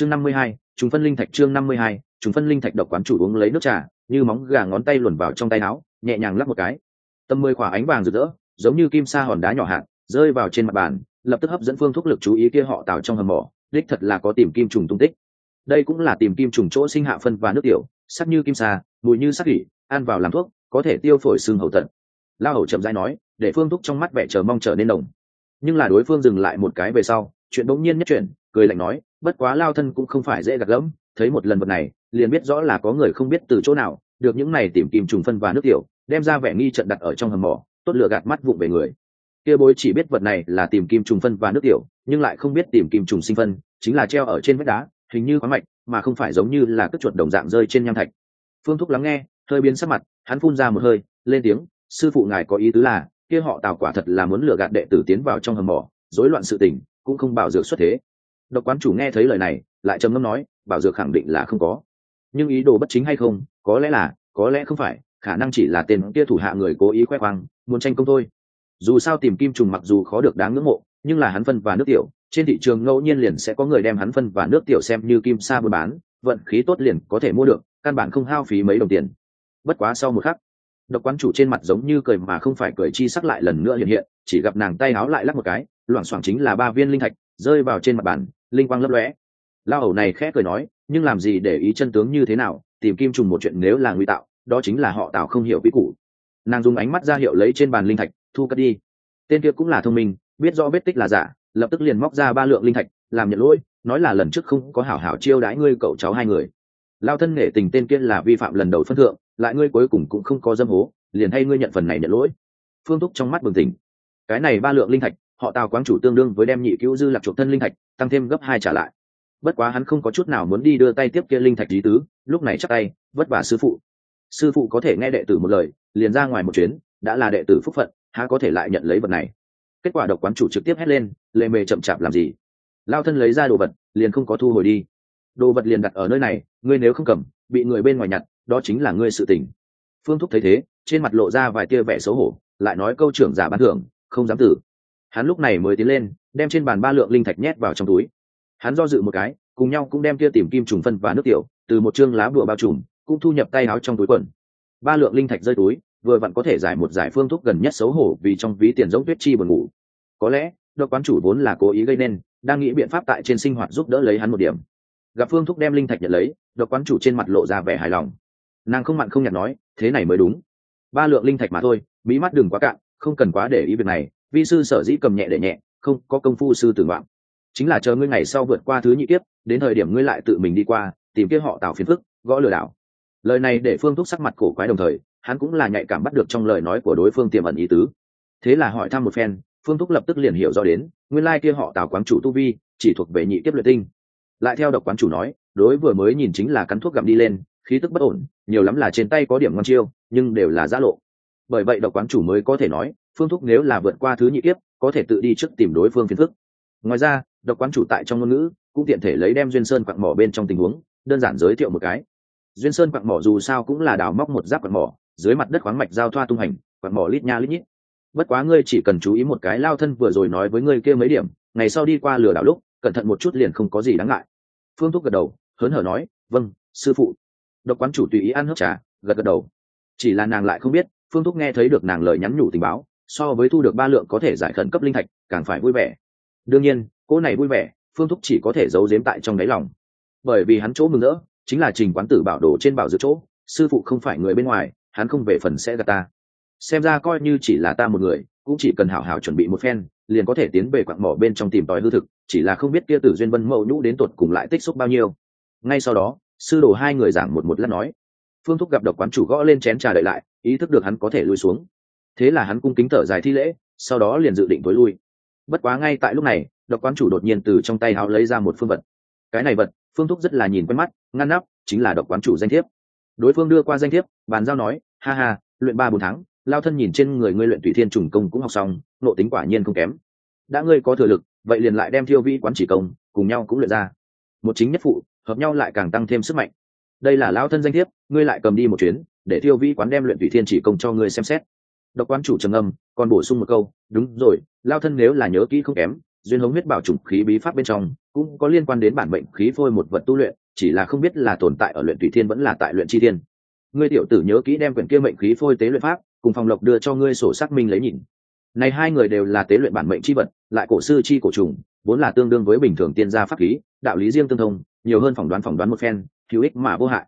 chương năm mươi hai chúng phân linh thạch chương năm mươi hai chúng phân linh thạch độc quán chủ uống lấy nước trà, như móng gà ngón tay luồn vào trong tay áo, nhẹ nhàng lắp một cái. Tầm mười khỏa ánh vàng rực rỡ, giống như kim sa hòn đá nhỏ hạt, rơi vào trên mặt bàn, lập tức hấp dẫn phương thúc lực chú ý kia họ tào trong hầm mỏ, đích thật là có tìm kim trùng tung tích. Đây cũng là tìm kim trùng chỗ sinh hạ phân và nước tiểu, sắc như kim sa, mùi như sắc thủy, ăn vào làm thuốc, có thể tiêu phổi xương hầu tận. Lao hầu chậm dai nói, để phương thúc trong mắt vẻ chờ mong trở nên đồng nhưng là đối phương dừng lại một cái về sau, chuyện bỗng nhiên nhất chuyện cười lạnh nói bất quá lao thân cũng không phải dễ gạt lẫm, thấy một lần vật này, liền biết rõ là có người không biết từ chỗ nào, được những này tìm kim trùng phân và nước tiểu, đem ra vẻ nghi trận đặt ở trong hầm mỏ, tốt lựa gạt mắt vụng về người. Kia bối chỉ biết vật này là tìm kim trùng phân và nước tiểu, nhưng lại không biết tìm kim trùng sinh phân, chính là treo ở trên vách đá, hình như khoáng mạch mà không phải giống như là cất chuột đồng dạng rơi trên nham thạch. Phương thúc lắng nghe, hơi biến sắc mặt, hắn phun ra một hơi, lên tiếng, sư phụ ngài có ý tứ là, kia họ tào quả thật là muốn lừa gạt đệ tử tiến vào trong hầm mỏ, rối loạn sự tình, cũng không bảo dược xuất thế độc quán chủ nghe thấy lời này, lại trầm ngâm nói, bảo dược khẳng định là không có. Nhưng ý đồ bất chính hay không? Có lẽ là, có lẽ không phải, khả năng chỉ là tên kia thủ hạ người cố ý khoe khoang, muốn tranh công thôi. Dù sao tìm kim trùng mặc dù khó được đáng ngưỡng mộ, nhưng là hắn phân và nước tiểu, trên thị trường ngẫu nhiên liền sẽ có người đem hắn phân và nước tiểu xem như kim sa buôn bán, vận khí tốt liền có thể mua được, căn bản không hao phí mấy đồng tiền. Bất quá sau một khắc, độc quán chủ trên mặt giống như cười mà không phải cười chi sắc lại lần nữa hiện hiện, chỉ gặp nàng tay áo lại lắc một cái, loảng xoảng chính là ba viên linh thạch, rơi vào trên mặt bàn linh quang lấp lóe. Lao hầu này khẽ cười nói, nhưng làm gì để ý chân tướng như thế nào? Tìm kim trùng một chuyện nếu là nguy tạo, đó chính là họ tạo không hiểu quy củ. Nàng dùng ánh mắt ra hiệu lấy trên bàn linh thạch, thu cất đi. Tên kia cũng là thông minh, biết rõ vết tích là giả, lập tức liền móc ra ba lượng linh thạch, làm nhận lỗi, nói là lần trước không có hảo hảo chiêu đãi ngươi cậu cháu hai người. Lao thân nghệ tình tên kia là vi phạm lần đầu phân thượng, lại ngươi cuối cùng cũng không có dâm hố, liền hay ngươi nhận phần này nhận lỗi. Phương thúc trong mắt bừng tỉnh. Cái này ba lượng linh thạch họ tào quán chủ tương đương với đem nhị cứu dư lạc chuộc thân linh thạch, tăng thêm gấp hai trả lại. Bất quá hắn không có chút nào muốn đi đưa tay tiếp kia linh thạch lý tứ, lúc này chắc tay, vất vả sư phụ. Sư phụ có thể nghe đệ tử một lời, liền ra ngoài một chuyến, đã là đệ tử phúc phận, há có thể lại nhận lấy vật này. Kết quả độc quán chủ trực tiếp hét lên, lệ mề chậm chạp làm gì? Lao thân lấy ra đồ vật, liền không có thu hồi đi. Đồ vật liền đặt ở nơi này, ngươi nếu không cầm, bị người bên ngoài nhặt, đó chính là ngươi sự tình. Phương thúc thấy thế, trên mặt lộ ra vài tia vẻ xấu hổ, lại nói câu trưởng giả bán thưởng, không dám tử hắn lúc này mới tiến lên, đem trên bàn ba lượng linh thạch nhét vào trong túi. Hắn do dự một cái, cùng nhau cũng đem kia tìm kim trùng phân và nước tiểu, từ một chương lá bùa bao trùm, cũng thu nhập tay áo trong túi quần. Ba lượng linh thạch rơi túi, vừa vặn có thể giải một giải phương thuốc gần nhất xấu hổ vì trong ví tiền giống tuyết chi buồn ngủ. Có lẽ, độc quán chủ vốn là cố ý gây nên, đang nghĩ biện pháp tại trên sinh hoạt giúp đỡ lấy hắn một điểm. Gặp phương thúc đem linh thạch nhận lấy, độc quán chủ trên mặt lộ ra vẻ hài lòng. Nàng không mặn không nhặt nói, thế này mới đúng. Ba lượng linh thạch mà thôi, mỹ mắt đừng quá cạn, không cần quá để ý việc này vi sư sở dĩ cầm nhẹ để nhẹ, không, có công phu sư tử ngoạn. Chính là chờ ngươi ngày sau vượt qua thứ nhị tiếp đến thời điểm ngươi lại tự mình đi qua, tìm kiếm họ tạo phiền phức, gõ lừa đảo. Lời này để phương thúc sắc mặt cổ quái đồng thời, hắn cũng là nhạy cảm bắt được trong lời nói của đối phương tiềm ẩn ý tứ. Thế là hỏi thăm một phen, phương thúc lập tức liền hiểu rõ đến, nguyên lai kia họ tào quán chủ tu vi, chỉ thuộc về nhị tiếp luyện tinh. Lại theo độc quán chủ nói, đối vừa mới nhìn chính là cắn thuốc gặm đi lên, khí tức bất ổn, nhiều lắm là trên tay có điểm ngon chiêu, nhưng đều là giã lộ bởi vậy độc quán chủ mới có thể nói, phương thúc nếu là vượt qua thứ nhị tiếp có thể tự đi trước tìm đối phương phiền phức. Ngoài ra, độc quán chủ tại trong ngôn ngữ, cũng tiện thể lấy đem duyên sơn quặng mỏ bên trong tình huống, đơn giản giới thiệu một cái. Duyên sơn quặng mỏ dù sao cũng là đào móc một giáp quặng mỏ, dưới mặt đất khoáng mạch giao thoa tung hành, quặng mỏ lít nha lít nhít. Bất quá ngươi chỉ cần chú ý một cái lao thân vừa rồi nói với ngươi kia mấy điểm, ngày sau đi qua lừa đảo lúc, cẩn thận một chút liền không có gì đáng ngại. Phương thúc gật đầu, hớn hở nói vâng sư phụ. Độc quán chủ tùy ý ăn hớp trà, gật gật đầu. Chỉ là nàng lại không biết phương thúc nghe thấy được nàng lời nhắn nhủ tình báo, so với thu được ba lượng có thể giải khẩn cấp linh thạch, càng phải vui vẻ. Đương nhiên, cô này vui vẻ, phương thúc chỉ có thể giấu giếm tại trong đáy lòng. Bởi vì hắn chỗ mừng rỡ, chính là trình quán tử bảo đồ trên bảo giữa chỗ, sư phụ không phải người bên ngoài, hắn không về phần sẽ gặp ta. Xem ra coi như chỉ là ta một người, cũng chỉ cần hảo hảo chuẩn bị một phen, liền có thể tiến về quặng mỏ bên trong tìm tòi hư thực, chỉ là không biết kia tử duyên vân mậu nhũ đến tột cùng lại tích xúc bao nhiêu. Ngay sau đó, sư đồ hai người giảng một một lát nói phương thúc gặp độc quán chủ gõ lên chén trà đợi lại, ý thức được hắn có thể lui xuống. Thế là hắn cung kính thở dài thi lễ, sau đó liền dự định tối lui. Bất quá ngay tại lúc này, độc quán chủ đột nhiên từ trong tay háo lấy ra một phương vật. Cái này vật, phương thúc rất là nhìn quen mắt, ngăn nắp, chính là độc quán chủ danh thiếp. Đối phương đưa qua danh thiếp, bàn giao nói, ha ha, luyện ba bốn tháng, lao thân nhìn trên người ngươi luyện tùy thiên trùng công cũng học xong, nộ tính quả nhiên không kém. Đã ngươi có thừa lực, vậy liền lại đem thiêu vi quán chỉ công, cùng nhau cũng luyện ra. Một chính nhất phụ, hợp nhau lại càng tăng thêm sức mạnh đây là lao thân danh thiếp, ngươi lại cầm đi một chuyến, để thiêu vi quán đem luyện thủy thiên chỉ công cho ngươi xem xét. Độc quán chủ trầm âm còn bổ sung một câu, đúng rồi lao thân nếu là nhớ kỹ không kém, duyên hống huyết bảo trùng khí bí pháp bên trong, cũng có liên quan đến bản mệnh khí phôi một vật tu luyện, chỉ là không biết là tồn tại ở luyện thủy thiên vẫn là tại luyện chi thiên. Ngươi tiểu tử nhớ kỹ đem quyển kia mệnh khí phôi tế luyện pháp, cùng phòng lộc đưa cho ngươi sổ xác minh lấy nhìn. Này hai người đều là tế luyện bản mệnh chi vật, lại cổ sư chi cổ trùng, vốn là tương đương với bình thường tiên gia pháp khí, đạo lý riêng tương thông, nhiều hơn phỏng đoán phỏng đoán một phen hữu ích mà vô hại.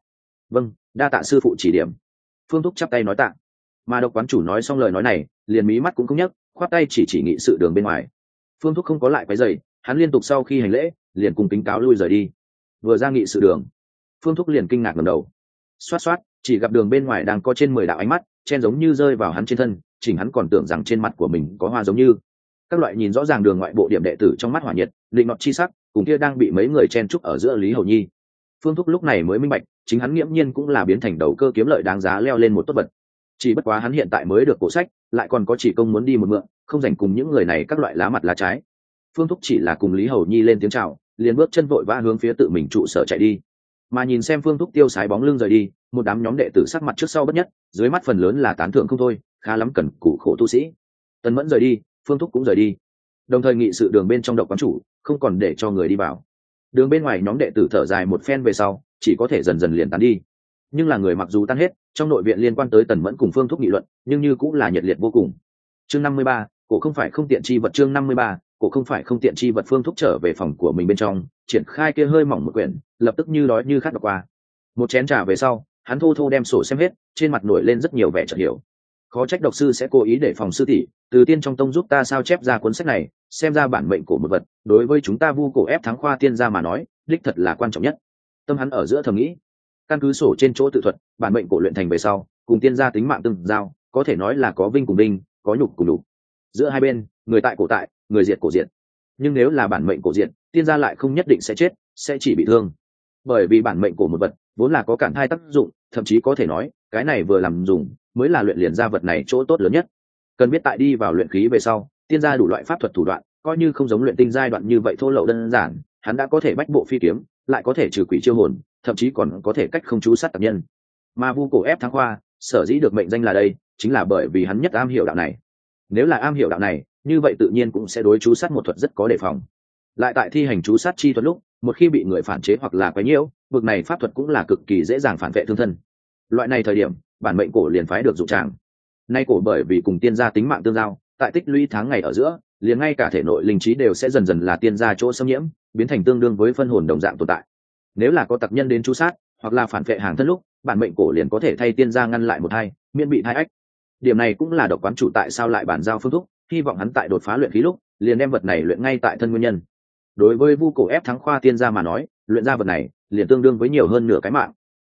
Vâng đa tạ sư phụ chỉ điểm. Phương thúc chắp tay nói tạ. Mà độc quán chủ nói xong lời nói này, liền mí mắt cũng không nhấc, khoát tay chỉ chỉ nghị sự đường bên ngoài. Phương thúc không có lại cái giày hắn liên tục sau khi hành lễ, liền cùng kính cáo lui rời đi. Vừa ra nghị sự đường, phương thúc liền kinh ngạc ngầm đầu. Xoát xoát, chỉ gặp đường bên ngoài đang có trên mười đạo ánh mắt, chen giống như rơi vào hắn trên thân, chỉnh hắn còn tưởng rằng trên mặt của mình có hoa giống như. Các loại nhìn rõ ràng đường ngoại bộ điểm đệ tử trong mắt hỏa nhiệt, định nọt chi sắc, cùng kia đang bị mấy người chen trúc ở giữa lý hầu nhi phương thúc lúc này mới minh bạch, chính hắn nghiễm nhiên cũng là biến thành đầu cơ kiếm lợi đáng giá leo lên một tốt vật. Chỉ bất quá hắn hiện tại mới được cổ sách, lại còn có chỉ công muốn đi một mượn, không dành cùng những người này các loại lá mặt lá trái. Phương thúc chỉ là cùng lý hầu nhi lên tiếng chào, liền bước chân vội vã hướng phía tự mình trụ sở chạy đi. Mà nhìn xem phương thúc tiêu sái bóng lưng rời đi, một đám nhóm đệ tử sắc mặt trước sau bất nhất, dưới mắt phần lớn là tán thưởng không thôi, khá lắm cần củ khổ tu sĩ. Tần mẫn rời đi, phương thúc cũng rời đi. Đồng thời nghị sự đường bên trong độc quán chủ, không còn để cho người đi vào đường bên ngoài nhóm đệ tử thở dài một phen về sau, chỉ có thể dần dần liền tán đi. Nhưng là người mặc dù tan hết, trong nội viện liên quan tới tần mẫn cùng phương thúc nghị luận, nhưng như cũng là nhiệt liệt vô cùng. Chương năm mươi ba, cổ không phải không tiện chi vật chương năm mươi ba, cổ không phải không tiện chi vật phương thúc trở về phòng của mình bên trong, triển khai kia hơi mỏng một quyển, lập tức như đói như khát đọc qua. Một chén trà về sau, hắn thô thô đem sổ xem hết, trên mặt nổi lên rất nhiều vẻ chợt hiểu khó trách độc sư sẽ cố ý để phòng sư tỷ, từ tiên trong tông giúp ta sao chép ra cuốn sách này, xem ra bản mệnh của một vật, đối với chúng ta vu cổ ép thắng khoa tiên gia mà nói, đích thật là quan trọng nhất. Tâm hắn ở giữa thầm nghĩ. Căn cứ sổ trên chỗ tự thuật, bản mệnh cổ luyện thành về sau, cùng tiên gia tính mạng từng giao, có thể nói là có vinh cùng đinh có nhục cùng đủ giữa hai bên, người tại cổ tại, người diệt cổ diệt. Nhưng nếu là bản mệnh cổ diệt, tiên gia lại không nhất định sẽ chết, sẽ chỉ bị thương. Bởi vì bản mệnh cổ một vật, vốn là có cản hai tác dụng, thậm chí có thể nói, cái này vừa làm dùng mới là luyện liền ra vật này chỗ tốt lớn nhất. Cần biết tại đi vào luyện khí về sau, tiên gia đủ loại pháp thuật thủ đoạn, coi như không giống luyện tinh giai đoạn như vậy thô lậu đơn giản, hắn đã có thể bách bộ phi kiếm, lại có thể trừ quỷ chiêu hồn, thậm chí còn có thể cách không chú sát tập nhân. Mà vu cổ ép thắng khoa, sở dĩ được mệnh danh là đây, chính là bởi vì hắn nhất am hiểu đạo này. Nếu là am hiểu đạo này, như vậy tự nhiên cũng sẽ đối chú sát một thuật rất có đề phòng. Lại tại thi hành chú sát chi thuật lúc, một khi bị người phản chế hoặc là quấy nhiễu vực này pháp thuật cũng là cực kỳ dễ dàng phản vệ thương thân. Loại này thời điểm bản mệnh cổ liền phái được dụng tràng. Nay cổ bởi vì cùng tiên gia tính mạng tương giao, tại tích lũy tháng ngày ở giữa, liền ngay cả thể nội linh trí đều sẽ dần dần là tiên gia chỗ xâm nhiễm, biến thành tương đương với phân hồn đồng dạng tồn tại. Nếu là có tặc nhân đến chú sát, hoặc là phản vệ hàng thân lúc, bản mệnh cổ liền có thể thay tiên gia ngăn lại một hai, miễn bị thai ách. Điểm này cũng là độc quán chủ tại sao lại bản giao phương thúc hy vọng hắn tại đột phá luyện khí lúc, liền đem vật này luyện ngay tại thân nguyên nhân. Đối với vu cổ ép thắng khoa tiên gia mà nói, luyện ra vật này, liền tương đương với nhiều hơn nửa cái mạng.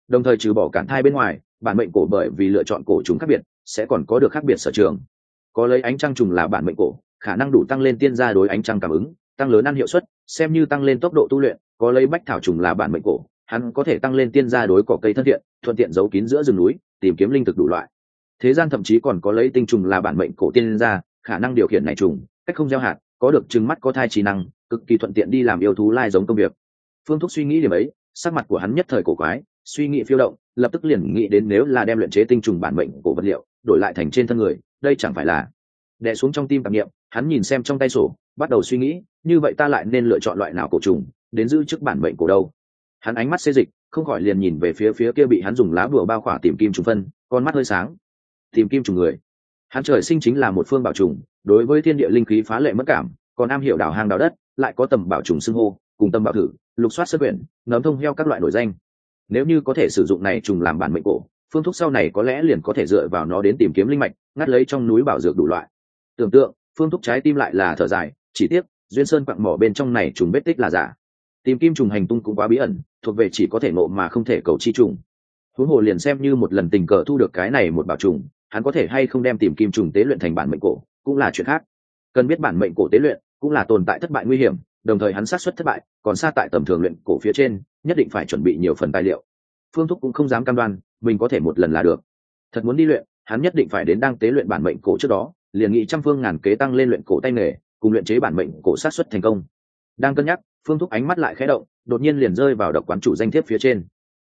Đồng thời trừ bỏ cản thai bên ngoài bản mệnh cổ bởi vì lựa chọn cổ chúng khác biệt, sẽ còn có được khác biệt sở trường. Có lấy ánh trăng trùng là bản mệnh cổ, khả năng đủ tăng lên tiên gia đối ánh trăng cảm ứng, tăng lớn ăn hiệu suất, xem như tăng lên tốc độ tu luyện, có lấy bách thảo trùng là bản mệnh cổ, hắn có thể tăng lên tiên gia đối cỏ cây thân thiện, thuận tiện giấu kín giữa rừng núi, tìm kiếm linh thực đủ loại. Thế gian thậm chí còn có lấy tinh trùng là bản mệnh cổ tiên gia, khả năng điều khiển này trùng, cách không gieo hạt, có được trừng mắt có thai trí năng, cực kỳ thuận tiện đi làm yêu thú lai giống công việc. Phương thúc suy nghĩ điểm ấy, sắc mặt của hắn nhất thời cổ quái suy nghĩ phiêu động, lập tức liền nghĩ đến nếu là đem luyện chế tinh trùng bản mệnh của vật liệu đổi lại thành trên thân người, đây chẳng phải là đè xuống trong tim tạp nghiệm hắn nhìn xem trong tay sổ, bắt đầu suy nghĩ, như vậy ta lại nên lựa chọn loại nào cổ trùng, đến giữ chức bản mệnh của đâu? Hắn ánh mắt xê dịch, không khỏi liền nhìn về phía phía kia bị hắn dùng lá bùa bao khỏa tìm kim trùng phân, con mắt hơi sáng. Tìm kim trùng người. Hắn trời sinh chính là một phương bảo trùng, đối với thiên địa linh khí phá lệ mất cảm, còn am hiểu đào hang đào đất, lại có tầm bảo trùng xưng hô, cùng tâm bảo thử, lục soát sơ quyển, nấm thông heo các loại nổi danh nếu như có thể sử dụng này trùng làm bản mệnh cổ, phương thuốc sau này có lẽ liền có thể dựa vào nó đến tìm kiếm linh mạch, ngắt lấy trong núi bảo dược đủ loại. Tưởng tượng, phương thuốc trái tim lại là thở dài, chỉ tiếc, duyên sơn quặng mỏ bên trong này trùng bết tích là giả. Tìm kim trùng hành tung cũng quá bí ẩn, thuộc về chỉ có thể ngộ mà không thể cầu chi trùng. Huống hồ liền xem như một lần tình cờ thu được cái này một bảo trùng, hắn có thể hay không đem tìm kim trùng tế luyện thành bản mệnh cổ, cũng là chuyện khác. Cần biết bản mệnh cổ tế luyện cũng là tồn tại thất bại nguy hiểm đồng thời hắn sát xuất thất bại, còn xa tại tầm thường luyện cổ phía trên, nhất định phải chuẩn bị nhiều phần tài liệu. Phương thúc cũng không dám cam đoan, mình có thể một lần là được. Thật muốn đi luyện, hắn nhất định phải đến đang tế luyện bản mệnh cổ trước đó, liền nghị trăm phương ngàn kế tăng lên luyện cổ tay nghề, cùng luyện chế bản mệnh cổ sát xuất thành công. Đang cân nhắc, phương thúc ánh mắt lại khẽ động, đột nhiên liền rơi vào độc quán chủ danh thiếp phía trên.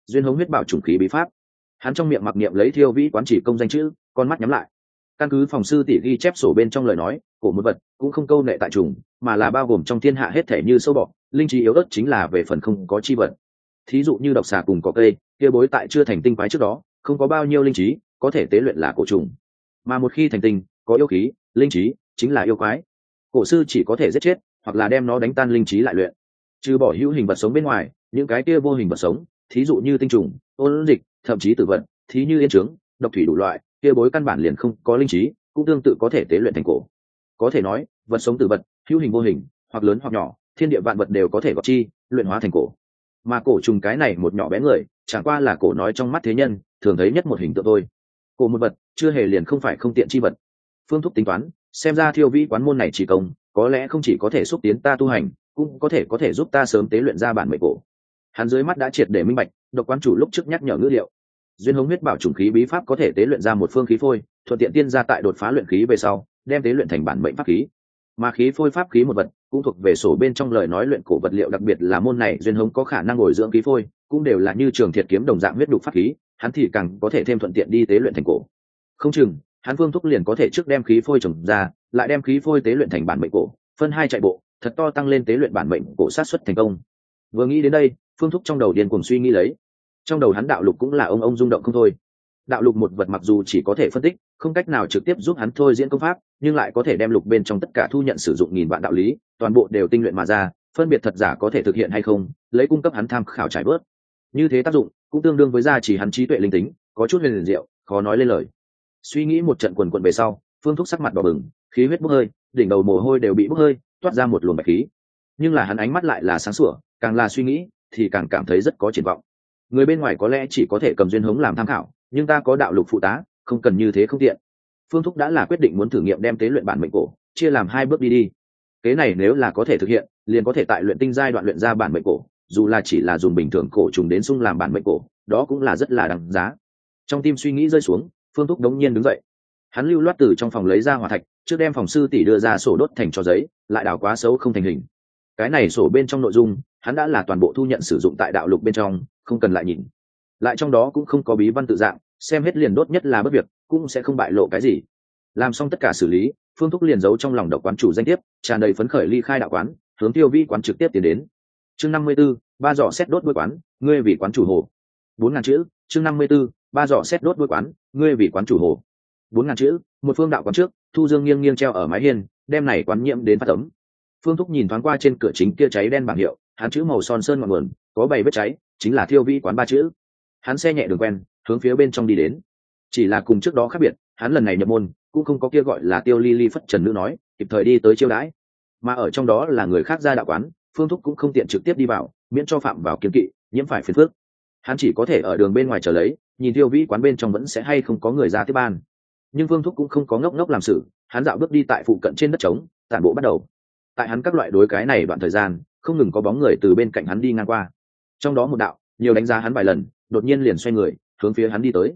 Duyên hống huyết bảo trùng khí bí pháp. Hắn trong miệng mặc niệm lấy thiêu vĩ quán chỉ công danh chữ, con mắt nhắm lại căn cứ phòng sư tỷ ghi chép sổ bên trong lời nói, cổ một vật cũng không câu nệ tại trùng, mà là bao gồm trong thiên hạ hết thể như sâu bọ, linh trí yếu ớt chính là về phần không có chi vật. Thí dụ như độc xà cùng có cây, kia bối tại chưa thành tinh quái trước đó, không có bao nhiêu linh trí có thể tế luyện là cổ trùng. Mà một khi thành tinh, có yêu khí, linh trí chính là yêu quái. Cổ sư chỉ có thể giết chết, hoặc là đem nó đánh tan linh trí lại luyện. Trừ bỏ hữu hình vật sống bên ngoài, những cái kia vô hình vật sống, thí dụ như tinh trùng, ôn dịch, thậm chí tử vật, thí như yên trướng, độc thủy đủ loại kia bối căn bản liền không có linh trí, cũng tương tự có thể tế luyện thành cổ. Có thể nói, vật sống từ vật, hữu hình vô hình, hoặc lớn hoặc nhỏ, thiên địa vạn vật đều có thể gọt chi, luyện hóa thành cổ. Mà cổ trùng cái này một nhỏ bé người, chẳng qua là cổ nói trong mắt thế nhân, thường thấy nhất một hình tượng thôi. Cổ một vật, chưa hề liền không phải không tiện chi vật. Phương thúc tính toán, xem ra thiêu vĩ quán môn này chỉ công, có lẽ không chỉ có thể xúc tiến ta tu hành, cũng có thể có thể giúp ta sớm tế luyện ra bản mệnh cổ. Hắn dưới mắt đã triệt để minh bạch, độc quán chủ lúc trước nhắc nhở ngữ liệu duyên hống huyết bảo trùng khí bí pháp có thể tế luyện ra một phương khí phôi, thuận tiện tiên ra tại đột phá luyện khí về sau, đem tế luyện thành bản mệnh pháp khí. Mà khí phôi pháp khí một vật cũng thuộc về sổ bên trong lời nói luyện cổ vật liệu, đặc biệt là môn này duyên hống có khả năng ngồi dưỡng khí phôi, cũng đều là như trường thiệt kiếm đồng dạng huyết đục pháp khí, hắn thì càng có thể thêm thuận tiện đi tế luyện thành cổ. Không chừng, hắn phương thúc liền có thể trước đem khí phôi trồng ra, lại đem khí phôi tế luyện thành bản mệnh cổ, phân hai chạy bộ, thật to tăng lên tế luyện bản mệnh cổ sát xuất thành công. Vừa nghĩ đến đây, phương thúc trong đầu điên cùng suy nghĩ lấy trong đầu hắn đạo lục cũng là ông ông rung động không thôi. Đạo lục một vật mặc dù chỉ có thể phân tích, không cách nào trực tiếp giúp hắn thôi diễn công pháp, nhưng lại có thể đem lục bên trong tất cả thu nhận sử dụng nghìn vạn đạo lý, toàn bộ đều tinh luyện mà ra, phân biệt thật giả có thể thực hiện hay không, lấy cung cấp hắn tham khảo trải bớt. Như thế tác dụng, cũng tương đương với gia chỉ hắn trí tuệ linh tính, có chút huyền diệu, khó nói lên lời. Suy nghĩ một trận quần quần về sau, phương thúc sắc mặt đỏ bừng, khí huyết bốc hơi, đỉnh đầu mồ hôi đều bị bốc hơi, toát ra một luồng bạch khí. Nhưng là hắn ánh mắt lại là sáng sủa, càng là suy nghĩ, thì càng cảm thấy rất có triển vọng người bên ngoài có lẽ chỉ có thể cầm duyên hống làm tham khảo, nhưng ta có đạo lục phụ tá, không cần như thế không tiện. Phương thúc đã là quyết định muốn thử nghiệm đem tế luyện bản mệnh cổ, chia làm hai bước đi đi. Kế này nếu là có thể thực hiện, liền có thể tại luyện tinh giai đoạn luyện ra bản mệnh cổ, dù là chỉ là dùng bình thường cổ trùng đến sung làm bản mệnh cổ, đó cũng là rất là đằng giá. Trong tim suy nghĩ rơi xuống, phương thúc đống nhiên đứng dậy. Hắn lưu loát từ trong phòng lấy ra hỏa thạch, trước đem phòng sư tỷ đưa ra sổ đốt thành cho giấy, lại đào quá xấu không thành hình. Cái này sổ bên trong nội dung, hắn đã là toàn bộ thu nhận sử dụng tại đạo lục bên trong không cần lại nhìn. Lại trong đó cũng không có bí văn tự dạng, xem hết liền đốt nhất là bất việc, cũng sẽ không bại lộ cái gì. Làm xong tất cả xử lý, phương thúc liền giấu trong lòng độc quán chủ danh tiếp tràn đầy phấn khởi ly khai đạo quán, hướng tiêu vi quán trực tiếp tiến đến. Chương năm mươi b ố ba giỏ xét đốt đôi quán, ngươi vì quán chủ hồ. Bốn ngàn chữ, chương năm mươi b ố ba giỏ xét đốt đôi quán, ngươi vì quán chủ hồ. Bốn ngàn chữ, một phương đạo quán trước, thu dương nghiêng nghiêng treo ở mái hiên, đem này quán nhiễm đến phát tấm. Phương thúc nhìn thoáng qua trên cửa chính kia cháy đen bảng hiệu hán chữ màu son sơn ngọn nguồn, có bảy vết cháy chính là thiêu vi quán ba chữ. Hắn xe nhẹ đường quen, hướng phía bên trong đi đến. Chỉ là cùng trước đó khác biệt, hắn lần này nhập môn, cũng không có kia gọi là tiêu ly ly phất trần nữ nói, kịp thời đi tới chiêu đãi. Mà ở trong đó là người khác ra đạo quán, phương thúc cũng không tiện trực tiếp đi vào, miễn cho phạm vào kiếm kỵ, nhiễm phải phiền phước hắn chỉ có thể ở đường bên ngoài chờ lấy, nhìn tiêu vĩ quán bên trong vẫn sẽ hay không có người ra tiếp ban. Nhưng phương thúc cũng không có ngốc ngốc làm sự, hắn dạo bước đi tại phụ cận trên đất trống, tản bộ bắt đầu. Tại hắn các loại đối cái này đoạn thời gian, không ngừng có bóng người từ bên cạnh hắn đi ngang qua trong đó một đạo, nhiều đánh giá hắn vài lần, đột nhiên liền xoay người, hướng phía hắn đi tới.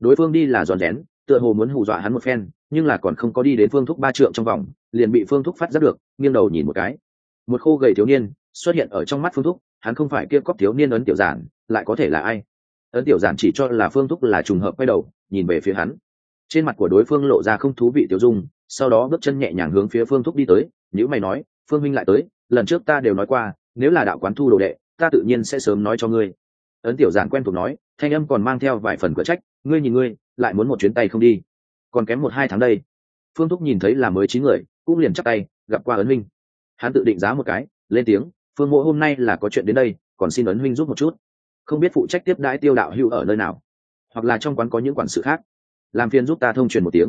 Đối phương đi là giòn rén, tựa hồ muốn hù dọa hắn một phen, nhưng là còn không có đi đến phương thúc ba trượng trong vòng, liền bị phương thúc phát giác được, nghiêng đầu nhìn một cái. Một khô gầy thiếu niên xuất hiện ở trong mắt phương thúc, hắn không phải kia cóc thiếu niên ấn tiểu giản, lại có thể là ai? Ấn tiểu giản chỉ cho là phương thúc là trùng hợp quay đầu, nhìn về phía hắn. Trên mặt của đối phương lộ ra không thú vị tiểu dung, sau đó bước chân nhẹ nhàng hướng phía phương thúc đi tới nếu mày nói, phương minh lại tới, lần trước ta đều nói qua, nếu là đạo quán thu đồ đệ ta tự nhiên sẽ sớm nói cho ngươi. Ấn tiểu giản quen thuộc nói, thanh âm còn mang theo vài phần cửa trách, ngươi nhìn ngươi, lại muốn một chuyến tay không đi. Còn kém một hai tháng đây. Phương thúc nhìn thấy là mới chín người, cũng liền chắc tay, gặp qua ấn minh. Hắn tự định giá một cái, lên tiếng, phương mộ, hôm nay là có chuyện đến đây, còn xin ấn minh giúp một chút. Không biết phụ trách tiếp đãi tiêu đạo hưu ở nơi nào, hoặc là trong quán có những quản sự khác. Làm phiền giúp ta thông truyền một tiếng.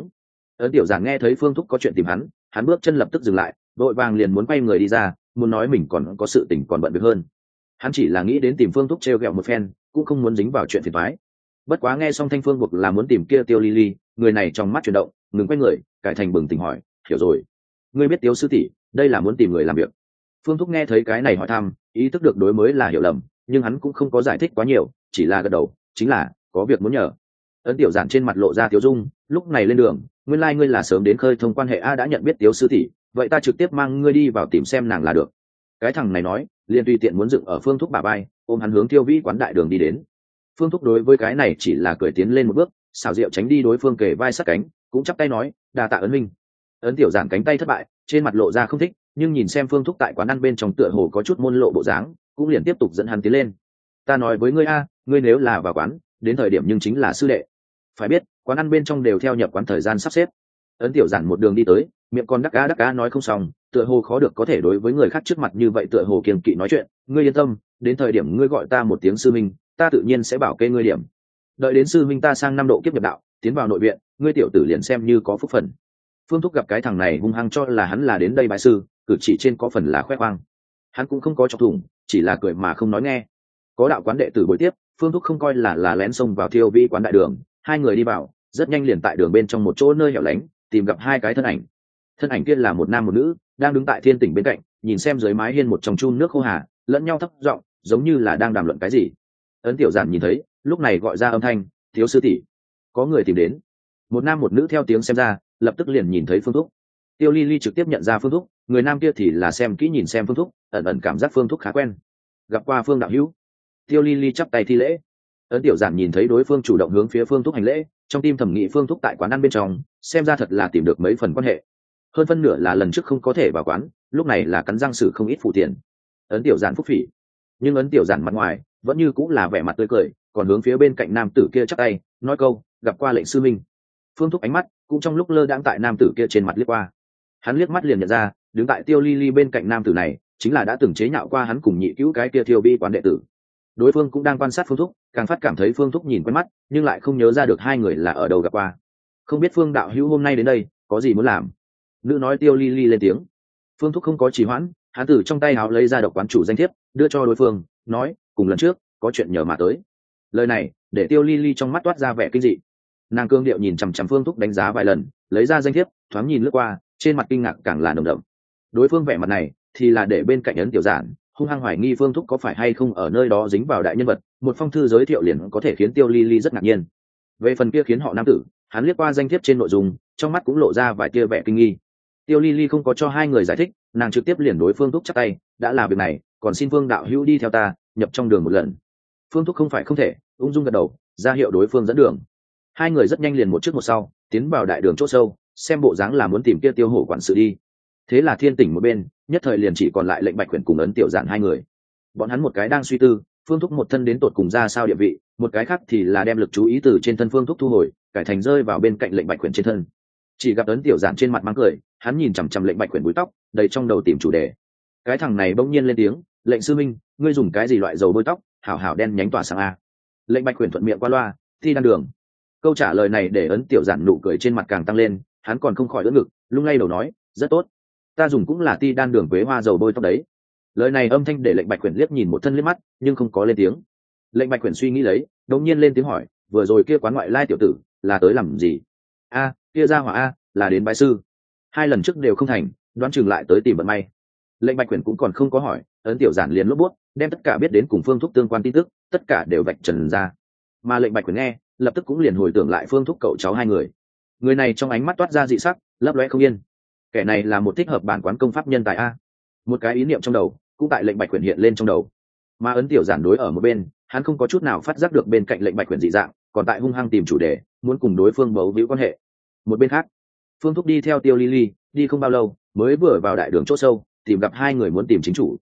Ấn tiểu giản nghe thấy phương thúc có chuyện tìm hắn hắn bước chân lập tức dừng lại đội vàng liền muốn quay người đi ra, muốn nói mình còn có sự tình còn bận việc hơn hắn chỉ là nghĩ đến tìm phương thúc t r e o g ẹ o một phen, cũng không muốn dính vào chuyện phiền thoái bất quá nghe xong thanh phương buộc là muốn tìm kia tiêu ly ly người này trong mắt chuyển động, ngừng quay người, cải thành bừng tỉnh hỏi, hiểu rồi. Ngươi biết tiếu sư tỷ, đây là muốn tìm người làm việc. Phương thúc nghe thấy cái này hỏi thăm, ý thức được đối mới là hiểu lầm, nhưng hắn cũng không có giải thích quá nhiều, chỉ là gật đầu, chính là, có việc muốn nhờ. Ấn tiểu giản trên mặt lộ ra tiếu dung, lúc này lên đường, nguyên lai、like、ngươi là sớm đến khơi thông quan hệ a, đã nhận biết tiếu sư tỷ, vậy ta trực tiếp mang ngươi đi vào tìm xem nàng là được cái thằng này nói, liền tùy tiện muốn dựng ở phương thúc bà bay ôm hắn hướng tiêu vĩ quán đại đường đi đến. Phương thúc đối với cái này chỉ là cười tiến lên một bước, xảo diệu tránh đi đối phương kề vai sát cánh, cũng chắp tay nói đà tạ ấn minh. Ấn tiểu giản cánh tay thất bại, trên mặt lộ ra không thích, nhưng nhìn xem phương thúc tại quán ăn bên trong tựa hồ có chút môn lộ bộ dáng, cũng liền tiếp tục dẫn hắn tiến lên. Ta nói với ngươi a, ngươi nếu là vào quán, đến thời điểm nhưng chính là sư đệ. Phải biết, quán ăn bên trong đều theo nhập quán thời gian sắp xếp. Ấn tiểu giản một đường đi tới miệng con đắc cá đắc cá nói không xong, tựa hồ khó được có thể đối với người khác trước mặt như vậy tựa hồ kiềm kỵ nói chuyện. Ngươi yên tâm, đến thời điểm ngươi gọi ta một tiếng sư minh, ta tự nhiên sẽ bảo kê ngươi điểm. Đợi đến sư minh ta sang năm độ kiếp nhập đạo, tiến vào nội viện, ngươi tiểu tử liền xem như có phúc phần. Phương thúc gặp cái thằng này hung hăng cho là hắn là đến đây bại sư, cử chỉ trên có phần là khoe khoang. Hắn cũng không có chọc thủng, chỉ là cười mà không nói nghe. Có đạo quán đệ tử buổi tiếp, phương thúc không coi là là lén xông vào thiêu vi quán đại đường, hai người đi vào, rất nhanh liền tại đường bên trong một chỗ nơi hẻo lánh, tìm gặp hai cái thân ảnh thân ảnh kia là một nam một nữ, đang đứng tại thiên tỉnh bên cạnh, nhìn xem dưới mái hiên một trong chun nước khô hà, lẫn nhau thấp giọng, giống như là đang đàm luận cái gì. Ấn tiểu giản nhìn thấy, lúc này gọi ra âm thanh, thiếu sư tỷ, có người tìm đến. Một nam một nữ theo tiếng xem ra, lập tức liền nhìn thấy phương thúc. Tiêu ly ly trực tiếp nhận ra phương thúc, người nam kia thì là xem kỹ nhìn xem phương thúc, ẩn ẩn cảm giác phương thúc khá quen. Gặp qua phương đạo hữu. Tiêu ly ly chắp tay thi lễ. Ấn tiểu giản nhìn thấy đối phương chủ động hướng phía phương thúc hành lễ, trong tim thẩm nghị phương thúc tại quán ăn bên trong, xem ra thật là tìm được mấy phần quan hệ hơn phân nửa là lần trước không có thể vào quán, lúc này là cắn răng xử không ít phụ tiền. Ấn tiểu giản phúc phỉ. Nhưng ấn tiểu giản mặt ngoài, vẫn như cũng là vẻ mặt tươi cười, còn hướng phía bên cạnh nam tử kia chắc tay, nói câu, gặp qua lệnh sư minh. Phương thúc ánh mắt cũng trong lúc lơ đãng tại nam tử kia trên mặt liếc qua. Hắn liếc mắt liền nhận ra, đứng tại tiêu ly ly bên cạnh nam tử này, chính là đã từng chế nhạo qua hắn cùng nhị cứu cái kia thiêu bi quán đệ tử. Đối phương cũng đang quan sát phương thúc, càng phát cảm thấy phương thúc nhìn quen mắt, nhưng lại không nhớ ra được hai người là ở đâu gặp qua. Không biết phương đạo hữu hôm nay đến đây, có gì muốn làm? Nữ nói tiêu ly ly lên tiếng. Phương thúc không có trì hoãn, hắn tử trong tay áo lấy ra độc quán chủ danh thiếp, đưa cho đối phương, nói, cùng lần trước, có chuyện nhờ mà tới. Lời này, để tiêu ly ly trong mắt toát ra vẻ kinh dị. Nàng cương điệu nhìn chằm chằm phương thúc đánh giá vài lần, lấy ra danh thiếp, thoáng nhìn lướt qua, trên mặt kinh ngạc càng là nồng đậm. Đối phương vẻ mặt này, thì là để bên cạnh ấn tiểu giản, hung hăng hoài nghi phương thúc có phải hay không ở nơi đó dính vào đại nhân vật, một phong thư giới thiệu liền có thể khiến tiêu ly ly rất ngạc nhiên. Về phần kia khiến họ nam tử, hắn liếc qua danh thiếp trên nội dung, trong mắt cũng lộ ra vài tia vẻ kinh nghi tiêu ly ly không có cho hai người giải thích, nàng trực tiếp liền đối phương thúc chắc tay, đã làm việc này, còn xin phương đạo hữu đi theo ta, nhập trong đường một lần. Phương thúc không phải không thể, ung dung gật đầu, ra hiệu đối phương dẫn đường. Hai người rất nhanh liền một trước một sau, tiến vào đại đường c h ỗ sâu, xem bộ dáng là muốn tìm kia tiêu hổ quản sự đi. Thế là thiên tỉnh một bên, nhất thời liền chỉ còn lại lệnh bạch quyển cùng ấn tiểu giản hai người. Bọn hắn một cái đang suy tư, phương thúc một thân đến tột cùng ra sao địa vị, một cái khác thì là đem lực chú ý từ trên thân phương thúc thu hồi, cải thành rơi vào bên cạnh lệnh bạch quyển trên thân. Chỉ gặp ấn tiểu giản trên mặt mắng cười hắn nhìn chằm chằm lệnh bạch quyển búi tóc, đầy trong đầu tìm chủ đề. Cái thằng này bỗng nhiên lên tiếng, lệnh sư minh ngươi dùng cái gì loại dầu bôi tóc, hảo hảo đen nhánh tỏa sang a? Lệnh bạch quyển thuận miệng qua loa, thi đan đường. Câu trả lời này để ấn tiểu giản nụ cười trên mặt càng tăng lên, hắn còn không khỏi đỡ ngực, lung lay đầu nói, rất tốt. Ta dùng cũng là ti đan đường quế hoa dầu bôi tóc đấy. Lời này âm thanh để lệnh bạch quyển liếc nhìn một thân liếc mắt, nhưng không có lên tiếng. Lệnh bạch quyển suy nghĩ lấy, đột nhiên lên tiếng hỏi, vừa rồi kia quán ngoại lai tiểu tử, là tới làm gì? A, kia ra hỏa a, là đến bái sư hai lần trước đều không thành, đoán chừng lại tới tìm vận may. Lệnh bạch quyển cũng còn không có hỏi, ấn tiểu giản liền lốp bút, đem tất cả biết đến cùng phương thúc tương quan tin tức, tất cả đều vạch trần ra. Mà lệnh bạch quyển nghe, lập tức cũng liền hồi tưởng lại phương thúc cậu cháu hai người. Người này trong ánh mắt toát ra dị sắc, lấp loe không yên. Kẻ này là một thích hợp bản quán công pháp nhân tài a. Một cái ý niệm trong đầu, cũng tại lệnh bạch quyển hiện lên trong đầu. Mà ấn tiểu giản đối ở một bên, hắn không có chút nào phát giác được bên cạnh lệnh bạch quyển dị dạng, còn tại hung hăng tìm chủ đề, muốn cùng đối phương bấu víu quan hệ. Một bên khác phương thúc đi theo tiêu ly ly đi không bao lâu, mới vừa vào đại đường c h ỗ sâu, tìm gặp hai người muốn tìm chính chủ.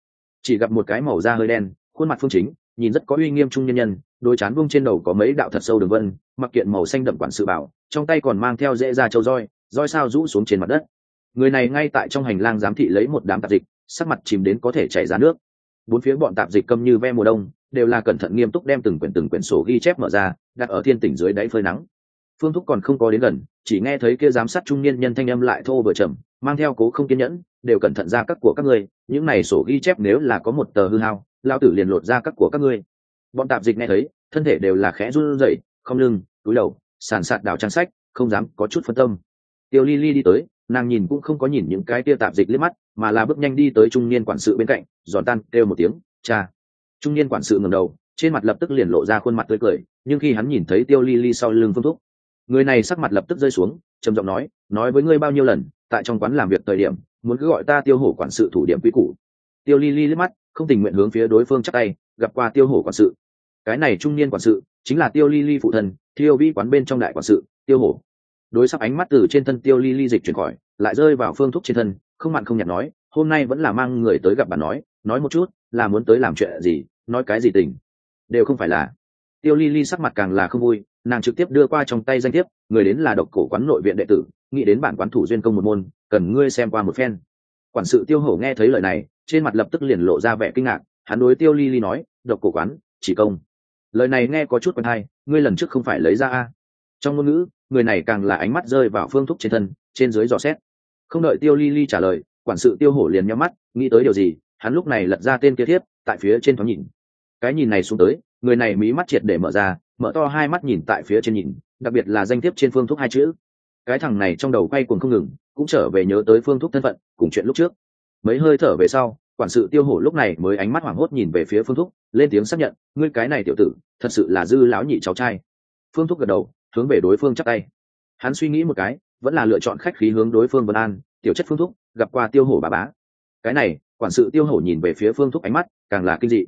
Chỉ gặp một cái màu da hơi đen, khuôn mặt phương chính, nhìn rất có uy nghiêm trung nhân nhân, đôi chán vung trên đầu có mấy đạo thật sâu đường vân, mặc kiện màu xanh đậm quản sự bảo, trong tay còn mang theo dễ ra châu roi roi sao rũ xuống trên mặt đất. Người này ngay tại trong hành lang giám thị lấy một đám tạp dịch, sắc mặt chìm đến có thể chảy ra nước. Bốn phía bọn tạp dịch câm như ve mùa đông, đều là cẩn thận nghiêm túc đem từng quyển từng quyển sổ ghi chép mở ra, đặt ở thiên tỉnh dưới đáy phơi nắng phương thúc còn không có đến gần, chỉ nghe thấy kia giám sát trung niên nhân thanh âm lại thô vừa trầm, mang theo cố không kiên nhẫn, đều cẩn thận ra các của các ngươi, những này sổ ghi chép nếu là có một tờ hư hao lao tử liền lột ra các của các ngươi. Bọn tạp dịch nghe thấy, thân thể đều là khẽ run rẩy, không lưng, túi đầu, sàn sạt đảo trang sách, không dám có chút phân tâm. Tiêu ly ly đi tới, nàng nhìn cũng không có nhìn những cái tia tạp dịch liếc mắt, mà là bước nhanh đi tới trung niên quản sự bên cạnh, giòn tan, kêu một tiếng, cha. Trung niên quản sự ngầm đầu, trên mặt lập tức liền lộ ra khuôn mặt tươi cười, nhưng khi hắn nhìn thấy tiêu ly ly sau lưng phương thúc người này sắc mặt lập tức rơi xuống, trầm giọng nói nói với ngươi bao nhiêu lần, tại trong quán làm việc thời điểm, muốn cứ gọi ta tiêu hổ quản sự thủ điểm quy củ. Tiêu ly ly liếc mắt, không tình nguyện hướng phía đối phương chắc tay, gặp qua tiêu hổ quản sự. Cái này trung niên quản sự, chính là tiêu ly ly phụ thân tiêu vi quán bên trong đại quản sự, tiêu hổ. Đối sắc ánh mắt từ trên thân tiêu ly ly dịch chuyển khỏi, lại rơi vào phương thúc trên thân, không mặn không nhạt nói, hôm nay vẫn là mang người tới gặp bà nói nói một chút, là muốn tới làm chuyện gì, nói cái gì tình? Đều không phải là. Tiêu ly ly sắc mặt càng là không vui nàng trực tiếp đưa qua trong tay danh thiếp, người đến là độc cổ quán nội viện đệ tử, nghĩ đến bản quán thủ duyên công một môn, cần ngươi xem qua một phen. Quản sự tiêu hổ nghe thấy lời này, trên mặt lập tức liền lộ ra vẻ kinh ngạc, hắn đối tiêu ly ly nói, độc cổ quán, chỉ công. Lời này nghe có chút quen hay ngươi lần trước không phải lấy ra a? Trong ngôn ngữ, người này càng là ánh mắt rơi vào phương thúc trên thân, trên dưới dò xét. Không đợi tiêu ly ly trả lời, quản sự tiêu hổ liền nhắm mắt, nghĩ tới điều gì, hắn lúc này lật ra tên kia thiếp, tại phía trên thoáng nhìn. Cái nhìn này xuống tới, người này mí mắt triệt để mở ra mở to hai mắt nhìn tại phía trên nhìn, đặc biệt là danh thiếp trên phương thuốc hai chữ. Cái thằng này trong đầu quay cuồng không ngừng, cũng trở về nhớ tới phương thuốc thân phận, cùng chuyện lúc trước. Mấy hơi thở về sau, quản sự tiêu hổ lúc này mới ánh mắt hoảng hốt nhìn về phía phương thúc lên tiếng xác nhận, ngươi cái này tiểu tử, thật sự là dư lão nhị cháu trai. Phương thúc gật đầu, hướng về đối phương chắc tay. Hắn suy nghĩ một cái, vẫn là lựa chọn khách khí hướng đối phương vân an, tiểu chất phương thúc gặp qua tiêu hổ bà bá. Cái này, quản sự tiêu hổ nhìn về phía phương thúc ánh mắt, càng là kinh dị.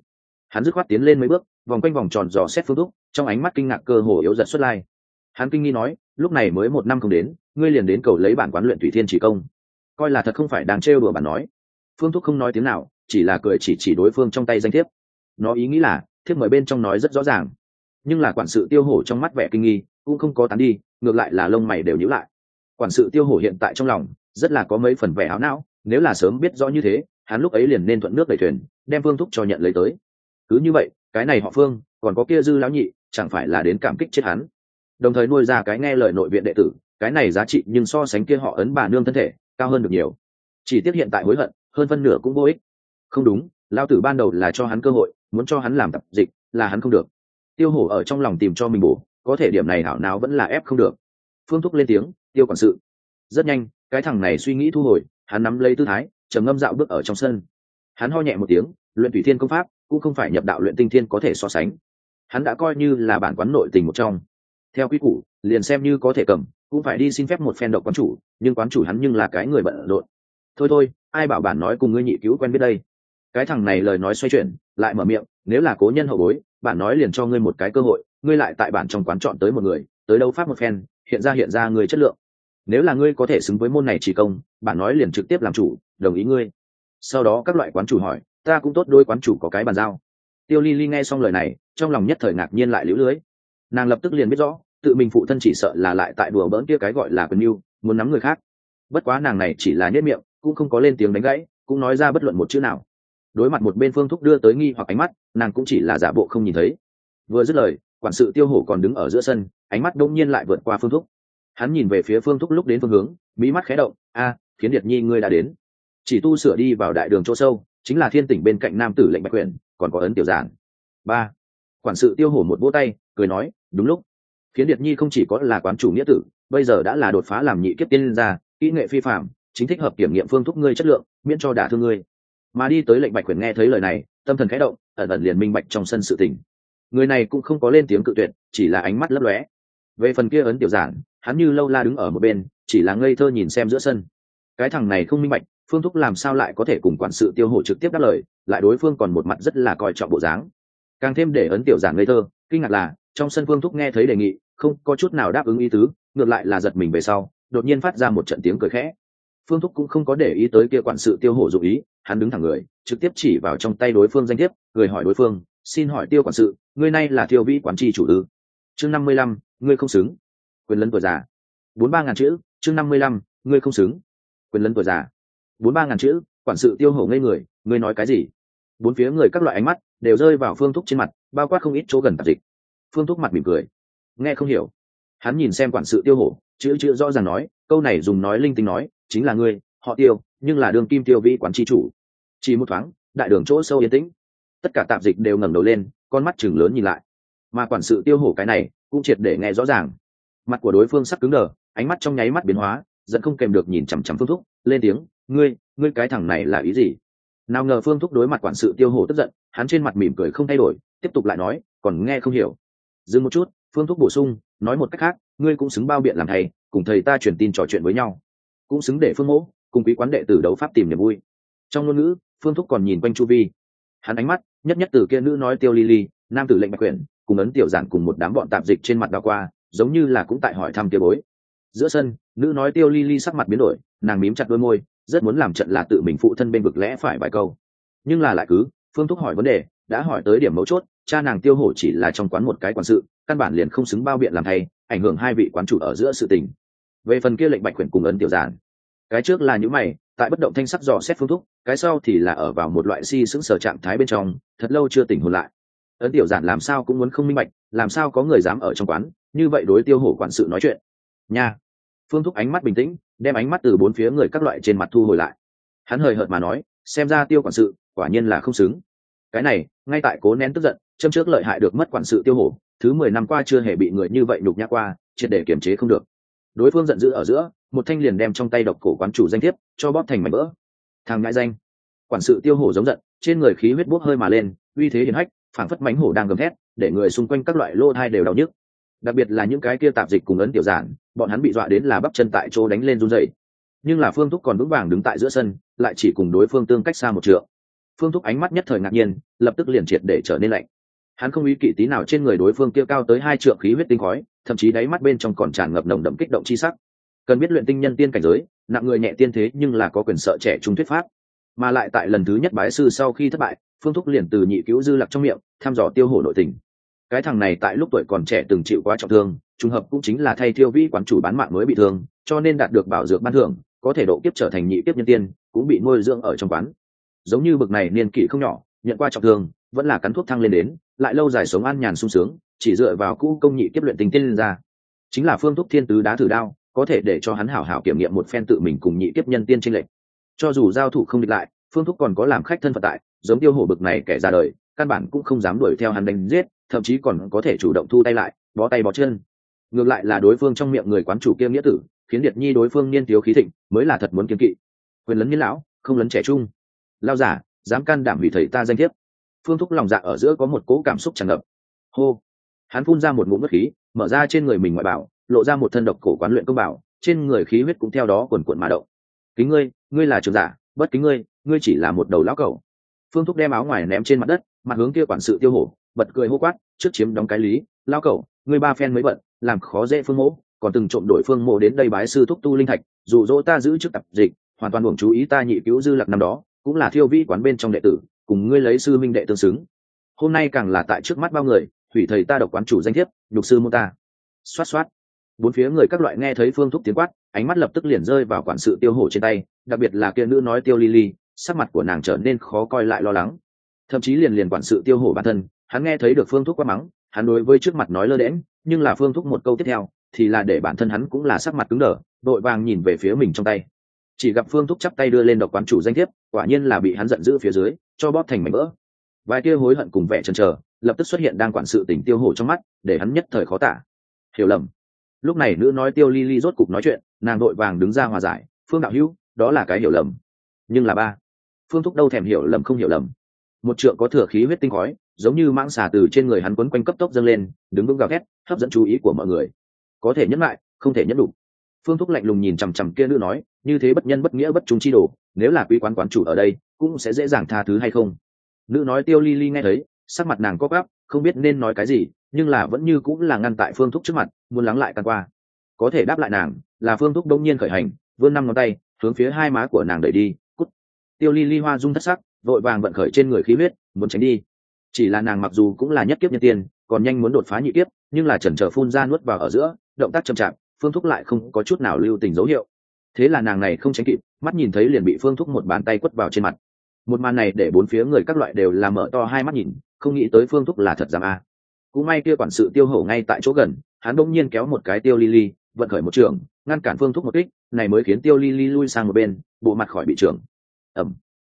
Hắn dứt khoát tiến lên mấy bước, vòng quanh vòng tròn dò xét phương thúc trong ánh mắt kinh ngạc cơ hồ yếu giật xuất lai. Hắn kinh nghi nói, lúc này mới một năm không đến, ngươi liền đến cầu lấy bản quán luyện thủy thiên chỉ công. Coi là thật không phải đang trêu đùa bản nói. Phương thúc không nói tiếng nào, chỉ là cười chỉ chỉ đối phương trong tay danh thiếp. Nó ý nghĩ là, thiếp mời bên trong nói rất rõ ràng. Nhưng là quản sự tiêu hổ trong mắt vẻ kinh nghi, cũng không có tán đi, ngược lại là lông mày đều nhíu lại. Quản sự tiêu hổ hiện tại trong lòng, rất là có mấy phần vẻ áo não, nếu là sớm biết rõ như thế, hắn lúc ấy liền nên thuận nước đẩy thuyền, đem phương thúc cho nhận lấy tới. Cứ như vậy, cái này họ phương, còn có kia dư lão nhị chẳng phải là đến cảm kích chết hắn. Đồng thời nuôi ra cái nghe lời nội viện đệ tử, cái này giá trị nhưng so sánh kia họ ấn bà nương thân thể, cao hơn được nhiều. Chỉ tiếc hiện tại hối hận, hơn phân nửa cũng vô ích. Không đúng lao tử ban đầu là cho hắn cơ hội, muốn cho hắn làm tập dịch, là hắn không được. Tiêu hổ ở trong lòng tìm cho mình bổ, có thể điểm này hảo nào vẫn là ép không được. Phương thúc lên tiếng, tiêu quản sự. Rất nhanh, cái thằng này suy nghĩ thu hồi, hắn nắm lấy tư thái, trầm ngâm dạo bước ở trong sân. Hắn ho nhẹ một tiếng, luyện thủy thiên công pháp cũng không phải nhập đạo luyện tinh thiên có thể so sánh hắn đã coi như là bản quán nội tình một trong. Theo quy củ, liền xem như có thể cầm, cũng phải đi xin phép một phen độc quán chủ, nhưng quán chủ hắn nhưng là cái người bận rộn. Thôi thôi, ai bảo bản nói cùng ngươi nhị cứu quen biết đây? Cái thằng này lời nói xoay chuyển, lại mở miệng, nếu là cố nhân hậu bối bạn nói liền cho ngươi một cái cơ hội, ngươi lại tại bản trong quán chọn tới một người, tới đâu phát một phen, hiện ra hiện ra người chất lượng. Nếu là ngươi có thể xứng với môn này chỉ công bạn nói liền trực tiếp làm chủ, đồng ý ngươi. Sau đó các loại quán chủ hỏi, ta cũng tốt đôi quán chủ có cái bàn giao tiêu ly ly nghe xong lời này, trong lòng nhất thời ngạc nhiên lại lũ lưới. Nàng lập tức liền biết rõ, tự mình phụ thân chỉ sợ là lại tại đùa bỡn kia cái gọi là quân mưu, muốn nắm người khác. Bất quá nàng này chỉ là nhất miệng, cũng không có lên tiếng đánh gãy, cũng nói ra bất luận một chữ nào. Đối mặt một bên phương thúc đưa tới nghi hoặc ánh mắt, nàng cũng chỉ là giả bộ không nhìn thấy. Vừa dứt lời, quản sự tiêu hổ còn đứng ở giữa sân, ánh mắt đông nhiên lại vượt qua phương thúc. Hắn nhìn về phía phương thúc lúc đến phương hướng mỹ mắt khé động, a khiến điệt nhi ngươi đã đến. Chỉ tu sửa đi vào đại đường chỗ sâu chính là thiên tỉnh bên cạnh nam tử lệnh bạch quyền, còn có ấn tiểu giản. Ba, quản sự tiêu hổ một vỗ tay, cười nói, đúng lúc. Khiến điệt nhi không chỉ có là quán chủ nghĩa tử, bây giờ đã là đột phá làm nhị kiếp tiên gia, kỹ nghệ phi phạm chính thích hợp kiểm nghiệm phương thúc ngươi chất lượng, miễn cho đả thương ngươi. Mà đi tới lệnh bạch quyền nghe thấy lời này, tâm thần khẽ động, ẩn ẩn liền minh bạch trong sân sự tình. Người này cũng không có lên tiếng cự tuyệt, chỉ là ánh mắt lấp lóe. Về phần kia ấn tiểu giản, hắn như lâu la đứng ở một bên, chỉ là ngây thơ nhìn xem giữa sân. Cái thằng này không minh bạch phương thúc làm sao lại có thể cùng quản sự tiêu hổ trực tiếp đáp lời, lại đối phương còn một mặt rất là coi trọng bộ dáng. Càng thêm để ấn tiểu giản ngây thơ, kinh ngạc là, trong sân phương thúc nghe thấy đề nghị, không có chút nào đáp ứng ý tứ, ngược lại là giật mình về sau, đột nhiên phát ra một trận tiếng cười khẽ. Phương thúc cũng không có để ý tới kia quản sự tiêu hổ dụ ý, hắn đứng thẳng người, trực tiếp chỉ vào trong tay đối phương danh thiếp người hỏi đối phương, xin hỏi tiêu quản sự, ngươi nay là tiêu vĩ quản tri chủ ư? Chương năm mươi lăm, ngươi không xứng. Quyền lấn tuổi già. Bốn ba ngàn chữ, chương năm mươi lăm, ngươi không xứng. Quyền lấn tuổi già bốn ba ngàn chữ, quản sự tiêu hổ ngây người, ngươi nói cái gì? Bốn phía người các loại ánh mắt đều rơi vào phương thúc trên mặt, bao quát không ít chỗ gần tạp dịch. Phương thúc mặt mỉm cười. Nghe không hiểu. Hắn nhìn xem quản sự tiêu hổ, chữ chữ rõ ràng nói, câu này dùng nói linh tinh nói, chính là ngươi, họ tiêu, nhưng là đường kim tiêu vĩ quán tri chủ. Chỉ một thoáng, đại đường chỗ sâu yên tĩnh. Tất cả tạp dịch đều ngẩng đầu lên, con mắt chừng lớn nhìn lại. Mà quản sự tiêu hổ cái này, cũng triệt để nghe rõ ràng. Mặt của đối phương sắc cứng đờ, ánh mắt trong nháy mắt biến hóa dẫn không kèm được nhìn chằm chằm phương thúc, lên tiếng ngươi ngươi cái thằng này là ý gì? Nào ngờ phương thúc đối mặt quản sự tiêu hổ tức giận, hắn trên mặt mỉm cười không thay đổi, tiếp tục lại nói, còn nghe không hiểu. Dừng một chút, phương thúc bổ sung, nói một cách khác, ngươi cũng xứng bao biện làm thầy, cùng thầy ta truyền tin trò chuyện với nhau. Cũng xứng để phương mẫu cùng quý quán đệ tử đấu pháp tìm niềm vui. Trong ngôn ngữ, phương thúc còn nhìn quanh chu vi. Hắn ánh mắt, nhất nhất từ kia nữ nói tiêu ly ly nam tử lệnh bạch quyển cùng ấn tiểu giản cùng một đám bọn tạp dịch trên mặt đao qua, giống như là cũng tại hỏi thăm tiêu bối. Giữa sân, nữ nói tiêu ly ly sắc mặt biến đổi, nàng mím chặt đôi môi rất muốn làm trận là tự mình phụ thân bên vực lẽ phải vài câu. Nhưng là lại cứ, phương thúc hỏi vấn đề, đã hỏi tới điểm mấu chốt, cha nàng tiêu hổ chỉ là trong quán một cái quản sự, căn bản liền không xứng bao biện làm thay, ảnh hưởng hai vị quán chủ ở giữa sự tình. Về phần kia lệnh bạch quyển cùng ấn tiểu giản, cái trước là những mày, tại bất động thanh sắc dò xét phương thúc, cái sau thì là ở vào một loại si sững sờ trạng thái bên trong, thật lâu chưa tỉnh hồn lại. Ấn tiểu giản làm sao cũng muốn không minh bạch, làm sao có người dám ở trong quán, như vậy đối tiêu hổ quản sự nói chuyện. Nha phương thúc ánh mắt bình tĩnh, đem ánh mắt từ bốn phía người các loại trên mặt thu hồi lại. Hắn hời hợt mà nói, xem ra tiêu quản sự, quả nhiên là không xứng. Cái này, ngay tại cố nén tức giận, châm trước lợi hại được mất quản sự tiêu hổ, thứ mười năm qua chưa hề bị người như vậy nhục nhã qua, triệt để kiềm chế không được. Đối phương giận dữ ở giữa, một thanh liền đem trong tay độc cổ quán chủ danh thiếp, cho bóp thành mảnh vỡ. Thằng ngại danh. Quản sự tiêu hổ giống giận, trên người khí huyết bốc hơi mà lên, uy thế hiền hách, phảng phất mánh hổ đang gầm thét, để người xung quanh các loại lô thai đều đau nhức đặc biệt là những cái kia tạp dịch cùng ấn tiểu giản, bọn hắn bị dọa đến là bắp chân tại chỗ đánh lên run dậy nhưng là phương thúc còn vững vàng đứng tại giữa sân, lại chỉ cùng đối phương tương cách xa một trượng. Phương thúc ánh mắt nhất thời ngạc nhiên, lập tức liền triệt để trở nên lạnh. Hắn không ý kỵ tí nào trên người đối phương kia cao tới hai trượng khí huyết tinh khói, thậm chí đáy mắt bên trong còn tràn ngập nồng đậm kích động chi sắc. Cần biết luyện tinh nhân tiên cảnh giới, nặng người nhẹ tiên thế nhưng là có quyền sợ trẻ trung thuyết pháp. Mà lại tại lần thứ nhất bái sư sau khi thất bại, phương thúc liền từ nhị cứu dư lặc trong miệng, thăm dò tiêu hổ nội tình cái thằng này tại lúc tuổi còn trẻ từng chịu quá trọng thương, trùng hợp cũng chính là thay thiêu vi quán chủ bán mạng mới bị thương, cho nên đạt được bảo dược ban thưởng, có thể độ kiếp trở thành nhị kiếp nhân tiên, cũng bị nuôi dưỡng ở trong quán. Giống như bực này niên kỷ không nhỏ, nhận qua trọng thương, vẫn là cắn thuốc thăng lên đến, lại lâu dài sống an nhàn sung sướng, chỉ dựa vào cũ công nhị kiếp luyện tình tiên lên ra. Chính là phương thúc thiên tứ đá thử đao, có thể để cho hắn hảo hảo kiểm nghiệm một phen tự mình cùng nhị kiếp nhân tiên tranh lệch. Cho dù giao thủ không địch lại, phương thúc còn có làm khách thân phận tại, giống tiêu hổ bực này kẻ ra đời, căn bản cũng không dám đuổi theo hắn đánh giết thậm chí còn có thể chủ động thu tay lại, bó tay bó chân. Ngược lại là đối phương trong miệng người quán chủ kiêm nghĩa tử, khiến điệt nhi đối phương niên thiếu khí thịnh, mới là thật muốn kiếm kỵ. Quyền lấn nhiên lão, không lấn trẻ trung. Lao giả, dám can đảm hủy thầy ta danh thiếp. Phương thúc lòng dạ ở giữa có một cố cảm xúc tràn ngập. Hô. Hắn phun ra một ngụm ngất khí, mở ra trên người mình ngoại bảo, lộ ra một thân độc cổ quán luyện công bảo, trên người khí huyết cũng theo đó quần quận mà động. Kính ngươi ngươi là trường giả, bất kính ngươi ngươi chỉ là một đầu lão cầu phương thúc đem áo ngoài ném trên mặt đất, mặt hướng kia quản sự tiêu hổ bật cười hô quát, trước chiếm đóng cái lý, lao cẩu người ba phen mới bận, làm khó dễ phương mỗ, còn từng trộm đổi phương mộ đến đây bái sư thúc tu linh thạch, dụ dỗ ta giữ chức tập dịch, hoàn toàn buồng chú ý ta nhị cứu dư lặc năm đó, cũng là thiêu vi quán bên trong đệ tử, cùng ngươi lấy sư minh đệ tương xứng. Hôm nay càng là tại trước mắt bao người, thủy thầy ta độc quán chủ danh thiếp, nhục sư mô ta. Xoát xoát. Bốn phía người các loại nghe thấy phương thúc tiếng quát, ánh mắt lập tức liền rơi vào quản sự tiêu hổ trên tay, đặc biệt là kia nữ nói tiêu ly ly, sắc mặt của nàng trở nên khó coi lại lo lắng. Thậm chí liền liền quản sự tiêu hổ bản thân hắn nghe thấy được phương thúc quá mắng, hắn đối với trước mặt nói lơ đễm nhưng là phương thúc một câu tiếp theo, thì là để bản thân hắn cũng là sắc mặt cứng đờ, đội vàng nhìn về phía mình trong tay. Chỉ gặp phương thúc chắp tay đưa lên độc quán chủ danh thiếp, quả nhiên là bị hắn giận dữ phía dưới, cho bóp thành mảnh vỡ. Vài kia hối hận cùng vẻ chần chờ, lập tức xuất hiện đang quản sự tình tiêu hổ trong mắt, để hắn nhất thời khó tả. Hiểu lầm. Lúc này nữ nói tiêu ly ly rốt cục nói chuyện, nàng đội vàng đứng ra hòa giải, phương đạo hữu, đó là cái hiểu lầm. Nhưng là ba. Phương thúc đâu thèm hiểu lầm không hiểu lầm. Một trượng có thừa khí huyết tinh khói giống như mãng xà từ trên người hắn quấn quanh cấp tốc dâng lên, đứng vững gào thét, hấp dẫn chú ý của mọi người. Có thể nhẫn lại, không thể nhẫn đủ. Phương thúc lạnh lùng nhìn chằm chằm kia nữ nói, như thế bất nhân bất nghĩa bất chúng chi đồ, nếu là quý quán quán chủ ở đây, cũng sẽ dễ dàng tha thứ hay không? Nữ nói tiêu ly ly nghe thấy, sắc mặt nàng có gắp không biết nên nói cái gì, nhưng là vẫn như cũng là ngăn tại phương thúc trước mặt, muốn lắng lại căn qua. Có thể đáp lại nàng, là phương thúc đông nhiên khởi hành, vươn năm ngón tay, hướng phía hai má của nàng đẩy đi, cút. Tiêu ly ly hoa rung thất sắc, vội vàng vận khởi trên người khí huyết, muốn tránh đi chỉ là nàng mặc dù cũng là nhất kiếp nhân tiên, còn nhanh muốn đột phá nhị kiếp, nhưng là chần chờ phun ra nuốt vào ở giữa, động tác chậm chạp, phương thúc lại không có chút nào lưu tình dấu hiệu thế là nàng này không tránh kịp, mắt nhìn thấy liền bị phương thúc một bàn tay quất vào trên mặt một màn này để bốn phía người các loại đều làm mở to hai mắt nhìn, không nghĩ tới phương thúc là thật giảm a à. cũng may kia quản sự tiêu hổ ngay tại chỗ gần, hắn bỗng nhiên kéo một cái tiêu li li vận khởi một trường, ngăn cản phương thúc một kích, này mới khiến tiêu li li lui sang một bên, bộ mặt khỏi bị trường. ẩm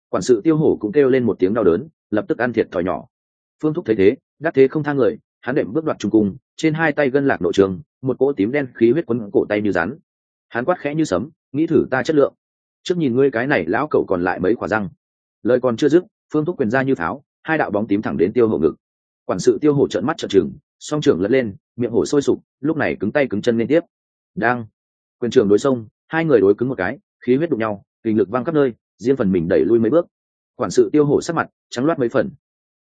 quản sự tiêu hổ cũng kêu lên một tiếng đau đớn, lập tức ăn thiệt thòi nhỏ phương thúc thấy thế, đắc thế không thang người, hắn đệm bước đoạt trung cung, trên hai tay gân lạc nội trường, một cỗ tím đen khí huyết quấn cổ tay như rắn. Hắn quát khẽ như sấm, nghĩ thử ta chất lượng. Trước nhìn ngươi cái này lão cậu còn lại mấy quả răng. Lời còn chưa dứt, phương thúc quyền ra như pháo, hai đạo bóng tím thẳng đến tiêu hổ ngực. Quản sự tiêu hổ trợn mắt trợn trừng, song trưởng lật lên, miệng hổ sôi sục, lúc này cứng tay cứng chân liên tiếp. Đang. Quyền trường đối sông, hai người đối cứng một cái, khí huyết đụng nhau, kinh lực văng khắp nơi, riêng phần mình đẩy lui mấy bước. Quản sự tiêu hổ sắc mặt, trắng loát mấy phần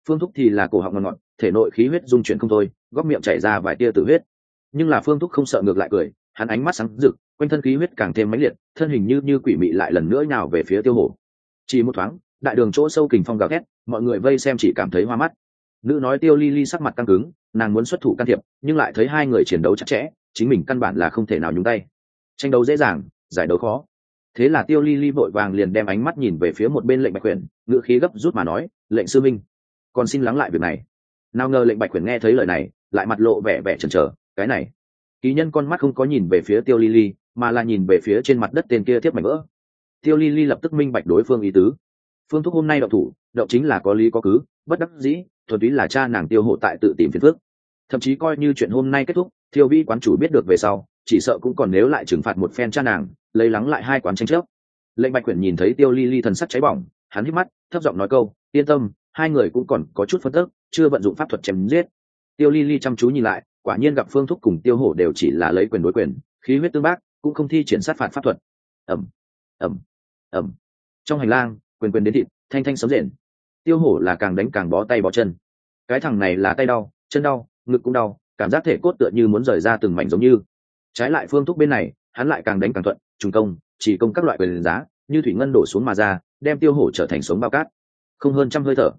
phương thúc thì là cổ họng ngọt ngọt, thể nội khí huyết dung chuyển không thôi, góc miệng chảy ra vài tia tử huyết. Nhưng là phương thúc không sợ ngược lại cười, hắn ánh mắt sáng rực, quanh thân khí huyết càng thêm mãnh liệt, thân hình như như quỷ mị lại lần nữa nhào về phía tiêu hổ. Chỉ một thoáng, đại đường chỗ sâu kình phong gào thét, mọi người vây xem chỉ cảm thấy hoa mắt. Nữ nói tiêu ly ly sắc mặt căng cứng, nàng muốn xuất thủ can thiệp, nhưng lại thấy hai người chiến đấu chặt chẽ, chính mình căn bản là không thể nào nhúng tay. Tranh đấu dễ dàng, giải đấu khó. Thế là tiêu ly ly vội vàng liền đem ánh mắt nhìn về phía một bên lệnh bạch quyền ngữ khí gấp rút mà nói, lệnh sư minh còn xin lắng lại việc này. Nào ngờ lệnh bạch quyền nghe thấy lời này, lại mặt lộ vẻ vẻ chần chờ, cái này. Ký nhân con mắt không có nhìn về phía tiêu ly ly mà là nhìn về phía trên mặt đất tên kia thiếp mảnh vỡ. Tiêu ly ly lập tức minh bạch đối phương ý tứ. Phương thúc hôm nay đậu thủ đậu chính là có lý có cứ, bất đắc dĩ, thuần túy là cha nàng tiêu hộ tại tự tìm phiền phước thậm chí coi như chuyện hôm nay kết thúc, thiêu vi quán chủ biết được về sau, chỉ sợ cũng còn nếu lại trừng phạt một phen cha nàng, lấy lắng lại hai quán tranh chấp. Lệnh bạch quyển nhìn thấy tiêu ly ly thần sắc cháy bỏng, hắn hít mắt, thấp giọng nói câu, yên tâm hai người cũng còn có chút phân tức, chưa vận dụng pháp thuật chém giết. Tiêu ly ly chăm chú nhìn lại, quả nhiên gặp phương thúc cùng tiêu hổ đều chỉ là lấy quyền đối quyền, khí huyết tương bác, cũng không thi triển sát phạt pháp thuật. Ẩm ẩm ẩm trong hành lang, quyền quyền đến thịt, thanh thanh sấm rền. Tiêu hổ là càng đánh càng bó tay bó chân. Cái thằng này là tay đau, chân đau, ngực cũng đau, cảm giác thể cốt tựa như muốn rời ra từng mảnh giống như. Trái lại phương thúc bên này, hắn lại càng đánh càng thuận, trùng công, chỉ công các loại quyền giá, như thủy ngân đổ xuống mà ra, đem tiêu hổ trở thành sống bao cát không hơn trăm hơi thở.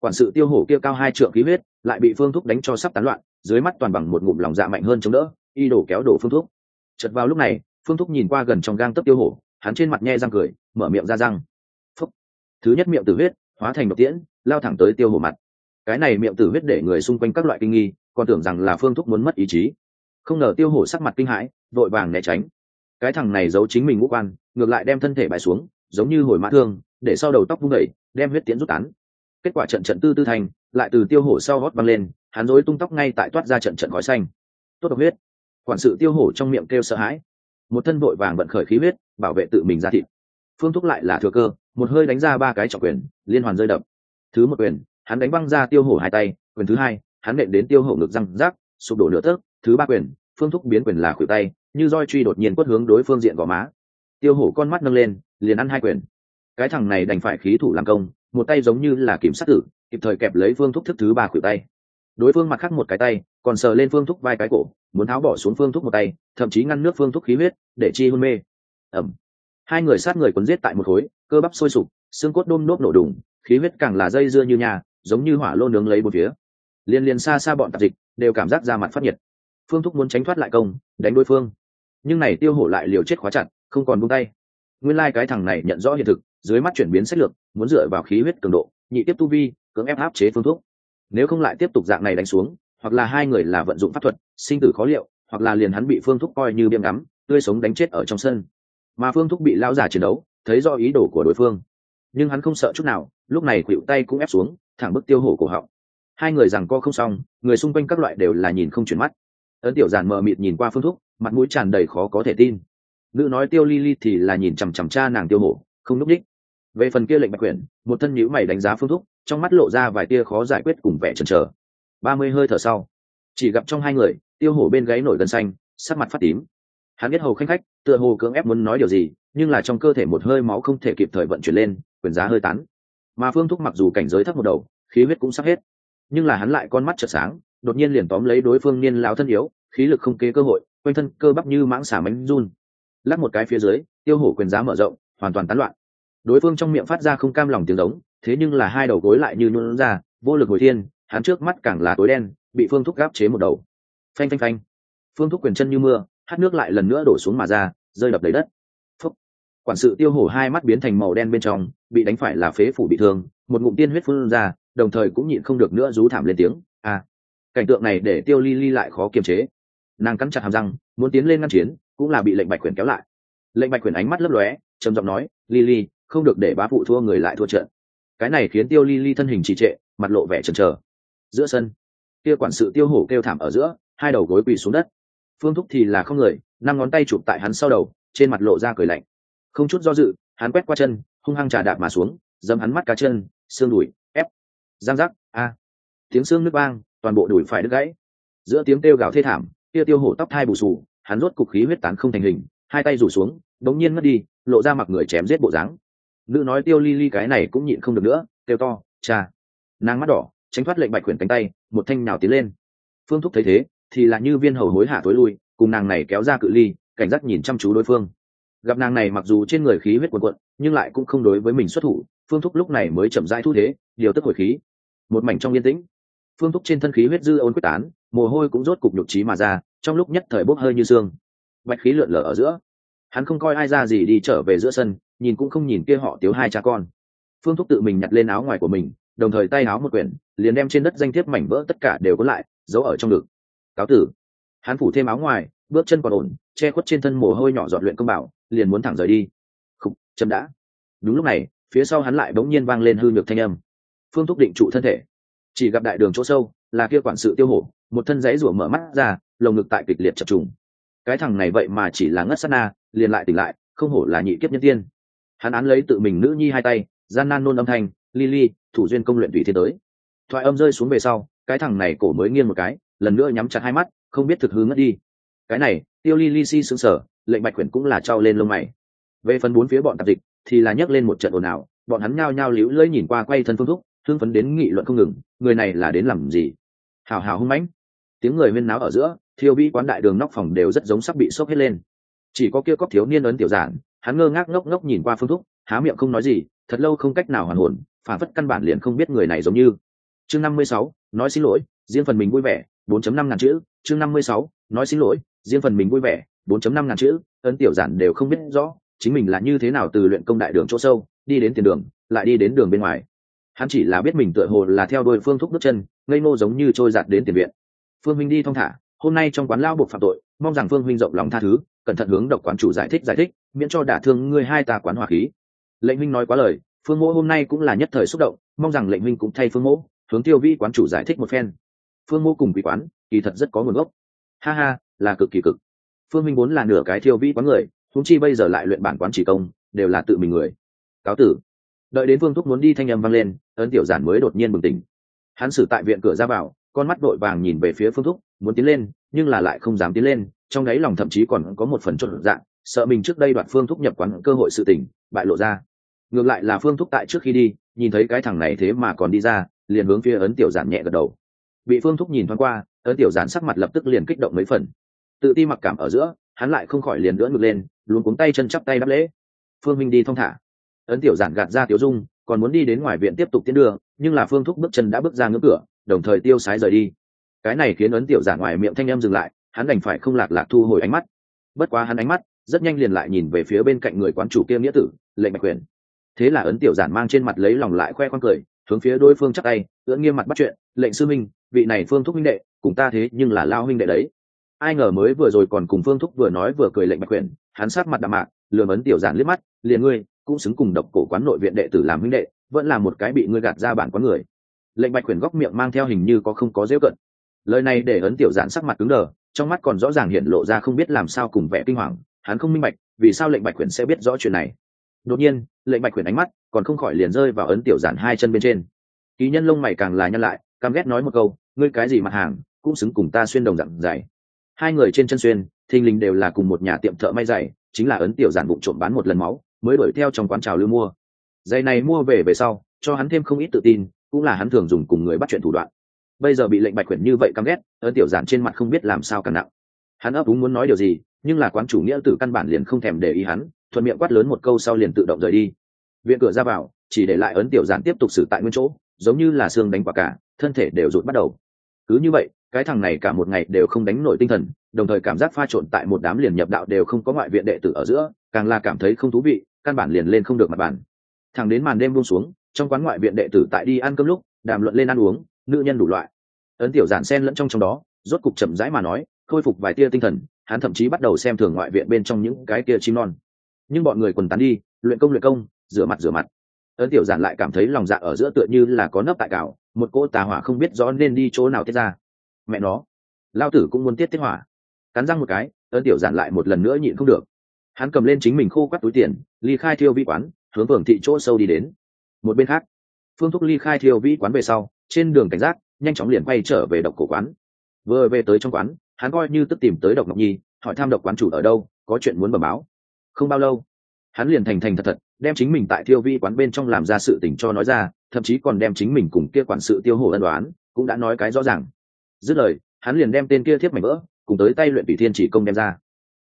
Quản sự tiêu hổ kia cao hai trượng khí huyết, lại bị phương thúc đánh cho sắp tán loạn, dưới mắt toàn bằng một ngụm lòng dạ mạnh hơn chống đỡ, y đổ kéo đổ phương thúc chật vào lúc này, phương thúc nhìn qua gần trong gang tấc tiêu hổ, hắn trên mặt nhe răng cười, mở miệng ra răng. Phúc. Thứ nhất miệng tử huyết, hóa thành độc tiễn, lao thẳng tới tiêu hổ mặt. Cái này miệng tử huyết để người xung quanh các loại kinh nghi, còn tưởng rằng là phương thúc muốn mất ý chí. Không ngờ tiêu hổ sắc mặt kinh hãi, vội vàng né tránh. Cái thằng này giấu chính mình ngũ quan, ngược lại đem thân thể bại xuống, giống như hồi mã thương, để sau đầu tóc vung đẩy đem huyết tiễn rút tán. Kết quả trận trận tư tư thành, lại từ tiêu hổ sau hót băng lên, hắn rối tung tóc ngay tại toát ra trận trận khói xanh. Tốt độc huyết. Quản sự tiêu hổ trong miệng kêu sợ hãi. Một thân vội vàng vận khởi khí huyết, bảo vệ tự mình ra thịt. Phương thúc lại là thừa cơ, một hơi đánh ra ba cái trọng quyền, liên hoàn rơi đập. Thứ một quyền, hắn đánh văng ra tiêu hổ hai tay, quyền thứ hai, hắn nện đến tiêu hổ ngực răng rác, sụp đổ nửa tấc. Thứ ba quyền, phương thúc biến quyền là khuỷu tay, như roi truy đột nhiên quất hướng đối phương diện gò má. Tiêu hổ con mắt nâng lên, liền ăn hai quyền cái thằng này đành phải khí thủ làm công, một tay giống như là kiểm sát tử, kịp thời kẹp lấy phương thúc thức thứ ba khuỷu tay. Đối phương mặt khác một cái tay, còn sờ lên phương thúc vai cái cổ, muốn tháo bỏ xuống phương thúc một tay, thậm chí ngăn nước phương thúc khí huyết, để chi hôn mê. Ẩm. Hai người sát người quấn giết tại một khối, cơ bắp sôi sục, xương cốt đôm nốt nổ đùng, khí huyết càng là dây dưa như nhà, giống như hỏa lô nướng lấy một phía. Liên liên xa xa bọn tạp dịch, đều cảm giác ra mặt phát nhiệt. Phương thúc muốn tránh thoát lại công, đánh đối phương. Nhưng này tiêu hổ lại liều chết khóa chặt, không còn buông tay. Nguyên lai、like、cái thằng này nhận rõ hiện thực dưới mắt chuyển biến sách lược, muốn dựa vào khí huyết cường độ, nhị tiếp tu vi, cưỡng ép áp chế phương thuốc. Nếu không lại tiếp tục dạng này đánh xuống, hoặc là hai người là vận dụng pháp thuật, sinh tử khó liệu, hoặc là liền hắn bị phương thúc coi như biêm ngắm, tươi sống đánh chết ở trong sân. Mà phương thúc bị lao giả chiến đấu, thấy do ý đồ của đối phương. Nhưng hắn không sợ chút nào, lúc này khuỵu tay cũng ép xuống, thẳng bức tiêu hổ cổ họng. Hai người rằng co không xong, người xung quanh các loại đều là nhìn không chuyển mắt. Ấn tiểu giản mờ mịt nhìn qua phương thúc mặt mũi tràn đầy khó có thể tin. Nữ nói tiêu ly ly thì là nhìn chằm chằm cha nàng tiêu hổ, không núp đích về phần kia lệnh bạch quyển, một thân nhữ mày đánh giá phương thúc, trong mắt lộ ra vài tia khó giải quyết cùng vẻ chần chờ. Ba mươi hơi thở sau, chỉ gặp trong hai người, tiêu hổ bên gáy nổi gân xanh, sắc mặt phát tím. Hắn biết hầu khanh khách tựa hồ cưỡng ép muốn nói điều gì, nhưng là trong cơ thể một hơi máu không thể kịp thời vận chuyển lên, quyền giá hơi tán. Mà phương thúc mặc dù cảnh giới thấp một đầu, khí huyết cũng sắp hết. Nhưng là hắn lại con mắt chợt sáng, đột nhiên liền tóm lấy đối phương niên lão thân yếu, khí lực không kế cơ hội, quanh thân cơ bắp như mãng xả mánh run. Lắc một cái phía dưới, tiêu hổ quyền giá mở rộng, hoàn toàn tán loạn đối phương trong miệng phát ra không cam lòng tiếng giống, thế nhưng là hai đầu gối lại như nhuôn ra, vô lực hồi thiên, hắn trước mắt càng là tối đen, bị phương thúc gáp chế một đầu. Phanh phanh phanh. Phương thúc quyền chân như mưa, hát nước lại lần nữa đổ xuống mà ra, rơi đập lấy đất. Phúc. Quản sự tiêu hổ hai mắt biến thành màu đen bên trong, bị đánh phải là phế phủ bị thương, một ngụm tiên huyết phun ra, đồng thời cũng nhịn không được nữa rú thảm lên tiếng à cảnh tượng này để tiêu ly ly lại khó kiềm chế. Nàng cắn chặt hàm răng, muốn tiến lên ngăn chiến, cũng là bị lệnh bạch quyền kéo lại. Lệnh bạch quyền ánh mắt lấp lóe, trầm giọng nói, ly ly không được để bá phụ thua người lại thua trận. Cái này khiến tiêu ly ly thân hình trì trệ, mặt lộ vẻ chần chờ. Giữa sân, kia quản sự tiêu hổ kêu thảm ở giữa, hai đầu gối quỳ xuống đất. Phương thúc thì là không người năm ngón tay chụp tại hắn sau đầu, trên mặt lộ ra cười lạnh. Không chút do dự, hắn quét qua chân, hung hăng trà đạp mà xuống dâm hắn mắt cá chân, xương đùi, ép. Giang giác, a. Tiếng xương nước vang, toàn bộ đùi phải đứt gãy. Giữa tiếng kêu gào thê thảm, kia tiêu hổ tóc thai bù xù, hắn rốt cục khí huyết tán không thành hình, hai tay rủ xuống, đống nhiên mất đi, lộ ra mặc người chém giết bộ dáng nữ nói tiêu ly ly cái này cũng nhịn không được nữa, kêu to, cha! Nàng mắt đỏ, tránh thoát lệnh bạch quyển cánh tay, một thanh nào tiến lên. Phương thúc thấy thế, thì là như viên hầu hối hả tối lui, cùng nàng này kéo ra cự ly, cảnh giác nhìn chăm chú đối phương. Gặp nàng này mặc dù trên người khí huyết quần cuộn, nhưng lại cũng không đối với mình xuất thủ, phương thúc lúc này mới chậm rãi thu thế, điều tức hồi khí. Một mảnh trong yên tĩnh. Phương thúc trên thân khí huyết dư ôn quyết tán, mồ hôi cũng rốt cục nhục trí mà ra, trong lúc nhất thời bốc hơi như xương bạch khí lượn lở ở giữa. Hắn không coi ai ra gì đi trở về giữa sân nhìn cũng không nhìn kia họ tiếu hai cha con. Phương thúc tự mình nhặt lên áo ngoài của mình, đồng thời tay áo một quyển, liền đem trên đất danh thiếp mảnh vỡ tất cả đều có lại, giấu ở trong ngực. Cáo tử. Hắn phủ thêm áo ngoài, bước chân còn ổn, che khuất trên thân mồ hôi nhỏ dọn luyện công bảo, liền muốn thẳng rời đi. Khúc chậm đã. Đúng lúc này, phía sau hắn lại bỗng nhiên vang lên hư nhược thanh âm. Phương thúc định trụ thân thể. Chỉ gặp đại đường chỗ sâu, là kia quản sự tiêu hổ, một thân giấy rủa mở mắt ra, lồng ngực tại kịch liệt chập trùng. Cái thằng này vậy mà chỉ là ngất sát na, liền lại tỉnh lại, không hổ là nhị kiếp nhân tiên hắn án lấy tự mình nữ nhi hai tay, gian nan nôn âm thanh li li thủ duyên công luyện tùy thiên tới. Thoại âm rơi xuống về sau, cái thằng này cổ mới nghiêng một cái, lần nữa nhắm chặt hai mắt, không biết thực hư ngất đi. Cái này, tiêu li li si sững sờ, lệnh bạch quyển cũng là trao lên lông mày. Về phần bốn phía bọn tạp dịch, thì là nhấc lên một trận ồn ào, bọn hắn nhao nhao liễu lưỡi nhìn qua quay thân phương thúc, thương phấn đến nghị luận không ngừng, người này là đến làm gì? Hào hào hung mãnh. Tiếng người huyên náo ở giữa, thiêu vĩ quán đại đường nóc phòng đều rất giống sắp bị sốc hết lên. Chỉ có kia cóc thiếu niên ấn tiểu giản hắn ngơ ngác ngốc ngốc nhìn qua phương thúc, há miệng không nói gì, thật lâu không cách nào hoàn hồn, phản phất căn bản liền không biết người này giống như. Chương năm mươi sáu, nói xin lỗi, riêng phần mình vui vẻ 4 năm ngàn chữ. Chương năm mươi sáu, nói xin lỗi, riêng phần mình vui vẻ 4 năm ngàn chữ. Ấn tiểu giản đều không biết rõ, chính mình là như thế nào từ luyện công đại đường chỗ sâu, đi đến tiền đường, lại đi đến đường bên ngoài. Hắn chỉ là biết mình tựa hồ là theo đôi phương thúc bước chân, ngây ngô giống như trôi giạt đến tiền viện. Phương minh đi thong thả, hôm nay trong quán lao buộc phạm tội, mong rằng phương minh rộng lòng tha thứ, cẩn thận hướng độc quán chủ giải thích giải thích miễn cho đả thương ngươi hai ta quán hòa khí. Lệnh minh nói quá lời, phương mỗ hôm nay cũng là nhất thời xúc động, mong rằng lệnh minh cũng thay phương mỗ, hướng tiêu vi quán chủ giải thích một phen. Phương mô cùng quý quán, kỳ thật rất có nguồn gốc. Ha ha, là cực kỳ cực. Phương minh muốn là nửa cái thiêu vi quán người thúng chi bây giờ lại luyện bản quán chỉ công, đều là tự mình người. Cáo tử. Đợi đến phương thúc muốn đi thanh âm vang lên, ấn tiểu giản mới đột nhiên bừng tỉnh. Hắn xử tại viện cửa ra vào, con mắt đội vàng nhìn về phía phương thúc, muốn tiến lên, nhưng là lại không dám tiến lên, trong đáy lòng thậm chí còn có một phần chốt dạng sợ mình trước đây đoạt phương thúc nhập quán cơ hội sự tình, bại lộ ra. Ngược lại là phương thúc tại trước khi đi, nhìn thấy cái thằng này thế mà còn đi ra, liền hướng phía ấn tiểu giản nhẹ gật đầu. Bị phương thúc nhìn thoáng qua, ấn tiểu giản sắc mặt lập tức liền kích động mấy phần. Tự ti mặc cảm ở giữa, hắn lại không khỏi liền đỡ ngược lên luôn cuống tay chân chắp tay đáp lễ. Phương minh đi thong thả. Ấn tiểu giản gạt ra tiểu dung, còn muốn đi đến ngoài viện tiếp tục tiến đường, nhưng là phương thúc bước chân đã bước ra ngưỡng cửa, đồng thời tiêu sái rời đi. Cái này khiến ấn tiểu giản ngoài miệng thanh em dừng lại, hắn đành phải không lạc lạc thu hồi ánh mắt. Bất quá hắn ánh mắt rất nhanh liền lại nhìn về phía bên cạnh người quán chủ kia nghĩa tử, lệnh bạch quyền. Thế là ấn tiểu giản mang trên mặt lấy lòng lại khoe khoang cười, hướng phía đối phương chắc tay, ưỡn nghiêm mặt bắt chuyện, lệnh sư minh, vị này phương thúc minh đệ, cùng ta thế nhưng là lao huynh đệ đấy. Ai ngờ mới vừa rồi còn cùng phương thúc vừa nói vừa cười lệnh bạch quyền, hắn sát mặt đạm mạc lừa ấn tiểu giản liếc mắt, liền ngươi, cũng xứng cùng độc cổ quán nội viện đệ tử làm huynh đệ, vẫn là một cái bị ngươi gạt ra bản quán người. Lệnh bạch quyền góc miệng mang theo hình như có không có dễ cận. Lời này để ấn tiểu giản sắc mặt cứng đờ, trong mắt còn rõ ràng hiện lộ ra không biết làm sao cùng vẻ kinh hoàng hắn không minh bạch, vì sao lệnh bạch quyển sẽ biết rõ chuyện này. Đột nhiên, lệnh bạch quyển ánh mắt còn không khỏi liền rơi vào ấn tiểu giản hai chân bên trên. Ký nhân lông mày càng là nhăn lại, căm ghét nói một câu, ngươi cái gì mặt hàng, cũng xứng cùng ta xuyên đồng dặn dày. Hai người trên chân xuyên, thình lình đều là cùng một nhà tiệm thợ may dày, chính là ấn tiểu giản bụng trộm bán một lần máu, mới đuổi theo trong quán trào lưu mua. Giày này mua về về sau, cho hắn thêm không ít tự tin, cũng là hắn thường dùng cùng người bắt chuyện thủ đoạn. Bây giờ bị lệnh bạch quyển như vậy căm ghét, ấn tiểu giản trên mặt không biết làm sao càng nặng. Hắn ấp úng muốn nói điều gì nhưng là quán chủ nghĩa tử căn bản liền không thèm để ý hắn, thuận miệng quát lớn một câu sau liền tự động rời đi. Viện cửa ra vào, chỉ để lại ấn tiểu giản tiếp tục xử tại nguyên chỗ, giống như là xương đánh quả cả, thân thể đều rụt bắt đầu. Cứ như vậy, cái thằng này cả một ngày đều không đánh nổi tinh thần, đồng thời cảm giác pha trộn tại một đám liền nhập đạo đều không có ngoại viện đệ tử ở giữa, càng là cảm thấy không thú vị, căn bản liền lên không được mặt bàn. Thằng đến màn đêm buông xuống, trong quán ngoại viện đệ tử tại đi ăn cơm lúc, đàm luận lên ăn uống, nữ nhân đủ loại. Ấn tiểu giản sen lẫn trong trong đó, rốt cục chậm rãi mà nói, khôi phục vài tia tinh thần hắn thậm chí bắt đầu xem thường ngoại viện bên trong những cái kia chim non. Nhưng bọn người quần tán đi, luyện công luyện công, rửa mặt rửa mặt. Ấn tiểu giản lại cảm thấy lòng dạ ở giữa tựa như là có nấp tại cào, một cỗ tà hỏa không biết rõ nên đi chỗ nào tiết ra. Mẹ nó, lao tử cũng muốn tiết tiết hỏa. Cắn răng một cái, ấn tiểu giản lại một lần nữa nhịn không được. Hắn cầm lên chính mình khô quắt túi tiền, ly khai thiêu vi quán, hướng phường thị chỗ sâu đi đến. Một bên khác, phương thúc ly khai thiêu vi quán về sau, trên đường cảnh giác, nhanh chóng liền quay trở về độc cổ quán. Vừa về tới trong quán hắn coi như tức tìm tới độc ngọc nhi, hỏi tham độc quán chủ ở đâu, có chuyện muốn bẩm báo. Không bao lâu, hắn liền thành thành thật thật, đem chính mình tại thiêu vi quán bên trong làm ra sự tình cho nói ra, thậm chí còn đem chính mình cùng kia quản sự tiêu hổ ân đoán cũng đã nói cái rõ ràng. Dứt lời, hắn liền đem tên kia thiếp mảnh vỡ, cùng tới tay luyện vị thiên chỉ công đem ra.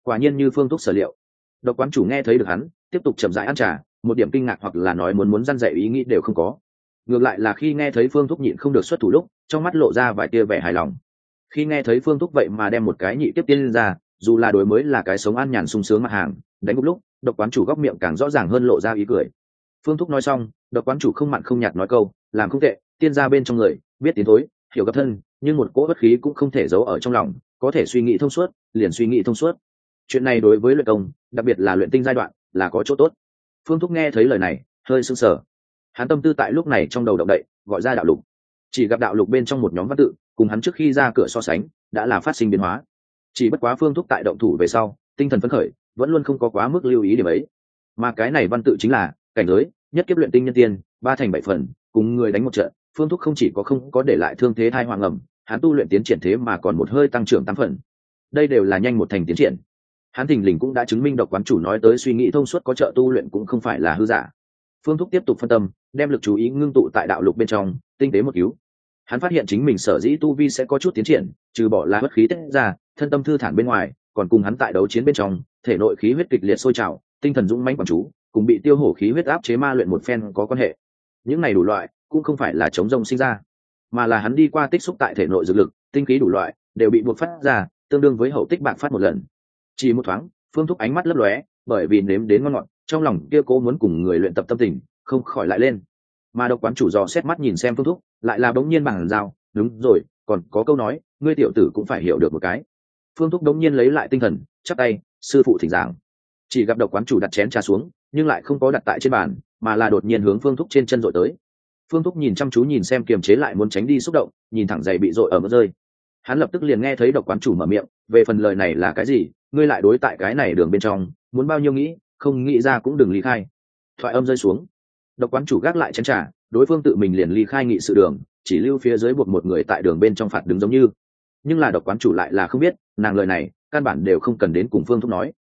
Quả nhiên như phương thuốc sở liệu. Độc quán chủ nghe thấy được hắn, tiếp tục chậm rãi ăn trà, một điểm kinh ngạc hoặc là nói muốn muốn răn dạy ý nghĩ đều không có. Ngược lại là khi nghe thấy phương thúc nhịn không được xuất thủ lúc, trong mắt lộ ra vài tia vẻ hài lòng khi nghe thấy phương thúc vậy mà đem một cái nhị tiếp tiên ra, dù là đối mới là cái sống an nhàn sung sướng mặt hàng, đánh một lúc, độc quán chủ góc miệng càng rõ ràng hơn lộ ra ý cười. Phương thúc nói xong, độc quán chủ không mặn không nhạt nói câu, làm không tệ, tiên ra bên trong người, biết tiến thối, hiểu gặp thân, nhưng một cỗ bất khí cũng không thể giấu ở trong lòng, có thể suy nghĩ thông suốt, liền suy nghĩ thông suốt. Chuyện này đối với luyện công, đặc biệt là luyện tinh giai đoạn, là có chỗ tốt. Phương thúc nghe thấy lời này, hơi sưng sờ. Hắn tâm tư tại lúc này trong đầu động đậy, gọi ra đạo lục. Chỉ gặp đạo lục bên trong một nhóm văn tự cùng hắn trước khi ra cửa so sánh, đã là phát sinh biến hóa. Chỉ bất quá phương thúc tại động thủ về sau, tinh thần phấn khởi, vẫn luôn không có quá mức lưu ý điểm ấy. Mà cái này văn tự chính là, cảnh giới, nhất kiếp luyện tinh nhân tiên, ba thành bảy phần, cùng người đánh một trận, phương thúc không chỉ có không có để lại thương thế thai hoàng ẩm, hắn tu luyện tiến triển thế mà còn một hơi tăng trưởng tám phần. Đây đều là nhanh một thành tiến triển. Hắn thình lình cũng đã chứng minh độc quán chủ nói tới suy nghĩ thông suốt có trợ tu luyện cũng không phải là hư giả. Phương thúc tiếp tục phân tâm, đem lực chú ý ngưng tụ tại đạo lục bên trong, tinh tế một cứu hắn phát hiện chính mình sở dĩ tu vi sẽ có chút tiến triển, trừ bỏ là bất khí tiết ra, thân tâm thư thản bên ngoài, còn cùng hắn tại đấu chiến bên trong, thể nội khí huyết kịch liệt sôi trào, tinh thần dũng mãnh quản chú, cùng bị tiêu hổ khí huyết áp chế ma luyện một phen có quan hệ. Những này đủ loại, cũng không phải là chống rông sinh ra, mà là hắn đi qua tích xúc tại thể nội dược lực, tinh khí đủ loại, đều bị buộc phát ra, tương đương với hậu tích bạc phát một lần. Chỉ một thoáng, phương thúc ánh mắt lấp lóe, bởi vì nếm đến ngon ngọt, trong lòng kia cố muốn cùng người luyện tập tâm tình, không khỏi lại lên mà độc quán chủ dò xét mắt nhìn xem phương thúc lại là bỗng nhiên bằng dao, đúng rồi, còn có câu nói, ngươi tiểu tử cũng phải hiểu được một cái. Phương thúc đống nhiên lấy lại tinh thần chắc tay, sư phụ thỉnh giảng. Chỉ gặp độc quán chủ đặt chén trà xuống, nhưng lại không có đặt tại trên bàn, mà là đột nhiên hướng phương thúc trên chân dội tới. Phương thúc nhìn chăm chú nhìn xem kiềm chế lại muốn tránh đi xúc động, nhìn thẳng giày bị dội ở mức rơi. Hắn lập tức liền nghe thấy độc quán chủ mở miệng, về phần lời này là cái gì, ngươi lại đối tại cái này đường bên trong, muốn bao nhiêu nghĩ, không nghĩ ra cũng đừng ly khai. Thoại âm rơi xuống độc quán chủ gác lại chén trà, đối phương tự mình liền ly khai nghị sự đường chỉ lưu phía dưới buộc một người tại đường bên trong phạt đứng giống như. Nhưng là độc quán chủ lại là không biết nàng lời này căn bản đều không cần đến cùng phương thúc nói.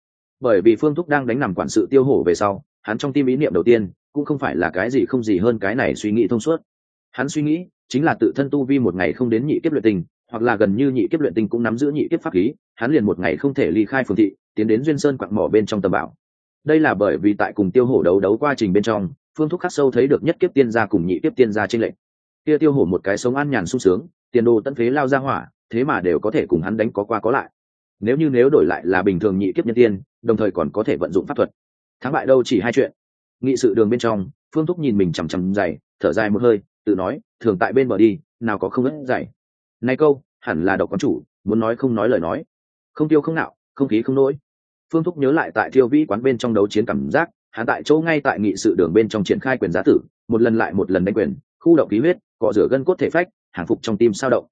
Bởi vì phương thúc đang đánh nằm quản sự tiêu hổ về sau hắn trong tim ý niệm đầu tiên cũng không phải là cái gì không gì hơn cái này suy nghĩ thông suốt. Hắn suy nghĩ chính là tự thân tu vi một ngày không đến nhị kiếp luyện tình hoặc là gần như nhị kiếp luyện tinh cũng nắm giữ nhị kiếp pháp khí hắn liền một ngày không thể ly khai phường thị tiến đến duyên sơn quặng mỏ bên trong tầm bảo. Đây là bởi vì tại cùng tiêu hổ đấu đấu quá trình bên trong phương thúc khắc sâu thấy được nhất kiếp tiên gia cùng nhị kiếp tiên gia trên lệnh kia tiêu hổ một cái sống an nhàn sung sướng, tiền đồ tận phế lao ra hỏa, thế mà đều có thể cùng hắn đánh có qua có lại. Nếu như nếu đổi lại là bình thường nhị kiếp nhân tiên, đồng thời còn có thể vận dụng pháp thuật. Thắng bại đâu chỉ hai chuyện. Nghị sự đường bên trong, phương thúc nhìn mình chằm chằm dày, thở dài một hơi, tự nói, thường tại bên bờ đi, nào có không ớt dày. Này câu, hẳn là độc quán chủ, muốn nói không nói lời nói. Không tiêu không nạo, không khí không nỗi. Phương thúc nhớ lại tại Tiêu vĩ quán bên trong đấu chiến cảm giác hắn tại chỗ ngay tại nghị sự đường bên trong triển khai quyền giá tử, một lần lại một lần đánh quyền, khu động khí huyết, cọ rửa gân cốt thể phách, hàng phục trong tim sao động.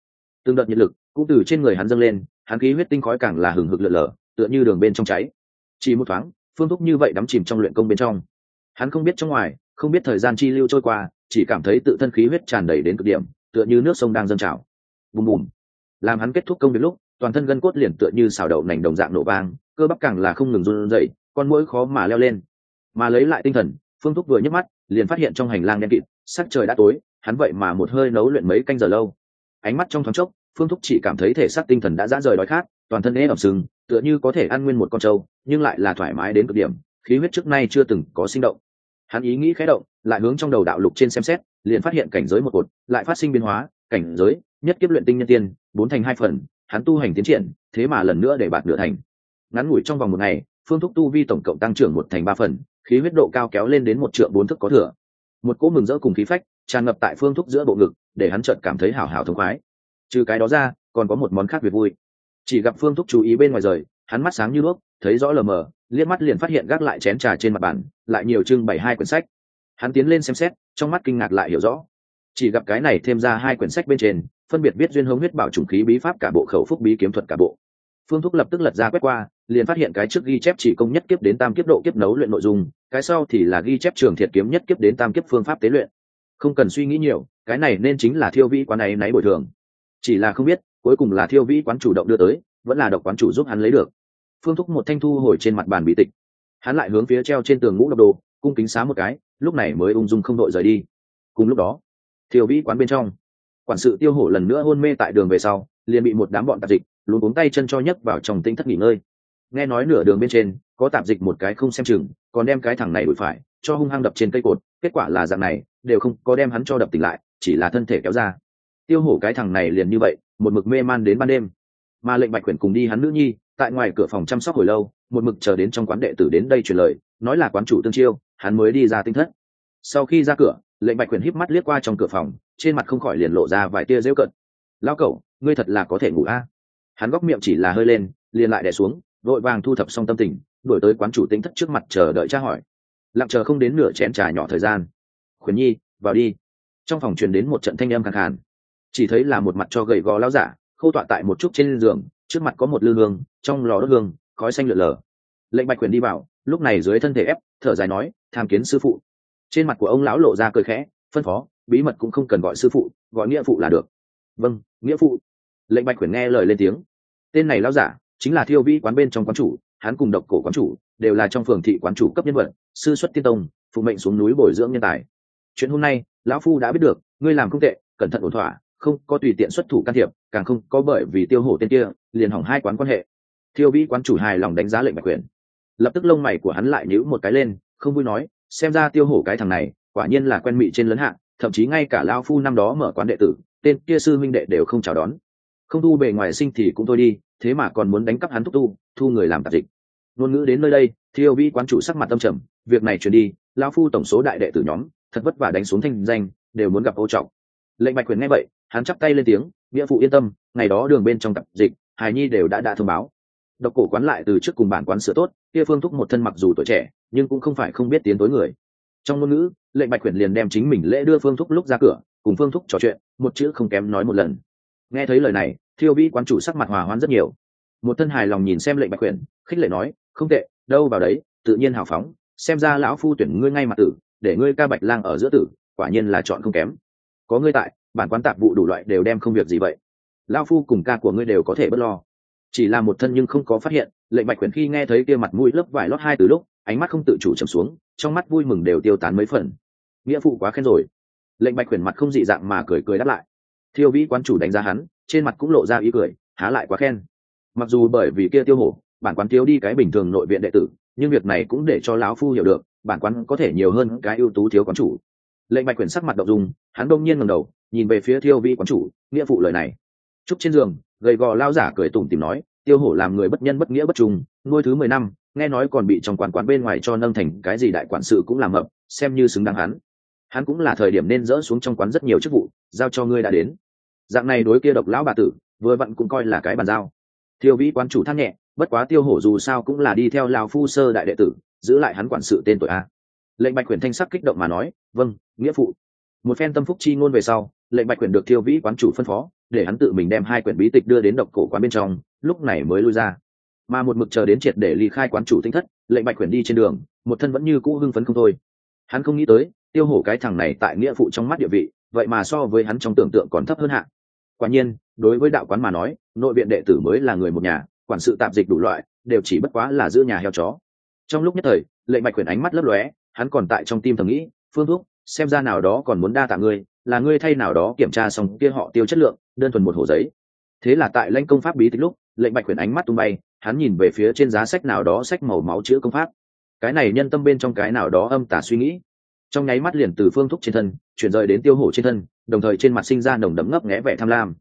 Tương đợt nhiệt lực cũng từ trên người hắn dâng lên, hắn khí huyết tinh khói càng là hừng hực lượn lờ, tựa như đường bên trong cháy. Chỉ một thoáng, phương thúc như vậy đắm chìm trong luyện công bên trong. Hắn không biết trong ngoài, không biết thời gian chi lưu trôi qua, chỉ cảm thấy tự thân khí huyết tràn đầy đến cực điểm, tựa như nước sông đang dâng trào. Bùm bùm. Làm hắn kết thúc công việc lúc, toàn thân gân cốt liền tựa như xào đậu nành đồng dạng nổ vang, cơ bắp càng là không ngừng run rẩy, con mũi khó mà leo lên mà lấy lại tinh thần, phương thúc vừa nhấc mắt, liền phát hiện trong hành lang đen kịt, sắc trời đã tối, hắn vậy mà một hơi nấu luyện mấy canh giờ lâu. Ánh mắt trong thoáng chốc, phương thúc chỉ cảm thấy thể xác tinh thần đã giãn rời đói khát, toàn thân ế ẩm sừng, tựa như có thể ăn nguyên một con trâu, nhưng lại là thoải mái đến cực điểm, khí huyết trước nay chưa từng có sinh động. Hắn ý nghĩ khé động, lại hướng trong đầu đạo lục trên xem xét, liền phát hiện cảnh giới một cột, lại phát sinh biến hóa, cảnh giới, nhất kiếp luyện tinh nhân tiên, bốn thành hai phần, hắn tu hành tiến triển, thế mà lần nữa để bạt nửa thành. Ngắn ngủi trong vòng một ngày, phương thúc tu vi tổng cộng tăng trưởng một thành ba phần khí huyết độ cao kéo lên đến một triệu bốn thức có thừa. Một cỗ mừng rỡ cùng khí phách, tràn ngập tại phương thúc giữa bộ ngực, để hắn chợt cảm thấy hào hào thông khoái. Trừ cái đó ra, còn có một món khác việc vui. Chỉ gặp phương thúc chú ý bên ngoài rời, hắn mắt sáng như đuốc, thấy rõ lờ mờ, liếc mắt liền phát hiện gác lại chén trà trên mặt bàn, lại nhiều trưng bày hai quyển sách. Hắn tiến lên xem xét, trong mắt kinh ngạc lại hiểu rõ. Chỉ gặp cái này thêm ra hai quyển sách bên trên, phân biệt viết duyên hống huyết bảo trùng khí bí pháp cả bộ khẩu phúc bí kiếm thuật cả bộ phương thúc lập tức lật ra quét qua, liền phát hiện cái trước ghi chép chỉ công nhất kiếp đến tam kiếp độ kiếp nấu luyện nội dung, cái sau thì là ghi chép trường thiệt kiếm nhất kiếp đến tam kiếp phương pháp tế luyện. Không cần suy nghĩ nhiều, cái này nên chính là thiêu vĩ quán này náy bồi thường. Chỉ là không biết, cuối cùng là thiêu vĩ quán chủ động đưa tới, vẫn là độc quán chủ giúp hắn lấy được. Phương thúc một thanh thu hồi trên mặt bàn bị tịch. Hắn lại hướng phía treo trên tường ngũ độc đồ, cung kính xá một cái, lúc này mới ung dung không đội rời đi. Cùng lúc đó, thiêu vĩ quán bên trong, quản sự tiêu hổ lần nữa hôn mê tại đường về sau, liền bị một đám bọn tạp dịch luôn cuống tay chân cho nhấc vào trong tinh thất nghỉ ngơi. Nghe nói nửa đường bên trên, có tạp dịch một cái không xem chừng, còn đem cái thằng này đuổi phải, cho hung hăng đập trên cây cột, kết quả là dạng này, đều không có đem hắn cho đập tỉnh lại, chỉ là thân thể kéo ra. Tiêu hổ cái thằng này liền như vậy, một mực mê man đến ban đêm. Mà lệnh bạch quyển cùng đi hắn nữ nhi, tại ngoài cửa phòng chăm sóc hồi lâu, một mực chờ đến trong quán đệ tử đến đây truyền lời, nói là quán chủ tương chiêu, hắn mới đi ra tinh thất. Sau khi ra cửa, lệnh bạch quyển híp mắt liếc qua trong cửa phòng, trên mặt không khỏi liền lộ ra vài tia rêu cận lao cậu ngươi thật là có thể ngủ a? Hắn góc miệng chỉ là hơi lên, liền lại đè xuống, vội vàng thu thập xong tâm tình, đuổi tới quán chủ tính thất trước mặt chờ đợi tra hỏi. Lặng chờ không đến nửa chén trà nhỏ thời gian. Khuyến nhi, vào đi. Trong phòng truyền đến một trận thanh âm khàn khàn. Chỉ thấy là một mặt cho gầy gò lao giả, khâu tọa tại một chút trên giường, trước mặt có một lư hương, trong lò đốt hương, khói xanh lượn lờ. Lệnh bạch quyền đi vào, lúc này dưới thân thể ép, thở dài nói, tham kiến sư phụ. Trên mặt của ông lão lộ ra cười khẽ, phân phó, bí mật cũng không cần gọi sư phụ, gọi nghĩa phụ là được. Vâng nghĩa phụ lệnh bạch quyền nghe lời lên tiếng. Tên này lao giả chính là thiêu vĩ quán bên trong quán chủ, hắn cùng độc cổ quán chủ đều là trong phường thị quán chủ cấp nhân vật, sư xuất tiên tông, phụ mệnh xuống núi bồi dưỡng nhân tài. Chuyện hôm nay, lão phu đã biết được, ngươi làm không tệ, cẩn thận ổn thỏa, không có tùy tiện xuất thủ can thiệp, càng không có bởi vì tiêu hổ tên kia, liền hỏng hai quán quan hệ. Thiêu vĩ quán chủ hài lòng đánh giá lệnh bạch quyền. Lập tức lông mày của hắn lại nhíu một cái lên, không vui nói, xem ra tiêu hổ cái thằng này, quả nhiên là quen mị trên lớn hạng thậm chí ngay cả lao phu năm đó mở quán đệ tử, tên kia sư minh đệ đều không chào đón không thu bề ngoài sinh thì cũng thôi đi, thế mà còn muốn đánh cắp hắn thúc tu, thu người làm tạp dịch. Ngôn ngữ đến nơi đây, thiêu vĩ quán chủ sắc mặt tâm trầm, việc này truyền đi lao phu tổng số đại đệ tử nhóm, thật vất vả đánh xuống thanh danh, đều muốn gặp ô trọng. Lệnh bạch quyền nghe vậy, hắn chắp tay lên tiếng nghĩa phụ yên tâm, ngày đó đường bên trong tập dịch, hài nhi đều đã đã thông báo. Độc cổ quán lại từ trước cùng bản quán sửa tốt, kia phương thúc một thân mặc dù tuổi trẻ, nhưng cũng không phải không biết tiến tối người. Trong ngôn ngữ, lệnh bạch quyền liền đem chính mình lễ đưa phương thúc lúc ra cửa, cùng phương thúc trò chuyện, một chữ không kém nói một lần nghe thấy lời này, thiêu vĩ quán chủ sắc mặt hòa hoãn rất nhiều. Một thân hài lòng nhìn xem lệnh bạch quyền khích lệ nói, không tệ, đâu vào đấy, tự nhiên hào phóng. Xem ra lão phu tuyển ngươi ngay mặt tử, để ngươi ca bạch lang ở giữa tử, quả nhiên là chọn không kém. Có ngươi tại, bản quán tạp vụ đủ loại đều đem không việc gì vậy. Lão phu cùng ca của ngươi đều có thể bớt lo. Chỉ là một thân nhưng không có phát hiện, lệnh bạch quyển khi nghe thấy kia mặt mũi lớp vải lót hai từ lúc, ánh mắt không tự chủ trầm xuống, trong mắt vui mừng đều tiêu tán mấy phần. Nghĩa phụ quá khen rồi. Lệnh bạch quyển mặt không dị dạng mà cười cười đáp lại thiêu vĩ quán chủ đánh giá hắn, trên mặt cũng lộ ra ý cười, há lại quá khen. Mặc dù bởi vì kia tiêu hổ, bản quán thiếu đi cái bình thường nội viện đệ tử, nhưng việc này cũng để cho lão phu hiểu được, bản quán có thể nhiều hơn cái ưu tú thiếu quán chủ. Lệnh Mạch quyển sắc mặt động dung, hắn đông nhiên ngầm đầu, nhìn về phía thiêu vi quán chủ, nghĩa phụ lời này. Trúc trên giường, gầy gò lao giả cười tủm tìm nói, tiêu hổ làm người bất nhân bất nghĩa bất trùng nuôi thứ mười năm, nghe nói còn bị trong quản quán bên ngoài cho nâng thành cái gì đại quản sự cũng làm mập, xem như xứng đáng hắn. Hắn cũng là thời điểm nên dỡ xuống trong quán rất nhiều chức vụ, giao cho ngươi đã đến dạng này đối kia độc lão bà tử, vừa vặn cũng coi là cái bàn giao. Thiêu vĩ quán chủ than nhẹ, bất quá tiêu hổ dù sao cũng là đi theo lào phu sơ đại đệ tử, giữ lại hắn quản sự tên tội a. Lệnh bạch quyển thanh sắc kích động mà nói vâng nghĩa phụ. Một phen tâm phúc chi ngôn về sau, lệnh bạch quyển được thiêu vĩ quán chủ phân phó, để hắn tự mình đem hai quyển bí tịch đưa đến độc cổ quán bên trong, lúc này mới lui ra. Mà một mực chờ đến triệt để ly khai quán chủ tinh thất, lệnh bạch quyển đi trên đường, một thân vẫn như cũ hưng phấn không thôi. Hắn không nghĩ tới, tiêu hổ cái thằng này tại nghĩa phụ trong mắt địa vị, vậy mà so với hắn trong tưởng tượng còn thấp hơn hạ quả nhiên, đối với đạo quán mà nói, nội viện đệ tử mới là người một nhà, quản sự tạp dịch đủ loại, đều chỉ bất quá là giữ nhà heo chó. Trong lúc nhất thời, lệnh bạch quyển ánh mắt lấp lóe, hắn còn tại trong tim thầm nghĩ, phương thúc, xem ra nào đó còn muốn đa tạ ngươi, là ngươi thay nào đó kiểm tra xong kia họ tiêu chất lượng, đơn thuần một hồ giấy. Thế là tại lãnh công pháp bí tích lúc, lệnh bạch quyển ánh mắt tung bay, hắn nhìn về phía trên giá sách nào đó sách màu máu chữ công pháp. Cái này nhân tâm bên trong cái nào đó âm tả suy nghĩ trong nháy mắt liền từ phương thúc trên thân, chuyển rời đến tiêu hổ trên thân, đồng thời trên mặt sinh ra nồng đấm ngấp nghẽ vẻ tham lam.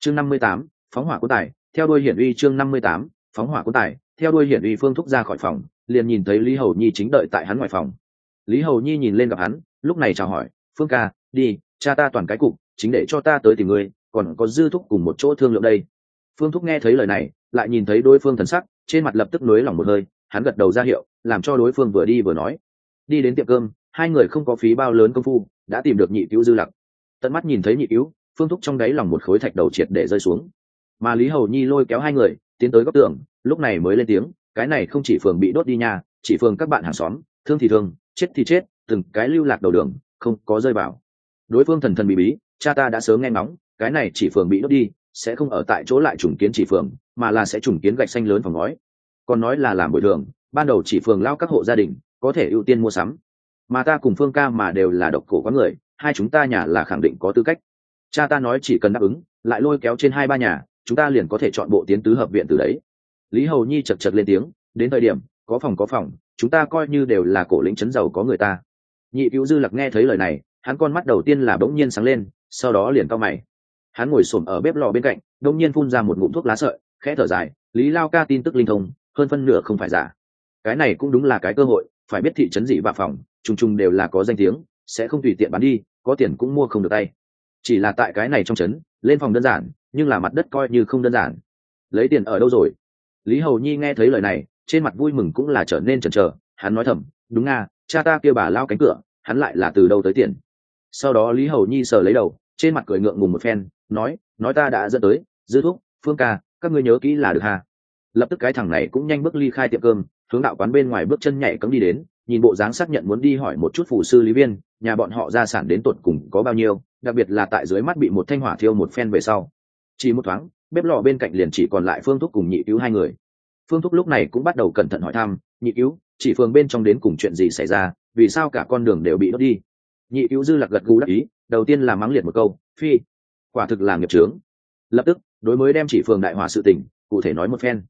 Chương năm mươi tám, phóng hỏa quốc tài, theo đuôi hiển uy chương năm mươi tám, phóng hỏa quốc tài, theo đuôi hiển uy phương thúc ra khỏi phòng, liền nhìn thấy lý hầu nhi chính đợi tại hắn ngoài phòng. Lý hầu nhi nhìn lên gặp hắn, lúc này chào hỏi, phương ca, đi, cha ta toàn cái cục, chính để cho ta tới tìm ngươi, còn có dư thúc cùng một chỗ thương lượng đây. Phương thúc nghe thấy lời này, lại nhìn thấy đối phương thần sắc, trên mặt lập tức nối lòng một hơi, hắn gật đầu ra hiệu, làm cho đối phương vừa đi vừa nói, đi đến tiệm cơm hai người không có phí bao lớn công phu, đã tìm được nhị cứu dư lặc. Tận mắt nhìn thấy nhị cứu, phương thúc trong đáy lòng một khối thạch đầu triệt để rơi xuống. Mà lý hầu nhi lôi kéo hai người, tiến tới góc tường, lúc này mới lên tiếng, cái này không chỉ phường bị đốt đi nhà chỉ phường các bạn hàng xóm, thương thì thương, chết thì chết, từng cái lưu lạc đầu đường, không có rơi vào. Đối phương thần thần bí bí, cha ta đã sớm nghe ngóng, cái này chỉ phường bị đốt đi, sẽ không ở tại chỗ lại trùng kiến chỉ phường, mà là sẽ trùng kiến gạch xanh lớn phòng ngói. Còn nói là làm bồi thường, ban đầu chỉ phường lao các hộ gia đình, có thể ưu tiên mua sắm mà ta cùng phương ca mà đều là độc cổ có người, hai chúng ta nhà là khẳng định có tư cách. Cha ta nói chỉ cần đáp ứng, lại lôi kéo trên hai ba nhà, chúng ta liền có thể chọn bộ tiến tứ hợp viện từ đấy. Lý hầu nhi chật chật lên tiếng, đến thời điểm, có phòng có phòng, chúng ta coi như đều là cổ lĩnh chấn giàu có người ta. Nhị cứu dư lặc nghe thấy lời này, hắn con mắt đầu tiên là bỗng nhiên sáng lên, sau đó liền cao mày. Hắn ngồi xổm ở bếp lò bên cạnh đông nhiên phun ra một ngụm thuốc lá sợi, khẽ thở dài, lý lao ca tin tức linh thông, hơn phân nửa không phải giả. Cái này cũng đúng là cái cơ hội phải biết thị trấn dị và phòng, trùng trùng đều là có danh tiếng, sẽ không tùy tiện bán đi, có tiền cũng mua không được tay. Chỉ là tại cái này trong trấn, lên phòng đơn giản, nhưng là mặt đất coi như không đơn giản. Lấy tiền ở đâu rồi? Lý hầu nhi nghe thấy lời này, trên mặt vui mừng cũng là trở nên chần chờ, hắn nói thầm, đúng nga, cha ta kêu bà lao cánh cửa, hắn lại là từ đâu tới tiền? Sau đó lý hầu nhi sờ lấy đầu, trên mặt cười ngượng ngùng một phen, nói nói ta đã dẫn tới, dư thúc, phương ca, các ngươi nhớ kỹ là được hà? Lập tức cái thằng này cũng nhanh bước ly khai tiệm cơm hướng đạo quán bên ngoài bước chân nhảy cấm đi đến, nhìn bộ dáng xác nhận muốn đi hỏi một chút phủ sư lý viên, nhà bọn họ gia sản đến tột cùng có bao nhiêu, đặc biệt là tại dưới mắt bị một thanh hỏa thiêu một phen về sau. Chỉ một thoáng, bếp lò bên cạnh liền chỉ còn lại phương thúc cùng nhị cứu hai người. Phương thúc lúc này cũng bắt đầu cẩn thận hỏi thăm, nhị cứu, chỉ phương bên trong đến cùng chuyện gì xảy ra, vì sao cả con đường đều bị đốt đi? Nhị cứu dư lạc gật gù đắc ý, đầu tiên là mắng liệt một câu, phi, quả thực là nghiệp trướng lập tức, đối mới đem chỉ phường đại hỏa sự tình, cụ thể nói một phen.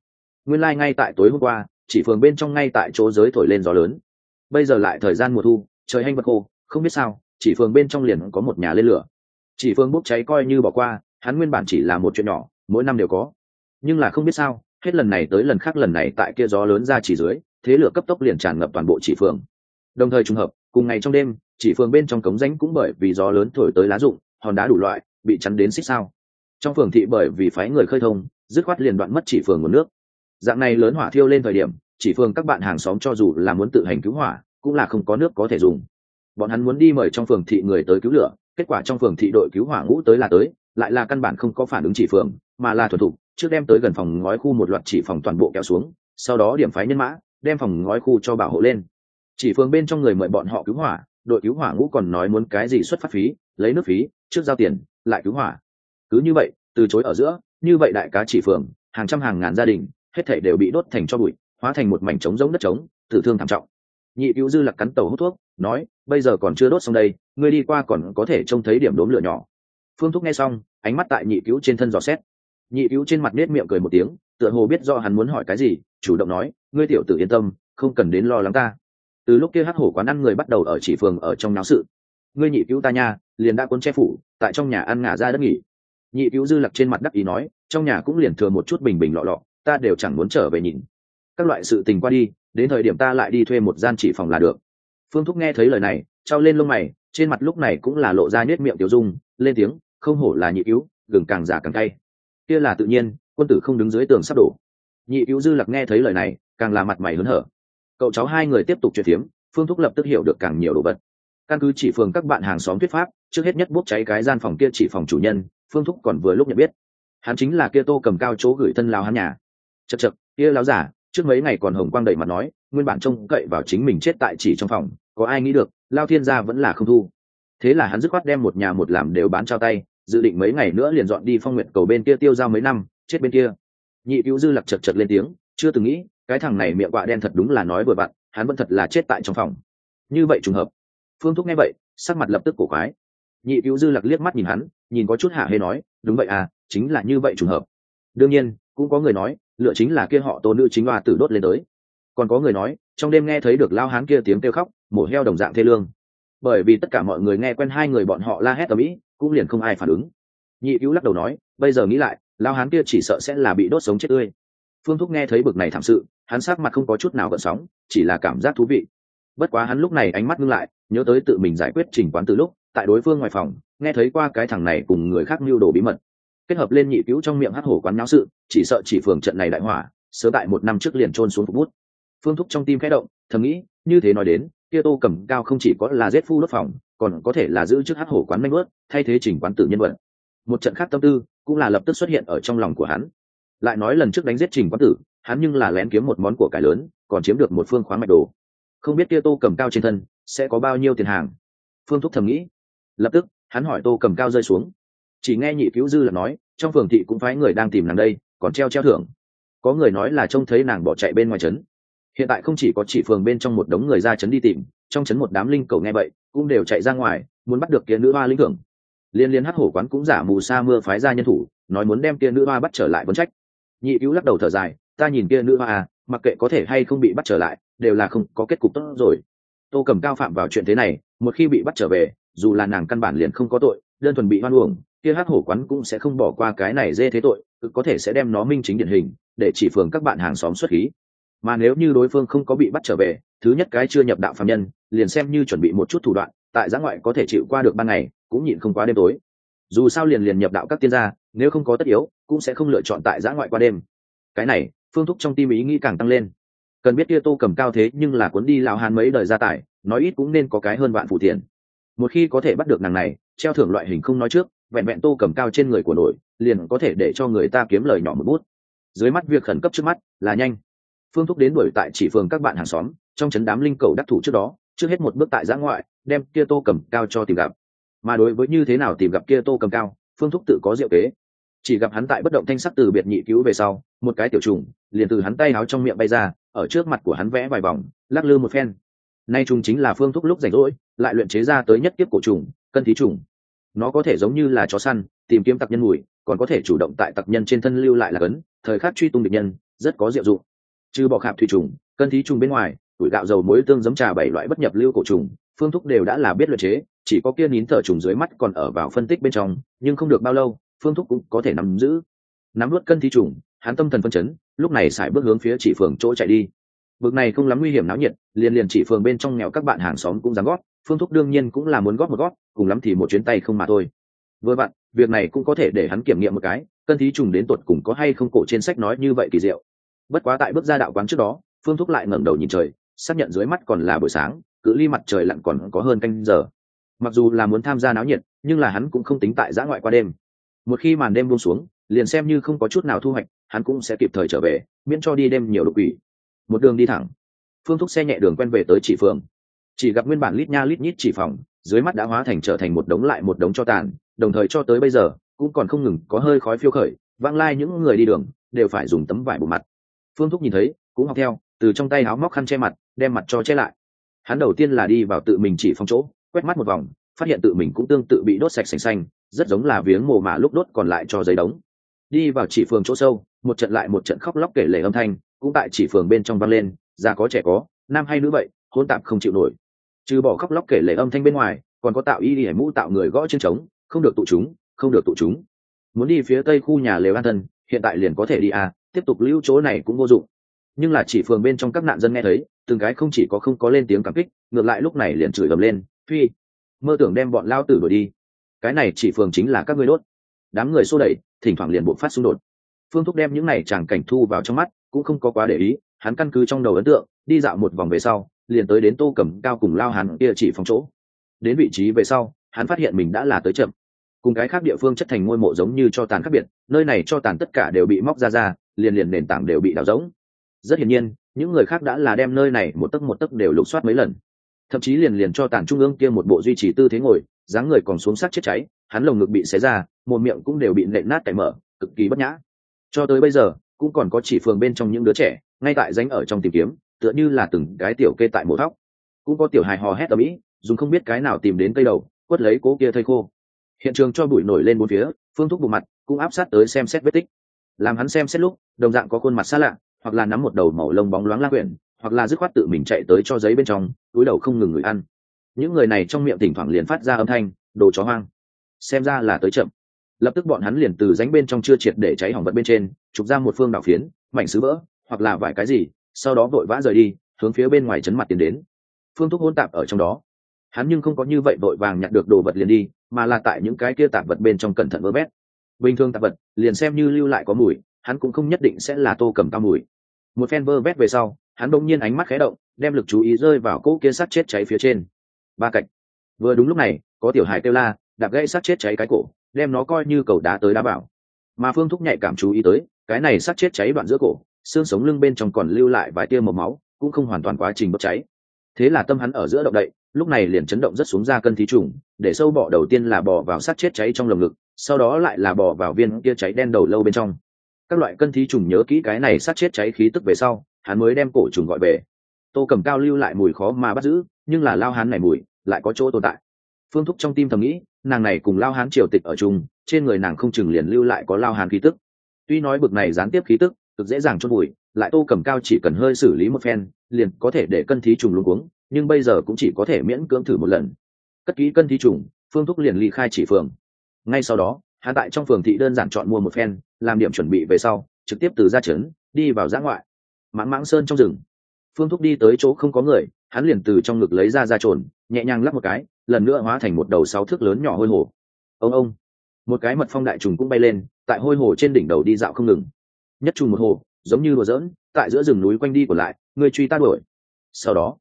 Nguyên lai ngay tại tối hôm qua chỉ phường bên trong ngay tại chỗ giới thổi lên gió lớn. Bây giờ lại thời gian mùa thu, trời hanh vật khô, không biết sao, chỉ phường bên trong liền có một nhà lên lửa. Chỉ phường bốc cháy coi như bỏ qua, hắn nguyên bản chỉ là một chuyện nhỏ, mỗi năm đều có. Nhưng là không biết sao, hết lần này tới lần khác lần này tại kia gió lớn ra chỉ dưới, thế lửa cấp tốc liền tràn ngập toàn bộ chỉ phường. Đồng thời trùng hợp, cùng ngày trong đêm, chỉ phường bên trong cống rãnh cũng bởi vì gió lớn thổi tới lá rụng, hòn đá đủ loại, bị chắn đến xích sao. Trong phường thị bởi vì phái người khơi thông, dứt khoát liền đoạn mất chỉ phường nguồn nước dạng này lớn hỏa thiêu lên thời điểm, chỉ phường các bạn hàng xóm cho dù là muốn tự hành cứu hỏa, cũng là không có nước có thể dùng. Bọn hắn muốn đi mời trong phường thị người tới cứu lửa, kết quả trong phường thị đội cứu hỏa ngũ tới là tới, lại là căn bản không có phản ứng chỉ phường mà là thuần thục, trước đem tới gần phòng ngói khu một loạt chỉ phòng toàn bộ kéo xuống, sau đó điểm phái nhân mã, đem phòng ngói khu cho bảo hộ lên. Chỉ phường bên trong người mời bọn họ cứu hỏa, đội cứu hỏa ngũ còn nói muốn cái gì xuất phát phí, lấy nước phí, trước giao tiền, lại cứu hỏa. Cứ như vậy, từ chối ở giữa, như vậy đại cá chỉ phường hàng trăm hàng ngàn gia đình hết thể đều bị đốt thành cho bụi, hóa thành một mảnh trống giống đất trống, tử thương thảm trọng. Nhị cứu dư lặc cắn tàu hút thuốc, nói, bây giờ còn chưa đốt xong đây, ngươi đi qua còn có thể trông thấy điểm đốm lửa nhỏ. Phương thúc nghe xong, ánh mắt tại nhị cứu trên thân dò xét. Nhị cứu trên mặt nết miệng cười một tiếng, tựa hồ biết do hắn muốn hỏi cái gì, chủ động nói, ngươi tiểu tử yên tâm, không cần đến lo lắng ta. Từ lúc kia hắc hổ quán ăn người bắt đầu ở chỉ phường ở trong náo sự. Ngươi nhị cứu ta nha, liền đã cuốn che phủ, tại trong nhà ăn ngả ra đất nghỉ. Nhị cứu dư lặc trên mặt đắc ý nói, trong nhà cũng liền thừa một chút bình bình lọ lọ ta đều chẳng muốn trở về nhìn. Các loại sự tình qua đi, đến thời điểm ta lại đi thuê một gian chỉ phòng là được. Phương thúc nghe thấy lời này, trao lên lông mày, trên mặt lúc này cũng là lộ ra nết miệng tiểu dung, lên tiếng, không hổ là nhị cứu, gừng càng già càng cay. Kia là tự nhiên, quân tử không đứng dưới tường sắp đổ. Nhị cứu dư lặc nghe thấy lời này, càng là mặt mày hớn hở. Cậu cháu hai người tiếp tục chuyện phiếm, phương thúc lập tức hiểu được càng nhiều đồ vật. Căn cứ chỉ phường các bạn hàng xóm thuyết pháp, trước hết nhất bốc cháy cái gian phòng kia chỉ phòng chủ nhân, phương thúc còn vừa lúc nhận biết. Hắn chính là kia tô cầm cao chỗ gửi thân lao hắn nhà chật chật, kia láo giả, trước mấy ngày còn hồng quang đầy mặt nói, nguyên bản trông cậy vào chính mình chết tại chỉ trong phòng, có ai nghĩ được, lao thiên gia vẫn là không thu. Thế là hắn dứt khoát đem một nhà một làm đều bán trao tay, dự định mấy ngày nữa liền dọn đi phong nguyện cầu bên kia tiêu giao mấy năm, chết bên kia. Nhị cứu dư lặc chật chật lên tiếng, chưa từng nghĩ, cái thằng này miệng quạ đen thật đúng là nói vừa vặn, hắn vẫn thật là chết tại trong phòng. Như vậy trùng hợp. Phương thúc nghe vậy, sắc mặt lập tức cổ quái. Nhị cứu dư lặc liếc mắt nhìn hắn, nhìn có chút hạ hê nói, đúng vậy à chính là như vậy trùng hợp. Đương nhiên, cũng có người nói lựa chính là kia họ tô nữ chính hoa tử đốt lên tới. Còn có người nói, trong đêm nghe thấy được lao hán kia tiếng kêu khóc, mổ heo đồng dạng thê lương. Bởi vì tất cả mọi người nghe quen hai người bọn họ la hét ở mỹ cũng liền không ai phản ứng. Nhị cứu lắc đầu nói, bây giờ nghĩ lại, lao hán kia chỉ sợ sẽ là bị đốt sống chết tươi. Phương thúc nghe thấy bực này thảm sự, hắn sát mặt không có chút nào gợn sóng, chỉ là cảm giác thú vị. Bất quá hắn lúc này ánh mắt ngưng lại, nhớ tới tự mình giải quyết trình quán từ lúc, tại đối phương ngoài phòng, nghe thấy qua cái thằng này cùng người khác mưu đồ bí mật kết hợp lên nhị cứu trong miệng hát hổ quán náo sự, chỉ sợ chỉ phường trận này đại hỏa, sớm tại một năm trước liền trôn xuống phục bút. Phương thúc trong tim khẽ động, thầm nghĩ, như thế nói đến, kia tô cầm cao không chỉ có là giết phu đốt phòng, còn có thể là giữ chức hát hổ quán manh ướt thay thế chỉnh quán tử nhân vật. Một trận khác tâm tư cũng là lập tức xuất hiện ở trong lòng của hắn. Lại nói lần trước đánh giết trình quán tử, hắn nhưng là lén kiếm một món của cải lớn, còn chiếm được một phương khoáng mạch đồ. Không biết kia tô cầm cao trên thân sẽ có bao nhiêu tiền hàng. Phương thúc thầm nghĩ, lập tức, hắn hỏi tô cầm cao rơi xuống chỉ nghe nhị cứu dư là nói, trong phường thị cũng phái người đang tìm nàng đây, còn treo treo thưởng. Có người nói là trông thấy nàng bỏ chạy bên ngoài trấn. Hiện tại không chỉ có chỉ phường bên trong một đống người ra trấn đi tìm, trong trấn một đám linh cầu nghe vậy, cũng đều chạy ra ngoài, muốn bắt được kia nữ hoa linh thưởng. Liên liên hắc hổ quán cũng giả mù sa mưa phái ra nhân thủ, nói muốn đem kia nữ hoa bắt trở lại vấn trách. Nhị cứu lắc đầu thở dài, ta nhìn kia nữ hoa à mặc kệ có thể hay không bị bắt trở lại, đều là không có kết cục tốt rồi. Tô cầm cao phạm vào chuyện thế này, một khi bị bắt trở về, dù là nàng căn bản liền không có tội, đơn thuần bị hoan uổng kia hát hổ quán cũng sẽ không bỏ qua cái này dê thế tội cực có thể sẽ đem nó minh chính điển hình để chỉ phường các bạn hàng xóm xuất khí. Mà nếu như đối phương không có bị bắt trở về thứ nhất cái chưa nhập đạo phạm nhân liền xem như chuẩn bị một chút thủ đoạn tại giã ngoại có thể chịu qua được ban ngày cũng nhịn không quá đêm tối. Dù sao liền liền nhập đạo các tiên gia nếu không có tất yếu cũng sẽ không lựa chọn tại giã ngoại qua đêm. Cái này phương thúc trong tim ý nghĩ càng tăng lên. Cần biết kia tô cầm cao thế nhưng là cuốn đi lao hàn mấy đời gia tài, nói ít cũng nên có cái hơn vạn phụ tiền. Một khi có thể bắt được nàng này treo thưởng loại hình không nói trước vẹn vẹn tô cầm cao trên người của nổi, liền có thể để cho người ta kiếm lời nhỏ một bút. Dưới mắt việc khẩn cấp trước mắt là nhanh. Phương thúc đến đuổi tại chỉ phường các bạn hàng xóm, trong trấn đám linh cầu đắc thủ trước đó, trước hết một bước tại giã ngoại, đem kia tô cầm cao cho tìm gặp. Mà đối với như thế nào tìm gặp kia tô cầm cao, phương thúc tự có diệu kế. Chỉ gặp hắn tại bất động thanh sắc từ biệt nhị cứu về sau, một cái tiểu trùng, liền từ hắn tay áo trong miệng bay ra, ở trước mặt của hắn vẽ vài vòng, lắc lư một phen. Nay trùng chính là phương thúc lúc rảnh rỗi, lại luyện chế ra tới nhất kiếp cổ trùng, cân thí trùng nó có thể giống như là chó săn, tìm kiếm tặc nhân mùi, còn có thể chủ động tại tặc nhân trên thân lưu lại là cấn, thời khắc truy tung địch nhân, rất có diệu dụng. Trừ bọ khạp thủy trùng, cân thí trùng bên ngoài, tuổi gạo dầu muối tương giấm trà bảy loại bất nhập lưu cổ trùng, phương thúc đều đã là biết luật chế, chỉ có kia nín thở trùng dưới mắt còn ở vào phân tích bên trong, nhưng không được bao lâu, phương thúc cũng có thể nắm giữ. Nắm vớt cân thí trùng, hắn tâm thần phân chấn, lúc này xài bước hướng phía chỉ phường chỗ chạy đi. Bước này không lắm nguy hiểm náo nhiệt, liền liền chỉ phường bên trong nghèo các bạn hàng xóm cũng dám gót phương thúc đương nhiên cũng là muốn góp một góp, cùng lắm thì một chuyến tay không mà thôi. Vừa vặn việc này cũng có thể để hắn kiểm nghiệm một cái cân thí trùng đến tuột cùng có hay không cổ trên sách nói như vậy kỳ diệu. Bất quá tại bước ra đạo quán trước đó phương thúc lại ngẩng đầu nhìn trời xác nhận dưới mắt còn là buổi sáng cự ly mặt trời lặn còn có hơn canh giờ. Mặc dù là muốn tham gia náo nhiệt nhưng là hắn cũng không tính tại giã ngoại qua đêm. Một khi màn đêm buông xuống liền xem như không có chút nào thu hoạch hắn cũng sẽ kịp thời trở về miễn cho đi đêm nhiều đột quỷ. Một đường đi thẳng phương thúc xe nhẹ đường quen về tới chỉ phường chỉ gặp nguyên bản lít nha lít nhít chỉ phòng, dưới mắt đã hóa thành trở thành một đống lại một đống cho tàn, đồng thời cho tới bây giờ, cũng còn không ngừng có hơi khói phiêu khởi vang lai những người đi đường đều phải dùng tấm vải bù mặt. Phương thúc nhìn thấy, cũng học theo, từ trong tay áo móc khăn che mặt, đem mặt cho che lại. Hắn đầu tiên là đi vào tự mình chỉ phong chỗ, quét mắt một vòng, phát hiện tự mình cũng tương tự bị đốt sạch sành xanh, rất giống là viếng mồ mả lúc đốt còn lại cho giấy đống đi vào chỉ phường chỗ sâu, một trận lại một trận khóc lóc kể lể âm thanh, cũng tại chỉ phường bên trong vang lên, già có trẻ có, nam hay nữ vậy hôn tạp không chịu nổi trừ bỏ khóc lóc kể lể âm thanh bên ngoài, còn có tạo y đi hải mũ tạo người gõ chân trống, không được tụ chúng, không được tụ chúng. Muốn đi phía tây khu nhà lều an thân, hiện tại liền có thể đi à tiếp tục lưu chỗ này cũng vô dụng. Nhưng là chỉ phường bên trong các nạn dân nghe thấy, từng cái không chỉ có không có lên tiếng cảm kích, ngược lại lúc này liền chửi ầm lên, phi, mơ tưởng đem bọn lao tử đuổi đi. Cái này chỉ phường chính là các ngươi đốt. Đám người xô đẩy, thỉnh thoảng liền bộc phát xung đột. Phương thúc đem những này chàng cảnh thu vào trong mắt, cũng không có quá để ý, hắn căn cứ trong đầu ấn tượng, đi dạo một vòng về sau liền tới đến tô cầm cao cùng lao hắn kia chỉ phòng chỗ. Đến vị trí về sau, hắn phát hiện mình đã là tới chậm. Cùng cái khác địa phương chất thành ngôi mộ giống như cho tàn khác biệt, nơi này cho tàn tất cả đều bị móc ra ra, liền liền nền tảng đều bị đào giống rất hiển nhiên, những người khác đã là đem nơi này một tấc một tấc đều lục soát mấy lần. Thậm chí liền liền cho tàn trung ương kia một bộ duy trì tư thế ngồi, dáng người còn xuống sắc chết cháy, hắn lồng ngực bị xé ra một miệng cũng đều bị nện nát cải mở, cực kỳ bất nhã. Cho tới bây giờ, cũng còn có chỉ phường bên trong những đứa trẻ, ngay tại danh ở trong tìm kiếm tựa như là từng cái tiểu kê tại mộ thóc cũng có tiểu hài hò hét ở mỹ dùng không biết cái nào tìm đến cây đầu, quất lấy cố kia thây khô. Hiện trường cho bụi nổi lên bốn phía, phương thúc bù mặt, cũng áp sát tới xem xét vết tích. Làm hắn xem xét lúc, đồng dạng có khuôn mặt xa lạ, hoặc là nắm một đầu màu lông bóng loáng la quyển, hoặc là dứt khoát tự mình chạy tới cho giấy bên trong, túi đầu không ngừng người ăn. Những người này trong miệng thỉnh thoảng liền phát ra âm thanh, đồ chó hoang. Xem ra là tới chậm. Lập tức bọn hắn liền từ ránh bên trong chưa triệt để cháy hỏng vật bên trên, trục ra một phương đảo phiến, mảnh sứ vỡ, hoặc là vài cái gì sau đó vội vã rời đi, hướng phía bên ngoài chấn mặt tiến đến. Phương thúc hôn tạp ở trong đó. Hắn nhưng không có như vậy vội vàng nhặt được đồ vật liền đi, mà là tại những cái kia tạp vật bên trong cẩn thận vơ vét. Bình thường tạp vật, liền xem như lưu lại có mùi, hắn cũng không nhất định sẽ là tô cầm cao mùi. Một phen vơ vét về sau, hắn bỗng nhiên ánh mắt khé động, đem lực chú ý rơi vào cỗ kia sát chết cháy phía trên. Ba cạnh vừa đúng lúc này, có tiểu hài kêu la, đạp gãy sát chết cháy cái cổ, đem nó coi như cầu đá tới đá bảo mà phương thúc nhạy cảm chú ý tới, cái này sát chết cháy đoạn giữa cổ xương sống lưng bên trong còn lưu lại vài tia màu máu, cũng không hoàn toàn quá trình bốc cháy. Thế là tâm hắn ở giữa động đậy, lúc này liền chấn động rất xuống ra cân thí trùng, để sâu bọ đầu tiên là bò vào sát chết cháy trong lồng ngực, sau đó lại là bò vào viên kia cháy đen đầu lâu bên trong. Các loại cân thí trùng nhớ kỹ cái này sát chết cháy khí tức về sau, hắn mới đem cổ trùng gọi về. Tô cầm cao lưu lại mùi khó mà bắt giữ, nhưng là lao hắn này mùi, lại có chỗ tồn tại. Phương thúc trong tim thầm nghĩ, nàng này cùng lao hán triều tịch ở chung, trên người nàng không chừng liền lưu lại có lao hán khí tức. Tuy nói bực này gián tiếp khí tức cực dễ dàng chôn bụi lại tô cầm cao chỉ cần hơi xử lý một phen, liền có thể để cân thí trùng luôn cuống, nhưng bây giờ cũng chỉ có thể miễn cưỡng thử một lần. Cất kỹ cân thí trùng, phương thúc liền ly khai chỉ phường. Ngay sau đó, hắn tại trong phường thị đơn giản chọn mua một phen, làm điểm chuẩn bị về sau, trực tiếp từ ra trấn, đi vào giã ngoại. Mãng mãng sơn trong rừng. Phương thúc đi tới chỗ không có người, hắn liền từ trong ngực lấy ra ra trồn, nhẹ nhàng lắp một cái, lần nữa hóa thành một đầu sáu thước lớn nhỏ hôi hồ. Ông ông. Một cái mật phong đại trùng cũng bay lên, tại hôi hồ trên đỉnh đầu đi dạo không ngừng nhất trùng một hồ, giống như đùa dỡn tại giữa rừng núi quanh đi của lại người truy ta đuổi. Sau đó,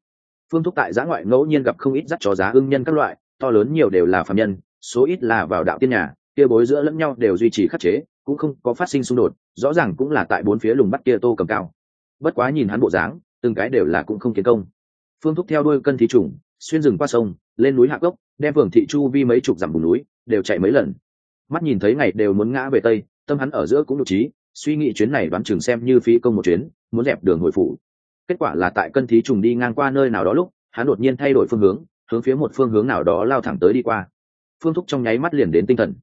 phương thúc tại giã ngoại ngẫu nhiên gặp không ít dắt chó giá ưng nhân các loại, to lớn nhiều đều là phạm nhân, số ít là vào đạo tiên nhà, kia bối giữa lẫn nhau đều duy trì khắc chế, cũng không có phát sinh xung đột, rõ ràng cũng là tại bốn phía lùng bắt kia tô cầm cao. Bất quá nhìn hắn bộ dáng, từng cái đều là cũng không kiến công. Phương thúc theo đuôi cân thí trùng, xuyên rừng qua sông, lên núi hạ gốc, đem phường thị chu vi mấy chục dặm vùng núi, đều chạy mấy lần. Mắt nhìn thấy ngày đều muốn ngã về tây, tâm hắn ở giữa cũng đ trí suy nghĩ chuyến này đoán chừng xem như phí công một chuyến, muốn dẹp đường hồi phủ. Kết quả là tại cân thí trùng đi ngang qua nơi nào đó lúc, hắn đột nhiên thay đổi phương hướng hướng phía một phương hướng nào đó lao thẳng tới đi qua. Phương thúc trong nháy mắt liền đến tinh thần.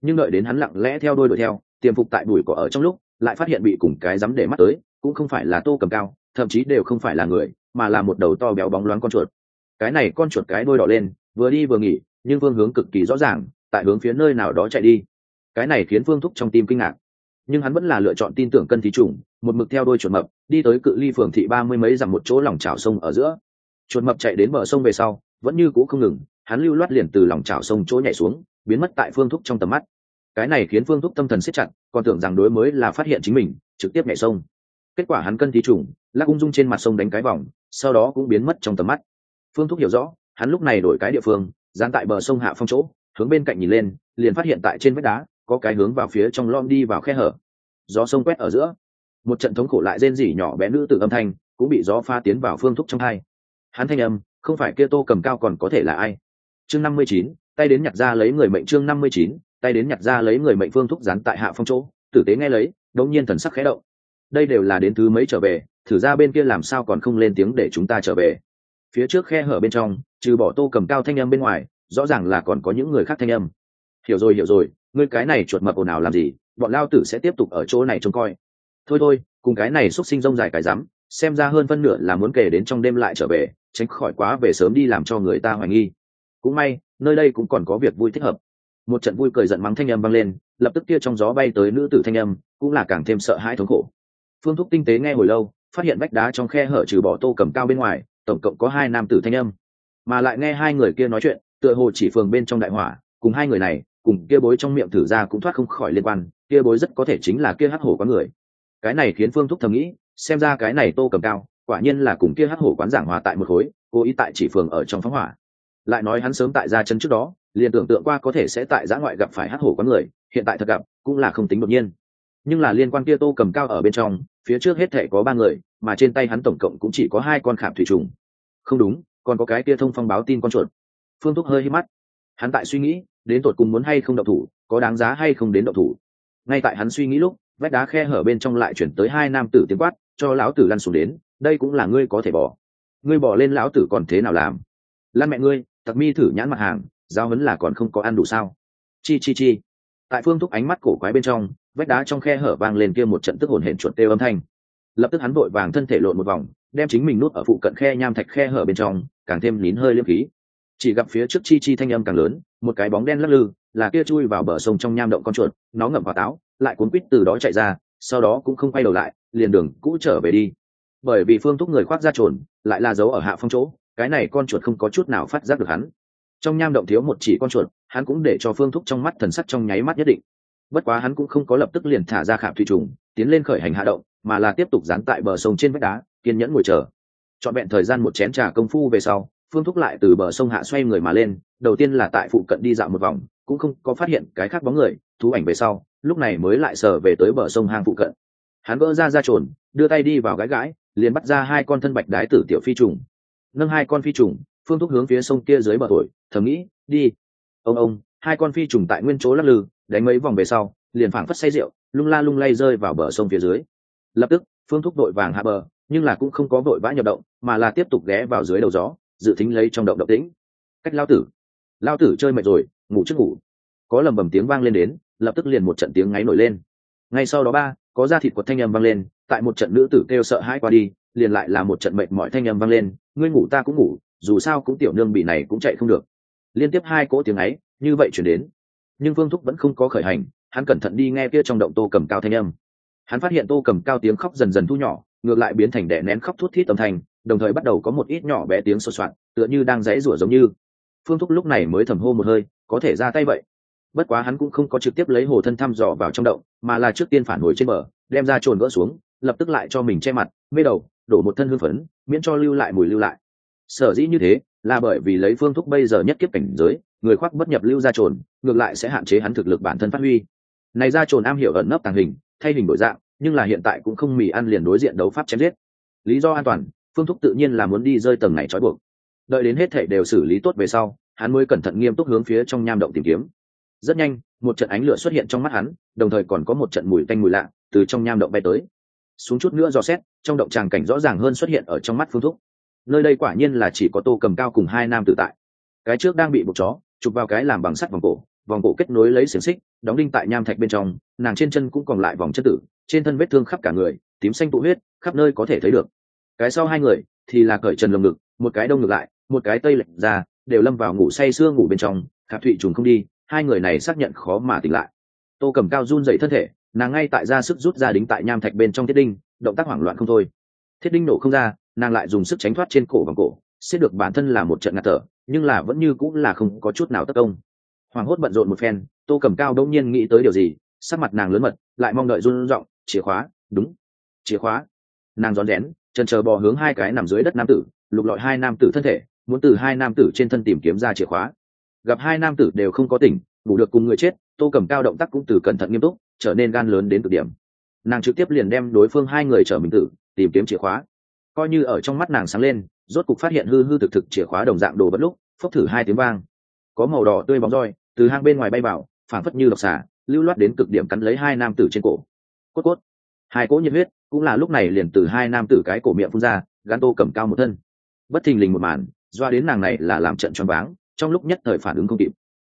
Nhưng đợi đến hắn lặng lẽ theo đôi đuổi theo, tiềm phục tại bụi cỏ ở trong lúc, lại phát hiện bị cùng cái dám để mắt tới, cũng không phải là tô cầm cao, thậm chí đều không phải là người, mà là một đầu to béo bóng loáng con chuột. Cái này con chuột cái đôi đỏ lên, vừa đi vừa nghỉ, nhưng phương hướng cực kỳ rõ ràng, tại hướng phía nơi nào đó chạy đi. Cái này khiến phương thúc trong tim kinh ngạc nhưng hắn vẫn là lựa chọn tin tưởng cân thí trùng, một mực theo đôi chuột mập, đi tới cự ly phường thị ba mươi mấy dặm một chỗ lòng trào sông ở giữa. Chuột mập chạy đến bờ sông về sau, vẫn như cũ không ngừng, hắn lưu loát liền từ lòng trào sông chỗ nhảy xuống, biến mất tại phương thúc trong tầm mắt. Cái này khiến phương thúc tâm thần siết chặt, còn tưởng rằng đối mới là phát hiện chính mình, trực tiếp nhảy sông. Kết quả hắn cân thí trùng, lắc ung dung trên mặt sông đánh cái vòng, sau đó cũng biến mất trong tầm mắt. Phương thúc hiểu rõ, hắn lúc này đổi cái địa phương, dán tại bờ sông hạ phong chỗ, hướng bên cạnh nhìn lên, liền phát hiện tại trên vách đá có cái hướng vào phía trong lom đi vào khe hở. Gió sông quét ở giữa. Một trận thống khổ lại rên rỉ nhỏ bé nữ tử âm thanh cũng bị gió pha tiến vào phương thúc trong hai hắn thanh âm, không phải kia tô cầm cao còn có thể là ai? Chương năm mươi chín, tay đến nhặt ra lấy người mệnh chương năm mươi chín, tay đến nhặt ra lấy người mệnh phương thúc dán tại hạ phong chỗ. Tử tế nghe lấy, đống nhiên thần sắc khẽ động. Đây đều là đến thứ mấy trở về, thử ra bên kia làm sao còn không lên tiếng để chúng ta trở về. Phía trước khe hở bên trong, trừ bỏ tô cầm cao thanh âm bên ngoài, rõ ràng là còn có những người khác thanh âm. Hiểu rồi hiểu rồi ngươi cái này chuột mập ồn ào làm gì, bọn lao tử sẽ tiếp tục ở chỗ này trông coi. Thôi thôi, cùng cái này xúc sinh rông dài cái rắm, xem ra hơn phân nửa là muốn kể đến trong đêm lại trở về, tránh khỏi quá về sớm đi làm cho người ta hoài nghi. Cũng may, nơi đây cũng còn có việc vui thích hợp. Một trận vui cười giận mắng thanh âm vang lên, lập tức kia trong gió bay tới nữ tử thanh âm, cũng là càng thêm sợ hãi thống khổ. Phương thúc tinh tế nghe hồi lâu, phát hiện vách đá trong khe hở trừ bỏ tô cầm cao bên ngoài, tổng cộng có hai nam tử thanh âm. Mà lại nghe hai người kia nói chuyện, tựa hồ chỉ phường bên trong đại hỏa, cùng hai người này cùng kia bối trong miệng thử ra cũng thoát không khỏi liên quan, kia bối rất có thể chính là kia hắc hổ quán người. Cái này khiến phương thúc thầm nghĩ, xem ra cái này tô cầm cao, quả nhiên là cùng kia hắc hổ quán giảng hòa tại một khối, cố ý tại chỉ phường ở trong phóng hỏa. Lại nói hắn sớm tại ra chân trước đó, liền tưởng tượng qua có thể sẽ tại giã ngoại gặp phải hắc hổ quán người, hiện tại thật gặp, cũng là không tính đột nhiên. Nhưng là liên quan kia tô cầm cao ở bên trong, phía trước hết thể có ba người, mà trên tay hắn tổng cộng cũng chỉ có hai con khảm thủy trùng. Không đúng, còn có cái kia thông phong báo tin con chuột. Phương thúc hơi hít mắt. Hắn tại suy nghĩ đến tột cùng muốn hay không động thủ, có đáng giá hay không đến động thủ. Ngay tại hắn suy nghĩ lúc, vách đá khe hở bên trong lại chuyển tới hai nam tử tiếng quát, cho lão tử lăn xuống đến, đây cũng là ngươi có thể bỏ. Ngươi bỏ lên lão tử còn thế nào làm? Lan mẹ ngươi tặc mi thử nhãn mặt hàng, giao hấn là còn không có ăn đủ sao? Chi chi chi. Tại phương thúc ánh mắt cổ quái bên trong, vách đá trong khe hở vang lên kia một trận tức hồn hển chuột têu âm thanh. Lập tức hắn vội vàng thân thể lộn một vòng, đem chính mình nút ở phụ cận khe nham thạch khe hở bên trong, càng thêm nín hơi liêm khí. Chỉ gặp phía trước chi chi thanh âm càng lớn một cái bóng đen lắc lư, là kia chui vào bờ sông trong nham động con chuột, nó ngậm vào táo, lại cuốn quýt từ đó chạy ra, sau đó cũng không quay đầu lại, liền đường cũ trở về đi. Bởi vì phương thúc người khoác ra trồn, lại là dấu ở hạ phong chỗ, cái này con chuột không có chút nào phát giác được hắn. Trong nham động thiếu một chỉ con chuột, hắn cũng để cho phương thúc trong mắt thần sắc trong nháy mắt nhất định. Bất quá hắn cũng không có lập tức liền thả ra khảm thủy trùng, tiến lên khởi hành hạ động, mà là tiếp tục dán tại bờ sông trên vách đá, kiên nhẫn ngồi chờ. Trọn vẹn thời gian một chén trà công phu về sau phương thúc lại từ bờ sông hạ xoay người mà lên, đầu tiên là tại phụ cận đi dạo một vòng, cũng không có phát hiện cái khác bóng người, thú ảnh về sau, lúc này mới lại sờ về tới bờ sông hang phụ cận. Hắn vỡ ra ra trồn, đưa tay đi vào gãi gãi liền bắt ra hai con thân bạch đái tử tiểu phi trùng. Nâng hai con phi trùng, phương thúc hướng phía sông kia dưới bờ thổi, thầm nghĩ, đi. Ông ông, hai con phi trùng tại nguyên chỗ lắc lư, đánh mấy vòng về sau, liền phảng phất say rượu, lung la lung lay rơi vào bờ sông phía dưới. Lập tức, phương thúc đội vàng hạ bờ, nhưng là cũng không có vội vã nhập động, mà là tiếp tục ghé vào dưới đầu gió dự tính lấy trong động động tĩnh. Cách lao tử. Lao tử chơi mệt rồi, ngủ trước ngủ. Có lầm bầm tiếng vang lên đến, lập tức liền một trận tiếng ngáy nổi lên. Ngay sau đó ba, có da thịt quật thanh âm vang lên, tại một trận nữ tử kêu sợ hãi qua đi, liền lại là một trận mệt mỏi thanh âm vang lên, ngươi ngủ ta cũng ngủ, dù sao cũng tiểu nương bị này cũng chạy không được. Liên tiếp hai cỗ tiếng ấy như vậy chuyển đến. Nhưng phương thúc vẫn không có khởi hành, hắn cẩn thận đi nghe kia trong động tô cầm cao thanh âm. Hắn phát hiện tô cầm cao tiếng khóc dần dần thu nhỏ, ngược lại biến thành đẻ nén khóc thút thít âm thanh đồng thời bắt đầu có một ít nhỏ bé tiếng sột soạt tựa như đang dãy rủa giống như. Phương thúc lúc này mới thầm hô một hơi, có thể ra tay vậy. Bất quá hắn cũng không có trực tiếp lấy hồ thân thăm dò vào trong động, mà là trước tiên phản hồi trên bờ, đem ra trồn gỡ xuống, lập tức lại cho mình che mặt, mê đầu, đổ một thân hương phấn, miễn cho lưu lại mùi lưu lại. Sở dĩ như thế, là bởi vì lấy phương thúc bây giờ nhất kiếp cảnh giới, người khoác bất nhập lưu ra trồn, ngược lại sẽ hạn chế hắn thực lực bản thân phát huy. Này ra trồn am hiểu ẩn nấp tàng hình, thay hình đổi dạng, nhưng là hiện tại cũng không mì ăn liền đối diện đấu pháp chém giết. Lý do an toàn phương thúc tự nhiên là muốn đi rơi tầng này trói buộc. Đợi đến hết thệ đều xử lý tốt về sau, hắn mới cẩn thận nghiêm túc hướng phía trong nham động tìm kiếm. Rất nhanh, một trận ánh lửa xuất hiện trong mắt hắn, đồng thời còn có một trận mùi tanh mùi lạ từ trong nham động bay tới. Xuống chút nữa dò xét, trong động tràng cảnh rõ ràng hơn xuất hiện ở trong mắt phương thúc. Nơi đây quả nhiên là chỉ có tô cầm cao cùng hai nam tự tại. Cái trước đang bị một chó chụp vào cái làm bằng sắt vòng cổ vòng cổ kết nối lấy xiềng xích, đóng đinh tại nham thạch bên trong, nàng trên chân cũng còn lại vòng chân tử, trên thân vết thương khắp cả người, tím xanh tụ huyết, khắp nơi có thể thấy được cái sau hai người thì là cởi trần lồng ngực, một cái đông ngược lại, một cái tây lệch ra, đều lâm vào ngủ say sưa ngủ bên trong khạp thụy trùng không đi, hai người này xác nhận khó mà tỉnh lại. Tô cầm cao run dậy thân thể, nàng ngay tại ra sức rút ra đính tại nham thạch bên trong thiết đinh, động tác hoảng loạn không thôi. Thiết đinh nổ không ra, nàng lại dùng sức tránh thoát trên cổ bằng cổ xét được bản thân là một trận ngạt thở, nhưng là vẫn như cũng là không có chút nào tất công. Hoàng hốt bận rộn một phen, tô cầm cao đông nhiên nghĩ tới điều gì, sắc mặt nàng lớn mật, lại mong đợi run r chìa khóa, đúng, chìa khóa. Nàng rón rén trần chờ bò hướng hai cái nằm dưới đất nam tử, lục lọi hai nam tử thân thể, muốn từ hai nam tử trên thân tìm kiếm ra chìa khóa. Gặp hai nam tử đều không có tỉnh, ngủ được cùng người chết, tô cầm cao động tác cũng từ cẩn thận nghiêm túc, trở nên gan lớn đến cực điểm. Nàng trực tiếp liền đem đối phương hai người chở mình tử, tìm kiếm chìa khóa. Coi như ở trong mắt nàng sáng lên, rốt cục phát hiện hư hư thực thực chìa khóa đồng dạng đồ bất lúc, phốc thử hai tiếng vang. Có màu đỏ tươi bóng roi, từ hang bên ngoài bay vào, phảng phất như độc xả lưu loát đến cực điểm cắn lấy hai nam tử trên cổ. Cốt cốt. Hai cỗ nhiệt huyết cũng là lúc này liền từ hai nam tử cái cổ miệng phun ra gắn tô cầm cao một thân. Bất thình lình một màn doa đến nàng này là làm trận choáng váng trong lúc nhất thời phản ứng không kịp.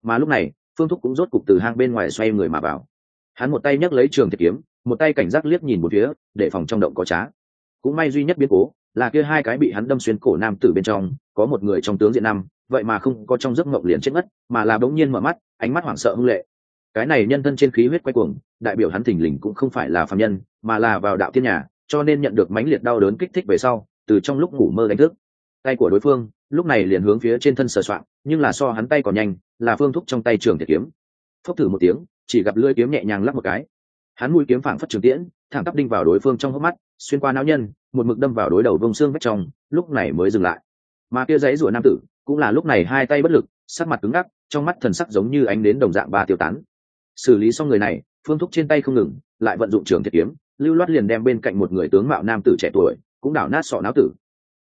Mà lúc này phương thúc cũng rốt cục từ hang bên ngoài xoay người mà vào. Hắn một tay nhấc lấy trường thiệt kiếm một tay cảnh giác liếc nhìn một phía để phòng trong động có trá. Cũng may duy nhất biến cố là kia hai cái bị hắn đâm xuyên cổ nam tử bên trong có một người trong tướng diện năm vậy mà không có trong giấc mộng liền chết ngất, mà là bỗng nhiên mở mắt ánh mắt hoảng sợ hưng lệ. Cái này nhân thân trên khí huyết quay cuồng đại biểu hắn thình lình cũng không phải là phạm nhân, mà là vào đạo thiên nhà, cho nên nhận được mãnh liệt đau đớn kích thích về sau, từ trong lúc ngủ mơ đánh thức. Tay của đối phương, lúc này liền hướng phía trên thân sờ soạn nhưng là so hắn tay còn nhanh, là phương thúc trong tay trường thiệt kiếm. Phốc thử một tiếng, chỉ gặp lưỡi kiếm nhẹ nhàng lắp một cái. Hắn mũi kiếm phảng phất trường tiễn, thẳng tắp đinh vào đối phương trong hốc mắt, xuyên qua não nhân, một mực đâm vào đối đầu vông xương vách trong, lúc này mới dừng lại. Mà kia giấy rủa nam tử, cũng là lúc này hai tay bất lực, sắc mặt cứng ngắc, trong mắt thần sắc giống như ánh đến đồng dạng ba tiêu tán. Xử lý xong người này phương thúc trên tay không ngừng, lại vận dụng trường thiệt kiếm, lưu loát liền đem bên cạnh một người tướng mạo nam tử trẻ tuổi, cũng đảo nát sọ não tử.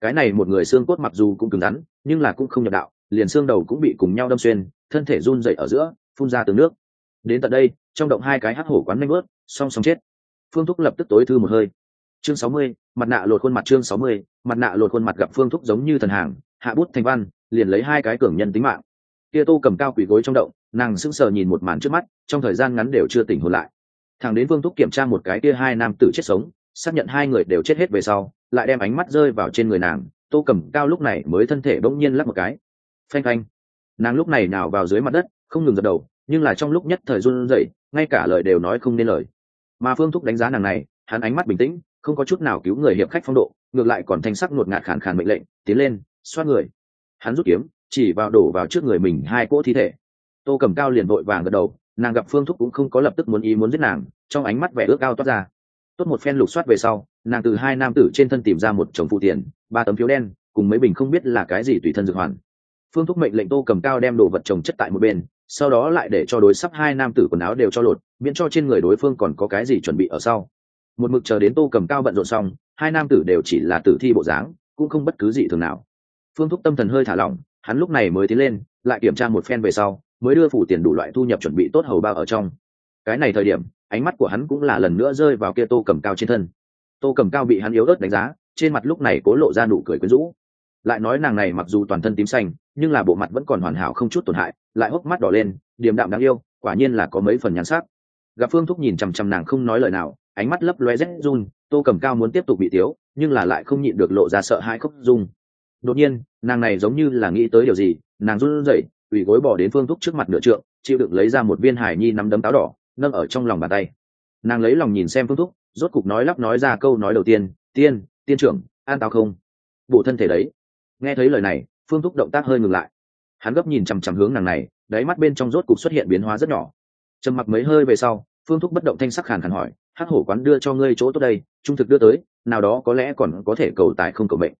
Cái này một người xương cốt mặc dù cũng cứng rắn, nhưng là cũng không nhập đạo, liền xương đầu cũng bị cùng nhau đâm xuyên, thân thể run dậy ở giữa, phun ra từ nước. Đến tận đây, trong động hai cái hắc hổ quán nanh bớt song song chết. Phương thúc lập tức tối thư một hơi. Chương sáu mươi, mặt nạ lột khuôn mặt chương sáu mươi, mặt nạ lột khuôn mặt gặp phương thúc giống như thần hàng, hạ bút thành văn, liền lấy hai cái cường nhân tính mạng kia tô cầm cao quỷ gối trong động, nàng sững sờ nhìn một màn trước mắt, trong thời gian ngắn đều chưa tỉnh hồn lại. Thằng đến Vương thúc kiểm tra một cái kia hai nam tử chết sống, xác nhận hai người đều chết hết về sau, lại đem ánh mắt rơi vào trên người nàng, tô cầm cao lúc này mới thân thể bỗng nhiên lắp một cái. Phanh phanh. Nàng lúc này nào vào dưới mặt đất, không ngừng gật đầu, nhưng là trong lúc nhất thời run rẩy, ngay cả lời đều nói không nên lời. Mà phương thúc đánh giá nàng này, hắn ánh mắt bình tĩnh, không có chút nào cứu người hiệp khách phong độ, ngược lại còn thanh sắc nuột ngạt khàn khàn mệnh lệnh, tiến lên, xoát người. Hắn rút kiếm chỉ vào đổ vào trước người mình hai cỗ thi thể. Tô cầm cao liền vội vàng gật đầu, nàng gặp phương thúc cũng không có lập tức muốn ý muốn giết nàng, trong ánh mắt vẻ ước cao toát ra. Tốt một phen lục soát về sau, nàng từ hai nam tử trên thân tìm ra một chồng phụ tiền, ba tấm phiếu đen, cùng mấy bình không biết là cái gì tùy thân dược hoàn. Phương thúc mệnh lệnh tô cầm cao đem đồ vật trồng chất tại một bên, sau đó lại để cho đối sắp hai nam tử quần áo đều cho lột, miễn cho trên người đối phương còn có cái gì chuẩn bị ở sau. Một mực chờ đến tô cầm cao bận rộn xong, hai nam tử đều chỉ là tử thi bộ dáng, cũng không bất cứ gì thường nào. Phương thúc tâm thần hơi thả lỏng hắn lúc này mới tiến lên, lại kiểm tra một phen về sau, mới đưa phủ tiền đủ loại thu nhập chuẩn bị tốt hầu bao ở trong. Cái này thời điểm, ánh mắt của hắn cũng là lần nữa rơi vào kia tô cầm cao trên thân. Tô cầm cao bị hắn yếu ớt đánh giá, trên mặt lúc này cố lộ ra nụ cười quyến rũ. Lại nói nàng này mặc dù toàn thân tím xanh, nhưng là bộ mặt vẫn còn hoàn hảo không chút tổn hại, lại hốc mắt đỏ lên, điềm đạm đáng yêu, quả nhiên là có mấy phần nhắn sắc. Gặp phương thúc nhìn chằm chằm nàng không nói lời nào, ánh mắt lấp loe rét run, tô cầm cao muốn tiếp tục bị tiếu nhưng là lại không nhịn được lộ ra sợ hãi khóc rung đột nhiên, nàng này giống như là nghĩ tới điều gì, nàng run rẩy ủy gối bỏ đến phương thúc trước mặt nửa trượng, chịu đựng lấy ra một viên hải nhi nắm đấm táo đỏ, nâng ở trong lòng bàn tay. Nàng lấy lòng nhìn xem phương thúc, rốt cục nói lắp nói ra câu nói đầu tiên tiên tiên trưởng, an tao không? Bộ thân thể đấy. Nghe thấy lời này, phương thúc động tác hơi ngừng lại. Hắn gấp nhìn chằm chằm hướng nàng này, đáy mắt bên trong rốt cục xuất hiện biến hóa rất nhỏ. Trầm mặc mấy hơi về sau, phương thúc bất động thanh sắc khàn khàn hỏi, hắc hổ quán đưa cho ngươi chỗ tốt đây, trung thực đưa tới, nào đó có lẽ còn có thể cầu tài không cầu mệnh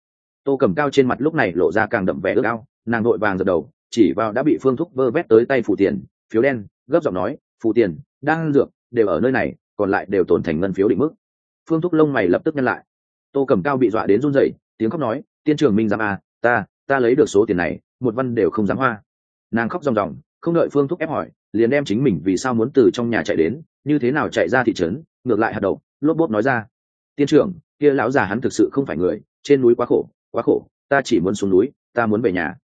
tô cầm cao trên mặt lúc này lộ ra càng đậm vẻ ước ao, nàng đội vàng dập đầu, chỉ vào đã bị phương thúc vơ vét tới tay phủ tiền, phiếu đen, gấp giọng nói phủ tiền, đang dược, đều ở nơi này, còn lại đều tồn thành ngân phiếu định mức. Phương thúc lông mày lập tức nhân lại. Tô cầm cao bị dọa đến run rẩy, tiếng khóc nói, tiên trưởng minh giám à ta ta lấy được số tiền này, một văn đều không dám hoa. Nàng khóc ròng ròng, không đợi phương thúc ép hỏi, liền đem chính mình vì sao muốn từ trong nhà chạy đến, như thế nào chạy ra thị trấn, ngược lại hạt đầu lốp bốp nói ra, tiên trưởng, kia lão già hắn thực sự không phải người, trên núi quá khổ quá khổ, ta chỉ muốn xuống núi, ta muốn về nhà.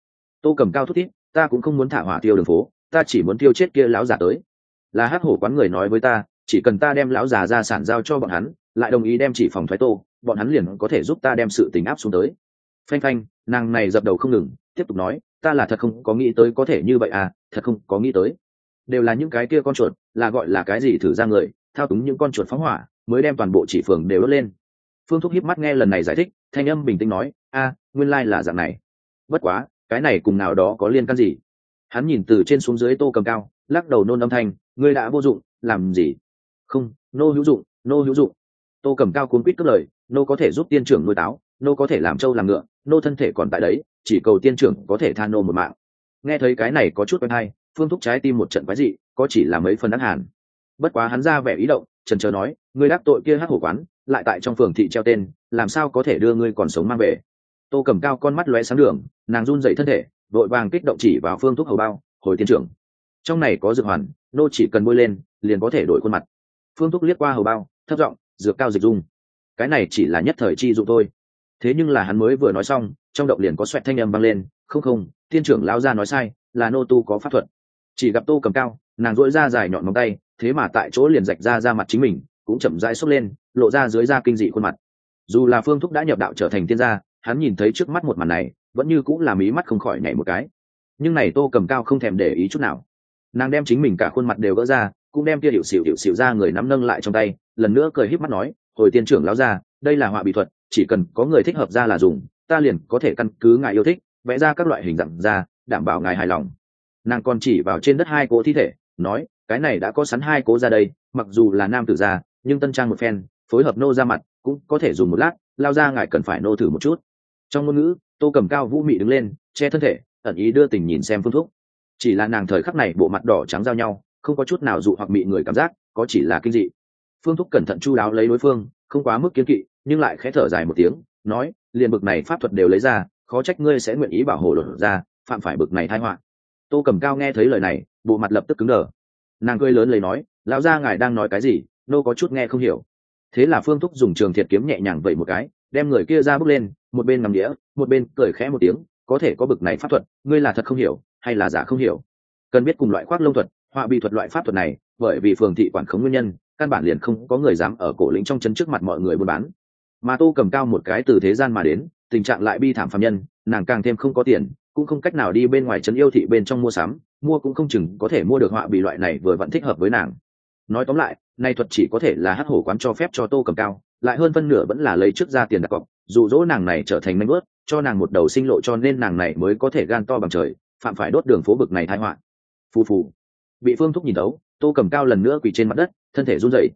Tô cầm cao thúc thiết ta cũng không muốn thả hỏa tiêu đường phố, ta chỉ muốn tiêu chết kia lão già tới. Là hát hổ quán người nói với ta, chỉ cần ta đem lão già ra sản giao cho bọn hắn, lại đồng ý đem chỉ phòng thoái tô, bọn hắn liền có thể giúp ta đem sự tình áp xuống tới. Phanh phanh, nàng này dập đầu không ngừng, tiếp tục nói, ta là thật không có nghĩ tới có thể như vậy à thật không có nghĩ tới. Đều là những cái kia con chuột, là gọi là cái gì thử ra người, thao túng những con chuột phóng hỏa, mới đem toàn bộ chỉ phường đều đốt lên phương thúc hiếp mắt nghe lần này giải thích, thanh âm bình tĩnh nói, a, nguyên lai là dạng này. Bất quá, cái này cùng nào đó có liên can gì? Hắn nhìn từ trên xuống dưới tô cầm cao, lắc đầu nôn âm thanh, ngươi đã vô dụng, làm gì? Không, nô hữu dụng, nô hữu dụng. Tô cầm cao cuốn quýt cất lời, nô có thể giúp tiên trưởng nuôi táo, nô có thể làm trâu làm ngựa, nô thân thể còn tại đấy, chỉ cầu tiên trưởng có thể tha nô một mạng. Nghe thấy cái này có chút quen hay, phương thúc trái tim một trận quái dị, có chỉ là mấy phần ác hàn. Bất quá hắn ra vẻ ý động, trần trờ nói, ngươi đắc tội kia hát hổ quán lại tại trong phường thị treo tên, làm sao có thể đưa ngươi còn sống mang về? Tô cầm cao con mắt lóe sáng đường, nàng run dậy thân thể, vội vàng kích động chỉ vào phương thuốc hầu bao, hồi tiên trưởng. Trong này có dược hoàn, nô chỉ cần bôi lên, liền có thể đổi khuôn mặt. Phương thuốc liếc qua hầu bao thất giọng, dược cao dịch dung. Cái này chỉ là nhất thời chi dụng thôi. Thế nhưng là hắn mới vừa nói xong, trong động liền có xoẹt thanh âm vang lên, không không, tiên trưởng lao ra nói sai, là nô tu có pháp thuật. Chỉ gặp tô cầm cao, nàng dỗi ra dài nhọn móng tay, thế mà tại chỗ liền rạch ra ra mặt chính mình cũng chậm rãi xốc lên, lộ ra dưới da kinh dị khuôn mặt. Dù là phương thúc đã nhập đạo trở thành tiên gia, hắn nhìn thấy trước mắt một màn này, vẫn như cũng là mí mắt không khỏi nhảy một cái. Nhưng này tô cầm cao không thèm để ý chút nào. Nàng đem chính mình cả khuôn mặt đều gỡ ra, cũng đem kia hiệu xịu hiệu xịu ra người nắm nâng lại trong tay, lần nữa cười híp mắt nói, hồi tiên trưởng lão ra đây là họa bị thuật, chỉ cần có người thích hợp ra là dùng, ta liền có thể căn cứ ngài yêu thích, vẽ ra các loại hình dạng ra, đảm bảo ngài hài lòng. Nàng còn chỉ vào trên đất hai cỗ thi thể, nói, cái này đã có sẵn hai cố ra đây, mặc dù là nam tử gia nhưng tân trang một phen, phối hợp nô ra mặt, cũng có thể dùng một lát, lao ra ngài cần phải nô thử một chút. Trong ngôn ngữ, tô cầm cao vũ mị đứng lên, che thân thể, ẩn ý đưa tình nhìn xem phương thúc chỉ là nàng thời khắc này bộ mặt đỏ trắng giao nhau, không có chút nào dụ hoặc mị người cảm giác, có chỉ là kinh dị. Phương thúc cẩn thận chu đáo lấy đối phương, không quá mức kiến kỵ, nhưng lại khẽ thở dài một tiếng, nói, liền bực này pháp thuật đều lấy ra, khó trách ngươi sẽ nguyện ý bảo hộ đột ra, phạm phải bực này thai họa. Tô cầm cao nghe thấy lời này, bộ mặt lập tức cứng đờ. Nàng cười lớn lấy nói, lão gia ngài đang nói cái gì? Nô có chút nghe không hiểu. Thế là phương thúc dùng trường thiệt kiếm nhẹ nhàng vậy một cái, đem người kia ra bước lên, một bên nằm đĩa, một bên cười khẽ một tiếng, có thể có bực này pháp thuật, ngươi là thật không hiểu, hay là giả không hiểu? Cần biết cùng loại khoác lông thuật, họa bị thuật loại pháp thuật này, bởi vì phường thị quản khống nguyên nhân, căn bản liền không có người dám ở cổ lĩnh trong chân trước mặt mọi người buôn bán. Mà tô cầm cao một cái từ thế gian mà đến, tình trạng lại bi thảm phạm nhân, nàng càng thêm không có tiền, cũng không cách nào đi bên ngoài trấn yêu thị bên trong mua sắm, mua cũng không chừng có thể mua được họa bị loại này vừa vẫn thích hợp với nàng. Nói tóm lại nay thuật chỉ có thể là hát hổ quán cho phép cho tô cầm cao, lại hơn phân nửa vẫn là lấy trước ra tiền đặt cọc dụ dỗ nàng này trở thành manh ướt cho nàng một đầu sinh lộ cho nên nàng này mới có thể gan to bằng trời, phạm phải đốt đường phố bực này thái họa. Phù phù. Bị phương thúc nhìn đấu tô cầm cao lần nữa quỳ trên mặt đất, thân thể run rẩy.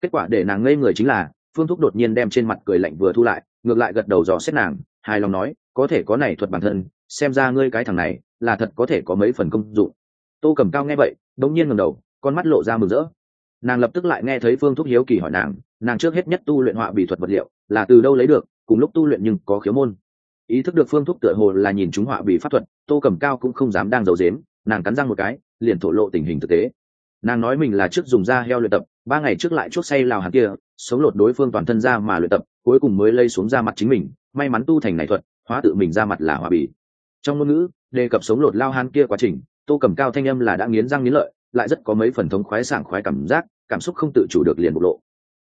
Kết quả để nàng ngây người chính là, phương thúc đột nhiên đem trên mặt cười lạnh vừa thu lại, ngược lại gật đầu dò xét nàng, hài lòng nói, có thể có này thuật bản thân, xem ra ngươi cái thằng này, là thật có thể có mấy phần công dụng. Tô cầm cao nghe vậy, đống nhiên ngầm đầu, con mắt lộ ra mừng rỡ nàng lập tức lại nghe thấy phương thúc hiếu kỳ hỏi nàng nàng trước hết nhất tu luyện họa bị thuật vật liệu là từ đâu lấy được, cùng lúc tu luyện nhưng có khiếu môn. Ý thức được phương thúc tựa hồ là nhìn chúng họa bị pháp thuật, tô cầm cao cũng không dám đang giấu dếm nàng cắn răng một cái, liền thổ lộ tình hình thực tế. Nàng nói mình là trước dùng da heo luyện tập, ba ngày trước lại chốt say lào hàng kia, sống lột đối phương toàn thân ra mà luyện tập, cuối cùng mới lây xuống ra mặt chính mình, may mắn tu thành này thuật, hóa tự mình ra mặt là hòa bì. Trong ngôn ngữ, đề cập sống lột lao han kia quá trình, tô cầm cao thanh âm là đã nghiến răng nghiến lợi lại rất có mấy phần thống khoái sảng khoái cảm giác, cảm xúc không tự chủ được liền bộc lộ.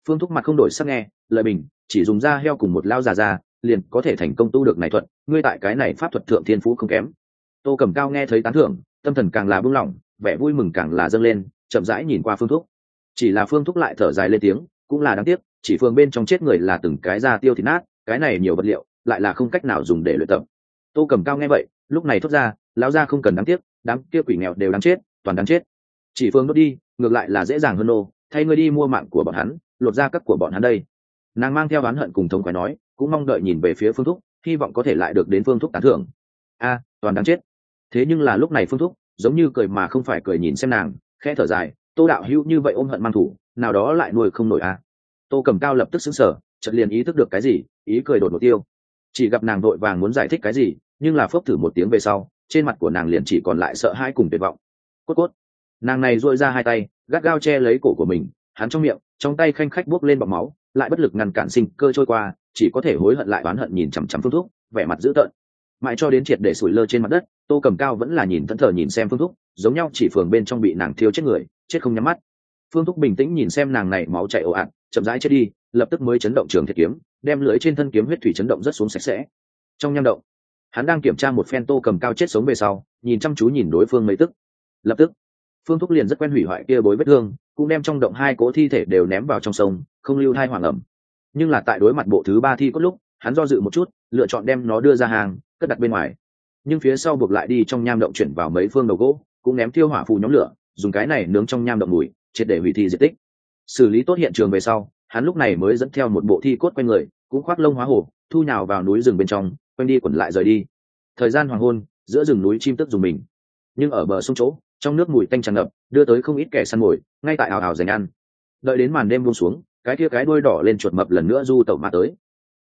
Phương thúc mặt không đổi sắc nghe lời bình, chỉ dùng da heo cùng một lao già già, liền có thể thành công tu được này thuật ngươi tại cái này pháp thuật thượng thiên phú không kém. Tô cầm cao nghe thấy tán thưởng, tâm thần càng là buông lỏng vẻ vui mừng càng là dâng lên, chậm rãi nhìn qua phương thúc. Chỉ là phương thúc lại thở dài lên tiếng, cũng là đáng tiếc, chỉ phương bên trong chết người là từng cái da tiêu thịt nát, cái này nhiều vật liệu, lại là không cách nào dùng để luyện tập. Tô cầm cao nghe vậy, lúc này thốt ra, lão gia không cần đáng tiếc, đám kia quỷ nghèo đều đáng chết, toàn đáng chết chỉ phương đốt đi, ngược lại là dễ dàng hơn nô. Thay ngươi đi mua mạng của bọn hắn, lột ra các của bọn hắn đây. Nàng mang theo oán hận cùng thống khói nói, cũng mong đợi nhìn về phía phương thúc, hy vọng có thể lại được đến phương thúc tán thưởng. A, toàn đáng chết. Thế nhưng là lúc này phương thúc, giống như cười mà không phải cười nhìn xem nàng, khẽ thở dài, tô đạo hữu như vậy ôm hận mang thủ, nào đó lại nuôi không nổi a. Tô cầm cao lập tức xứng sở chợt liền ý thức được cái gì, ý cười đột một tiêu. Chỉ gặp nàng vội vàng muốn giải thích cái gì, nhưng là phốc thử một tiếng về sau, trên mặt của nàng liền chỉ còn lại sợ hãi cùng tuyệt vọng. Cốt cốt nàng này dội ra hai tay, gắt gao che lấy cổ của mình, hắn trong miệng, trong tay khanh khách buốc lên bọc máu, lại bất lực ngăn cản sinh cơ trôi qua, chỉ có thể hối hận lại oán hận nhìn chằm chằm phương thúc, vẻ mặt dữ tợn. Mãi cho đến triệt để sủi lơ trên mặt đất, tô cầm cao vẫn là nhìn thẫn thờ nhìn xem phương thúc, giống nhau chỉ phường bên trong bị nàng thiêu chết người, chết không nhắm mắt. Phương thúc bình tĩnh nhìn xem nàng này máu chảy ồ ạt, chậm rãi chết đi, lập tức mới chấn động trường thiệt kiếm, đem lưới trên thân kiếm huyết thủy chấn động rất xuống sạch sẽ. Trong nham động, hắn đang kiểm tra một phen tô cầm cao chết sống về sau, nhìn chăm chú nhìn đối phương mấy tức. Lập tức phương thúc liền rất quen hủy hoại kia bối vết thương, cũng đem trong động hai cỗ thi thể đều ném vào trong sông, không lưu hai hoàng ẩm. Nhưng là tại đối mặt bộ thứ ba thi cốt lúc, hắn do dự một chút, lựa chọn đem nó đưa ra hàng, cất đặt bên ngoài. Nhưng phía sau buộc lại đi trong nham động chuyển vào mấy phương đầu gỗ, cũng ném thiêu hỏa phù nhóm lửa, dùng cái này nướng trong nham động mùi, triệt để hủy thi diện tích. Xử lý tốt hiện trường về sau, hắn lúc này mới dẫn theo một bộ thi cốt quanh người, cũng khoác lông hóa hồ thu nhào vào núi rừng bên trong, quanh đi quẩn lại rời đi. Thời gian hoàng hôn, giữa rừng núi chim tức dùng mình. Nhưng ở bờ sông chỗ trong nước mùi tanh tràn ngập đưa tới không ít kẻ săn mồi ngay tại ảo ảo dành ăn. Đợi đến màn đêm buông xuống cái kia cái đuôi đỏ lên chuột mập lần nữa du tẩu mà tới.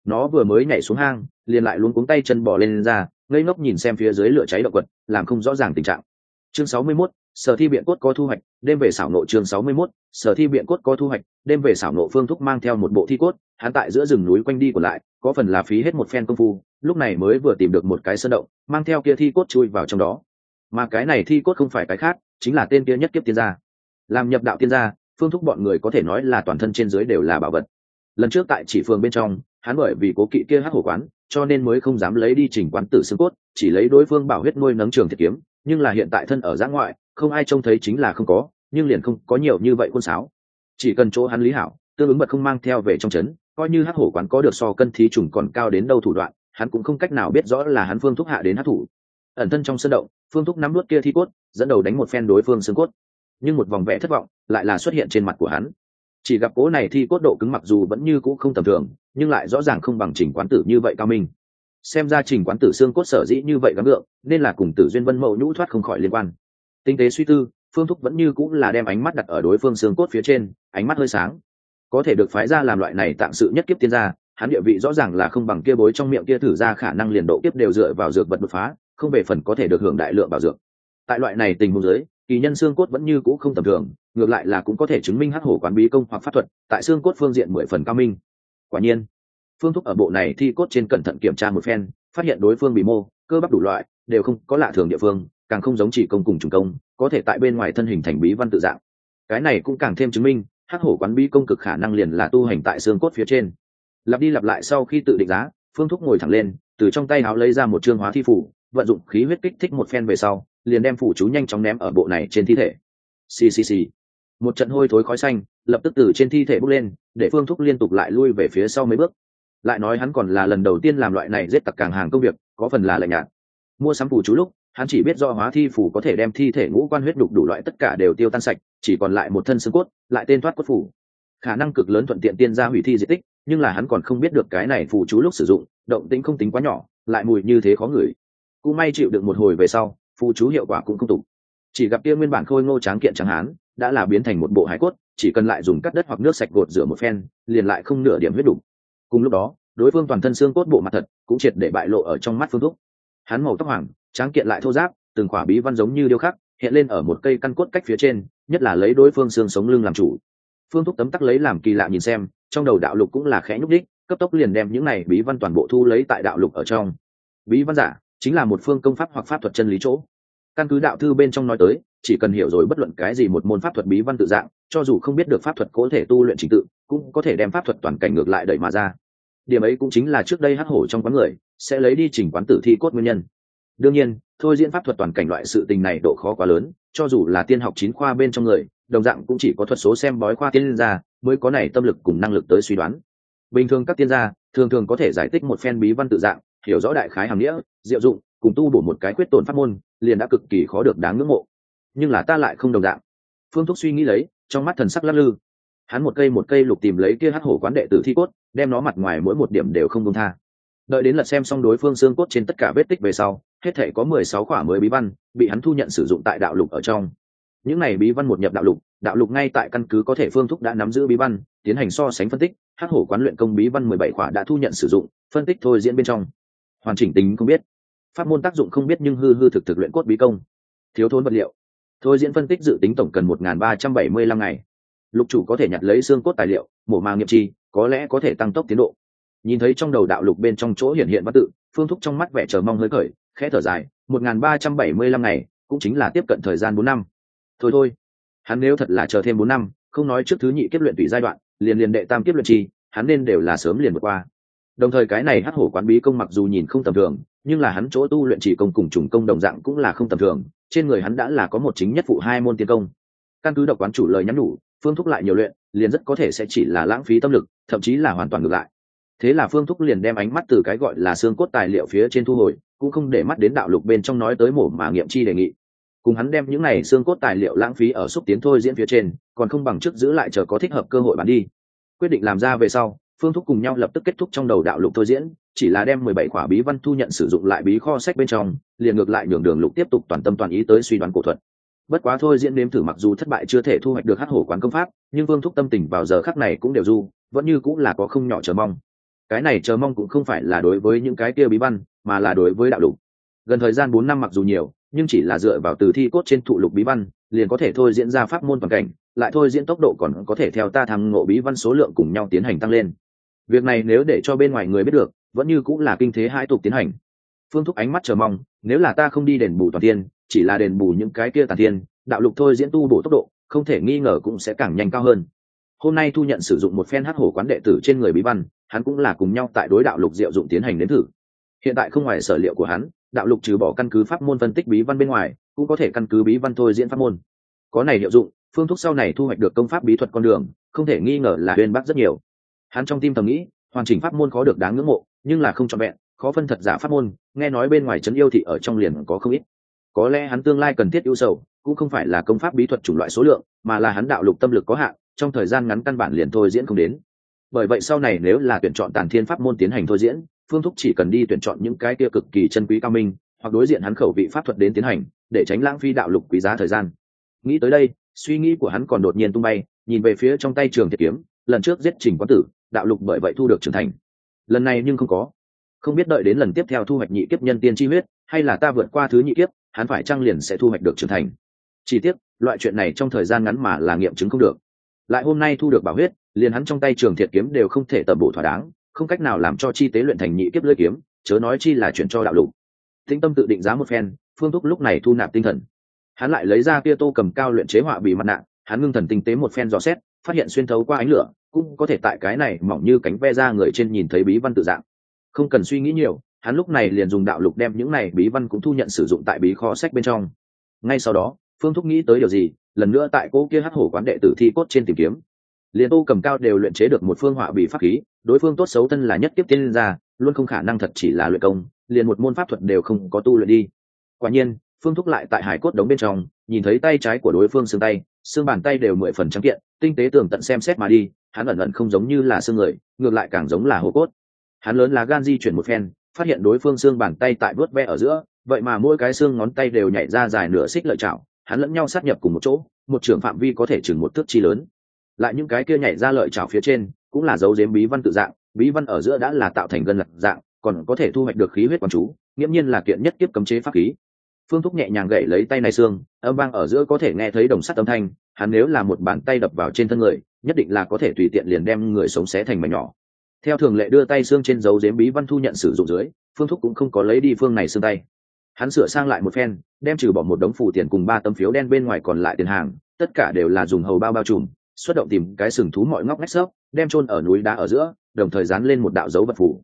Nó vừa mới nhảy xuống hang liền lại luôn cuống tay chân bỏ lên, lên ra ngây ngốc nhìn xem phía dưới lửa cháy động quật làm không rõ ràng tình trạng. Chương 61, sở thi biện cốt có thu hoạch đêm về xảo nộ chương 61, sở thi biện cốt có thu hoạch đêm về xảo nộ phương thúc mang theo một bộ thi cốt hắn tại giữa rừng núi quanh đi còn lại có phần là phí hết một phen công phu lúc này mới vừa tìm được một cái sơn động mang theo kia thi cốt chui vào trong đó mà cái này thi cốt không phải cái khác, chính là tên kia nhất kiếp tiên gia. Làm nhập đạo tiên gia, phương thúc bọn người có thể nói là toàn thân trên dưới đều là bảo vật. Lần trước tại chỉ phường bên trong, hắn bởi vì cố kỵ kia hát hổ quán, cho nên mới không dám lấy đi trình quán tử xương cốt, chỉ lấy đối phương bảo huyết nuôi nấng trường thiệt kiếm, nhưng là hiện tại thân ở giã ngoại, không ai trông thấy chính là không có, nhưng liền không có nhiều như vậy quân sáo. Chỉ cần chỗ hắn lý hảo, tương ứng mật không mang theo về trong trấn, coi như hát hổ quán có được so cân thí trùng còn cao đến đâu thủ đoạn, hắn cũng không cách nào biết rõ là hắn phương thúc hạ đến hát thủ ẩn thân trong sân động, phương thúc nắm nuốt kia thi cốt, dẫn đầu đánh một phen đối phương xương cốt. Nhưng một vòng vẽ thất vọng lại là xuất hiện trên mặt của hắn. Chỉ gặp cố này thi cốt độ cứng mặc dù vẫn như cũ không tầm thường, nhưng lại rõ ràng không bằng trình quán tử như vậy cao minh. Xem ra trình quán tử xương cốt sở dĩ như vậy gắng ngượng nên là cùng tử duyên vân mậu nhũ thoát không khỏi liên quan. Tinh tế suy tư, phương thúc vẫn như cũng là đem ánh mắt đặt ở đối phương xương cốt phía trên, ánh mắt hơi sáng. Có thể được phái ra làm loại này tạm sự nhất kiếp tiên gia, hắn địa vị rõ ràng là không bằng kia bối trong miệng kia thử ra khả năng liền độ kiếp đều dựa vào dược vật đột phá không về phần có thể được hưởng đại lượng bảo dược tại loại này tình huống giới kỳ nhân xương cốt vẫn như cũ không tầm thường, ngược lại là cũng có thể chứng minh hắc hổ quán bí công hoặc pháp thuật, tại xương cốt phương diện mười phần cao minh. Quả nhiên, phương thúc ở bộ này thi cốt trên cẩn thận kiểm tra một phen, phát hiện đối phương bị mô, cơ bắp đủ loại, đều không có lạ thường địa phương, càng không giống chỉ công cùng trùng công, có thể tại bên ngoài thân hình thành bí văn tự dạng. Cái này cũng càng thêm chứng minh, hắc hổ quán bí công cực khả năng liền là tu hành tại xương cốt phía trên. Lặp đi lặp lại sau khi tự định giá, phương thúc ngồi thẳng lên, từ trong tay áo lấy ra một chương hóa thi phủ vận dụng khí huyết kích thích một phen về sau, liền đem phủ chú nhanh chóng ném ở bộ này trên thi thể. Ccc một trận hôi thối khói xanh, lập tức từ trên thi thể bốc lên, để phương thúc liên tục lại lui về phía sau mấy bước. Lại nói hắn còn là lần đầu tiên làm loại này giết tặc càng hàng công việc, có phần là lạnh nhạt. Mua sắm phủ chú lúc, hắn chỉ biết do hóa thi phủ có thể đem thi thể ngũ quan huyết đục đủ loại tất cả đều tiêu tan sạch, chỉ còn lại một thân xương cốt, lại tên thoát cốt phủ. Khả năng cực lớn thuận tiện tiên ra hủy thi di tích, nhưng là hắn còn không biết được cái này phủ chú lúc sử dụng, động tĩnh không tính quá nhỏ, lại mùi như thế khó ngửi cũng may chịu được một hồi về sau, phụ chú hiệu quả cũng không tục. Chỉ gặp kia nguyên bản khôi ngô tráng kiện chẳng hán, đã là biến thành một bộ hải cốt, chỉ cần lại dùng cắt đất hoặc nước sạch gột rửa một phen, liền lại không nửa điểm huyết đủ cùng lúc đó, đối phương toàn thân xương cốt bộ mặt thật, cũng triệt để bại lộ ở trong mắt phương thúc hắn màu tóc hoàng, tráng kiện lại thô giáp từng khỏa bí văn giống như điêu khắc, hiện lên ở một cây căn cốt cách phía trên, nhất là lấy đối phương xương sống lưng làm chủ. Phương thúc tấm tắc lấy làm kỳ lạ nhìn xem, trong đầu đạo lục cũng là khẽ nhúc đích cấp tốc liền đem những này bí văn toàn bộ thu lấy tại đạo lục ở trong. Bí văn giả chính là một phương công pháp hoặc pháp thuật chân lý chỗ. Căn cứ đạo thư bên trong nói tới, chỉ cần hiểu rồi bất luận cái gì một môn pháp thuật bí văn tự dạng, cho dù không biết được pháp thuật có thể tu luyện trình tự, cũng có thể đem pháp thuật toàn cảnh ngược lại đẩy mà ra. Điểm ấy cũng chính là trước đây hắc hổ trong quán người, sẽ lấy đi chỉnh quán tử thi cốt nguyên nhân. Đương nhiên, thôi diễn pháp thuật toàn cảnh loại sự tình này độ khó quá lớn, cho dù là tiên học chín khoa bên trong người, đồng dạng cũng chỉ có thuật số xem bói khoa tiên gia mới có này tâm lực cùng năng lực tới suy đoán. Bình thường các tiên gia, thường thường có thể giải thích một phen bí văn tự dạng hiểu rõ đại khái hàm nghĩa, diệu dụng, cùng tu bổ một cái quyết tổn pháp môn, liền đã cực kỳ khó được đáng ngưỡng mộ. Nhưng là ta lại không đồng dạng. Phương thúc suy nghĩ lấy, trong mắt thần sắc lắc lư. Hắn một cây một cây lục tìm lấy kia hắc hổ quán đệ tử thi cốt, đem nó mặt ngoài mỗi một điểm đều không công tha. Đợi đến lật xem xong đối phương xương cốt trên tất cả vết tích về sau, hết thể có mười sáu khỏa mới bí văn, bị hắn thu nhận sử dụng tại đạo lục ở trong. Những này bí văn một nhập đạo lục đạo lục ngay tại căn cứ có thể phương thúc đã nắm giữ bí văn, tiến hành so sánh phân tích, hắc hổ quán luyện công bí văn mười bảy khỏa đã thu nhận sử dụng, phân tích thôi diễn bên trong hoàn chỉnh tính không biết. Pháp môn tác dụng không biết nhưng hư hư thực thực luyện cốt bí công. Thiếu thốn vật liệu. Thôi diễn phân tích dự tính tổng cần một nghìn ba trăm bảy mươi lăm ngày. Lục chủ có thể nhặt lấy xương cốt tài liệu, mổ mà nghiệm chi, có lẽ có thể tăng tốc tiến độ. Nhìn thấy trong đầu đạo lục bên trong chỗ hiện hiện văn tự, phương thúc trong mắt vẻ chờ mong hơi khởi, khẽ thở dài, một nghìn ba trăm bảy mươi lăm ngày, cũng chính là tiếp cận thời gian bốn năm. Thôi thôi, hắn nếu thật là chờ thêm bốn năm, không nói trước thứ nhị kiếp luyện tùy giai đoạn, liền liền đệ tam kiếp luyện chi, hắn nên đều là sớm liền vượt qua đồng thời cái này hắc hổ quán bí công mặc dù nhìn không tầm thường, nhưng là hắn chỗ tu luyện chỉ công cùng trùng công đồng dạng cũng là không tầm thường, trên người hắn đã là có một chính nhất phụ hai môn tiên công. Căn cứ độc quán chủ lời nhắn nhủ, phương thúc lại nhiều luyện, liền rất có thể sẽ chỉ là lãng phí tâm lực, thậm chí là hoàn toàn ngược lại. Thế là phương thúc liền đem ánh mắt từ cái gọi là xương cốt tài liệu phía trên thu hồi, cũng không để mắt đến đạo lục bên trong nói tới mổ mà nghiệm chi đề nghị. Cùng hắn đem những này xương cốt tài liệu lãng phí ở xúc tiến thôi diễn phía trên, còn không bằng trước giữ lại chờ có thích hợp cơ hội bán đi. Quyết định làm ra về sau phương thúc cùng nhau lập tức kết thúc trong đầu đạo lục thôi diễn, chỉ là đem mười bảy khỏa bí văn thu nhận sử dụng lại bí kho sách bên trong, liền ngược lại nhường đường lục tiếp tục toàn tâm toàn ý tới suy đoán cổ thuật. Bất quá thôi diễn nếm thử mặc dù thất bại chưa thể thu hoạch được hát hổ quán công pháp, nhưng phương thúc tâm tình vào giờ khắc này cũng đều du, vẫn như cũng là có không nhỏ chờ mong. Cái này chờ mong cũng không phải là đối với những cái kia bí văn, mà là đối với đạo lục. Gần thời gian bốn năm mặc dù nhiều, nhưng chỉ là dựa vào từ thi cốt trên thụ lục bí văn, liền có thể thôi diễn ra pháp môn toàn cảnh, lại thôi diễn tốc độ còn có thể theo ta tham ngộ bí văn số lượng cùng nhau tiến hành tăng lên việc này nếu để cho bên ngoài người biết được, vẫn như cũng là kinh thế hai tục tiến hành. Phương thúc ánh mắt chờ mong, nếu là ta không đi đền bù toàn tiên chỉ là đền bù những cái kia tàn tiên đạo lục thôi diễn tu bổ tốc độ, không thể nghi ngờ cũng sẽ càng nhanh cao hơn. Hôm nay thu nhận sử dụng một phen hát hổ quán đệ tử trên người bí văn, hắn cũng là cùng nhau tại đối đạo lục diệu dụng tiến hành đến thử. Hiện tại không ngoài sở liệu của hắn, đạo lục trừ bỏ căn cứ pháp môn phân tích bí văn bên ngoài, cũng có thể căn cứ bí văn thôi diễn pháp môn. Có này hiệu dụng, phương thúc sau này thu hoạch được công pháp bí thuật con đường, không thể nghi ngờ là uyên bắc rất nhiều hắn trong tim thầm nghĩ, hoàn chỉnh pháp môn khó được đáng ngưỡng mộ, nhưng là không trọn vẹn, khó phân thật giả pháp môn, nghe nói bên ngoài trấn yêu thị ở trong liền có không ít. Có lẽ hắn tương lai cần thiết ưu sầu, cũng không phải là công pháp bí thuật chủng loại số lượng, mà là hắn đạo lục tâm lực có hạn, trong thời gian ngắn căn bản liền thôi diễn không đến. Bởi vậy sau này nếu là tuyển chọn tàn thiên pháp môn tiến hành thôi diễn, phương thúc chỉ cần đi tuyển chọn những cái kia cực kỳ chân quý cao minh, hoặc đối diện hắn khẩu vị pháp thuật đến tiến hành, để tránh lãng phí đạo lục quý giá thời gian. Nghĩ tới đây, suy nghĩ của hắn còn đột nhiên tung bay, nhìn về phía trong tay trường thiệt kiếm, lần trước giết trình quán tử đạo lục bởi vậy thu được trưởng thành. Lần này nhưng không có. Không biết đợi đến lần tiếp theo thu hoạch nhị kiếp nhân tiên chi huyết, hay là ta vượt qua thứ nhị kiếp, hắn phải trang liền sẽ thu hoạch được trưởng thành? Chi tiết loại chuyện này trong thời gian ngắn mà là nghiệm chứng không được. Lại hôm nay thu được bảo huyết, liền hắn trong tay trường thiệt kiếm đều không thể tẩm bổ thỏa đáng, không cách nào làm cho chi tế luyện thành nhị kiếp lưỡi kiếm, chớ nói chi là chuyện cho đạo lục. Tĩnh tâm tự định giá một phen, phương thúc lúc này thu nạp tinh thần. Hắn lại lấy ra kia tô cầm cao luyện chế họa bị mặt nạ, hắn ngưng thần tinh tế một phen dò xét, phát hiện xuyên thấu qua ánh lửa cũng có thể tại cái này mỏng như cánh ve ra người trên nhìn thấy bí văn tự dạng. Không cần suy nghĩ nhiều, hắn lúc này liền dùng đạo lục đem những này bí văn cũng thu nhận sử dụng tại bí kho sách bên trong. Ngay sau đó, phương thúc nghĩ tới điều gì, lần nữa tại cô kia hắc hổ quán đệ tử thi cốt trên tìm kiếm. Liền tô cầm cao đều luyện chế được một phương họa bị pháp khí, đối phương tốt xấu thân là nhất tiếp tiên ra luôn không khả năng thật chỉ là luyện công, liền một môn pháp thuật đều không có tu luyện đi. Quả nhiên, phương thúc lại tại hải cốt đống bên trong, nhìn thấy tay trái của đối phương xương tay, xương bàn tay đều mười phần trắng kiện, tinh tế tường tận xem xét mà đi hắn ẩn ẩn không giống như là xương người, ngược lại càng giống là hố cốt. Hắn lớn lá gan di chuyển một phen, phát hiện đối phương xương bàn tay tại vớt ve ở giữa, vậy mà mỗi cái xương ngón tay đều nhảy ra dài nửa xích lợi chảo, hắn lẫn nhau sát nhập cùng một chỗ, một trường phạm vi có thể chừng một thước chi lớn. Lại những cái kia nhảy ra lợi chảo phía trên, cũng là dấu dếm bí văn tự dạng, bí văn ở giữa đã là tạo thành gân lật dạng, còn có thể thu hoạch được khí huyết quán chú, nghiễm nhiên là kiện nhất kiếp cấm chế pháp khí. Phương thúc nhẹ nhàng gậy lấy tay này xương, âm vang ở giữa có thể nghe thấy đồng sắt âm thanh hắn nếu là một bàn tay đập vào trên thân người, nhất định là có thể tùy tiện liền đem người sống xé thành mảnh nhỏ. Theo thường lệ đưa tay xương trên dấu dếm bí văn thu nhận sử dụng dưới, phương thúc cũng không có lấy đi phương này xương tay. Hắn sửa sang lại một phen, đem trừ bỏ một đống phủ tiền cùng ba tấm phiếu đen bên ngoài còn lại tiền hàng, tất cả đều là dùng hầu bao bao trùm, xuất động tìm cái sừng thú mọi ngóc ngách xớp đem trôn ở núi đá ở giữa, đồng thời dán lên một đạo dấu vật phủ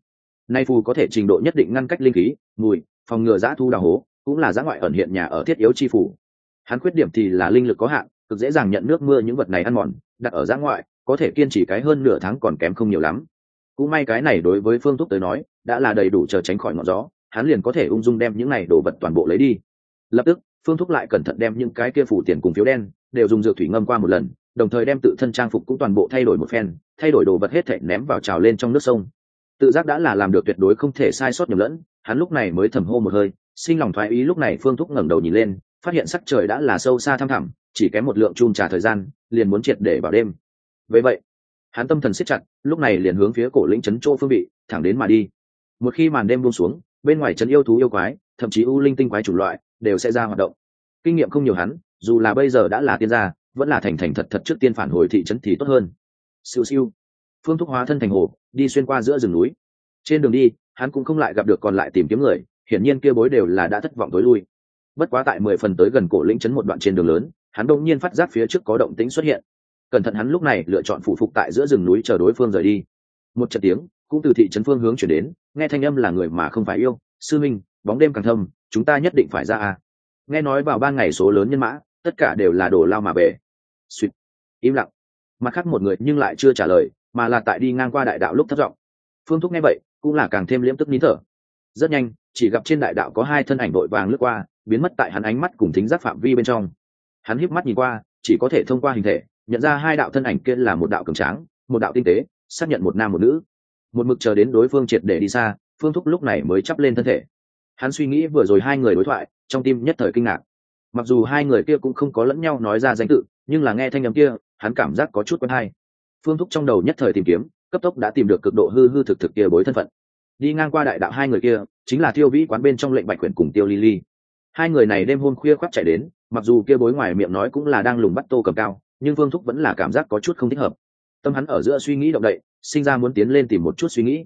nay phù có thể trình độ nhất định ngăn cách linh khí, mùi, phòng ngừa giã thu đào hố, cũng là giã ngoại ẩn hiện nhà ở thiết yếu chi phủ hắn khuyết điểm thì là linh lực có hạn cực dễ dàng nhận nước mưa những vật này ăn mòn, đặt ở giã ngoại có thể kiên trì cái hơn nửa tháng còn kém không nhiều lắm. Cũng may cái này đối với phương thúc tới nói, đã là đầy đủ chờ tránh khỏi ngọn gió, hắn liền có thể ung dung đem những này đồ vật toàn bộ lấy đi. Lập tức, phương thúc lại cẩn thận đem những cái kia phủ tiền cùng phiếu đen, đều dùng dược thủy ngâm qua một lần, đồng thời đem tự thân trang phục cũng toàn bộ thay đổi một phen, thay đổi đồ vật hết thảy ném vào trào lên trong nước sông. Tự giác đã là làm được tuyệt đối không thể sai sót nhầm lẫn, hắn lúc này mới thầm hô một hơi, sinh lòng thoái ý lúc này phương thúc ngẩng đầu nhìn lên phát hiện sắc trời đã là sâu xa thăm thẳm, chỉ kém một lượng chun trà thời gian, liền muốn triệt để vào đêm. Vậy vậy, hắn tâm thần siết chặt, lúc này liền hướng phía cổ lĩnh trấn chỗ phương vị, thẳng đến mà đi. Một khi màn đêm buông xuống, bên ngoài trấn yêu thú yêu quái, thậm chí u linh tinh quái chủng loại, đều sẽ ra hoạt động. Kinh nghiệm không nhiều hắn, dù là bây giờ đã là tiên gia, vẫn là thành thành thật thật trước tiên phản hồi thị trấn thì tốt hơn. Siêu siêu. Phương thúc hóa thân thành hồ, đi xuyên qua giữa rừng núi. Trên đường đi, hắn cũng không lại gặp được còn lại tìm kiếm người, hiển nhiên kia bối đều là đã thất vọng tối lui bất quá tại mười phần tới gần cổ lĩnh trấn một đoạn trên đường lớn, hắn đông nhiên phát giác phía trước có động tĩnh xuất hiện. Cẩn thận hắn lúc này lựa chọn phụ phục tại giữa rừng núi chờ đối phương rời đi. Một trận tiếng, cũng từ thị trấn phương hướng chuyển đến, nghe thanh âm là người mà không phải yêu, sư minh, bóng đêm càng thâm, chúng ta nhất định phải ra à. nghe nói vào ban ngày số lớn nhân mã, tất cả đều là đồ lao mà về. Suýt im lặng. Mặt khác một người nhưng lại chưa trả lời, mà là tại đi ngang qua đại đạo lúc thất vọng phương thúc nghe vậy, cũng là càng thêm liễm tức nín thở. Rất nhanh, chỉ gặp trên đại đạo có hai thân ảnh đội vàng lướt qua biến mất tại hắn ánh mắt cùng thính giác phạm vi bên trong. Hắn híp mắt nhìn qua, chỉ có thể thông qua hình thể, nhận ra hai đạo thân ảnh kia là một đạo cường tráng, một đạo tinh tế, xác nhận một nam một nữ. Một mực chờ đến đối phương triệt để đi xa, phương thúc lúc này mới chắp lên thân thể. Hắn suy nghĩ vừa rồi hai người đối thoại, trong tim nhất thời kinh ngạc. Mặc dù hai người kia cũng không có lẫn nhau nói ra danh tự, nhưng là nghe thanh âm kia, hắn cảm giác có chút quen hay. Phương thúc trong đầu nhất thời tìm kiếm, cấp tốc đã tìm được cực độ hư hư thực thực kia bối thân phận. Đi ngang qua đại đạo hai người kia, chính là tiêu vĩ quán bên trong lệnh bạch quyển cùng tiêu ly ly hai người này đêm hôm khuya khoác chạy đến, mặc dù kia bối ngoài miệng nói cũng là đang lùng bắt tô cầm cao, nhưng Vương thúc vẫn là cảm giác có chút không thích hợp. Tâm hắn ở giữa suy nghĩ động đậy, sinh ra muốn tiến lên tìm một chút suy nghĩ.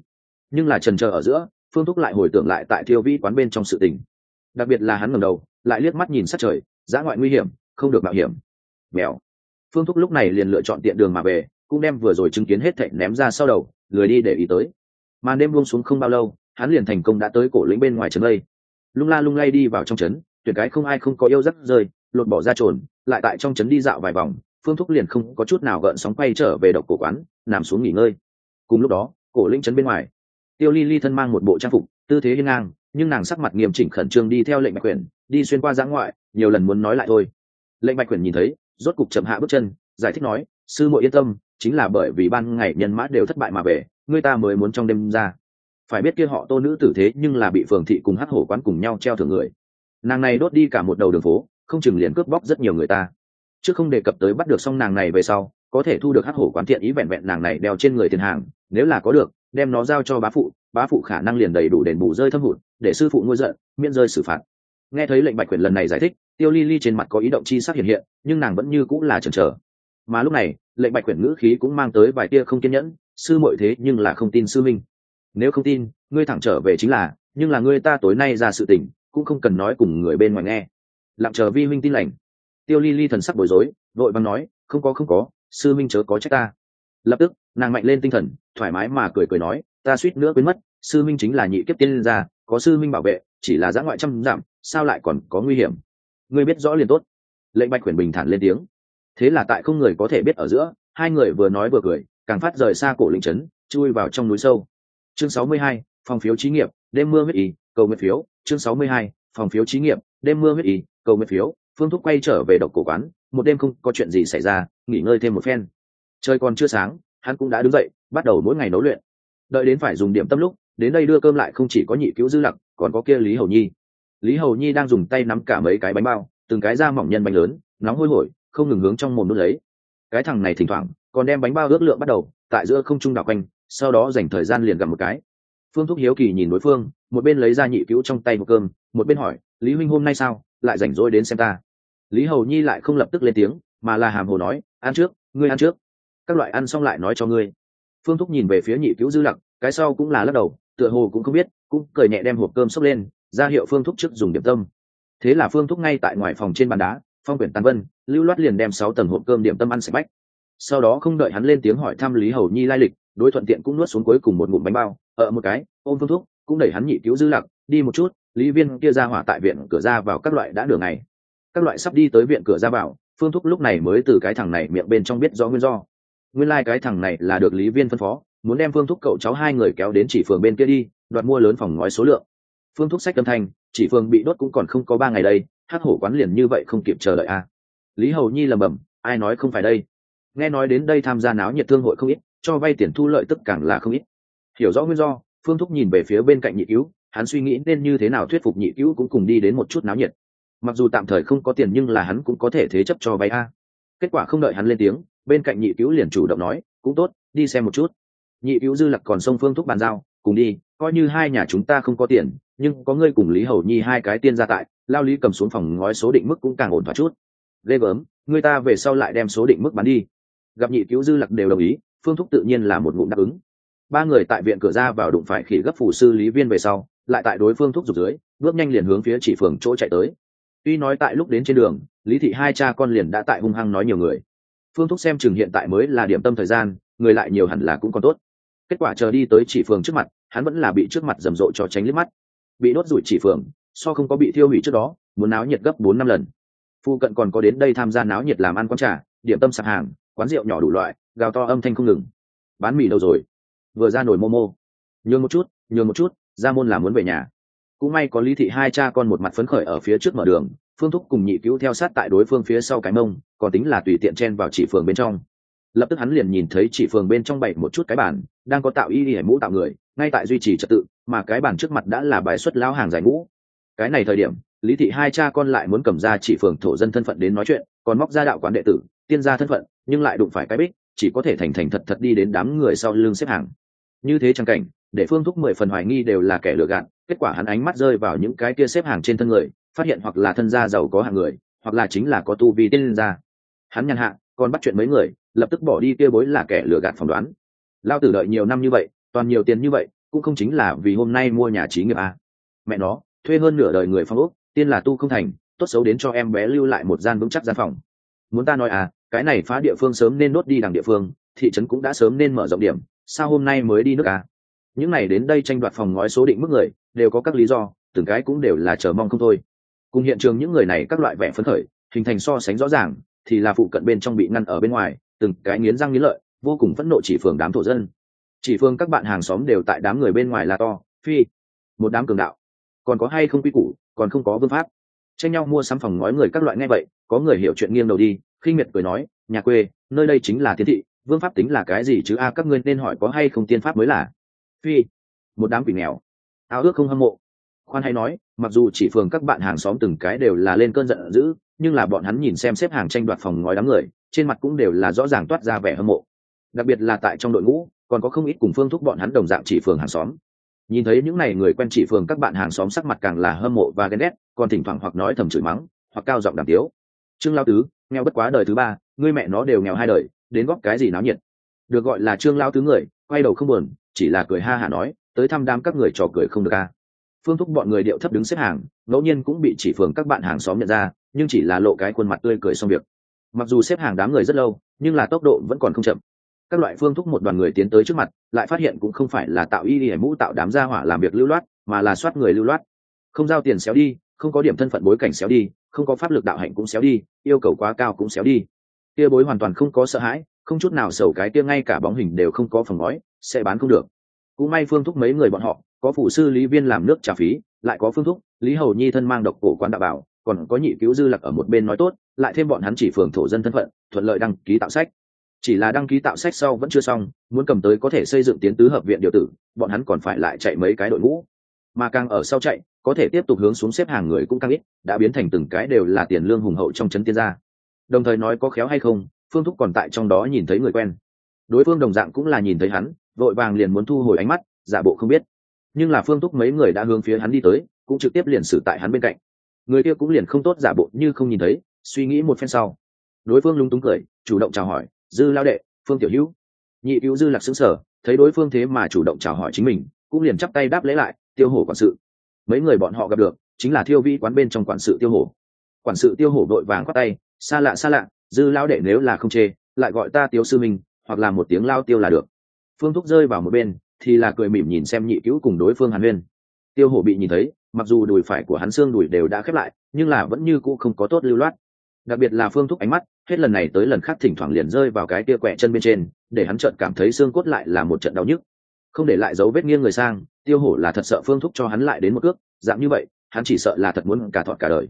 Nhưng là trần trờ ở giữa, phương thúc lại hồi tưởng lại tại Thiêu Vi quán bên trong sự tình. Đặc biệt là hắn ngầm đầu, lại liếc mắt nhìn sát trời giã ngoại nguy hiểm, không được mạo hiểm. Mèo. Phương thúc lúc này liền lựa chọn tiện đường mà về, cũng đem vừa rồi chứng kiến hết thệ ném ra sau đầu, lười đi để ý tới. Màn đêm buông xuống không bao lâu, hắn liền thành công đã tới cổ lĩnh bên ngoài trấn lây lung la lung lay đi vào trong trấn, tuyển cái không ai không có yêu rắc rơi, lột bỏ ra trồn, lại tại trong trấn đi dạo vài vòng, phương thúc liền không có chút nào gợn sóng quay trở về độc cổ quán, nằm xuống nghỉ ngơi. Cùng lúc đó, cổ linh trấn bên ngoài, tiêu ly ly thân mang một bộ trang phục, tư thế hiên ngang, nhưng nàng sắc mặt nghiêm chỉnh khẩn trương đi theo lệnh bạch quyển, đi xuyên qua giã ngoại, nhiều lần muốn nói lại thôi. Lệnh bạch quyển nhìn thấy, rốt cục chậm hạ bước chân, giải thích nói, sư muội yên tâm, chính là bởi vì ban ngày nhân mã đều thất bại mà về, người ta mới muốn trong đêm ra phải biết kia họ tô nữ tử thế nhưng là bị phường thị cùng hát hổ quán cùng nhau treo thưởng người. Nàng này đốt đi cả một đầu đường phố, không chừng liền cướp bóc rất nhiều người ta. Chứ không đề cập tới bắt được xong nàng này về sau, có thể thu được hát hổ quán thiện ý vẹn vẹn nàng này đeo trên người tiền hàng, nếu là có được, đem nó giao cho bá phụ bá phụ khả năng liền đầy đủ đền bù rơi thâm hụt, để sư phụ nuôi giận, miễn rơi xử phạt. Nghe thấy lệnh bạch quyền lần này giải thích, tiêu ly ly trên mặt có ý động chi sắc hiện hiện, nhưng nàng vẫn như cũng là chần chờ. Mà lúc này, lệnh bạch quyển ngữ khí cũng mang tới vài tia không kiên nhẫn, sư muội thế nhưng là không tin sư minh nếu không tin, ngươi thẳng trở về chính là, nhưng là ngươi ta tối nay ra sự tình, cũng không cần nói cùng người bên ngoài nghe. Lặng chờ vi huynh tin lành. Tiêu ly ly thần sắc bối rối vội vàng nói, không có không có, sư minh chớ có trách ta. Lập tức, nàng mạnh lên tinh thần, thoải mái mà cười cười nói, ta suýt nữa quên mất, sư minh chính là nhị kiếp tiên gia, có sư minh bảo vệ, chỉ là giã ngoại trăm giảm sao lại còn có nguy hiểm? Ngươi biết rõ liền tốt. Lệnh bạch quyển bình thản lên tiếng. Thế là tại không người có thể biết ở giữa, hai người vừa nói vừa cười, càng phát rời xa cổ linh trấn chui vào trong núi sâu chương 62, phòng phiếu trí nghiệp đêm mưa huyết ý cầu nguyện phiếu chương 62, phòng phiếu trí nghiệp đêm mưa huyết ý cầu nguyện phiếu phương thúc quay trở về độc cổ quán một đêm không có chuyện gì xảy ra nghỉ ngơi thêm một phen. Trời còn chưa sáng hắn cũng đã đứng dậy bắt đầu mỗi ngày nấu luyện. Đợi đến phải dùng điểm tâm lúc đến đây đưa cơm lại không chỉ có nhị cứu dư lặc còn có kia lý hầu nhi. Lý hầu nhi đang dùng tay nắm cả mấy cái bánh bao từng cái da mỏng nhân bánh lớn nóng hôi hổi không ngừng hướng trong mồm nuốt lấy. Cái thằng này thỉnh thoảng còn đem bánh bao ước lượng bắt đầu tại giữa không trung đảo quanh sau đó dành thời gian liền gặp một cái. Phương thúc hiếu kỳ nhìn đối phương, một bên lấy ra nhị cứu trong tay một cơm, một bên hỏi, lý huynh hôm nay sao? Lại rảnh rỗi đến xem ta? Lý hầu nhi lại không lập tức lên tiếng, mà là hàm hồ nói, ăn trước, ngươi ăn trước. Các loại ăn xong lại nói cho ngươi. Phương thúc nhìn về phía nhị cứu dư lặc, cái sau cũng là lắc đầu, tựa hồ cũng không biết, cũng cười nhẹ đem hộp cơm xốc lên, ra hiệu phương thúc trước dùng điểm tâm. Thế là phương thúc ngay tại ngoài phòng trên bàn đá, phong quyển tàn vân, lưu loát liền đem sáu tầng hộp cơm điểm tâm ăn sạch bách. Sau đó không đợi hắn lên tiếng hỏi thăm lý hầu nhi lai lịch đối thuận tiện cũng nuốt xuống cuối cùng một ngụm bánh bao ở một cái, ôm phương thúc, cũng đẩy hắn nhị cứu dư lặc, đi một chút, lý viên kia ra hỏa tại viện cửa ra vào các loại đã đường này các loại sắp đi tới viện cửa ra vào, phương thúc lúc này mới từ cái thằng này miệng bên trong biết rõ nguyên do. Nguyên lai、like、cái thằng này là được lý viên phân phó, muốn đem phương thúc cậu cháu hai người kéo đến chỉ phường bên kia đi, đoạt mua lớn phòng ngói số lượng. Phương thúc sách âm thanh, chỉ phường bị đốt cũng còn không có ba ngày đây hát hổ quán liền như vậy không kịp chờ đợi à. lý hầu nhi lầm bầm ai nói không phải đây? Nghe nói đến đây tham gia náo nhiệt thương hội không ít cho vay tiền thu lợi tức càng là không ít. Hiểu rõ nguyên do, phương thúc nhìn về phía bên cạnh nhị cứu, hắn suy nghĩ nên như thế nào thuyết phục nhị cứu cũng cùng đi đến một chút náo nhiệt. Mặc dù tạm thời không có tiền nhưng là hắn cũng có thể thế chấp cho vay a. Kết quả không đợi hắn lên tiếng, bên cạnh nhị cứu liền chủ động nói, cũng tốt, đi xem một chút. Nhị cứu dư lặc còn sông phương thúc bàn giao, cùng đi, coi như hai nhà chúng ta không có tiền, nhưng có ngươi cùng lý hầu nhi hai cái tiên gia tại, lao lý cầm xuống phòng ngói số định mức cũng càng ổn thỏa chút. Ghê gớm người ta về sau lại đem số định mức bán đi. Gặp nhị cứu dư lặc đều đồng ý phương thúc tự nhiên là một ngụm đáp ứng. Ba người tại viện cửa ra vào đụng phải khỉ gấp phủ sư lý viên về sau, lại tại đối phương thúc giục dưới, bước nhanh liền hướng phía chỉ phường chỗ chạy tới. Tuy nói tại lúc đến trên đường, lý thị hai cha con liền đã tại hung hăng nói nhiều người. Phương thúc xem chừng hiện tại mới là điểm tâm thời gian, người lại nhiều hẳn là cũng còn tốt. Kết quả chờ đi tới chỉ phường trước mặt, hắn vẫn là bị trước mặt rầm rộ cho tránh liếc mắt. Bị đốt rủi chỉ phường, so không có bị thiêu hủy trước đó, muốn náo nhiệt gấp bốn năm lần. Phu cận còn có đến đây tham gia náo nhiệt làm ăn quán trà, điểm tâm sạp hàng, quán rượu nhỏ đủ loại gào to âm thanh không ngừng. Bán mì đâu rồi? Vừa ra nồi momo. Nhường một chút, nhường một chút, ra môn là muốn về nhà. Cũng may có lý thị hai cha con một mặt phấn khởi ở phía trước mở đường, phương thúc cùng nhị cứu theo sát tại đối phương phía sau cái mông, còn tính là tùy tiện chen vào chỉ phường bên trong. Lập tức hắn liền nhìn thấy chỉ phường bên trong bảy một chút cái bản đang có tạo y y mũ tạo người, ngay tại duy trì trật tự, mà cái bản trước mặt đã là bài xuất lao hàng giải ngũ cái này thời điểm, lý thị hai cha con lại muốn cầm ra chỉ phường thổ dân thân phận đến nói chuyện, còn móc ra đạo quán đệ tử, tiên gia thân phận, nhưng lại đụng phải cái bích chỉ có thể thành thành thật thật đi đến đám người sau lưng xếp hàng. Như thế trang cảnh, để phương thúc mười phần hoài nghi đều là kẻ lừa gạt, kết quả hắn ánh mắt rơi vào những cái kia xếp hàng trên thân người, phát hiện hoặc là thân gia giàu có hạng người, hoặc là chính là có tu vi tiên gia. Hắn nhăn hạ, còn bắt chuyện mấy người, lập tức bỏ đi kia bối là kẻ lừa gạt phỏng đoán. Lao tử đợi nhiều năm như vậy, toàn nhiều tiền như vậy, cũng không chính là vì hôm nay mua nhà trí nghiệp à. mẹ nó, thuê hơn nửa đời người phong ốc, tiên là tu không thành, tốt xấu đến cho em bé lưu lại một gian vững chắc gian phòng. Muốn ta nói à cái này phá địa phương sớm nên đốt đi đằng địa phương, thị trấn cũng đã sớm nên mở rộng điểm, sao hôm nay mới đi nước à? Những này đến đây tranh đoạt phòng ngói số định mức người, đều có các lý do, từng cái cũng đều là chờ mong không thôi. Cùng hiện trường những người này các loại vẻ phấn khởi, hình thành so sánh rõ ràng, thì là phụ cận bên trong bị ngăn ở bên ngoài, từng cái nghiến răng nghiến lợi, vô cùng phẫn nộ chỉ phường đám thổ dân. Chỉ phương các bạn hàng xóm đều tại đám người bên ngoài là to, phi, một đám cường đạo. Còn có hay không quy củ, còn không có vương pháp. Tranh nhau mua sắm phòng ngói người các loại nghe vậy, có người hiểu chuyện nghiêng đầu đi khinh miệt cười nói, nhà quê, nơi đây chính là thiên thị, vương pháp tính là cái gì chứ? A, các ngươi nên hỏi có hay không tiên pháp mới là. Phi, một đám quỷ nghèo. Áo ước không hâm mộ. Khoan hay nói, mặc dù chỉ phường các bạn hàng xóm từng cái đều là lên cơn giận dữ, nhưng là bọn hắn nhìn xem xếp hàng tranh đoạt phòng ngói đám người, trên mặt cũng đều là rõ ràng toát ra vẻ hâm mộ. Đặc biệt là tại trong đội ngũ, còn có không ít cùng phương thúc bọn hắn đồng dạng chỉ phường hàng xóm. Nhìn thấy những n à y người quen chỉ phường các bạn hàng xóm sắc mặt càng là hâm mộ và ghen ghét, còn thỉnh thoảng hoặc nói thầm chửi mắng, hoặc cao giọng đàm tiếu trương lao tứ, nghèo bất quá đời thứ ba, ngươi mẹ nó đều nghèo hai đời, đến góp cái gì náo nhiệt? Được gọi là trương lao tứ người, quay đầu không buồn, chỉ là cười ha hả nói, tới thăm đám các người trò cười không được ca phương thúc bọn người điệu thấp đứng xếp hàng, ngẫu nhiên cũng bị chỉ phường các bạn hàng xóm nhận ra, nhưng chỉ là lộ cái khuôn mặt tươi cười xong việc. Mặc dù xếp hàng đám người rất lâu, nhưng là tốc độ vẫn còn không chậm. Các loại phương thúc một đoàn người tiến tới trước mặt, lại phát hiện cũng không phải là tạo y y mũ tạo đám gia hỏa làm việc lưu loát, mà là soát người lưu loát. Không giao tiền xéo đi, không có điểm thân phận bối cảnh xéo đi không có pháp lực đạo hạnh cũng xéo đi, yêu cầu quá cao cũng xéo đi. Tia bối hoàn toàn không có sợ hãi, không chút nào sầu cái tia ngay cả bóng hình đều không có phòng ngói, sẽ bán không được. Cũng may phương thúc mấy người bọn họ, có phụ sư lý viên làm nước trả phí, lại có phương thúc, lý hầu nhi thân mang độc cổ quán đạo bảo, còn có nhị cứu dư lặc ở một bên nói tốt, lại thêm bọn hắn chỉ phường thổ dân thân phận, thuận lợi đăng ký tạo sách. Chỉ là đăng ký tạo sách sau vẫn chưa xong, muốn cầm tới có thể xây dựng tiến tứ hợp viện điều tử, bọn hắn còn phải lại chạy mấy cái đội ngũ mà càng ở sau chạy, có thể tiếp tục hướng xuống xếp hàng người cũng càng ít, đã biến thành từng cái đều là tiền lương hùng hậu trong trấn tiên gia. Đồng thời nói có khéo hay không, phương thúc còn tại trong đó nhìn thấy người quen. Đối phương đồng dạng cũng là nhìn thấy hắn, vội vàng liền muốn thu hồi ánh mắt, giả bộ không biết. Nhưng là phương thúc mấy người đã hướng phía hắn đi tới, cũng trực tiếp liền xử tại hắn bên cạnh. Người kia cũng liền không tốt giả bộ như không nhìn thấy, suy nghĩ một phen sau. Đối phương lúng túng cười, chủ động chào hỏi, dư lao đệ, phương tiểu hữu. Nhị cứu dư lạc xứng sở thấy đối phương thế mà chủ động chào hỏi chính mình cũng liền chắp tay đáp lễ lại, tiêu hổ quản sự. Mấy người bọn họ gặp được, chính là thiêu vi quán bên trong quản sự tiêu hổ. Quản sự tiêu hổ đội vàng khoác tay xa lạ xa lạ, dư lao đệ nếu là không chê, lại gọi ta tiêu sư minh, hoặc là một tiếng lao tiêu là được. Phương thúc rơi vào một bên, thì là cười mỉm nhìn xem nhị cứu cùng đối phương hàn huyên. Tiêu hổ bị nhìn thấy, mặc dù đùi phải của hắn xương đùi đều đã khép lại, nhưng là vẫn như cũ không có tốt lưu loát. Đặc biệt là phương thúc ánh mắt, hết lần này tới lần khác thỉnh thoảng liền rơi vào cái tia quẹ chân bên trên, để hắn chợt cảm thấy xương cốt lại là một trận đau nhức không để lại dấu vết nghiêng người sang, tiêu hổ là thật sợ phương thúc cho hắn lại đến một cước, dạng như vậy, hắn chỉ sợ là thật muốn cả thọt cả đời.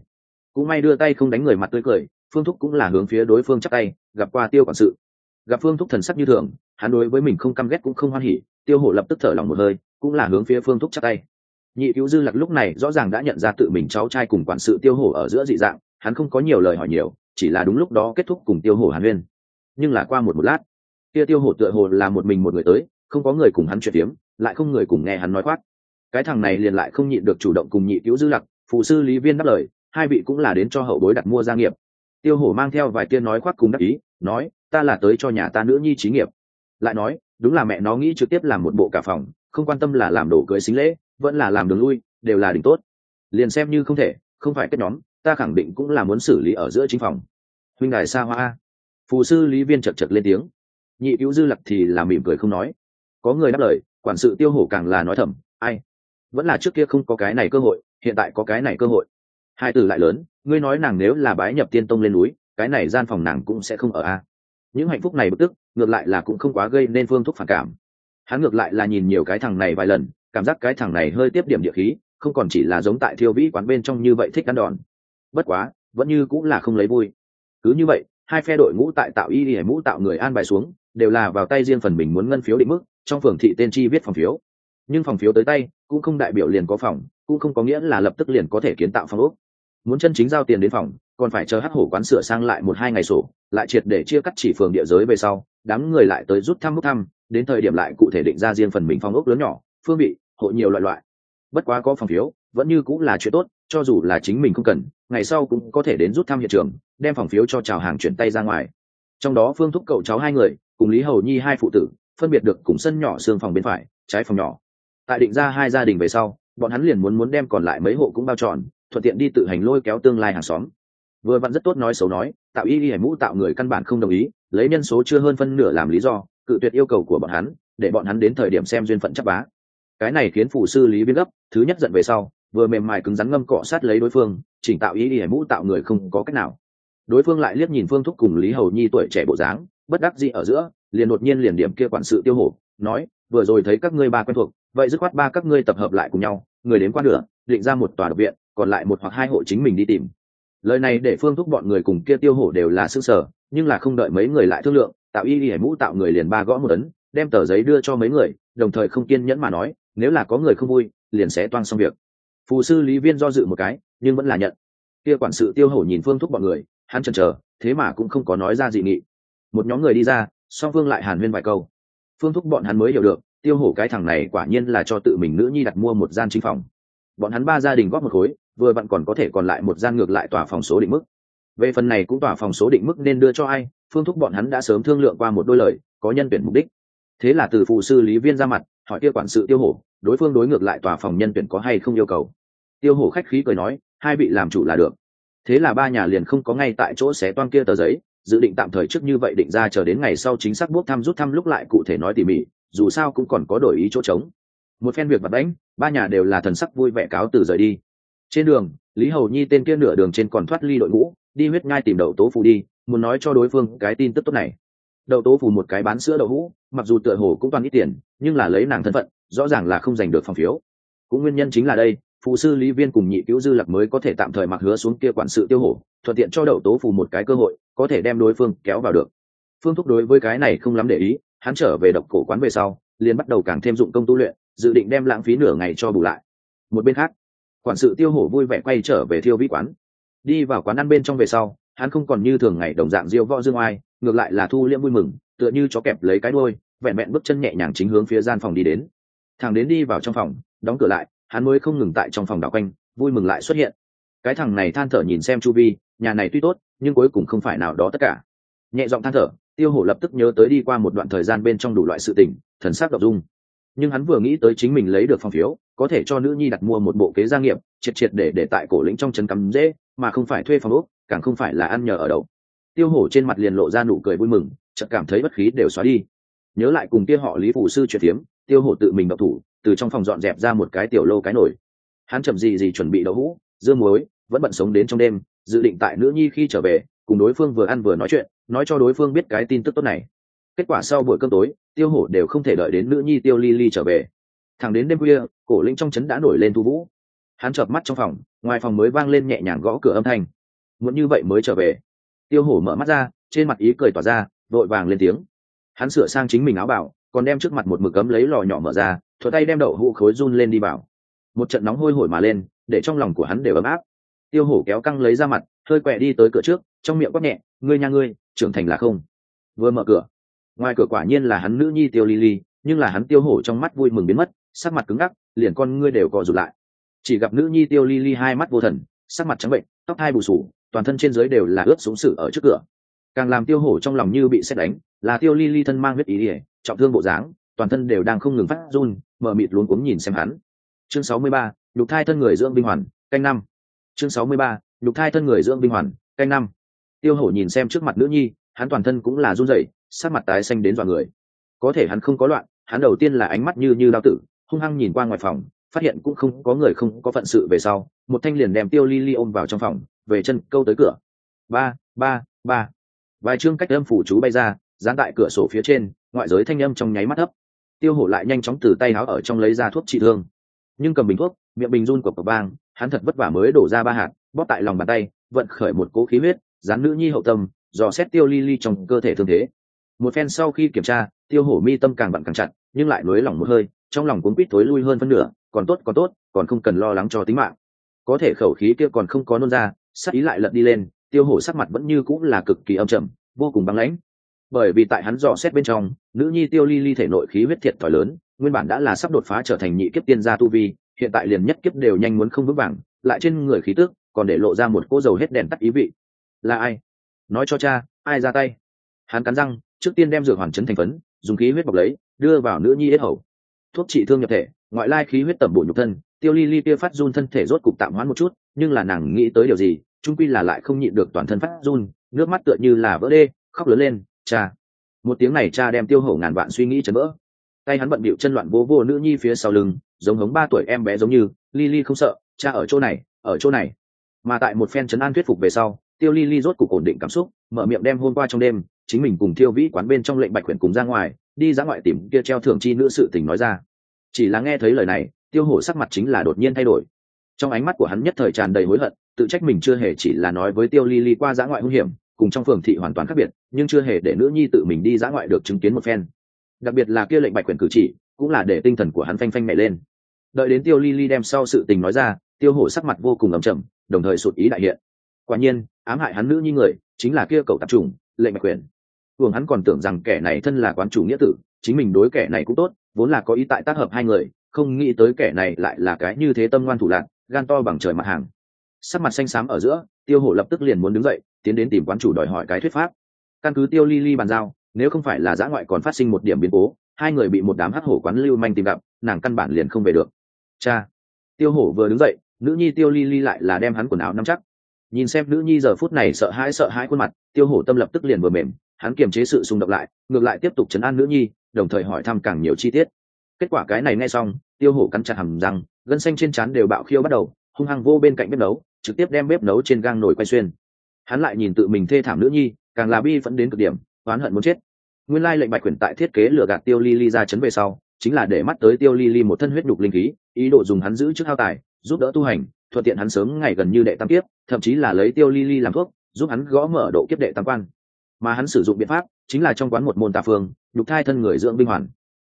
Cũng may đưa tay không đánh người mặt tươi cười, phương thúc cũng là hướng phía đối phương chắc tay, gặp qua tiêu quản sự. Gặp phương thúc thần sắc như thường, hắn đối với mình không căm ghét cũng không hoan hỉ, tiêu hổ lập tức thở lòng một hơi, cũng là hướng phía phương thúc chắc tay. Nhị cứu dư lặc lúc này rõ ràng đã nhận ra tự mình cháu trai cùng quản sự tiêu hổ ở giữa dị dạng, hắn không có nhiều lời hỏi nhiều, chỉ là đúng lúc đó kết thúc cùng tiêu hổ hàn huyên. Nhưng là qua một một lát, kia tiêu hổ tựa hồ là một mình một người tới không có người cùng hắn chuyện tiếm lại không người cùng nghe hắn nói khoát cái thằng này liền lại không nhịn được chủ động cùng nhị cứu dư lặc, phụ sư lý viên đáp lời, hai vị cũng là đến cho hậu bối đặt mua gia nghiệp. Tiêu hổ mang theo vài tiên nói khoác cùng đắc ý, nói, ta là tới cho nhà ta nữ nhi trí nghiệp. Lại nói, đúng là mẹ nó nghĩ trực tiếp làm một bộ cả phòng, không quan tâm là làm đổ cưới xính lễ, vẫn là làm đường lui, đều là đỉnh tốt. Liền xem như không thể, không phải kết nhóm, ta khẳng định cũng là muốn xử lý ở giữa chính phòng. Huynh đài xa hoa. Phù sư lý viên chật chật lên tiếng. Nhị cứu dư lặc thì là mỉm cười không nói có người đáp lời, quản sự tiêu hổ càng là nói thầm, ai? Vẫn là trước kia không có cái này cơ hội, hiện tại có cái này cơ hội. Hai từ lại lớn, ngươi nói nàng nếu là bái nhập tiên tông lên núi, cái này gian phòng nàng cũng sẽ không ở a. Những hạnh phúc này bực tức, ngược lại là cũng không quá gây nên phương thúc phản cảm. Hắn ngược lại là nhìn nhiều cái thằng này vài lần, cảm giác cái thằng này hơi tiếp điểm địa khí, không còn chỉ là giống tại thiêu vĩ quán bên trong như vậy thích ăn đòn. Bất quá, vẫn như cũng là không lấy vui. Cứ như vậy, hai phe đội ngũ tại tạo y hải mũ tạo người an bài xuống đều là vào tay riêng phần mình muốn ngân phiếu định mức, trong phường thị tên chi viết phòng phiếu. Nhưng phòng phiếu tới tay, cũng không đại biểu liền có phòng, cũng không có nghĩa là lập tức liền có thể kiến tạo phòng ốc. Muốn chân chính giao tiền đến phòng, còn phải chờ hắc hổ quán sửa sang lại một hai ngày sổ, lại triệt để chia cắt chỉ phường địa giới về sau, đám người lại tới rút thăm múc thăm, đến thời điểm lại cụ thể định ra riêng phần mình phòng ốc lớn nhỏ, phương vị hộ nhiều loại loại. Bất quá có phòng phiếu, vẫn như cũng là chuyện tốt, cho dù là chính mình không cần, ngày sau cũng có thể đến rút thăm hiện trường, đem phòng phiếu cho chào hàng chuyển tay ra ngoài. Trong đó phương thúc cậu cháu hai người cùng lý hầu nhi hai phụ tử, phân biệt được cùng sân nhỏ xương phòng bên phải, trái phòng nhỏ. Tại định ra hai gia đình về sau, bọn hắn liền muốn muốn đem còn lại mấy hộ cũng bao tròn thuận tiện đi tự hành lôi kéo tương lai hàng xóm. Vừa vặn rất tốt nói xấu nói, tạo y y hải mũ tạo người căn bản không đồng ý, lấy nhân số chưa hơn phân nửa làm lý do, cự tuyệt yêu cầu của bọn hắn, để bọn hắn đến thời điểm xem duyên phận chấp bá. Cái này khiến phủ sư lý viên gấp, thứ nhất giận về sau, vừa mềm mại cứng rắn ngâm cọ sát lấy đối phương, chỉnh tạo ý y hải mũ tạo người không có cách nào. Đối phương lại liếc nhìn phương thúc cùng lý hầu nhi tuổi trẻ bộ dáng bất đắc dĩ ở giữa, liền đột nhiên liền điểm kia quản sự tiêu hổ, nói, vừa rồi thấy các ngươi ba quen thuộc, vậy dứt khoát ba các ngươi tập hợp lại cùng nhau, người đến qua nửa, định ra một tòa độc viện, còn lại một hoặc hai hộ chính mình đi tìm. Lời này để phương thúc bọn người cùng kia tiêu hổ đều là s sở nhưng là không đợi mấy người lại thương lượng tạo y y hải mũ tạo người liền ba gõ một ấn, đem tờ giấy đưa cho mấy người, đồng thời không kiên nhẫn mà nói, nếu là có người không vui, liền sẽ toan xong việc. Phù sư lý viên do dự một cái, nhưng vẫn là nhận. Kia quản sự tiêu hổ nhìn phương thúc bọn người, hắn chần chờ, thế mà cũng không có nói ra dị nghị một nhóm người đi ra, song phương lại hàn huyên vài câu. Phương thúc bọn hắn mới hiểu được, tiêu hổ cái thằng này quả nhiên là cho tự mình nữ nhi đặt mua một gian chính phòng. Bọn hắn ba gia đình góp một khối, vừa vặn còn có thể còn lại một gian ngược lại tòa phòng số định mức. Về phần này cũng tòa phòng số định mức nên đưa cho ai, phương thúc bọn hắn đã sớm thương lượng qua một đôi lời, có nhân tuyển mục đích. Thế là từ phụ sư lý viên ra mặt, hỏi kia quản sự tiêu hổ, đối phương đối ngược lại tòa phòng nhân tuyển có hay không yêu cầu. Tiêu hổ khách khí cười nói, hai vị làm chủ là được. Thế là ba nhà liền không có ngay tại chỗ xé toan kia tờ giấy dự định tạm thời trước như vậy định ra chờ đến ngày sau chính xác bốc thăm rút thăm lúc lại cụ thể nói tỉ mỉ, dù sao cũng còn có đổi ý chỗ trống. Một phen việc bật đánh ba nhà đều là thần sắc vui vẻ cáo từ rời đi. Trên đường, lý hầu nhi tên kia nửa đường trên còn thoát ly đội ngũ, đi huyết ngai tìm đậu tố phù đi, muốn nói cho đối phương cái tin tức tốt này. Đậu tố phù một cái bán sữa đậu hũ, mặc dù tựa hồ cũng toàn ít tiền, nhưng là lấy nàng thân phận, rõ ràng là không giành được phòng phiếu. Cũng nguyên nhân chính là đây, phụ sư lý viên cùng nhị cứu dư lạc mới có thể tạm thời mặc hứa xuống kia quản sự tiêu hổ, thuận tiện cho đậu tố phù một cái cơ hội có thể đem đối phương kéo vào được. Phương thúc đối với cái này không lắm để ý, hắn trở về độc cổ quán về sau, liền bắt đầu càng thêm dụng công tu luyện, dự định đem lãng phí nửa ngày cho bù lại. Một bên khác, quản sự tiêu hổ vui vẻ quay trở về thiêu vĩ quán. Đi vào quán ăn bên trong về sau, hắn không còn như thường ngày đồng dạng diêu võ dương oai, ngược lại là thu liễm vui mừng, tựa như chó kẹp lấy cái đôi vẹn vẹn bước chân nhẹ nhàng chính hướng phía gian phòng đi đến. Thằng đến đi vào trong phòng, đóng cửa lại, hắn mới không ngừng tại trong phòng đảo quanh, vui mừng lại xuất hiện. Cái thằng này than thở nhìn xem chu vi, nhà này tuy tốt nhưng cuối cùng không phải nào đó tất cả. Nhẹ giọng than thở, tiêu hổ lập tức nhớ tới đi qua một đoạn thời gian bên trong đủ loại sự tình, thần sắc động dung. Nhưng hắn vừa nghĩ tới chính mình lấy được phòng phiếu, có thể cho nữ nhi đặt mua một bộ kế gia nghiệp, triệt triệt để để tại cổ lĩnh trong trấn cắm dễ, mà không phải thuê phòng ốc, càng không phải là ăn nhờ ở đậu. Tiêu hổ trên mặt liền lộ ra nụ cười vui mừng, chợt cảm thấy bất khí đều xóa đi. Nhớ lại cùng kia họ lý phủ sư chuyển tiếm tiêu hổ tự mình đậu thủ, từ trong phòng dọn dẹp ra một cái tiểu lô cái nổi hắn chậm gì gì chuẩn bị đậu hũ, dưa muối, vẫn bận sống đến trong đêm dự định tại nữ nhi khi trở về, cùng đối phương vừa ăn vừa nói chuyện, nói cho đối phương biết cái tin tức tốt này. Kết quả sau buổi cơm tối, tiêu hổ đều không thể đợi đến nữ nhi tiêu ly ly trở về. Thẳng đến đêm khuya, cổ linh trong trấn đã nổi lên thu vũ. Hắn chợp mắt trong phòng, ngoài phòng mới vang lên nhẹ nhàng gõ cửa âm thanh. Muốn như vậy mới trở về. Tiêu hổ mở mắt ra, trên mặt ý cười tỏa ra, vội vàng lên tiếng. Hắn sửa sang chính mình áo bảo còn đem trước mặt một mực cấm lấy lò nhỏ mở ra thuở tay đem đậu hũ khối run lên đi bảo một trận nóng hôi hổi mà lên, để trong lòng của hắn đều ấm áp tiêu hổ kéo căng lấy ra mặt, hơi quẹ đi tới cửa trước, trong miệng quát nhẹ, ngươi nha ngươi, trưởng thành là không. Vừa mở cửa, ngoài cửa quả nhiên là hắn nữ nhi tiêu ly ly nhưng là hắn tiêu hổ trong mắt vui mừng biến mất, sắc mặt cứng ngắc, liền con ngươi đều cò rụt lại. Chỉ gặp nữ nhi tiêu ly ly hai mắt vô thần, sắc mặt trắng bệnh, tóc hai bù sủ toàn thân trên dưới đều là ướt súng sử ở trước cửa. Càng làm tiêu hổ trong lòng như bị xét đánh, là tiêu ly ly thân mang huyết ý ỉa trọng thương bộ dáng, toàn thân đều đang không ngừng phát run, mở mịt luống cuống nhìn xem hắn. Chương sáu mươi ba, nhục thai thân người dưỡng binh hoàn, canh năm chương sáu mươi ba, nhục thai thân người dưỡng binh hoàn, canh năm. Tiêu hổ nhìn xem trước mặt nữ nhi, hắn toàn thân cũng là run rẩy sát mặt tái xanh đến dọa người. Có thể hắn không có loạn, hắn đầu tiên là ánh mắt như như đao tử, hung hăng nhìn qua ngoài phòng, phát hiện cũng không có người không có phận sự về sau, một thanh liền đem tiêu ly ly ôm vào trong phòng, về chân câu tới cửa. Ba ba ba. Vài chương cách âm phủ chú bay ra, dán tại cửa sổ phía trên, ngoại giới thanh âm trong nháy mắt thấp. Tiêu hổ lại nhanh chóng từ tay áo ở trong lấy ra thuốc trị thương. Nhưng cầm bình thuốc, miệng bình run của cọc bang hắn thật vất vả mới đổ ra ba hạt, bóp tại lòng bàn tay, vận khởi một cỗ khí huyết, dán nữ nhi hậu tâm, dò xét tiêu ly ly trong cơ thể thương thế. Một phen sau khi kiểm tra, tiêu hổ mi tâm càng bận càng chặt, nhưng lại nối lòng một hơi, trong lòng cuốn quýt thối lui hơn phân nửa, còn tốt còn tốt, còn không cần lo lắng cho tính mạng. Có thể khẩu khí kia còn không có nôn ra, sắc ý lại lật đi lên, tiêu hổ sắc mặt vẫn như cũng là cực kỳ âm trầm, vô cùng băng lãnh. Bởi vì tại hắn dò xét bên trong, nữ nhi tiêu ly ly thể nội khí huyết thiệt thòi lớn, nguyên bản đã là sắp đột phá trở thành nhị kiếp tiên gia tu vi hiện tại liền nhất kiếp đều nhanh muốn không vững vàng, lại trên người khí tước còn để lộ ra một cô dầu hết đèn tắt ý vị. Là ai? Nói cho cha, ai ra tay? Hắn cắn răng, trước tiên đem dược hoàn chấn thành phấn, dùng khí huyết bọc lấy, đưa vào nữ nhi yết hầu. Thuốc trị thương nhập thể, ngoại lai khí huyết tẩm bổ nhục thân, tiêu ly ly kia phát run thân thể rốt cục tạm hoãn một chút, nhưng là nàng nghĩ tới điều gì trung quy là lại không nhịn được toàn thân phát run, nước mắt tựa như là vỡ đê, khóc lớn lên, cha. Một tiếng này cha đem tiêu hổ ngàn vạn suy nghĩ chấn vỡ. Tay hắn bận bịu chân loạn vô vô nữ nhi phía sau lưng giống hống ba tuổi em bé giống như, Lily không sợ, cha ở chỗ này, ở chỗ này. Mà tại một phen chấn an thuyết phục về sau, tiêu Lily ly rốt cục ổn định cảm xúc, mở miệng đem hôm qua trong đêm, chính mình cùng thiêu vĩ quán bên trong lệnh bạch quyển cùng ra ngoài, đi ra ngoại tìm kia treo thường chi nữ sự tình nói ra. Chỉ là nghe thấy lời này, tiêu hổ sắc mặt chính là đột nhiên thay đổi. Trong ánh mắt của hắn nhất thời tràn đầy hối hận, tự trách mình chưa hề chỉ là nói với tiêu ly ly qua giã ngoại hung hiểm, cùng trong phường thị hoàn toàn khác biệt, nhưng chưa hề để nữ nhi tự mình đi giã ngoại được chứng kiến một phen. Đặc biệt là kia lệnh bạch quyền cử chỉ cũng là để tinh thần của hắn phanh phanh mẹ lên. Đợi đến tiêu ly ly đem sau sự tình nói ra, tiêu hổ sắc mặt vô cùng ầm chầm đồng thời sụt ý đại hiện. Quả nhiên, ám hại hắn nữ như người chính là kia cậu tạp trùng lệ mạch quyền. Vương hắn còn tưởng rằng kẻ này thân là quán chủ nghĩa tử, chính mình đối kẻ này cũng tốt, vốn là có ý tại tác hợp hai người, không nghĩ tới kẻ này lại là cái như thế tâm ngoan thủ lạc gan to bằng trời mặt hàng. Sắc mặt xanh xám ở giữa, tiêu hổ lập tức liền muốn đứng dậy, tiến đến tìm quán chủ đòi hỏi cái thuyết pháp. Căn cứ tiêu ly ly bàn giao, nếu không phải là giã ngoại còn phát sinh một điểm biến cố hai người bị một đám hắc hổ quán lưu manh tìm gặp, nàng căn bản liền không về được. Cha, tiêu hổ vừa đứng dậy, nữ nhi tiêu ly ly lại là đem hắn quần áo nắm chắc. Nhìn xem nữ nhi giờ phút này sợ hãi sợ hãi khuôn mặt, tiêu hổ tâm lập tức liền vừa mềm, hắn kiềm chế sự xung động lại, ngược lại tiếp tục chấn an nữ nhi, đồng thời hỏi thăm càng nhiều chi tiết. Kết quả cái này nghe xong, tiêu hổ cắn chặt hầm răng, gân xanh trên trán đều bạo khiêu bắt đầu, hung hăng vô bên cạnh bếp nấu, trực tiếp đem bếp nấu trên gang nồi quay xuyên. Hắn lại nhìn tự mình thê thảm nữ nhi, càng là bi vẫn đến cực điểm, oán hận muốn chết nguyên lai lệnh bạch quyển tại thiết kế lừa gạt tiêu ly ly ra chấn về sau, chính là để mắt tới tiêu ly ly một thân huyết đục linh khí, ý đồ dùng hắn giữ trước hao tài, giúp đỡ tu hành, thuận tiện hắn sớm ngày gần như đệ tam kiếp, thậm chí là lấy tiêu ly ly làm thuốc, giúp hắn gõ mở độ kiếp đệ tam quan. Mà hắn sử dụng biện pháp, chính là trong quán một môn tà phương, nhục thai thân người dưỡng binh hoàn.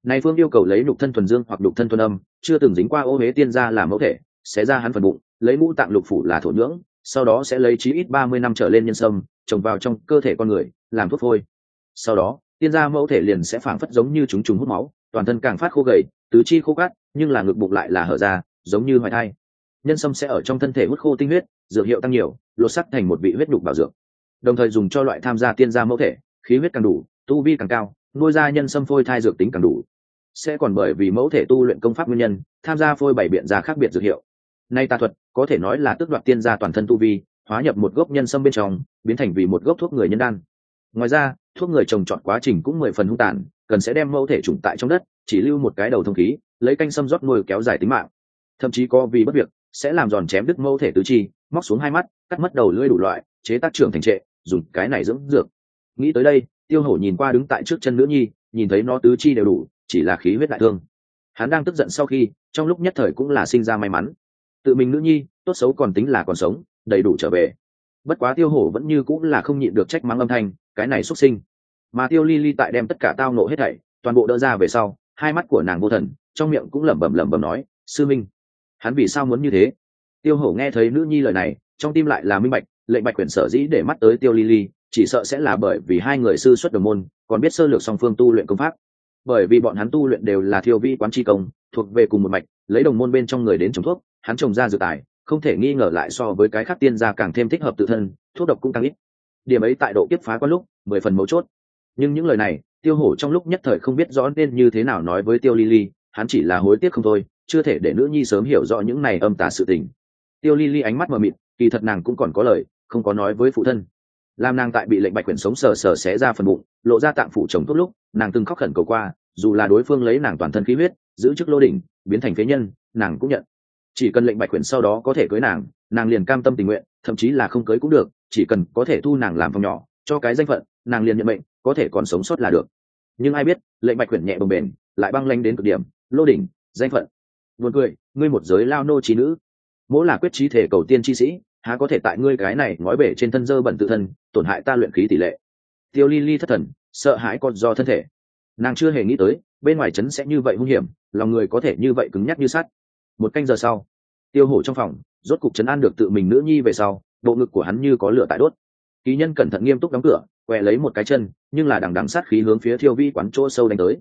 Này phương yêu cầu lấy nhục thân thuần dương hoặc nhục thân thuần âm, chưa từng dính qua ô huế tiên gia làm mẫu thể, sẽ ra hắn phần bụng, lấy mũ tạng lục phủ là thổ nhưỡng, sau đó sẽ lấy chí ít ba mươi năm trở lên nhân sâm, trồng vào trong cơ thể con người, làm thuốc phôi. Sau đó tiên gia mẫu thể liền sẽ phảng phất giống như chúng trùng hút máu, toàn thân càng phát khô gầy, tứ chi khô cát, nhưng là ngực bụng lại là hở ra, giống như hoài thai. Nhân sâm sẽ ở trong thân thể hút khô tinh huyết, dược hiệu tăng nhiều, lột sắc thành một vị huyết đục bảo dược. Đồng thời dùng cho loại tham gia tiên gia mẫu thể, khí huyết càng đủ, tu vi càng cao, nuôi ra nhân sâm phôi thai dược tính càng đủ. Sẽ còn bởi vì mẫu thể tu luyện công pháp nguyên nhân, tham gia phôi bảy biện ra khác biệt dược hiệu. Nay tà thuật, có thể nói là tước đoạt tiên gia toàn thân tu vi, hóa nhập một gốc nhân sâm bên trong, biến thành vì một gốc thuốc người nhân đan ngoài ra, thuốc người trồng trọt quá trình cũng mười phần hung tàn, cần sẽ đem mẫu thể trùng tại trong đất, chỉ lưu một cái đầu thông khí, lấy canh xâm rót nuôi kéo dài tính mạng. Thậm chí có vì bất việc, sẽ làm giòn chém đứt mẫu thể tứ chi, móc xuống hai mắt, cắt mất đầu lưỡi đủ loại, chế tác trưởng thành trệ, dùng cái này dưỡng dược. Nghĩ tới đây, tiêu hổ nhìn qua đứng tại trước chân nữ nhi, nhìn thấy nó tứ chi đều đủ, chỉ là khí huyết đại thương. Hắn đang tức giận sau khi, trong lúc nhất thời cũng là sinh ra may mắn. Tự mình nữ nhi, tốt xấu còn tính là còn sống, đầy đủ trở về. Bất quá tiêu hổ vẫn như cũng là không nhịn được trách mắng âm thanh cái này xuất sinh. Mà tiêu ly ly tại đem tất cả tao nộ hết thảy, toàn bộ đỡ ra về sau, hai mắt của nàng vô thần, trong miệng cũng lẩm bẩm lẩm bẩm nói, sư minh, hắn vì sao muốn như thế? Tiêu hổ nghe thấy nữ nhi lời này, trong tim lại là minh bạch, lệnh bạch quyển sở dĩ để mắt tới tiêu ly ly, chỉ sợ sẽ là bởi vì hai người sư xuất đồng môn, còn biết sơ lược song phương tu luyện công pháp. Bởi vì bọn hắn tu luyện đều là thiêu vi quán tri công, thuộc về cùng một mạch, lấy đồng môn bên trong người đến trồng thuốc, hắn trồng ra dự tài, không thể nghi ngờ lại so với cái khác tiên gia càng thêm thích hợp tự thân, thuốc độc cũng càng ít điểm ấy tại độ kiếp phá qua lúc, mười phần mấu chốt. Nhưng những lời này, tiêu hổ trong lúc nhất thời không biết rõ nên như thế nào nói với tiêu ly ly hắn chỉ là hối tiếc không thôi, chưa thể để nữ nhi sớm hiểu rõ những này âm tả sự tình. Tiêu ly ly ánh mắt mờ mịt, kỳ thật nàng cũng còn có lời, không có nói với phụ thân. Làm nàng tại bị lệnh bạch quyển sống sờ sờ xé ra phần bụng, lộ ra tạng phủ chồng thuốc lúc, nàng từng khóc khẩn cầu qua, dù là đối phương lấy nàng toàn thân khí huyết, giữ chức lô đỉnh, biến thành phế nhân, nàng cũng nhận. Chỉ cần lệnh bạch quyển sau đó có thể cưới nàng nàng liền cam tâm tình nguyện, thậm chí là không cưới cũng được chỉ cần có thể thu nàng làm phòng nhỏ, cho cái danh phận, nàng liền nhận mệnh, có thể còn sống sót là được. Nhưng ai biết, lệnh bạch quyển nhẹ bồng bền lại băng lanh đến cực điểm, lô đỉnh, danh phận. Buồn cười, ngươi một giới lao nô trí nữ. Mỗ là quyết trí thể cầu tiên chi sĩ, há có thể tại ngươi cái này ngói bể trên thân dơ bẩn tự thân, tổn hại ta luyện khí tỷ lệ. Tiêu ly ly thất thần, sợ hãi còn do thân thể. Nàng chưa hề nghĩ tới, bên ngoài trấn sẽ như vậy hung hiểm, lòng người có thể như vậy cứng nhắc như sắt. Một canh giờ sau, tiêu hổ trong phòng, rốt cục trấn an được tự mình nữ nhi về sau bộ ngực của hắn như có lửa tại đốt. Ký nhân cẩn thận nghiêm túc đóng cửa, quẹ lấy một cái chân, nhưng là đằng đằng sát khí hướng phía thiêu vi quán chỗ sâu đánh tới.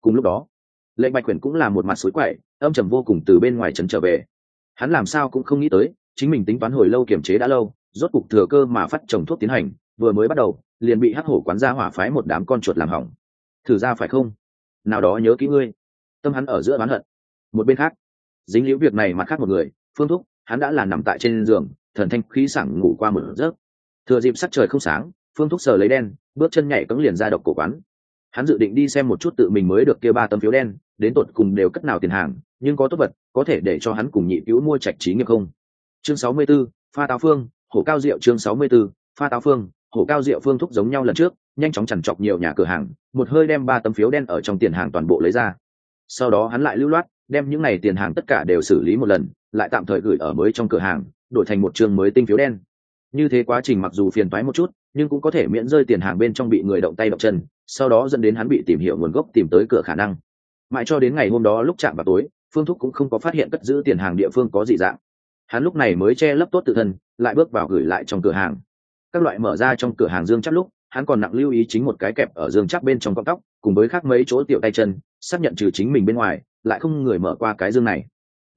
Cùng lúc đó, lệnh bạch quyển cũng là một mặt suối quậy, âm trầm vô cùng từ bên ngoài trấn trở về. Hắn làm sao cũng không nghĩ tới, chính mình tính toán hồi lâu kiềm chế đã lâu, rốt cục thừa cơ mà phát trồng thuốc tiến hành, vừa mới bắt đầu, liền bị hắc hổ quán ra hỏa phái một đám con chuột làm hỏng. Thử ra phải không? Nào đó nhớ kỹ ngươi. Tâm hắn ở giữa bán hận. Một bên khác, dính liễu việc này mặt khác một người, phương thúc, hắn đã là nằm tại trên giường thần thanh khí sảng ngủ qua một giấc. Thừa dịp sắc trời không sáng phương thúc sờ lấy đen bước chân nhảy cấm liền ra độc cổ quán. Hắn dự định đi xem một chút tự mình mới được kia ba tấm phiếu đen đến tột cùng đều cất nào tiền hàng nhưng có tốt vật có thể để cho hắn cùng nhị cứu mua trạch trí nghiệp không? Chương sáu mươi 64, pha táo phương hổ cao rượu chương sáu mươi 64, pha táo phương hổ cao rượu phương thúc giống nhau lần trước nhanh chóng chằn chọc nhiều nhà cửa hàng một hơi đem ba tấm phiếu đen ở trong tiền hàng toàn bộ lấy ra. Sau đó hắn lại lưu loát đem những này tiền hàng tất cả đều xử lý một lần lại tạm thời gửi ở mới trong cửa hàng đổi thành một chương mới tinh phiếu đen. Như thế quá trình mặc dù phiền toái một chút, nhưng cũng có thể miễn rơi tiền hàng bên trong bị người động tay động chân, sau đó dẫn đến hắn bị tìm hiểu nguồn gốc tìm tới cửa khả năng. Mãi cho đến ngày hôm đó lúc chạm vào tối, phương thúc cũng không có phát hiện cất giữ tiền hàng địa phương có dị dạng. Hắn lúc này mới che lấp tốt tự thân, lại bước vào gửi lại trong cửa hàng. Các loại mở ra trong cửa hàng dương chắc lúc, hắn còn nặng lưu ý chính một cái kẹp ở dương chắc bên trong cọng tóc, cùng với khác mấy chỗ tiểu tay chân, xác nhận trừ chính mình bên ngoài, lại không người mở qua cái dương này.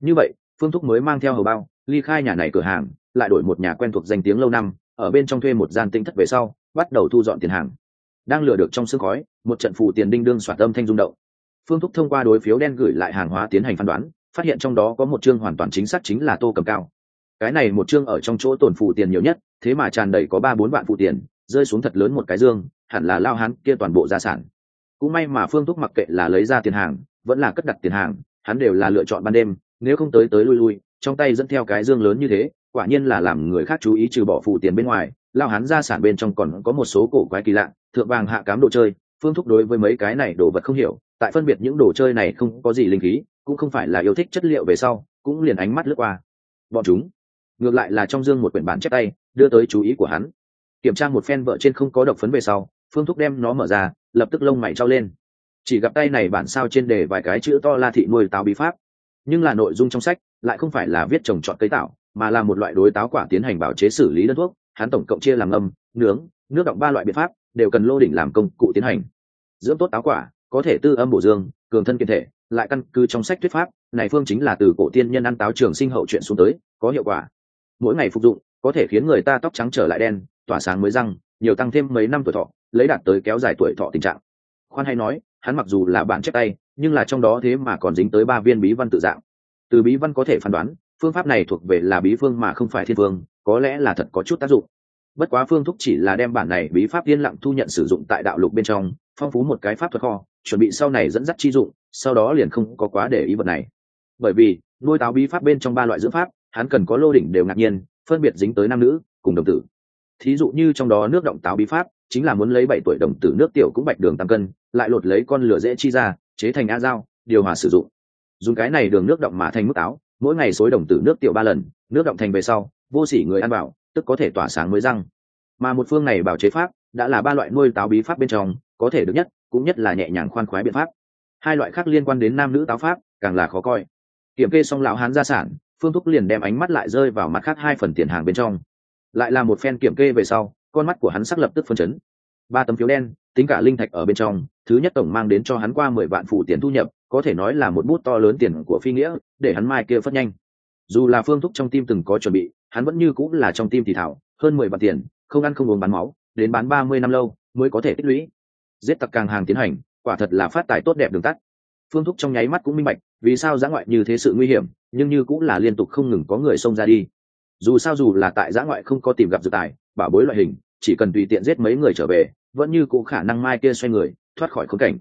Như vậy, phương thúc mới mang theo hầu bao ly khai nhà này cửa hàng, lại đổi một nhà quen thuộc danh tiếng lâu năm, ở bên trong thuê một gian tinh thất về sau, bắt đầu thu dọn tiền hàng. Đang lừa được trong sương khói, một trận phù tiền đinh đương soạt âm thanh rung động. Phương thúc thông qua đối phiếu đen gửi lại hàng hóa tiến hành phán đoán, phát hiện trong đó có một chương hoàn toàn chính xác chính là tô cầm cao. Cái này một chương ở trong chỗ tồn phù tiền nhiều nhất, thế mà tràn đầy có ba bốn vạn phụ tiền, rơi xuống thật lớn một cái dương, hẳn là lao hắn kia toàn bộ gia sản. Cũng may mà phương thúc mặc kệ là lấy ra tiền hàng, vẫn là cất đặt tiền hàng, hắn đều là lựa chọn ban đêm, nếu không tới tới lui lui trong tay dẫn theo cái dương lớn như thế, quả nhiên là làm người khác chú ý trừ bỏ phụ tiền bên ngoài, lao hắn ra sản bên trong còn có một số cổ quái kỳ lạ, thượng vàng hạ cám đồ chơi, phương thúc đối với mấy cái này đồ vật không hiểu, tại phân biệt những đồ chơi này không có gì linh khí, cũng không phải là yêu thích chất liệu về sau, cũng liền ánh mắt lướt qua. Bọn chúng, ngược lại là trong dương một quyển bản chép tay, đưa tới chú ý của hắn. Kiểm tra một phen vợ trên không có độc phấn về sau, phương thúc đem nó mở ra, lập tức lông mày trao lên. Chỉ gặp tay này bản sao trên đề vài cái chữ to la thị nuôi táo bí pháp, nhưng là nội dung trong sách lại không phải là viết trồng trọt cây tạo, mà là một loại đối táo quả tiến hành bảo chế xử lý đơn thuốc, hắn tổng cộng chia làm âm nướng, nước động ba loại biện pháp, đều cần lô đỉnh làm công cụ tiến hành. Dưỡng tốt táo quả, có thể tư âm bổ dương, cường thân kiên thể, lại căn cứ trong sách thuyết pháp, này phương chính là từ cổ tiên nhân ăn táo trường sinh hậu chuyện xuống tới, có hiệu quả. Mỗi ngày phục dụng, có thể khiến người ta tóc trắng trở lại đen, tỏa sáng mới răng, nhiều tăng thêm mấy năm tuổi thọ, lấy đạt tới kéo dài tuổi thọ tình trạng. Khoan hay nói, hắn mặc dù là bạn chép tay, nhưng là trong đó thế mà còn dính tới ba viên bí văn tự dạng từ bí văn có thể phán đoán, phương pháp này thuộc về là bí phương mà không phải thiên phương, có lẽ là thật có chút tác dụng. Bất quá phương thúc chỉ là đem bản này bí pháp yên lặng thu nhận sử dụng tại đạo lục bên trong, phong phú một cái pháp thuật kho, chuẩn bị sau này dẫn dắt chi dụng, sau đó liền không có quá để ý vật này. Bởi vì, nuôi táo bí pháp bên trong ba loại dưỡng pháp, hắn cần có lô đỉnh đều ngạc nhiên, phân biệt dính tới nam nữ, cùng đồng tử. Thí dụ như trong đó nước động táo bí pháp, chính là muốn lấy bảy tuổi đồng tử nước tiểu cũng bạch đường tăng cân, lại lột lấy con lửa dễ chi ra, chế thành a dao, điều hòa sử dụng dùng cái này đường nước động mà thành mức táo mỗi ngày xối đồng tử nước tiểu ba lần, nước động thành về sau, vô sỉ người ăn bảo, tức có thể tỏa sáng mới răng. Mà một phương này bảo chế pháp, đã là ba loại nuôi táo bí pháp bên trong, có thể được nhất, cũng nhất là nhẹ nhàng khoan khoái biện pháp. Hai loại khác liên quan đến nam nữ táo pháp, càng là khó coi. Kiểm kê xong lão hán gia sản, phương thúc liền đem ánh mắt lại rơi vào mặt khác hai phần tiền hàng bên trong. Lại là một phen kiểm kê về sau, con mắt của hắn sắc lập tức phân chấn. Ba tấm phiếu đen, tính cả linh thạch ở bên trong, thứ nhất tổng mang đến cho hắn qua mười vạn phụ tiền thu nhập có thể nói là một bút to lớn tiền của phi nghĩa, để hắn mai kia phất nhanh. Dù là phương thúc trong tim từng có chuẩn bị, hắn vẫn như cũng là trong tim thì thảo, hơn mười vạn tiền, không ăn không uống bán máu, đến bán ba mươi năm lâu, mới có thể tích lũy. Giết tặc càng hàng tiến hành, quả thật là phát tài tốt đẹp đường tắt. Phương thúc trong nháy mắt cũng minh bạch, vì sao giã ngoại như thế sự nguy hiểm, nhưng như cũng là liên tục không ngừng có người xông ra đi. Dù sao dù là tại giã ngoại không có tìm gặp dự tài, bảo bối loại hình, chỉ cần tùy tiện giết mấy người trở về, vẫn như cũng khả năng mai kia xoay người, thoát khỏi khốn cảnh.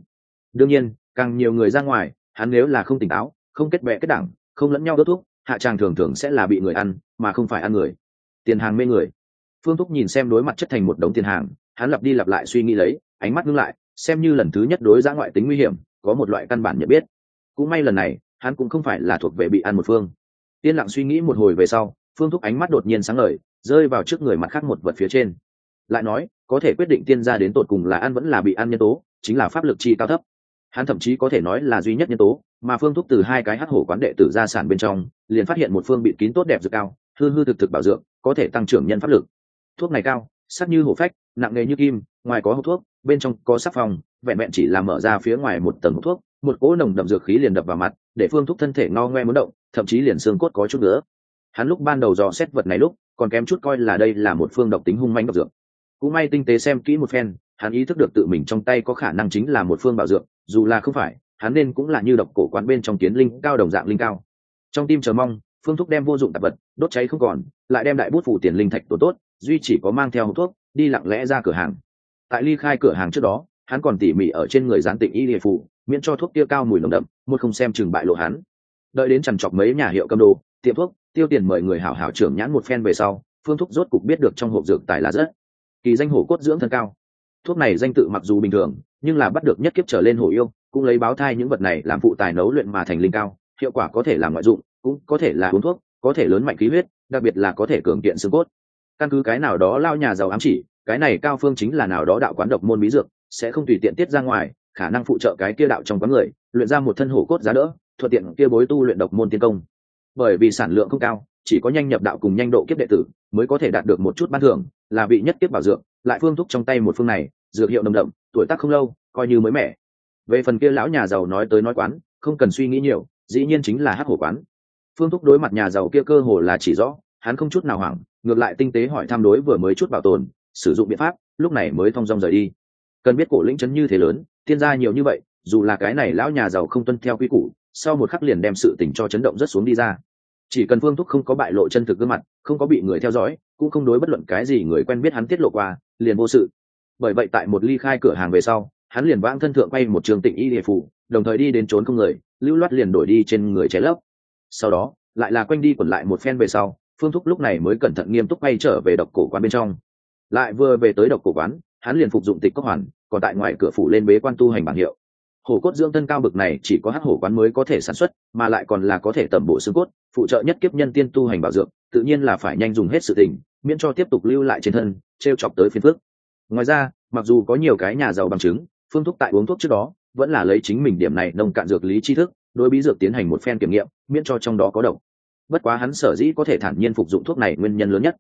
Đương nhiên càng nhiều người ra ngoài, hắn nếu là không tỉnh táo, không kết bè kết đảng, không lẫn nhau đốt thuốc, hạ tràng thường thường sẽ là bị người ăn, mà không phải ăn người. Tiền hàng mê người. Phương thúc nhìn xem đối mặt chất thành một đống tiền hàng, hắn lặp đi lặp lại suy nghĩ lấy, ánh mắt ngưng lại, xem như lần thứ nhất đối giã ngoại tính nguy hiểm, có một loại căn bản nhận biết. Cũng may lần này, hắn cũng không phải là thuộc về bị ăn một phương. Yên lặng suy nghĩ một hồi về sau, phương thúc ánh mắt đột nhiên sáng lời rơi vào trước người mặt khác một vật phía trên. Lại nói, có thể quyết định tiên gia đến tột cùng là ăn vẫn là bị ăn nhân tố, chính là pháp lực chi cao thấp hắn thậm chí có thể nói là duy nhất nhân tố, mà phương thúc từ hai cái hắc hổ quán đệ tử gia sản bên trong, liền phát hiện một phương bị kín tốt đẹp dược cao, hư hư thực thực bảo dưỡng, có thể tăng trưởng nhân pháp lực. Thuốc này cao, sắc như hổ phách, nặng nghề như kim, ngoài có hộp thuốc, bên trong có sắc phòng vẹn vẹn chỉ là mở ra phía ngoài một tầng thuốc, một cỗ nồng đậm dược khí liền đập vào mặt, để phương thúc thân thể ngao ngoe muốn động, thậm chí liền xương cốt có chút nữa hắn lúc ban đầu dò xét vật này lúc, còn kém chút coi là đây là một phương độc tính hung manh độc dược cũng may tinh tế xem kỹ một phen, hắn ý thức được tự mình trong tay có khả năng chính là một phương bảo dược, dù là không phải, hắn nên cũng là như độc cổ quán bên trong kiến linh cao đồng dạng linh cao. Trong tim chờ mong, phương thúc đem vô dụng tạp vật, đốt cháy không còn, lại đem đại bút phủ tiền linh thạch tổ tốt, duy chỉ có mang theo hộp thuốc, đi lặng lẽ ra cửa hàng. Tại ly khai cửa hàng trước đó, hắn còn tỉ mỉ ở trên người gián tịnh y địa phủ miễn cho thuốc kia cao mùi nồng đậm, một không xem chừng bại lộ hắn. Đợi đến chằn chọc mấy nhà hiệu cầm đồ, tiệm thuốc, tiêu tiền mời người hảo hảo trưởng nhãn một phen về sau, phương thúc rốt cục biết được trong hộp dược tài là rất kỳ danh hổ cốt dưỡng thân cao. Thuốc này danh tự mặc dù bình thường, nhưng là bắt được nhất kiếp trở lên hổ yêu, cũng lấy báo thai những vật này làm phụ tài nấu luyện mà thành linh cao, hiệu quả có thể là ngoại dụng, cũng có thể là uống thuốc, có thể lớn mạnh khí huyết, đặc biệt là có thể cường kiện xương cốt. Căn cứ cái nào đó lao nhà giàu ám chỉ, cái này cao phương chính là nào đó đạo quán độc môn bí dược, sẽ không tùy tiện tiết ra ngoài, khả năng phụ trợ cái kia đạo trong quán người, luyện ra một thân hổ cốt giá đỡ, thuận tiện kia bối tu luyện độc môn tiên công. Bởi vì sản lượng không cao chỉ có nhanh nhập đạo cùng nhanh độ kiếp đệ tử mới có thể đạt được một chút ban thưởng, là vị nhất kiếp bảo dược, lại phương thúc trong tay một phương này, dược hiệu nồng đậm, tuổi tác không lâu, coi như mới mẻ. Về phần kia lão nhà giàu nói tới nói quán, không cần suy nghĩ nhiều, dĩ nhiên chính là hát hổ quán. Phương thúc đối mặt nhà giàu kia cơ hồ là chỉ rõ, hắn không chút nào hoảng, ngược lại tinh tế hỏi thăm đối vừa mới chút bảo tồn, sử dụng biện pháp, lúc này mới thong dong rời đi. Cần biết cổ lĩnh chấn như thế lớn, tiên gia nhiều như vậy, dù là cái này lão nhà giàu không tuân theo quy củ, sau một khắc liền đem sự tình cho chấn động rất xuống đi ra chỉ cần phương thúc không có bại lộ chân thực gương mặt, không có bị người theo dõi, cũng không đối bất luận cái gì người quen biết hắn tiết lộ qua, liền vô sự. Bởi vậy tại một ly khai cửa hàng về sau, hắn liền vãng thân thượng quay một trường tịnh y địa phủ đồng thời đi đến trốn không người, lưu loát liền đổi đi trên người cháy lấp. Sau đó, lại là quanh đi quẩn lại một phen về sau, phương thúc lúc này mới cẩn thận nghiêm túc quay trở về độc cổ quán bên trong. Lại vừa về tới độc cổ quán, hắn liền phục dụng tịch cốc hoàn, còn tại ngoài cửa phủ lên bế quan tu hành bảng hiệu hổ cốt dưỡng thân cao bực này chỉ có hát hổ quán mới có thể sản xuất, mà lại còn là có thể tẩm bổ xương cốt, phụ trợ nhất kiếp nhân tiên tu hành bảo dưỡng, tự nhiên là phải nhanh dùng hết sự tình, miễn cho tiếp tục lưu lại trên thân t r e o chọc tới phiên phước ngoài ra, mặc dù có nhiều cái nhà giàu bằng chứng, phương thuốc tại uống thuốc trước đó, vẫn là lấy chính mình điểm này nông cạn dược lý tri thức, đối bí dược tiến hành một phen kiểm nghiệm, miễn cho trong đó có độc. Bất quá hắn sở dĩ có thể thản nhiên phục dụng thuốc này nguyên nhân lớn nhất,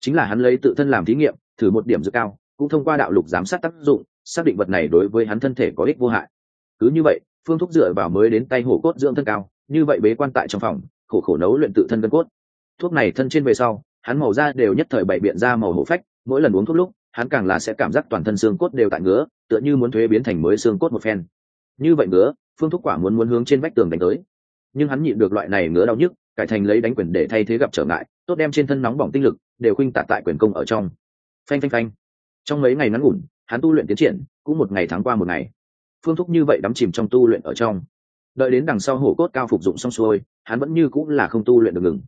chính là hắn lấy tự thân làm thí nghiệm, thử một điểm dược cao, cũng thông qua đạo lục giám sát tác dụng, xác định vật này đối với hắn thân thể có ích vô hại cứ như vậy, phương thuốc dựa vào mới đến tay hổ cốt dưỡng thân cao, như vậy bế quan tại trong phòng, khổ khổ nấu luyện tự thân cân cốt. Thuốc này thân trên về sau, hắn màu da đều nhất thời bày biện ra màu hổ phách, mỗi lần uống thuốc lúc, hắn càng là sẽ cảm giác toàn thân xương cốt đều tại ngứa, tựa như muốn thuế biến thành mới xương cốt một phen. Như vậy ngứa, phương thúc quả muốn muốn hướng trên vách tường đánh tới. Nhưng hắn nhịn được loại này ngứa đau nhức, cải thành lấy đánh quyền để thay thế gặp trở ngại, tốt đem trên thân nóng bỏng tinh lực đều khuynh tạt tại quyền công ở trong. Phanh phanh phanh. Trong mấy ngày ngắn ngủn, hắn tu luyện tiến triển, cũng một ngày tháng qua một ngày phương thúc như vậy đắm chìm trong tu luyện ở trong. Đợi đến đằng sau hổ cốt cao phục dụng xong xuôi, hắn vẫn như cũng là không tu luyện được ngừng.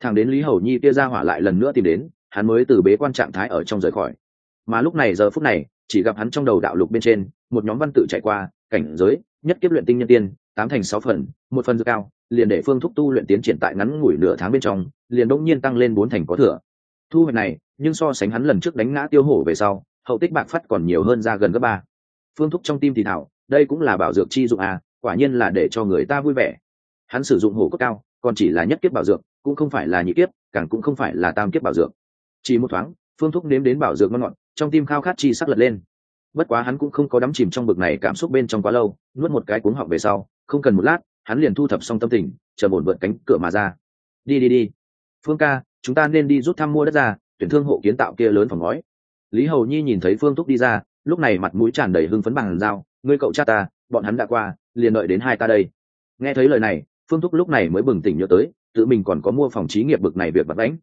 Thằng đến lý hầu nhi kia ra hỏa lại lần nữa tìm đến, hắn mới từ bế quan trạng thái ở trong rời khỏi. Mà lúc này giờ phút này, chỉ gặp hắn trong đầu đạo lục bên trên, một nhóm văn tự chạy qua, cảnh giới, nhất kiếp luyện tinh nhân tiên, tám thành sáu phần, một phần dư cao, liền để phương thúc tu luyện tiến triển tại ngắn ngủi nửa tháng bên trong, liền đông nhiên tăng lên bốn thành có thừa. Thu hoạch này, nhưng so sánh hắn lần trước đánh ngã tiêu hổ về sau, hậu tích bạc phát còn nhiều hơn ra gần gấp ba. Phương thúc trong tim thì thảo đây cũng là bảo dược chi dụng à quả nhiên là để cho người ta vui vẻ. Hắn sử dụng hổ cốt cao, còn chỉ là nhất kiếp bảo dược, cũng không phải là nhị kiếp, càng cũng không phải là tam kiếp bảo dược. Chỉ một thoáng, phương thúc nếm đến bảo dược ngon ngọt, trong tim khao khát chi sắc lật lên. Bất quá hắn cũng không có đắm chìm trong bực này cảm xúc bên trong quá lâu, nuốt một cái cuống họng về sau, không cần một lát, hắn liền thu thập xong tâm tình, chờ bổn vượt cánh cửa mà ra. Đi đi đi. Phương ca, chúng ta nên đi rút thăm mua đất ra, tuyển thương hộ kiến tạo kia lớn phòng ngói. Lý hầu nhi nhìn thấy phương thúc đi ra, lúc này mặt mũi tràn đầy hưng phấn bằng dao ngươi cậu cha ta, bọn hắn đã qua, liền đợi đến hai ta đây. Nghe thấy lời này, phương thúc lúc này mới bừng tỉnh nhớ tới, tự mình còn có mua phòng trí nghiệp bực này việc bật đánh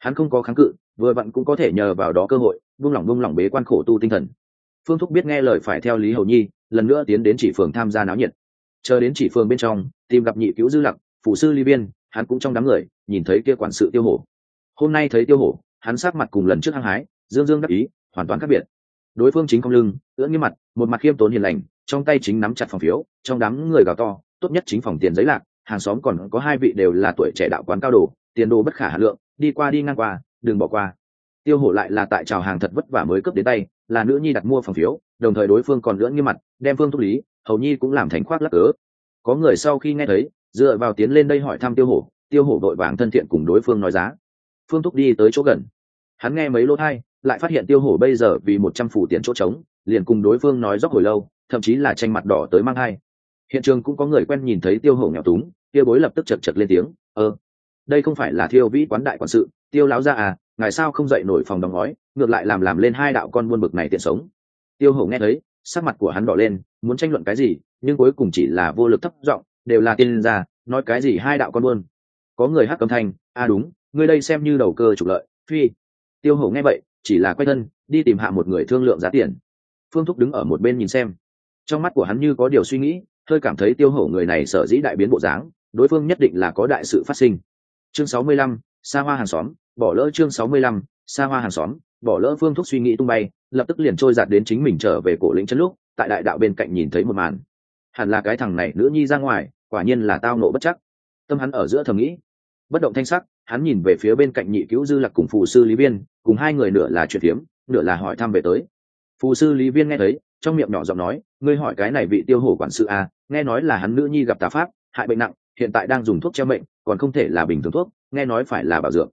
hắn không có kháng cự, vừa vặn cũng có thể nhờ vào đó cơ hội, buông lỏng buông lỏng bế quan khổ tu tinh thần. Phương thúc biết nghe lời phải theo lý hầu nhi, lần nữa tiến đến chỉ phường tham gia náo nhiệt. Chờ đến chỉ phường bên trong, tìm gặp nhị cứu dư lặc, phủ sư ly biên, hắn cũng trong đám người, nhìn thấy kia quản sự tiêu hổ. Hôm nay thấy tiêu hổ, hắn sát mặt cùng lần trước hăng hái, dương dương đắc ý, hoàn toàn khác biệt đối phương chính không lưng, ưỡn nghiêm mặt, một mặt khiêm tốn hiền lành, trong tay chính nắm chặt phòng phiếu, trong đám người gào to, tốt nhất chính phòng tiền giấy lạc, hàng xóm còn có hai vị đều là tuổi trẻ đạo quán cao đồ, tiền đồ bất khả hà lượng, đi qua đi ngang qua, đừng bỏ qua. Tiêu hổ lại là tại trào hàng thật vất vả mới cướp đến tay, là nữ nhi đặt mua phòng phiếu, đồng thời đối phương còn lưỡng nghiêm mặt, đem phương thúc lý, hầu nhi cũng làm thành khoác lắc cớ có người sau khi nghe thấy, dựa vào tiến lên đây hỏi thăm tiêu hổ tiêu hổ đội vàng thân thiện cùng đối phương nói giá. Phương thúc đi tới chỗ gần. Hắn nghe mấy lỗ thai lại phát hiện tiêu hổ bây giờ vì một trăm phủ tiền chỗ trống, liền cùng đối phương nói dốc hồi lâu, thậm chí là tranh mặt đỏ tới mang hai hiện trường cũng có người quen nhìn thấy tiêu hổ nghèo túng tiêu bối lập tức chật chật lên tiếng ơ đây không phải là thiêu vĩ quán đại quản sự, tiêu láo ra à ngài sao không dậy nổi phòng đóng gói ngược lại làm làm lên hai đạo con buôn bực này tiện sống. Tiêu hổ nghe thấy, sắc mặt của hắn đỏ lên, muốn tranh luận cái gì, nhưng cuối cùng chỉ là vô lực thấp giọng, đều là tiên gia nói cái gì hai đạo con buôn? Có người hắc cầm thanh a à đúng, ngươi đây xem như đầu cơ trục lợi, phi. Tiêu hổ nghe vậy chỉ là quay thân, đi tìm hạ một người thương lượng giá tiền. Phương thúc đứng ở một bên nhìn xem. Trong mắt của hắn như có điều suy nghĩ, hơi cảm thấy tiêu hổ người này sở dĩ đại biến bộ dáng, đối phương nhất định là có đại sự phát sinh. Chương sáu mươi lăm xa hoa hàng xóm, bỏ lỡ chương sáu mươi lăm xa hoa hàng xóm, bỏ lỡ phương thúc suy nghĩ tung bay, lập tức liền trôi giạt đến chính mình trở về cổ lĩnh chân lúc, tại đại đạo bên cạnh nhìn thấy một màn. Hẳn là cái thằng này nữ nhi ra ngoài, quả nhiên là tao nộ bất chắc. Tâm hắn ở giữa thầm nghĩ, bất động thanh sắc hắn nhìn về phía bên cạnh nhị cứu dư lạc cùng phù sư lý viên cùng hai người nửa là chuyện phiếm nửa là hỏi thăm về tới. Phù sư lý viên nghe thấy trong miệng nhỏ giọng nói ngươi hỏi cái này vị tiêu hổ quản sự à, nghe nói là hắn nữ nhi gặp tà pháp hại bệnh nặng hiện tại đang dùng thuốc che bệnh còn không thể là bình thường thuốc nghe nói phải là bảo dưỡng.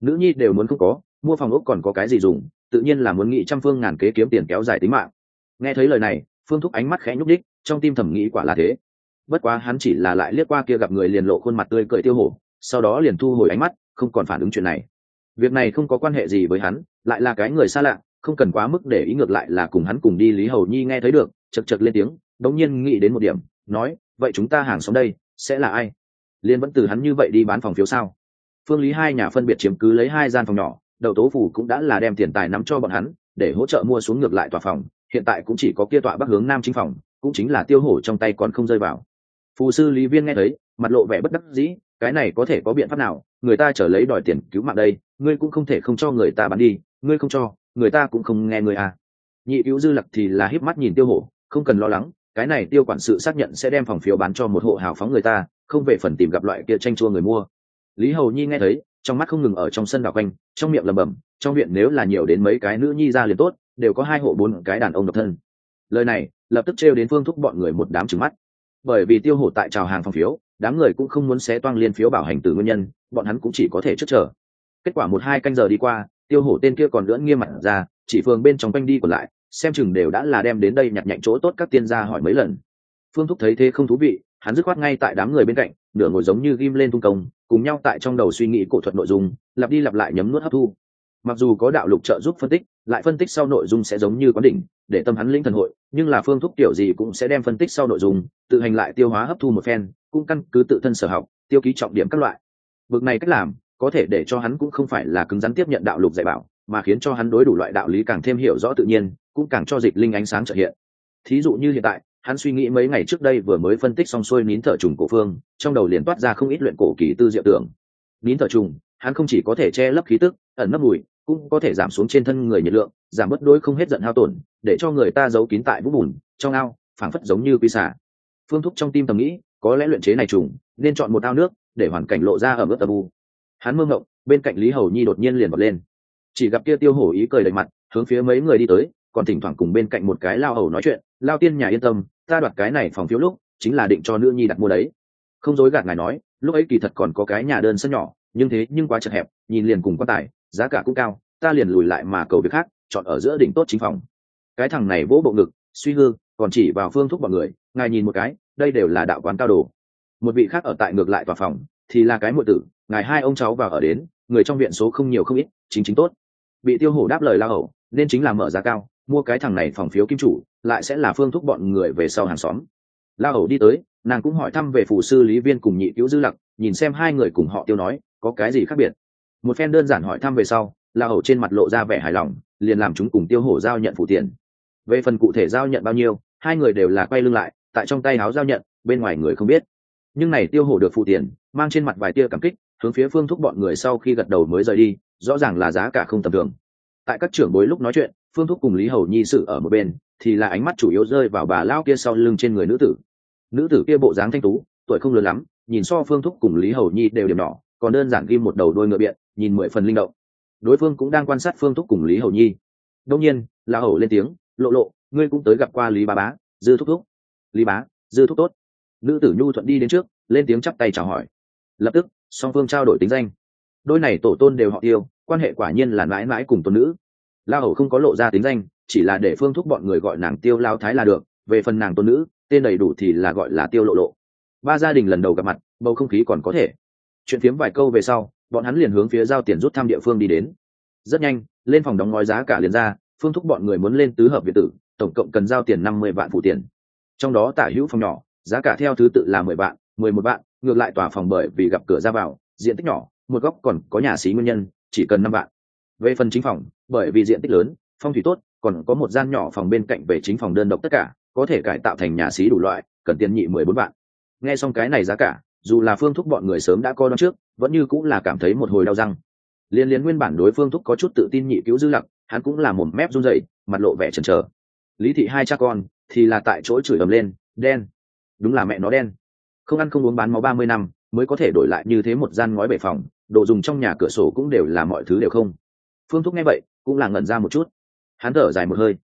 Nữ nhi đều muốn không có mua phòng ốc còn có cái gì dùng tự nhiên là muốn nghị trăm phương ngàn kế kiếm tiền kéo dài tính mạng. Nghe thấy lời này phương thúc ánh mắt khẽ nhúc đích trong tim thẩm nghĩ quả là thế. Bất quá hắn chỉ là lại liếc qua kia gặp người liền lộ khuôn mặt tươi cười tiêu hổ sau đó liền thu hồi ánh mắt, không còn phản ứng chuyện này. Việc này không có quan hệ gì với hắn, lại là cái người xa lạ, không cần quá mức để ý ngược lại là cùng hắn cùng đi lý hầu nhi nghe thấy được, chật chật lên tiếng, đống nhiên nghĩ đến một điểm, nói, vậy chúng ta hàng xóm đây, sẽ là ai? Liên vẫn từ hắn như vậy đi bán phòng phiếu sao? Phương lý hai nhà phân biệt chiếm cứ lấy hai gian phòng nhỏ đậu tố phủ cũng đã là đem tiền tài nắm cho bọn hắn, để hỗ trợ mua xuống ngược lại tòa phòng, hiện tại cũng chỉ có kia tọa bắc hướng nam chính phòng, cũng chính là tiêu hổ trong tay còn không rơi vào. Phù sư lý viên nghe thấy, mặt lộ vẻ bất đắc dĩ cái này có thể có biện pháp nào? Người ta trở lấy đòi tiền cứu mạng đây, ngươi cũng không thể không cho người ta bán đi, ngươi không cho, người ta cũng không nghe ngươi à. Nhị cứu dư lặc thì là híp mắt nhìn tiêu hổ, không cần lo lắng, cái này tiêu quản sự xác nhận sẽ đem phòng phiếu bán cho một hộ hào phóng người ta, không về phần tìm gặp loại kia tranh chua người mua. Lý hầu nhi nghe thấy, trong mắt không ngừng ở trong sân đảo quanh, trong miệng lầm bầm trong huyện nếu là nhiều đến mấy cái nữ nhi ra liền tốt, đều có hai hộ bốn cái đàn ông độc thân. Lời này, lập tức trêu đến phương thúc bọn người một đám trừng mắt. Bởi vì tiêu hổ tại trào hàng phòng phiếu đám người cũng không muốn xé toang liên phiếu bảo hành từ nguyên nhân, bọn hắn cũng chỉ có thể trước chờ. Kết quả một hai canh giờ đi qua, tiêu hổ tên kia còn lưỡng nghiêm mặt ra, chỉ phường bên trong quanh đi còn lại, xem chừng đều đã là đem đến đây nhặt nhạnh chỗ tốt các tiên gia hỏi mấy lần. Phương thúc thấy thế không thú vị, hắn dứt khoát ngay tại đám người bên cạnh, nửa ngồi giống như ghim lên tung công, cùng nhau tại trong đầu suy nghĩ cổ thuật nội dung, lặp đi lặp lại nhấm nuốt hấp thu. Mặc dù có đạo lục trợ giúp phân tích lại phân tích sau nội dung sẽ giống như quán đỉnh, để tâm hắn linh thần hội, nhưng là phương thuốc kiểu gì cũng sẽ đem phân tích sau nội dung, tự hành lại tiêu hóa hấp thu một phen, cũng căn cứ tự thân sở học, tiêu ký trọng điểm các loại. Bực này cách làm, có thể để cho hắn cũng không phải là cứng rắn tiếp nhận đạo lục dạy bảo, mà khiến cho hắn đối đủ loại đạo lý càng thêm hiểu rõ tự nhiên, cũng càng cho dịch linh ánh sáng trợ hiện. Thí dụ như hiện tại, hắn suy nghĩ mấy ngày trước đây vừa mới phân tích xong xuôi nín thở trùng cổ phương, trong đầu liền toát ra không ít luyện cổ kỳ tư diệu tưởng. Nín thở trùng, hắn không chỉ có thể che lấp khí tức, ẩn nấp mùi cũng có thể giảm xuống trên thân người nhiệt lượng, giảm mất đối không hết giận hao tổn, để cho người ta giấu kín tại vũng bùn, trong ao, phảng phất giống như quy xả phương thúc trong tim thầm nghĩ, có lẽ luyện chế này trùng, nên chọn một ao nước, để hoàn cảnh lộ ra ở mức tầm u. Hắn mơ ngộng bên cạnh lý hầu nhi đột nhiên liền bật lên. Chỉ gặp kia tiêu hổ ý cười đầy mặt, hướng phía mấy người đi tới, còn thỉnh thoảng cùng bên cạnh một cái lao hầu nói chuyện, lao tiên nhà yên tâm, ta đoạt cái này phòng phiếu lúc, chính là định cho nữ nhi đặt mua đấy. Không dối gạt ngài nói, lúc ấy kỳ thật còn có cái nhà đơn sân nhỏ, nhưng thế nhưng quá chật hẹp, nhìn liền cùng quan tài giá cả cũng cao, ta liền lùi lại mà cầu việc khác, chọn ở giữa đỉnh tốt chính phòng. Cái thằng này vỗ bộ ngực, suy hư, còn chỉ vào phương thúc bọn người, ngài nhìn một cái, đây đều là đạo quán cao đồ. Một vị khác ở tại ngược lại tòa phòng, thì là cái muội tử, ngài hai ông cháu vào ở đến, người trong viện số không nhiều không ít, chính chính tốt. Bị tiêu hổ đáp lời la hậu nên chính là mở giá cao, mua cái thằng này phòng phiếu kim chủ, lại sẽ là phương thúc bọn người về sau hàng xóm. La hậu đi tới, nàng cũng hỏi thăm về phù sư lý viên cùng nhị cứu dư lặc, nhìn xem hai người cùng họ tiêu nói, có cái gì khác biệt? Một phen đơn giản hỏi thăm về sau, la hầu trên mặt lộ ra vẻ hài lòng, liền làm chúng cùng tiêu hổ giao nhận phụ tiền. Về phần cụ thể giao nhận bao nhiêu, hai người đều là quay lưng lại, tại trong tay áo giao nhận, bên ngoài người không biết. Nhưng này tiêu hổ được phụ tiền, mang trên mặt vài tia cảm kích, hướng phía phương thúc bọn người sau khi gật đầu mới rời đi, rõ ràng là giá cả không tầm thường. Tại các trưởng bối lúc nói chuyện, phương thúc cùng lý hầu nhi sự ở một bên, thì là ánh mắt chủ yếu rơi vào bà lao kia sau lưng trên người nữ tử. Nữ tử kia bộ dáng thanh tú, tuổi không lớn lắm, nhìn so phương thúc cùng lý hầu nhi đều điểm nhỏ, còn đơn giản ghim một đầu đôi ngựa biện nhìn mười phần linh động. Đối phương cũng đang quan sát phương thúc cùng lý hầu nhi. Đông nhiên, la hầu lên tiếng, lộ lộ, ngươi cũng tới gặp qua lý bá bá, dư thúc thúc. Lý bá, dư thúc tốt. Nữ tử nhu thuận đi đến trước, lên tiếng chắp tay chào hỏi. Lập tức, song phương trao đổi tính danh. Đôi này tổ tôn đều họ tiêu, quan hệ quả nhiên là mãi mãi cùng tôn nữ. La hầu không có lộ ra tính danh, chỉ là để phương thúc bọn người gọi nàng tiêu lao thái là được, về phần nàng tôn nữ, tên đầy đủ thì là gọi là tiêu lộ lộ. Ba gia đình lần đầu gặp mặt, bầu không khí còn có thể. Chuyện phiếm vài câu về sau bọn hắn liền hướng phía giao tiền rút thăm địa phương đi đến. Rất nhanh, lên phòng đóng ngói giá cả liền ra, phương thúc bọn người muốn lên tứ hợp việt tử, tổng cộng cần giao tiền năm mươi vạn phụ tiền. Trong đó tả hữu phòng nhỏ, giá cả theo thứ tự là mười vạn, mười một vạn, ngược lại tòa phòng bởi vì gặp cửa ra vào, diện tích nhỏ, một góc còn có nhà xí nguyên nhân, chỉ cần năm vạn. Về phần chính phòng, bởi vì diện tích lớn, phong thủy tốt, còn có một gian nhỏ phòng bên cạnh về chính phòng đơn độc tất cả, có thể cải tạo thành nhà xí đủ loại, cần tiền nhị mười bốn vạn. Nghe xong cái này giá cả, dù là phương thúc bọn người sớm đã coi đó trước vẫn như cũng là cảm thấy một hồi đau răng. Liên liên nguyên bản đối phương thúc có chút tự tin nhị cứu dư lặc, hắn cũng là một mép run rẩy, mặt lộ vẻ chần chờ. Lý thị hai cha con, thì là tại chỗ chửi ầm lên, đen. Đúng là mẹ nó đen. Không ăn không uống bán máu ba mươi năm, mới có thể đổi lại như thế một gian ngói bể phòng, đồ dùng trong nhà cửa sổ cũng đều là mọi thứ đều không. Phương thúc nghe vậy, cũng là ngẩn ra một chút. Hắn thở dài một hơi.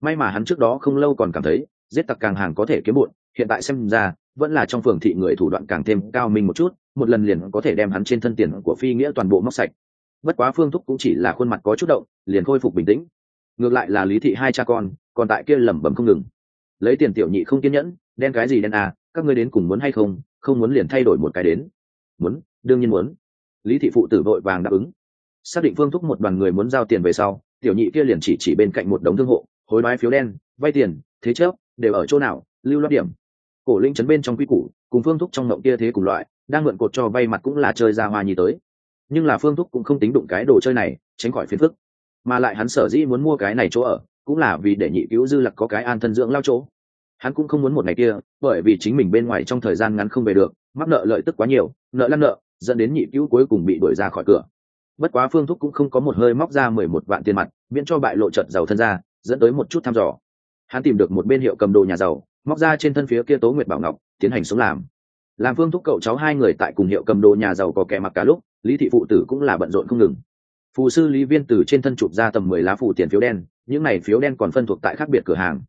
May mà hắn trước đó không lâu còn cảm thấy, giết tặc càng hàng có thể kiếm bụn hiện tại xem ra, vẫn là trong phường thị người thủ đoạn càng thêm cao minh một chút một lần liền có thể đem hắn trên thân tiền của phi nghĩa toàn bộ móc sạch. Bất quá phương thúc cũng chỉ là khuôn mặt có chút động, liền khôi phục bình tĩnh. Ngược lại là lý thị hai cha con, còn tại kia lẩm bẩm không ngừng. Lấy tiền tiểu nhị không kiên nhẫn, đen cái gì đen à các ngươi đến cùng muốn hay không không muốn liền thay đổi một cái đến. Muốn, đương nhiên muốn. Lý thị phụ tử vội vàng đáp ứng. Xác định phương thúc một đoàn người muốn giao tiền về sau, tiểu nhị kia liền chỉ chỉ bên cạnh một đống thương hộ, hối đoái phiếu đen, vay tiền, thế chấp, đều ở chỗ nào, lưu loát điểm cổ linh chấn bên trong quy củ, cùng phương thúc trong mộng kia thế cùng loại, đang mượn cột cho vay mặt cũng là chơi ra hoa nhi tới. Nhưng là phương thúc cũng không tính đụng cái đồ chơi này, tránh khỏi phiền phức. Mà lại hắn sở dĩ muốn mua cái này chỗ ở, cũng là vì để nhị cứu dư lặc có cái an thân dưỡng lao chỗ. Hắn cũng không muốn một ngày kia, bởi vì chính mình bên ngoài trong thời gian ngắn không về được, mắc nợ lợi tức quá nhiều, nợ lăn nợ, dẫn đến nhị cứu cuối cùng bị đuổi ra khỏi cửa. Bất quá phương thúc cũng không có một hơi móc ra mười một vạn tiền mặt, miễn cho bại lộ trận giàu thân ra dẫn tới một chút thăm dò. Hắn tìm được một bên hiệu cầm đồ nhà giàu móc ra trên thân phía kia tố nguyệt bảo ngọc, tiến hành sống làm. Làm phương thúc cậu cháu hai người tại cùng hiệu cầm đồ nhà giàu có kẻ mặc cả lúc, lý thị phụ tử cũng là bận rộn không ngừng. Phù sư lý viên từ trên thân chụp ra tầm mười lá phủ tiền phiếu đen, những này phiếu đen còn phân thuộc tại khác biệt cửa hàng.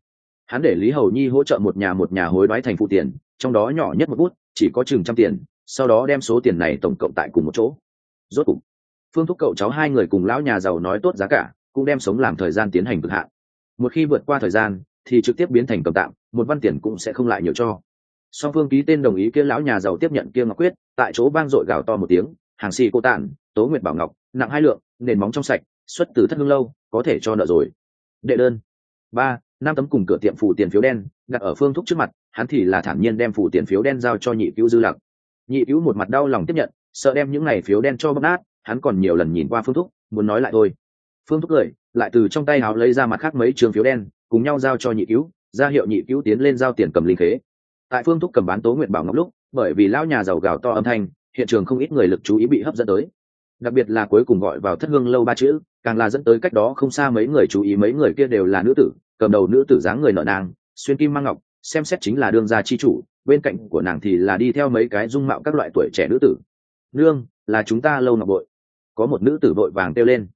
Hắn để lý hầu nhi hỗ trợ một nhà một nhà hối đoái thành phụ tiền, trong đó nhỏ nhất một bút, chỉ có chừng trăm tiền, sau đó đem số tiền này tổng cộng tại cùng một chỗ. Rốt cục, phương thúc cậu cháu hai người cùng lão nhà giàu nói tốt giá cả, cũng đem sống làm thời gian tiến hành cực hạn. Một khi vượt qua thời gian, thì trực tiếp biến thành cầm tạm một văn tiền cũng sẽ không lại nhiều cho. Song phương ký tên đồng ý kia lão nhà giàu tiếp nhận kia ngọc quyết, tại chỗ bang dội gào to một tiếng, hàng xì cô tản, tố nguyệt bảo ngọc, nặng hai lượng, nền móng trong sạch, xuất từ thất hương lâu, có thể cho nợ rồi. Đệ đơn. Ba, năm tấm cùng cửa tiệm phủ tiền phiếu đen, đặt ở phương thúc trước mặt, hắn thì là thản nhiên đem phủ tiền phiếu đen giao cho nhị cứu dư lặc. Nhị cứu một mặt đau lòng tiếp nhận, sợ đem những này phiếu đen cho bóc nát, hắn còn nhiều lần nhìn qua phương thúc, muốn nói lại thôi. Phương thúc cười, lại từ trong tay háo lấy ra mặt khác mấy trường phiếu đen, cùng nhau giao cho nhị cứu ra hiệu nhị cứu tiến lên giao tiền cầm linh khế. Tại phương thúc cầm bán tố nguyện bảo ngọc lúc, bởi vì lao nhà giàu gào to âm thanh, hiện trường không ít người lực chú ý bị hấp dẫn tới. Đặc biệt là cuối cùng gọi vào thất hương lâu ba chữ, càng là dẫn tới cách đó không xa mấy người chú ý mấy người kia đều là nữ tử, cầm đầu nữ tử dáng người nợ nàng, xuyên kim mang ngọc, xem xét chính là đương gia chi chủ, bên cạnh của nàng thì là đi theo mấy cái dung mạo các loại tuổi trẻ nữ tử. Nương, là chúng ta lâu ngọc bội. Có một nữ tử vội vàng kêu lên.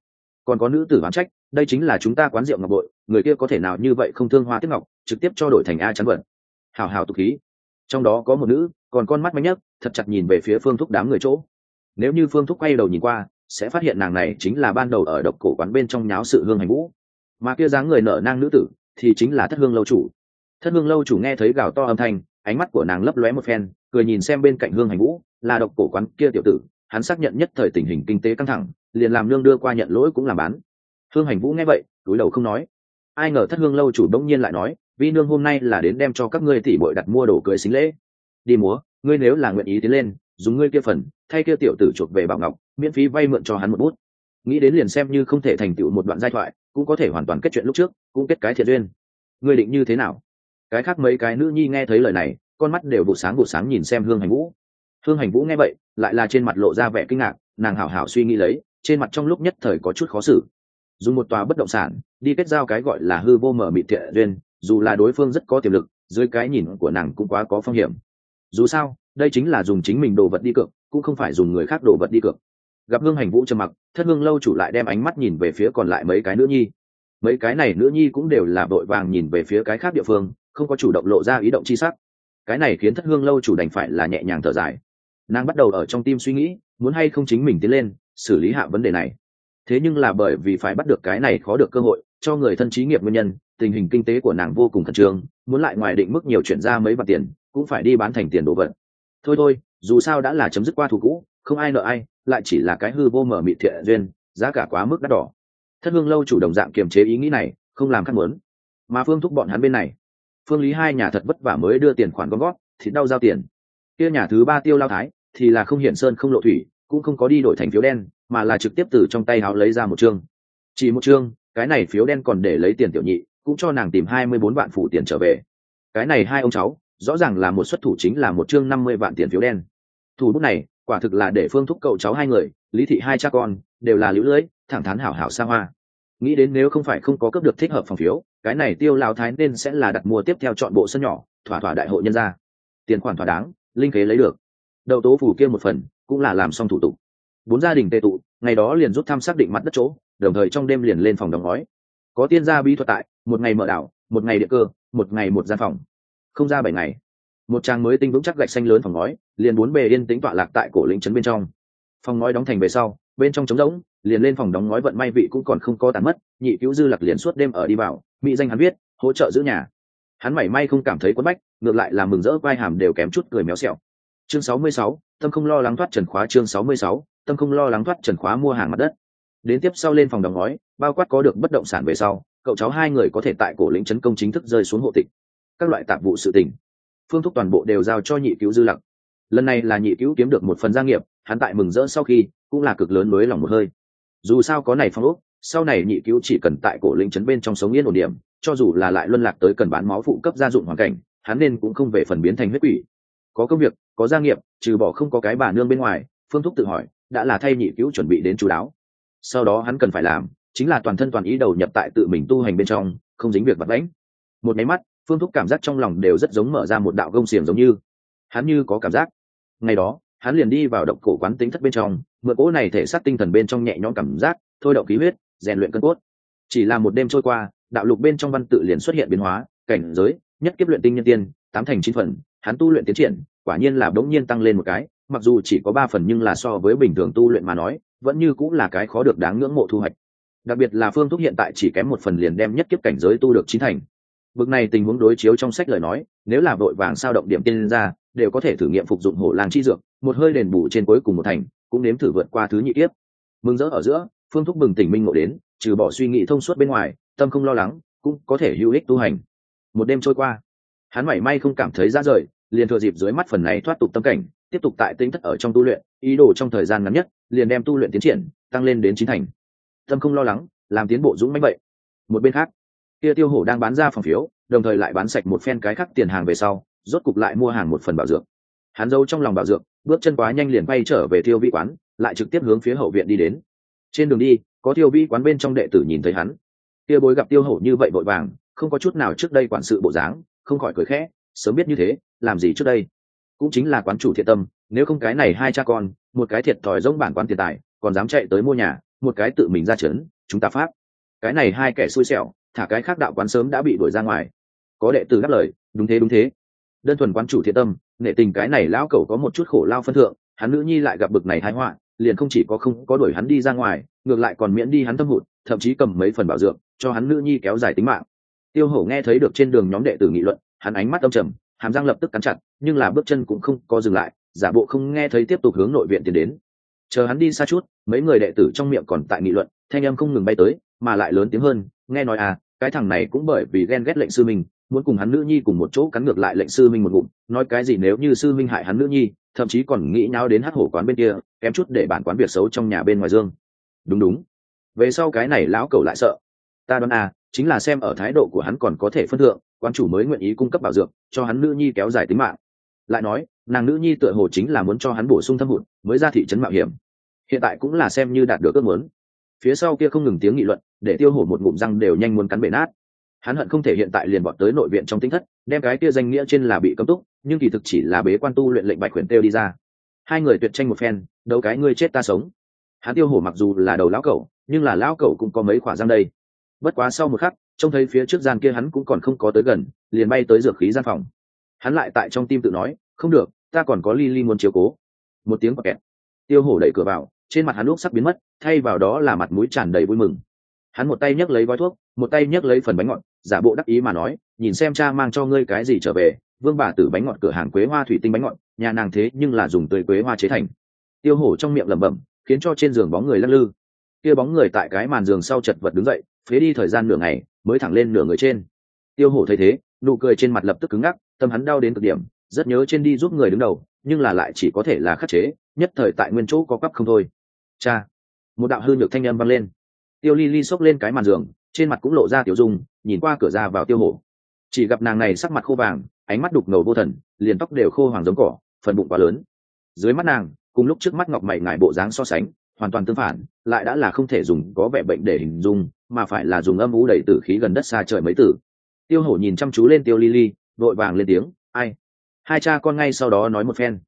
Còn có nữ tử bán trách, đây chính là chúng ta quán rượu ngọc bội, người kia có thể nào như vậy không thương hoa tiếp ngọc? Trực tiếp cho đổi thành a chắn vật. Hào hào tục khí. Trong đó có một nữ, còn con mắt máy nhất thật chặt nhìn về phía phương thúc đám người chỗ. Nếu như phương thúc quay đầu nhìn qua, sẽ phát hiện nàng này chính là ban đầu ở độc cổ quán bên trong nháo sự hương hành vũ. Mà kia dáng người nở nang nữ tử, thì chính là thất hương lâu chủ. Thất hương lâu chủ nghe thấy gào to âm thanh, ánh mắt của nàng lấp lóe một phen, cười nhìn xem bên cạnh hương hành vũ, là độc cổ quán kia tiểu tử. Hắn xác nhận nhất thời tình hình kinh tế căng thẳng, liền làm lương đưa qua nhận lỗi cũng làm bán. Hương hành vũ nghe vậy, túi đầu không nói. Ai ngờ thất hương lâu chủ đông nhiên lại nói vi nương hôm nay là đến đem cho các ngươi tỷ bội đặt mua đồ cưới xính lễ. Đi múa, ngươi nếu là nguyện ý tiến lên, dùng ngươi kia phần, thay kia tiểu tử chuột về bảo ngọc, miễn phí vay mượn cho hắn một bút. Nghĩ đến liền xem như không thể thành tựu một đoạn giai thoại, cũng có thể hoàn toàn kết chuyện lúc trước, cũng kết cái thiện duyên. Ngươi định như thế nào? Cái khác mấy cái nữ nhi nghe thấy lời này, con mắt đều vụ sáng vụ sáng nhìn xem hương hành vũ. Hương hành vũ nghe vậy, lại là trên mặt lộ ra vẻ kinh ngạc, nàng hảo hảo suy nghĩ lấy, trên mặt trong lúc nhất thời có chút khó xử. Dùng một tòa bất động sản, đi kết giao cái gọi là hư vô mở mịt thiện duyên dù là đối phương rất có tiềm lực, dưới cái nhìn của nàng cũng quá có phong hiểm. Dù sao, đây chính là dùng chính mình đồ vật đi cược, cũng không phải dùng người khác đồ vật đi cược. Gặp hương hành vũ trầm mặc, thất hương lâu chủ lại đem ánh mắt nhìn về phía còn lại mấy cái nữ nhi. Mấy cái này nữ nhi cũng đều là vội vàng nhìn về phía cái khác địa phương, không có chủ động lộ ra ý động chi sắc. Cái này khiến thất hương lâu chủ đành phải là nhẹ nhàng thở dài. Nàng bắt đầu ở trong tim suy nghĩ, muốn hay không chính mình tiến lên, xử lý hạ vấn đề này thế nhưng là bởi vì phải bắt được cái này khó được cơ hội, cho người thân trí nghiệp nguyên nhân, tình hình kinh tế của nàng vô cùng khẩn trương, muốn lại ngoài định mức nhiều chuyển ra mấy vạn tiền, cũng phải đi bán thành tiền đồ vật. Thôi thôi, dù sao đã là chấm dứt qua thủ cũ, không ai nợ ai, lại chỉ là cái hư vô mở mị thiện duyên, giá cả quá mức đắt đỏ. Thất hương lâu chủ đồng dạng kiềm chế ý nghĩ này, không làm khắc muốn. Mà phương thúc bọn hắn bên này, phương lý hai nhà thật vất vả mới đưa tiền khoản gom gót thì đau giao tiền. Kia nhà thứ ba tiêu lao thái, thì là không hiển sơn không lộ thủy cũng không có đi đổi thành phiếu đen, mà là trực tiếp từ trong tay háo lấy ra một chương. Chỉ một chương, cái này phiếu đen còn để lấy tiền tiểu nhị, cũng cho nàng tìm hai mươi bốn vạn phủ tiền trở về. Cái này hai ông cháu, rõ ràng là một xuất thủ chính là một chương năm mươi vạn tiền phiếu đen. Thủ bút này, quả thực là để phương thúc cậu cháu hai người, lý thị hai cha con, đều là lũ lưỡi, thẳng thắn hảo hảo xa hoa. Nghĩ đến nếu không phải không có cấp được thích hợp phòng phiếu, cái này tiêu lao thái nên sẽ là đặt mua tiếp theo chọn bộ sân nhỏ, thỏa thỏa đại hội nhân gia tiền khoản thỏa đáng, linh kế lấy được. Đậu tố phủ kia một phần cũng là làm xong thủ tục. Bốn gia đình tệ tụ ngày đó liền rút thăm xác định mặt đất chỗ đồng thời trong đêm liền lên phòng đóng gói. Có tiên gia bí thuật tại một ngày mở đảo một ngày địa cơ một ngày một gian phòng. Không ra bảy ngày một trang mới tinh vững chắc gạch xanh lớn phòng ngói liền bốn bề yên tĩnh tọa lạc tại cổ lĩnh trấn bên trong. Phòng ngói đóng thành về sau bên trong trống rỗng liền lên phòng đóng ngói vận may vị cũng còn không có tàn mất nhị cứu dư lặc liền suốt đêm ở đi vào mỹ danh hắn viết hỗ trợ giữ nhà. Hắn mảy may không cảm thấy quất bách ngược lại là mừng rỡ vai hàm đều kém chút cười méo xẹo. Chương 66, tâm không lo lắng thoát trần khóa chương 66, tâm không lo lắng thoát trần khóa mua hàng mặt đất. Đến tiếp sau lên phòng đóng gói, bao quát có được bất động sản về sau cậu cháu hai người có thể tại cổ lĩnh trấn công chính thức rơi xuống hộ tịch. Các loại tạp vụ sự tình phương thúc toàn bộ đều giao cho nhị cứu dư lặc. Lần này là nhị cứu kiếm được một phần gia nghiệp hắn tại mừng rỡ sau khi cũng là cực lớn mới lòng một hơi. Dù sao có này phong ốc sau này nhị cứu chỉ cần tại cổ lĩnh trấn bên trong sống yên ổn điểm cho dù là lại luân lạc tới cần bán máu phụ cấp gia dụng hoàn cảnh hắn nên cũng không về phần biến thành huyết quỷ có công việc, có gia nghiệp, trừ bỏ không có cái bà nương bên ngoài, phương thúc tự hỏi, đã là thay nhị cứu chuẩn bị đến chú đáo. Sau đó hắn cần phải làm, chính là toàn thân toàn ý đầu nhập tại tự mình tu hành bên trong, không dính việc vật lãnh một máy mắt, phương thúc cảm giác trong lòng đều rất giống mở ra một đạo gông xiềng giống như. Hắn như có cảm giác. Ngày đó, hắn liền đi vào động cổ quán tính thất bên trong, mượn cỗ này thể xác tinh thần bên trong nhẹ nhõm cảm giác, thôi động khí huyết, rèn luyện cân cốt. Chỉ là một đêm trôi qua, đạo lục bên trong văn tự liền xuất hiện biến hóa, cảnh giới, nhất kiếp luyện tinh nhân tiên, tám thành chín phần hắn tu luyện tiến triển, quả nhiên là đống nhiên tăng lên một cái, mặc dù chỉ có ba phần nhưng là so với bình thường tu luyện mà nói, vẫn như cũng là cái khó được đáng ngưỡng mộ thu hoạch. Đặc biệt là phương thúc hiện tại chỉ kém một phần liền đem nhất kiếp cảnh giới tu được chín thành. Bực này tình huống đối chiếu trong sách lời nói, nếu là vội vàng sao động điểm tiên ra, đều có thể thử nghiệm phục dụng hổ lang chi dược, một hơi đền bù trên cuối cùng một thành, cũng nếm thử vượt qua thứ nhị kiếp. Mừng rỡ ở giữa, phương thúc bừng tỉnh minh ngộ đến, trừ bỏ suy nghĩ thông suốt bên ngoài, tâm không lo lắng, cũng có thể hữu ích tu hành. Một đêm trôi qua hắn mảy may không cảm thấy ra rời, liền thừa dịp dưới mắt phần này thoát tục tâm cảnh, tiếp tục tại tính thất ở trong tu luyện, ý đồ trong thời gian ngắn nhất, liền đem tu luyện tiến triển, tăng lên đến chín thành. Tâm không lo lắng, làm tiến bộ dũng mãnh vậy. Một bên khác, kia tiêu hổ đang bán ra phòng phiếu, đồng thời lại bán sạch một phen cái khác tiền hàng về sau, rốt cục lại mua hàng một phần bảo dược. Hắn giấu trong lòng bảo dược, bước chân quá nhanh liền bay trở về tiêu vi quán, lại trực tiếp hướng phía hậu viện đi đến. Trên đường đi, có tiêu vi quán bên trong đệ tử nhìn thấy hắn. Kia bối gặp tiêu hổ như vậy vội vàng, không có chút nào trước đây quản sự bộ dáng không khỏi cười khẽ, sớm biết như thế, làm gì trước đây? Cũng chính là quán chủ thiện tâm, nếu không cái này hai cha con, một cái thiệt thòi giống bản quán tiền tài, còn dám chạy tới mua nhà, một cái tự mình ra trấn chúng ta pháp. Cái này hai kẻ xui xẻo, thả cái khác đạo quán sớm đã bị đuổi ra ngoài. Có đệ tử đáp lời, đúng thế đúng thế. Đơn thuần quán chủ thiện tâm, nể tình cái này lão cẩu có một chút khổ lao phân thượng, hắn nữ nhi lại gặp bực này thái họa, liền không chỉ có không có đuổi hắn đi ra ngoài, ngược lại còn miễn đi hắn thâm hụt, thậm chí cầm mấy phần bảo dưỡng, cho hắn nữ nhi kéo dài tính mạng tiêu hổ nghe thấy được trên đường nhóm đệ tử nghị luận, hắn ánh mắt âm trầm, hàm răng lập tức cắn chặt, nhưng là bước chân cũng không có dừng lại, giả bộ không nghe thấy tiếp tục hướng nội viện tiến đến. Chờ hắn đi xa chút, mấy người đệ tử trong miệng còn tại nghị luận, thanh âm không ngừng bay tới, mà lại lớn tiếng hơn, nghe nói à cái thằng này cũng bởi vì ghen ghét lệnh sư minh, muốn cùng hắn nữ nhi cùng một chỗ cắn ngược lại lệnh sư minh một ngụm, nói cái gì nếu như sư minh hại hắn nữ nhi, thậm chí còn nghĩ nhau đến hát hổ quán bên kia, kém chút để bản quán việc xấu trong nhà bên ngoài dương. Đúng đúng. Về sau cái này lão cầu lại sợ. Ta đoán à chính là xem ở thái độ của hắn còn có thể phân thượng, quan chủ mới nguyện ý cung cấp bảo dược, cho hắn nữ nhi kéo dài tính mạng. Lại nói, nàng nữ nhi tựa hồ chính là muốn cho hắn bổ sung thâm hụt, mới ra thị trấn mạo hiểm. Hiện tại cũng là xem như đạt được ước muốn. Phía sau kia không ngừng tiếng nghị luận, để tiêu hổ một ngụm răng đều nhanh muốn cắn bể nát. Hắn hận không thể hiện tại liền bọn tới nội viện trong tính thất, đem cái kia danh nghĩa trên là bị cấm túc, nhưng kỳ thực chỉ là bế quan tu luyện lệnh bạch huyền têu đi ra. Hai người tuyệt tranh một phen, đấu cái ngươi chết ta sống. Hắn tiêu hổ mặc dù là đầu lão cẩu, nhưng là lão cẩu cũng có mấy khỏa răng đây bất quá sau một khắc, trông thấy phía trước gian kia hắn cũng còn không có tới gần, liền bay tới dược khí gian phòng. Hắn lại tại trong tim tự nói, không được, ta còn có ly ly muốn chiếu cố. Một tiếng quạt kẹt. Tiêu hổ đẩy cửa vào, trên mặt hắn lúc sắp biến mất, thay vào đó là mặt mũi tràn đầy vui mừng. Hắn một tay nhấc lấy gói thuốc, một tay nhấc lấy phần bánh ngọt, giả bộ đắc ý mà nói, nhìn xem cha mang cho ngươi cái gì trở về, vương bà tử bánh ngọt cửa hàng quế hoa thủy tinh bánh ngọt, nhà nàng thế nhưng là dùng tươi quế hoa chế thành. Tiêu hổ trong miệng lẩm bẩm, khiến cho trên giường bóng người lắc lư. Kia bóng người tại cái màn giường sau chật vật đứng dậy phế đi thời gian nửa ngày, mới thẳng lên nửa người trên. Tiêu hổ thấy thế, nụ cười trên mặt lập tức cứng ngắc, tâm hắn đau đến cực điểm, rất nhớ trên đi giúp người đứng đầu, nhưng là lại chỉ có thể là khắc chế, nhất thời tại nguyên chỗ có cấp không thôi. Cha! Một đạo hư nhược thanh âm vang lên. Tiêu ly ly xốc lên cái màn giường, trên mặt cũng lộ ra tiểu dung, nhìn qua cửa ra vào tiêu hổ. Chỉ gặp nàng này sắc mặt khô vàng, ánh mắt đục ngầu vô thần, liền tóc đều khô hoàng giống cỏ, phần bụng quá lớn. Dưới mắt nàng, cùng lúc trước mắt ngọc mày ngài bộ dáng so sánh, hoàn toàn tương phản, lại đã là không thể dùng có vẻ bệnh để hình dung mà phải là dùng âm vũ đầy tử khí gần đất xa trời mấy tử. Tiêu hổ nhìn chăm chú lên tiêu ly ly vội vàng lên tiếng, ai? Hai cha con ngay sau đó nói một phen.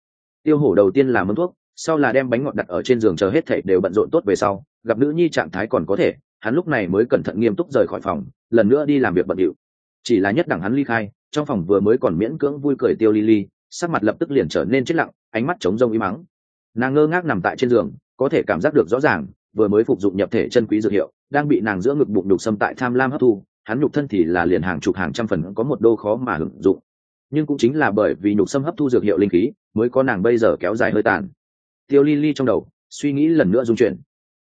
Tiêu hổ đầu tiên là mâm thuốc, sau là đem bánh ngọt đặt ở trên giường chờ hết thảy đều bận rộn tốt về sau, gặp nữ nhi trạng thái còn có thể, hắn lúc này mới cẩn thận nghiêm túc rời khỏi phòng, lần nữa đi làm việc bận điệu. Chỉ là nhất đẳng hắn ly khai, trong phòng vừa mới còn miễn cưỡng vui cười tiêu ly ly sắc mặt lập tức liền trở nên chết lặng, ánh mắt trống rông im mắng nàng ngơ ngác nằm tại trên giường, có thể cảm giác được rõ ràng, vừa mới phục dụng nhập thể chân quý dược hiệu đang bị nàng giữa ngực bụng đục xâm tại tham lam hấp thu, hắn nhục thân thì là liền hàng chục hàng trăm phần có một đô khó mà hưởng dụng. Nhưng cũng chính là bởi vì nhục xâm hấp thu dược hiệu linh khí, mới có nàng bây giờ kéo dài hơi tàn. Tiêu ly ly trong đầu, suy nghĩ lần nữa dung chuyển.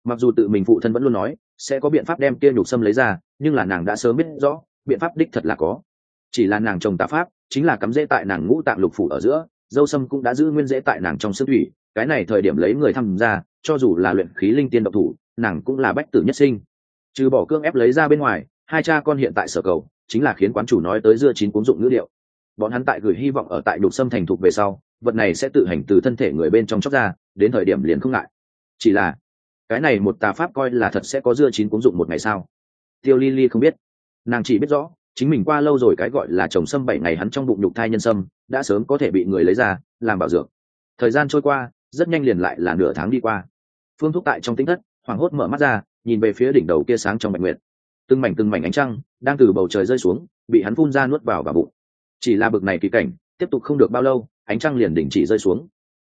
Mặc dù tự mình phụ thân vẫn luôn nói, sẽ có biện pháp đem kia nhục xâm lấy ra, nhưng là nàng đã sớm biết rõ, biện pháp đích thật là có. Chỉ là nàng trồng tạ pháp, chính là cắm rễ tại nàng ngũ tạng lục phủ ở giữa, dâu sâm cũng đã giữ nguyên rễ tại nàng trong xương thủy, cái này thời điểm lấy người tham gia, cho dù là luyện khí linh tiên độc thủ, nàng cũng là bách tử nhất sinh trừ bỏ cương ép lấy ra bên ngoài, hai cha con hiện tại sở cầu, chính là khiến quán chủ nói tới dưa chín cuốn dụng ngữ liệu bọn hắn tại gửi hy vọng ở tại đục sâm thành thục về sau, vật này sẽ tự hành từ thân thể người bên trong chóc ra, đến thời điểm liền không ngại. Chỉ là, cái này một tà pháp coi là thật sẽ có dưa chín cuốn dụng một ngày sao? Tiêu ly ly không biết. Nàng chỉ biết rõ, chính mình qua lâu rồi cái gọi là trồng sâm bảy ngày hắn trong bụng nhục thai nhân sâm, đã sớm có thể bị người lấy ra, làm bảo dược. Thời gian trôi qua, rất nhanh liền lại là nửa tháng đi qua. Phương thúc tại trong tính thất, hoảng hốt mở mắt ra nhìn về phía đỉnh đầu kia sáng trong bạch nguyệt. Từng mảnh từng mảnh ánh trăng đang từ bầu trời rơi xuống, bị hắn phun ra nuốt vào và bụng. Chỉ là bực này kỳ cảnh, tiếp tục không được bao lâu, ánh trăng liền đỉnh chỉ rơi xuống.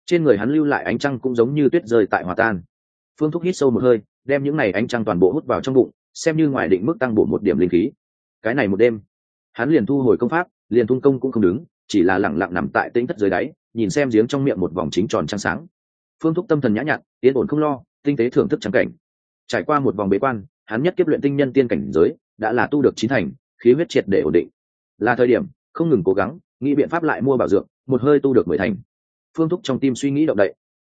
Trên người hắn lưu lại ánh trăng cũng giống như tuyết rơi tại hòa tan. Phương thúc hít sâu một hơi, đem những này ánh trăng toàn bộ hút vào trong bụng, xem như ngoài định mức tăng bổ một điểm linh khí. Cái này một đêm, hắn liền thu hồi công pháp, liền thung công cũng không đứng, chỉ là lẳng lặng nằm tại tĩnh thất dưới đáy, nhìn xem giếng trong miệng một vòng chính tròn trăng sáng. Phương thúc tâm thần nhã nhặn, yên ổn không lo, tinh tế thưởng thức trắng cảnh trải qua một vòng bế quan, hắn nhất kiếp luyện tinh nhân tiên cảnh giới, đã là tu được chín thành, khí huyết triệt để ổn định. Là thời điểm, không ngừng cố gắng, nghĩ biện pháp lại mua bảo dược, một hơi tu được mười thành. Phương thúc trong tim suy nghĩ động đậy,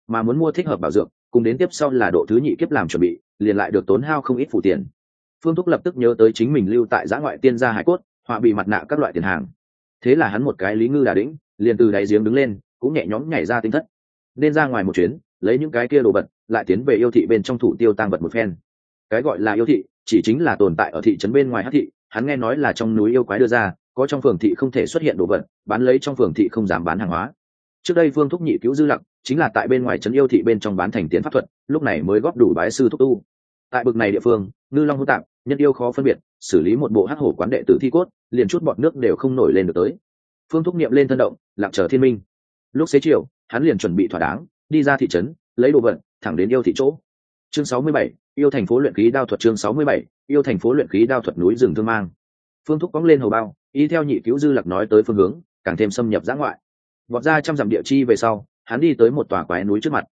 mà muốn mua thích hợp bảo dược, cùng đến tiếp sau là độ thứ nhị kiếp làm chuẩn bị, liền lại được tốn hao không ít phụ tiền. Phương thúc lập tức nhớ tới chính mình lưu tại giã ngoại tiên gia hải cốt, họa bị mặt nạ các loại tiền hàng. Thế là hắn một cái lý ngư đà đĩnh, liền từ đáy giếng đứng lên, cũng nhẹ nhõm nhảy ra tinh thất. Nên ra ngoài một chuyến, lấy những cái kia đồ vật lại tiến về yêu thị bên trong thủ tiêu tăng vật một phen. Cái gọi là yêu thị, chỉ chính là tồn tại ở thị trấn bên ngoài hát thị, hắn nghe nói là trong núi yêu quái đưa ra, có trong phường thị không thể xuất hiện đồ vật, bán lấy trong phường thị không dám bán hàng hóa. Trước đây phương thúc nhị cứu dư lặng chính là tại bên ngoài trấn yêu thị bên trong bán thành tiến pháp thuật, lúc này mới góp đủ bái sư thúc tu. Tại bực này địa phương, ngư long hữu tạp, nhân yêu khó phân biệt, xử lý một bộ hát hổ quán đệ tử thi cốt, liền chút bọt nước đều không nổi lên được tới. Phương thúc niệm lên thân động, lặng chờ thiên minh. Lúc xế chiều, hắn liền chuẩn bị thỏa đáng, đi ra thị trấn, lấy đồ vật thẳng đến yêu thị chỗ. Chương sáu mươi bảy, yêu thành phố luyện khí đao thuật chương sáu mươi bảy, yêu thành phố luyện khí đao thuật núi rừng thương mang. Phương thúc cóng lên hầu bao, y theo nhị cứu dư lạc nói tới phương hướng, càng thêm xâm nhập giã ngoại. Vọt ra trăm dặm địa chi về sau, hắn đi tới một tòa quái núi trước mặt.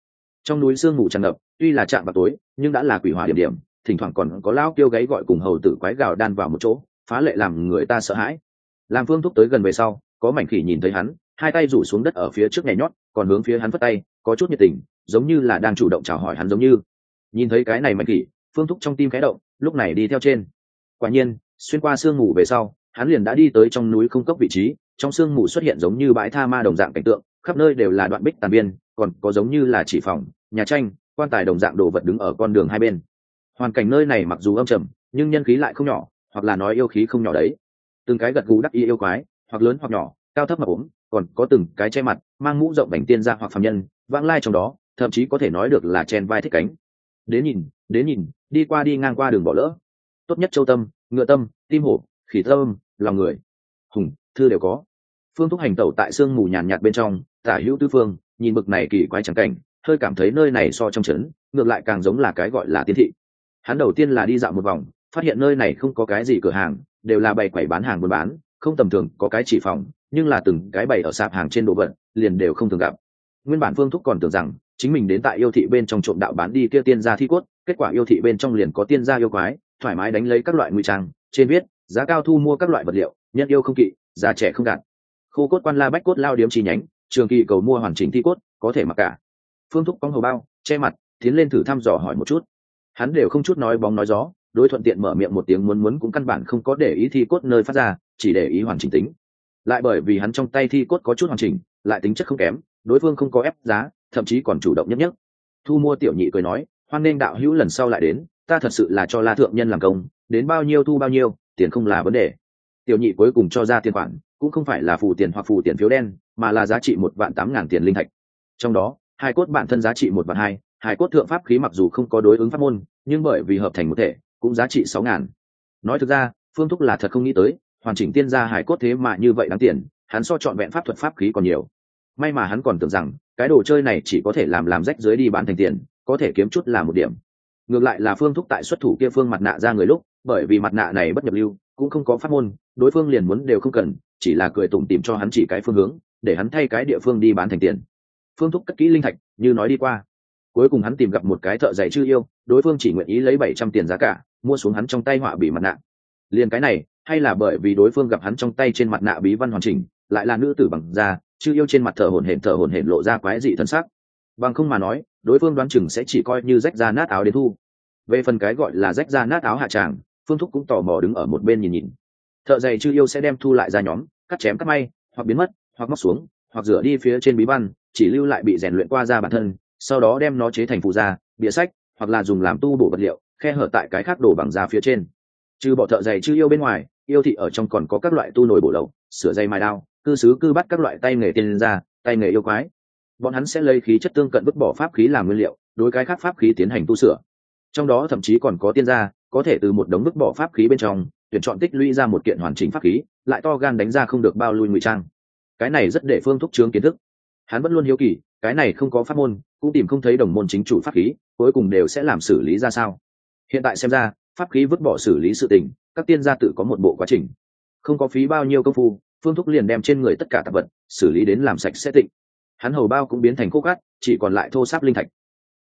Trong núi sương mù tràn ngập, tuy là chạm vào tối, nhưng đã là quỷ hỏa điểm điểm, thỉnh thoảng còn có lão kêu gáy gọi cùng hầu tử quái gào đan vào một chỗ, phá lệ làm người ta sợ hãi. Làm phương thúc tới gần về sau, có mảnh khỉ nhìn thấy hắn, hai tay rủ xuống đất ở phía trước nhảy nhót, còn hướng phía hắn phất tay, có chút nhiệt tình giống như là đang chủ động chào hỏi hắn giống như. Nhìn thấy cái này mạnh kỷ phương thúc trong tim khẽ động, lúc này đi theo trên. Quả nhiên, xuyên qua sương mù về sau, hắn liền đã đi tới trong núi không cốc vị trí, trong sương mù xuất hiện giống như bãi tha ma đồng dạng cảnh tượng, khắp nơi đều là đoạn bích tàn biên, còn có giống như là chỉ phòng, nhà tranh, quan tài đồng dạng đồ vật đứng ở con đường hai bên. Hoàn cảnh nơi này mặc dù âm trầm, nhưng nhân khí lại không nhỏ, hoặc là nói yêu khí không nhỏ đấy. Từng cái gật gù đắc ý yêu quái, hoặc lớn hoặc nhỏ, cao thấp mà ốm còn có từng cái che mặt, mang mũ rộng bành tiên ra hoặc phạm nhân, vãng lai trong đó thậm chí có thể nói được là chen vai thích cánh. Đến nhìn đến nhìn, đi qua đi ngang qua đường bỏ lỡ. Tốt nhất châu tâm, ngựa tâm, tim hổ, khỉ tâm lòng người. Hùng, thư đều có. Phương thúc hành tẩu tại sương mù nhàn nhạt bên trong, tả hữu tư phương, nhìn bực này kỳ quái trắng cảnh, hơi cảm thấy nơi này so trong trấn, ngược lại càng giống là cái gọi là tiên thị. Hắn đầu tiên là đi dạo một vòng, phát hiện nơi này không có cái gì cửa hàng, đều là bày quẩy bán hàng buôn bán, không tầm thường, có cái chỉ phòng, nhưng là từng cái bày ở sạp hàng trên đồ vật, liền đều không thường gặp. Nguyên bản phương thúc còn tưởng rằng chính mình đến tại yêu thị bên trong trộm đạo bán đi kia tiên gia thi cốt, kết quả yêu thị bên trong liền có tiên gia yêu quái, thoải mái đánh lấy các loại nguy trang, trên viết, giá cao thu mua các loại vật liệu, nhân yêu không kỵ, già trẻ không gạt. Khô cốt quan la bách cốt lao điếm chi nhánh, trường kỳ cầu mua hoàn chỉnh thi cốt, có thể mặc cả. Phương thúc cóng hầu bao, che mặt, tiến lên thử thăm dò hỏi một chút. Hắn đều không chút nói bóng nói gió, đối thuận tiện mở miệng một tiếng muốn muốn cũng căn bản không có để ý thi cốt nơi phát ra, chỉ để ý hoàn chỉnh tính. Lại bởi vì hắn trong tay thi cốt có chút hoàn chỉnh, lại tính chất không kém, đối phương không có ép giá thậm chí còn chủ động nhất nhất. Thu mua tiểu nhị cười nói, hoan nên đạo hữu lần sau lại đến, ta thật sự là cho la thượng nhân làm công, đến bao nhiêu thu bao nhiêu, tiền không là vấn đề. Tiểu nhị cuối cùng cho ra tiền khoản, cũng không phải là phù tiền hoặc phù tiền phiếu đen, mà là giá trị một vạn tám ngàn tiền linh thạch. Trong đó, hai cốt bản thân giá trị một vạn hai hai cốt thượng pháp khí mặc dù không có đối ứng pháp môn, nhưng bởi vì hợp thành một thể, cũng giá trị sáu ngàn. Nói thực ra, phương thúc là thật không nghĩ tới, hoàn chỉnh tiên gia hải cốt thế mà như vậy đáng tiền, hắn so chọn vẹn pháp thuật pháp khí còn nhiều. May mà hắn còn tưởng rằng cái đồ chơi này chỉ có thể làm làm rách dưới đi bán thành tiền, có thể kiếm chút là một điểm. Ngược lại là phương thúc tại xuất thủ kia phương mặt nạ ra người lúc, bởi vì mặt nạ này bất nhập lưu, cũng không có phát môn, đối phương liền muốn đều không cần, chỉ là cười tủm tìm cho hắn chỉ cái phương hướng, để hắn thay cái địa phương đi bán thành tiền. Phương thúc cất kỹ linh thạch, như nói đi qua. Cuối cùng hắn tìm gặp một cái thợ giày chư yêu, đối phương chỉ nguyện ý lấy bảy trăm tiền giá cả, mua xuống hắn trong tay họa bị mặt nạ. Liền cái này, hay là bởi vì đối phương gặp hắn trong tay trên mặt nạ bí văn hoàn chỉnh, lại là nữ tử bằng da chư yêu trên mặt thở hổn hển, thở hổn hển lộ ra quái dị thân sắc. Bằng không mà nói, đối phương đoán chừng sẽ chỉ coi như rách ra nát áo đến thu. Về phần cái gọi là rách ra nát áo hạ tràng, phương thúc cũng tò mò đứng ở một bên nhìn nhìn. Thợ giày chư yêu sẽ đem thu lại ra nhóm, cắt chém cắt may, hoặc biến mất, hoặc móc xuống, hoặc rửa đi phía trên bí văn, chỉ lưu lại bị rèn luyện qua ra bản thân, sau đó đem nó chế thành phụ da, bìa sách, hoặc là dùng làm tu bổ vật liệu, khe hở tại cái khác đổ bằng da phía trên. Trừ bỏ thợ giày chư yêu bên ngoài, yêu thị ở trong còn có các loại tu nồi bổ lậu, sửa dây mai đao cư xứ cư bắt các loại tay nghề tiên ra tay nghề yêu quái. Bọn hắn sẽ lấy khí chất tương cận vứt bỏ pháp khí làm nguyên liệu, đối cái khác pháp khí tiến hành tu sửa. Trong đó thậm chí còn có tiên gia, có thể từ một đống vứt bỏ pháp khí bên trong, tuyển chọn tích lũy ra một kiện hoàn chỉnh pháp khí, lại to gan đánh ra không được bao lui ngụy trang. Cái này rất để phương thúc trướng kiến thức. Hắn vẫn luôn hiếu kỳ, cái này không có pháp môn, cũng tìm không thấy đồng môn chính chủ pháp khí, cuối cùng đều sẽ làm xử lý ra sao. Hiện tại xem ra, pháp khí vứt bỏ xử lý sự tình, các tiên gia tự có một bộ quá trình. Không có phí bao nhiêu công phu phương thúc liền đem trên người tất cả tạp vật xử lý đến làm sạch sẽ tịnh. Hắn hầu bao cũng biến thành khô cát, chỉ còn lại thô sáp linh thạch.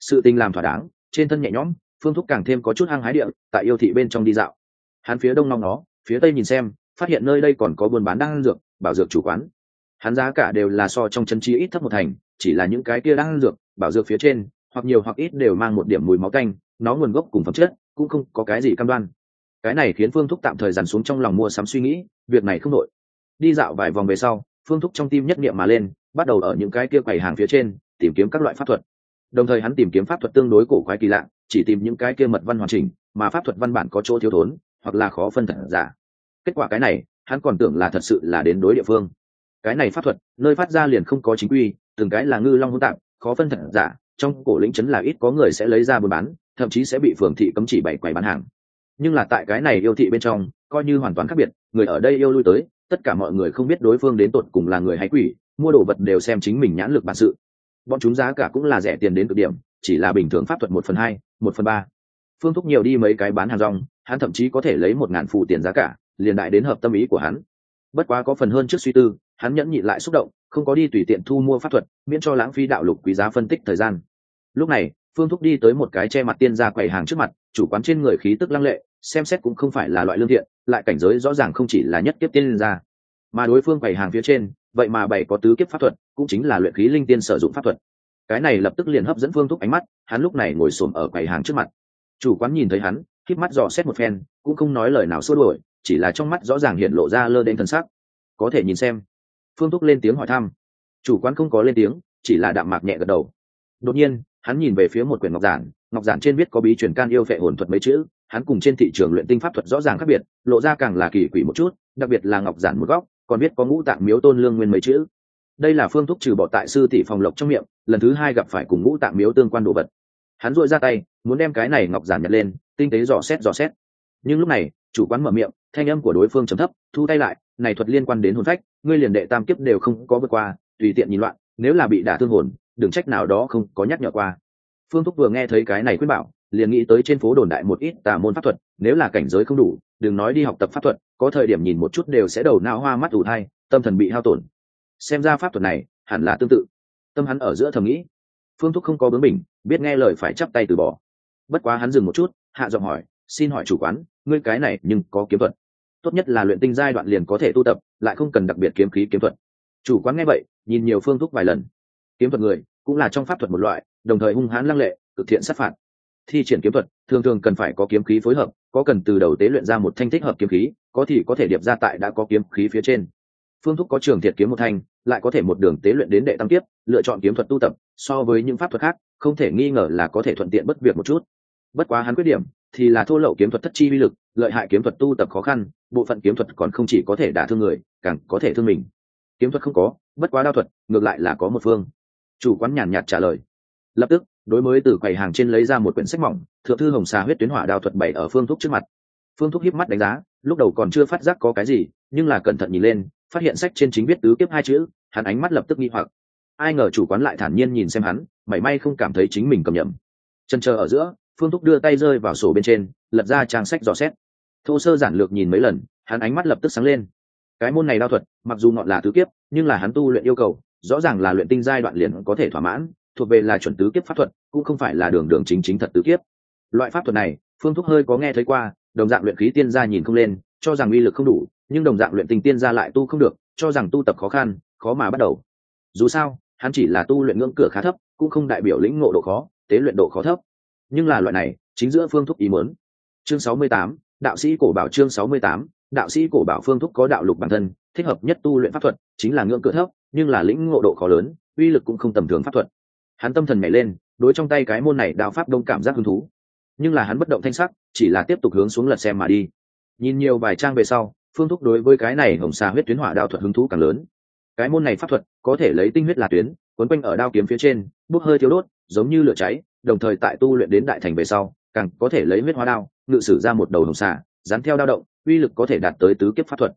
Sự tình làm thỏa đáng, trên thân nhẹ nhõm, phương thúc càng thêm có chút hăng hái địa, tại yêu thị bên trong đi dạo. Hắn phía đông nong nó phía tây nhìn xem, phát hiện nơi đây còn có buôn bán đan dược, bảo dược chủ quán. Hắn giá cả đều là so trong chân chi ít thấp một thành, chỉ là những cái kia đan dược, bảo dược phía trên, hoặc nhiều hoặc ít đều mang một điểm mùi máu canh, nó nguồn gốc cùng phẩm chất, cũng không có cái gì cam đoan. Cái này khiến phương thúc tạm thời dằn xuống trong lòng mua sắm suy nghĩ, việc này không nội đi dạo vài vòng về sau, phương thúc trong tim nhất nghiệm mà lên, bắt đầu ở những cái kia quầy hàng phía trên tìm kiếm các loại pháp thuật. Đồng thời hắn tìm kiếm pháp thuật tương đối cổ quái kỳ lạ, chỉ tìm những cái kia mật văn hoàn chỉnh, mà pháp thuật văn bản có chỗ thiếu thốn, hoặc là khó phân thật giả. Kết quả cái này, hắn còn tưởng là thật sự là đến đối địa phương. Cái này pháp thuật, nơi phát ra liền không có chính quy, từng cái là ngư long hỗn tạp, khó phân thật giả, trong cổ lĩnh chấn là ít có người sẽ lấy ra buôn bán, thậm chí sẽ bị phường thị cấm chỉ bảy quầy bán hàng nhưng là tại cái này yêu thị bên trong, coi như hoàn toàn khác biệt, người ở đây yêu lui tới, tất cả mọi người không biết đối phương đến tột cùng là người hay quỷ, mua đồ vật đều xem chính mình nhãn lực bản sự. Bọn chúng giá cả cũng là rẻ tiền đến cực điểm, chỉ là bình thường pháp thuật một phần hai, một phần ba. Phương thúc nhiều đi mấy cái bán hàng rong, hắn thậm chí có thể lấy một ngàn phụ tiền giá cả, liền đại đến hợp tâm ý của hắn. Bất quá có phần hơn trước suy tư, hắn nhẫn nhịn lại xúc động, không có đi tùy tiện thu mua pháp thuật, miễn cho lãng phí đạo lục quý giá phân tích thời gian. Lúc này, phương thúc đi tới một cái che mặt tiên ra quầy hàng trước mặt, chủ quán trên người khí tức lăng lệ xem xét cũng không phải là loại lương thiện, lại cảnh giới rõ ràng không chỉ là nhất kiếp tiên ra. Mà đối phương bày hàng phía trên, vậy mà bày có tứ kiếp pháp thuật, cũng chính là luyện khí linh tiên sử dụng pháp thuật. Cái này lập tức liền hấp dẫn phương thúc ánh mắt, hắn lúc này ngồi xổm ở quầy hàng trước mặt. Chủ quán nhìn thấy hắn k mắt dò xét một phen, cũng không nói lời nào xua đuổi, chỉ là trong mắt rõ ràng hiện lộ ra lơ đen thần sắc. Có thể nhìn xem. Phương thúc lên tiếng hỏi thăm. Chủ quán không có lên tiếng, chỉ là đạm mạc nhẹ gật đầu. Đột nhiên, hắn nhìn về phía một quyển ngọc giản ngọc giản trên viết có bí truyền can yêu vệ hồn thuật mấy chữ hắn cùng trên thị trường luyện tinh pháp thuật rõ ràng khác biệt, lộ ra càng là kỳ quỷ một chút, đặc biệt là ngọc giản một góc, còn biết có ngũ tạng miếu tôn lương nguyên mấy chữ. Đây là phương thuốc trừ bỏ tại sư thị phòng lộc trong miệng, lần thứ hai gặp phải cùng ngũ tạng miếu tương quan đồ vật. Hắn dội ra tay, muốn đem cái này ngọc giản nhặt lên, tinh tế dò xét dò xét. Nhưng lúc này, chủ quán mở miệng, thanh âm của đối phương trầm thấp, thu tay lại, này thuật liên quan đến hồn phách, ngươi liền đệ tam kiếp đều không có vượt qua, tùy tiện nhìn loạn, nếu là bị đả thương hồn, đừng trách nào đó không có nhắc nhở qua. Phương thúc vừa nghe thấy cái này khuyên bảo liền nghĩ tới trên phố đồn đại một ít tà môn pháp thuật, nếu là cảnh giới không đủ, đừng nói đi học tập pháp thuật, có thời điểm nhìn một chút đều sẽ đầu não hoa mắt ủ thai, tâm thần bị hao tổn. Xem ra pháp thuật này hẳn là tương tự. Tâm hắn ở giữa thầm nghĩ. Phương thúc không có bướng mình biết nghe lời phải chắp tay từ bỏ. Bất quá hắn dừng một chút, hạ giọng hỏi, xin hỏi chủ quán, ngươi cái này nhưng có kiếm thuật? Tốt nhất là luyện tinh giai đoạn liền có thể tu tập, lại không cần đặc biệt kiếm khí kiếm thuật. Chủ quán nghe vậy, nhìn nhiều phương thúc vài lần. Kiếm thuật người cũng là trong pháp thuật một loại, đồng thời hung hãn lăng lệ, cực thiện sát phạt thi triển kiếm thuật, thường thường cần phải có kiếm khí phối hợp, có cần từ đầu tế luyện ra một thanh thích hợp kiếm khí, có thì có thể điệp ra tại đã có kiếm khí phía trên. Phương thúc có trường thiệt kiếm một thanh, lại có thể một đường tế luyện đến đệ tam tiếp lựa chọn kiếm thuật tu tập, so với những pháp thuật khác, không thể nghi ngờ là có thể thuận tiện bất việc một chút. Bất quá hắn quyết điểm, thì là thô lậu kiếm thuật thất chi vi lực, lợi hại kiếm thuật tu tập khó khăn, bộ phận kiếm thuật còn không chỉ có thể đả thương người, càng có thể thương mình. Kiếm thuật không có, bất quá đao thuật, ngược lại là có một phương. Chủ quán nhàn nhạt trả lời. Lập tức đối mới từ quầy hàng trên lấy ra một quyển sách mỏng, thượng thư hồng xà huyết tuyến hỏa đào thuật bảy ở phương thúc trước mặt. Phương thúc hiếp mắt đánh giá, lúc đầu còn chưa phát giác có cái gì, nhưng là cẩn thận nhìn lên, phát hiện sách trên chính viết tứ kiếp hai chữ, hắn ánh mắt lập tức nghi hoặc. Ai ngờ chủ quán lại thản nhiên nhìn xem hắn, mảy may không cảm thấy chính mình cầm nhầm. Chân chờ ở giữa, phương thúc đưa tay rơi vào sổ bên trên, lật ra trang sách dò xét. Thô sơ giản lược nhìn mấy lần, hắn ánh mắt lập tức sáng lên. Cái môn này đao thuật, mặc dù ngọn là tứ kiếp, nhưng là hắn tu luyện yêu cầu, rõ ràng là luyện tinh giai đoạn liền có thể thỏa mãn thuộc về là chuẩn tứ kiếp pháp thuật, cũng không phải là đường đường chính chính thật tứ kiếp. Loại pháp thuật này, phương thúc hơi có nghe thấy qua, đồng dạng luyện khí tiên gia nhìn không lên, cho rằng uy lực không đủ, nhưng đồng dạng luyện tinh tiên gia lại tu không được, cho rằng tu tập khó khăn, khó mà bắt đầu. Dù sao, hắn chỉ là tu luyện ngưỡng cửa khá thấp, cũng không đại biểu lĩnh ngộ độ khó, tế luyện độ khó thấp. Nhưng là loại này, chính giữa phương thúc ý muốn. Chương sáu mươi tám, đạo sĩ cổ bảo chương sáu mươi tám, đạo sĩ cổ bảo phương thúc có đạo lục bản thân, thích hợp nhất tu luyện pháp thuật, chính là ngưỡng cửa thấp, nhưng là lĩnh ngộ độ khó lớn, uy lực cũng không tầm thường pháp thuật hắn tâm thần nhảy lên, đối trong tay cái môn này đạo pháp đông cảm giác hứng thú. Nhưng là hắn bất động thanh sắc, chỉ là tiếp tục hướng xuống lật xem mà đi. Nhìn nhiều vài trang về sau, phương thúc đối với cái này hồng xà huyết tuyến hỏa đao thuật hứng thú càng lớn. Cái môn này pháp thuật, có thể lấy tinh huyết là tuyến, quấn quanh ở đao kiếm phía trên, bốc hơi thiếu đốt, giống như lửa cháy, đồng thời tại tu luyện đến đại thành về sau, càng có thể lấy huyết hóa đao, ngự sử ra một đầu hồng xà, dán theo đao động, uy lực có thể đạt tới tứ kiếp pháp thuật.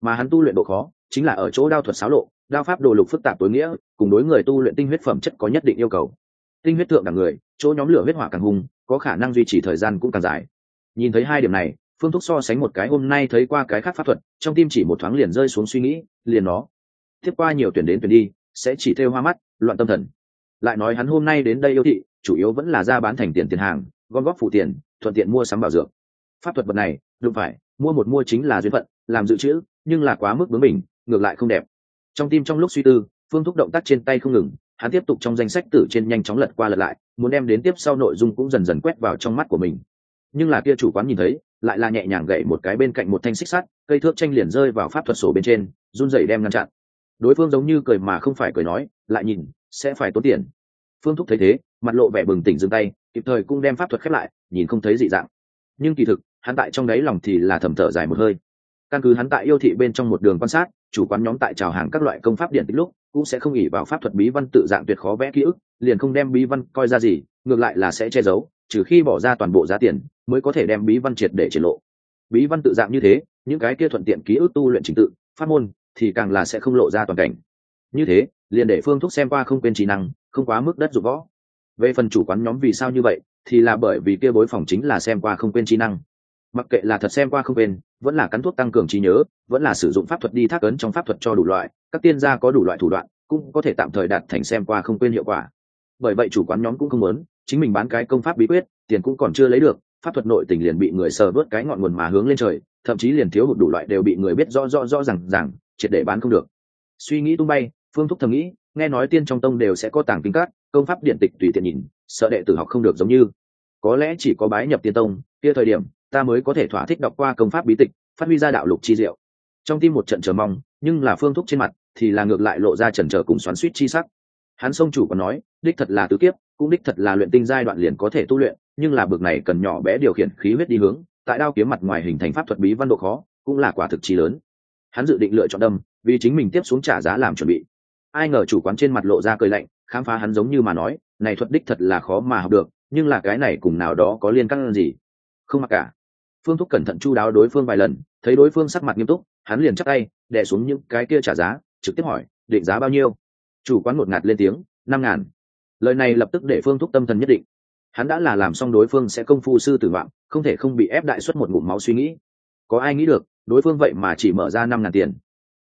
Mà hắn tu luyện độ khó chính là ở chỗ đao thuật xáo lộ đao pháp đồ lục phức tạp tối nghĩa cùng đối người tu luyện tinh huyết phẩm chất có nhất định yêu cầu. Tinh huyết thượng đẳng người chỗ nhóm lửa huyết hỏa càng hung, có khả năng duy trì thời gian cũng càng dài. Nhìn thấy hai điểm này phương thúc so sánh một cái hôm nay thấy qua cái khác pháp thuật trong tim chỉ một thoáng liền rơi xuống suy nghĩ liền nó tiếp qua nhiều tuyển đến tuyển đi sẽ chỉ theo hoa mắt loạn tâm thần. Lại nói hắn hôm nay đến đây yêu thị chủ yếu vẫn là ra bán thành tiền tiền hàng gom góp phụ tiền thuận tiện mua sắm bảo dược. Pháp thuật vật này đúng phải mua một mua chính là duyên phận làm dự trữ nhưng là quá mức bướng mình ngược lại không đẹp. Trong tim trong lúc suy tư, phương thúc động tác trên tay không ngừng, hắn tiếp tục trong danh sách tử trên nhanh chóng lật qua lật lại, muốn đem đến tiếp sau nội dung cũng dần dần quét vào trong mắt của mình. Nhưng là kia chủ quán nhìn thấy, lại là nhẹ nhàng gậy một cái bên cạnh một thanh xích sắt, cây thước tranh liền rơi vào pháp thuật sổ bên trên, run rẩy đem ngăn chặn. Đối phương giống như cười mà không phải cười nói, lại nhìn, sẽ phải tốn tiền. Phương thúc thấy thế, mặt lộ vẻ bừng tỉnh dừng tay, kịp thời cũng đem pháp thuật khép lại, nhìn không thấy dị dạng. Nhưng kỳ thực, hắn tại trong đáy lòng thì là thầm thở dài một hơi căn cứ hắn tại yêu thị bên trong một đường quan sát, chủ quán nhóm tại trào hàng các loại công pháp điện tích lúc, cũng sẽ không ỉ vào pháp thuật bí văn tự dạng tuyệt khó vẽ ký ức, liền không đem bí văn coi ra gì, ngược lại là sẽ che giấu, trừ khi bỏ ra toàn bộ giá tiền, mới có thể đem bí văn triệt để triển lộ. Bí văn tự dạng như thế, những cái kia thuận tiện ký ức tu luyện trình tự phát môn, thì càng là sẽ không lộ ra toàn cảnh. Như thế, liền để phương thúc xem qua không quên trí năng, không quá mức đất dục võ. Về phần chủ quán nhóm vì sao như vậy, thì là bởi vì kia bối phòng chính là xem qua không quên trí năng. Mặc kệ là thật xem qua không quên vẫn là cắn thuốc tăng cường trí nhớ, vẫn là sử dụng pháp thuật đi thác ấn trong pháp thuật cho đủ loại, các tiên gia có đủ loại thủ đoạn, cũng có thể tạm thời đạt thành xem qua không quên hiệu quả. Bởi vậy chủ quán nhóm cũng không muốn, chính mình bán cái công pháp bí quyết, tiền cũng còn chưa lấy được, pháp thuật nội tình liền bị người sờ vớt cái ngọn nguồn mà hướng lên trời, thậm chí liền thiếu hụt đủ loại đều bị người biết rõ rõ rõ rằng rằng triệt để bán không được. Suy nghĩ tung bay, phương thúc thầm nghĩ, nghe nói tiên trong tông đều sẽ có tàng kinh cát công pháp điện tịch tùy tiện nhìn, sợ đệ tử học không được giống như. Có lẽ chỉ có bái nhập tiên tông, kia thời điểm ta mới có thể thỏa thích đọc qua công pháp bí tịch, phát huy ra đạo lục chi diệu. Trong tim một trận chờ mong, nhưng là phương thúc trên mặt, thì là ngược lại lộ ra trần trở cùng xoắn suýt chi sắc. Hắn sông chủ còn nói, đích thật là tứ kiếp, cũng đích thật là luyện tinh giai đoạn liền có thể tu luyện, nhưng là bực này cần nhỏ bé điều khiển khí huyết đi hướng, tại đao kiếm mặt ngoài hình thành pháp thuật bí văn độ khó, cũng là quả thực chi lớn. Hắn dự định lựa chọn đâm, vì chính mình tiếp xuống trả giá làm chuẩn bị. Ai ngờ chủ quán trên mặt lộ ra cười lạnh, khám phá hắn giống như mà nói, này thuật đích thật là khó mà học được, nhưng là cái này cùng nào đó có liên căn gì? Không mặc cả phương thúc cẩn thận chu đáo đối phương vài lần, thấy đối phương sắc mặt nghiêm túc, hắn liền chắc tay đẻ xuống những cái kia trả giá, trực tiếp hỏi, định giá bao nhiêu? Chủ quán một ngạt lên tiếng, năm ngàn. Lời này lập tức để phương thúc tâm thần nhất định. Hắn đã là làm xong đối phương sẽ công phu sư tử vọng, không thể không bị ép đại xuất một ngụm máu suy nghĩ. Có ai nghĩ được, đối phương vậy mà chỉ mở ra năm ngàn tiền.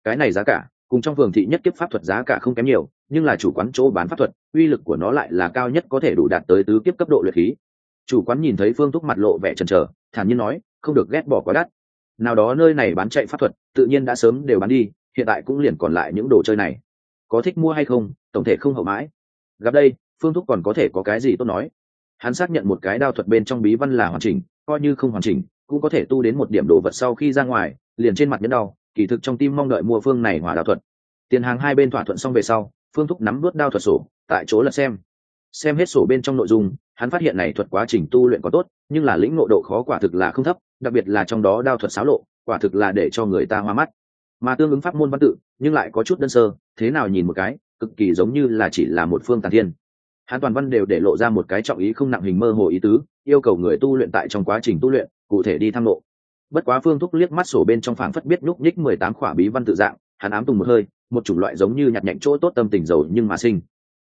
Cái này giá cả, cùng trong phường thị nhất kiếp pháp thuật giá cả không kém nhiều, nhưng là chủ quán chỗ bán pháp thuật, uy lực của nó lại là cao nhất có thể đủ đạt tới tứ kiếp cấp độ luyện khí chủ quán nhìn thấy phương thúc mặt lộ vẻ chần chờ, thản nhiên nói, không được ghét bỏ quá đắt. Nào đó nơi này bán chạy pháp thuật, tự nhiên đã sớm đều bán đi, hiện tại cũng liền còn lại những đồ chơi này. Có thích mua hay không, tổng thể không hậu mãi. Gặp đây, phương thúc còn có thể có cái gì tốt nói. Hắn xác nhận một cái đao thuật bên trong bí văn là hoàn chỉnh, coi như không hoàn chỉnh, cũng có thể tu đến một điểm đồ vật sau khi ra ngoài, liền trên mặt nhẫn đau, kỳ thực trong tim mong đợi mua phương này hỏa đao thuật. Tiền hàng hai bên thỏa thuận xong về sau, phương thúc nắm vớt đao thuật sổ, tại chỗ lật xem. Xem hết sổ bên trong nội dung hắn phát hiện này thuật quá trình tu luyện có tốt, nhưng là lĩnh ngộ độ khó quả thực là không thấp, đặc biệt là trong đó đao thuật xáo lộ, quả thực là để cho người ta hoa mắt. Mà tương ứng pháp môn văn tự, nhưng lại có chút đơn sơ, thế nào nhìn một cái, cực kỳ giống như là chỉ là một phương tàn thiên. Hắn toàn văn đều để lộ ra một cái trọng ý không nặng hình mơ hồ ý tứ, yêu cầu người tu luyện tại trong quá trình tu luyện, cụ thể đi tham lộ. Bất quá phương thúc liếc mắt sổ bên trong phảng phất biết nhúc nhích mười tám khỏa bí văn tự dạng, hắn ám tùng một hơi, một chủng loại giống như nhặt nhạnh chỗ tốt tâm tình dầu nhưng mà sinh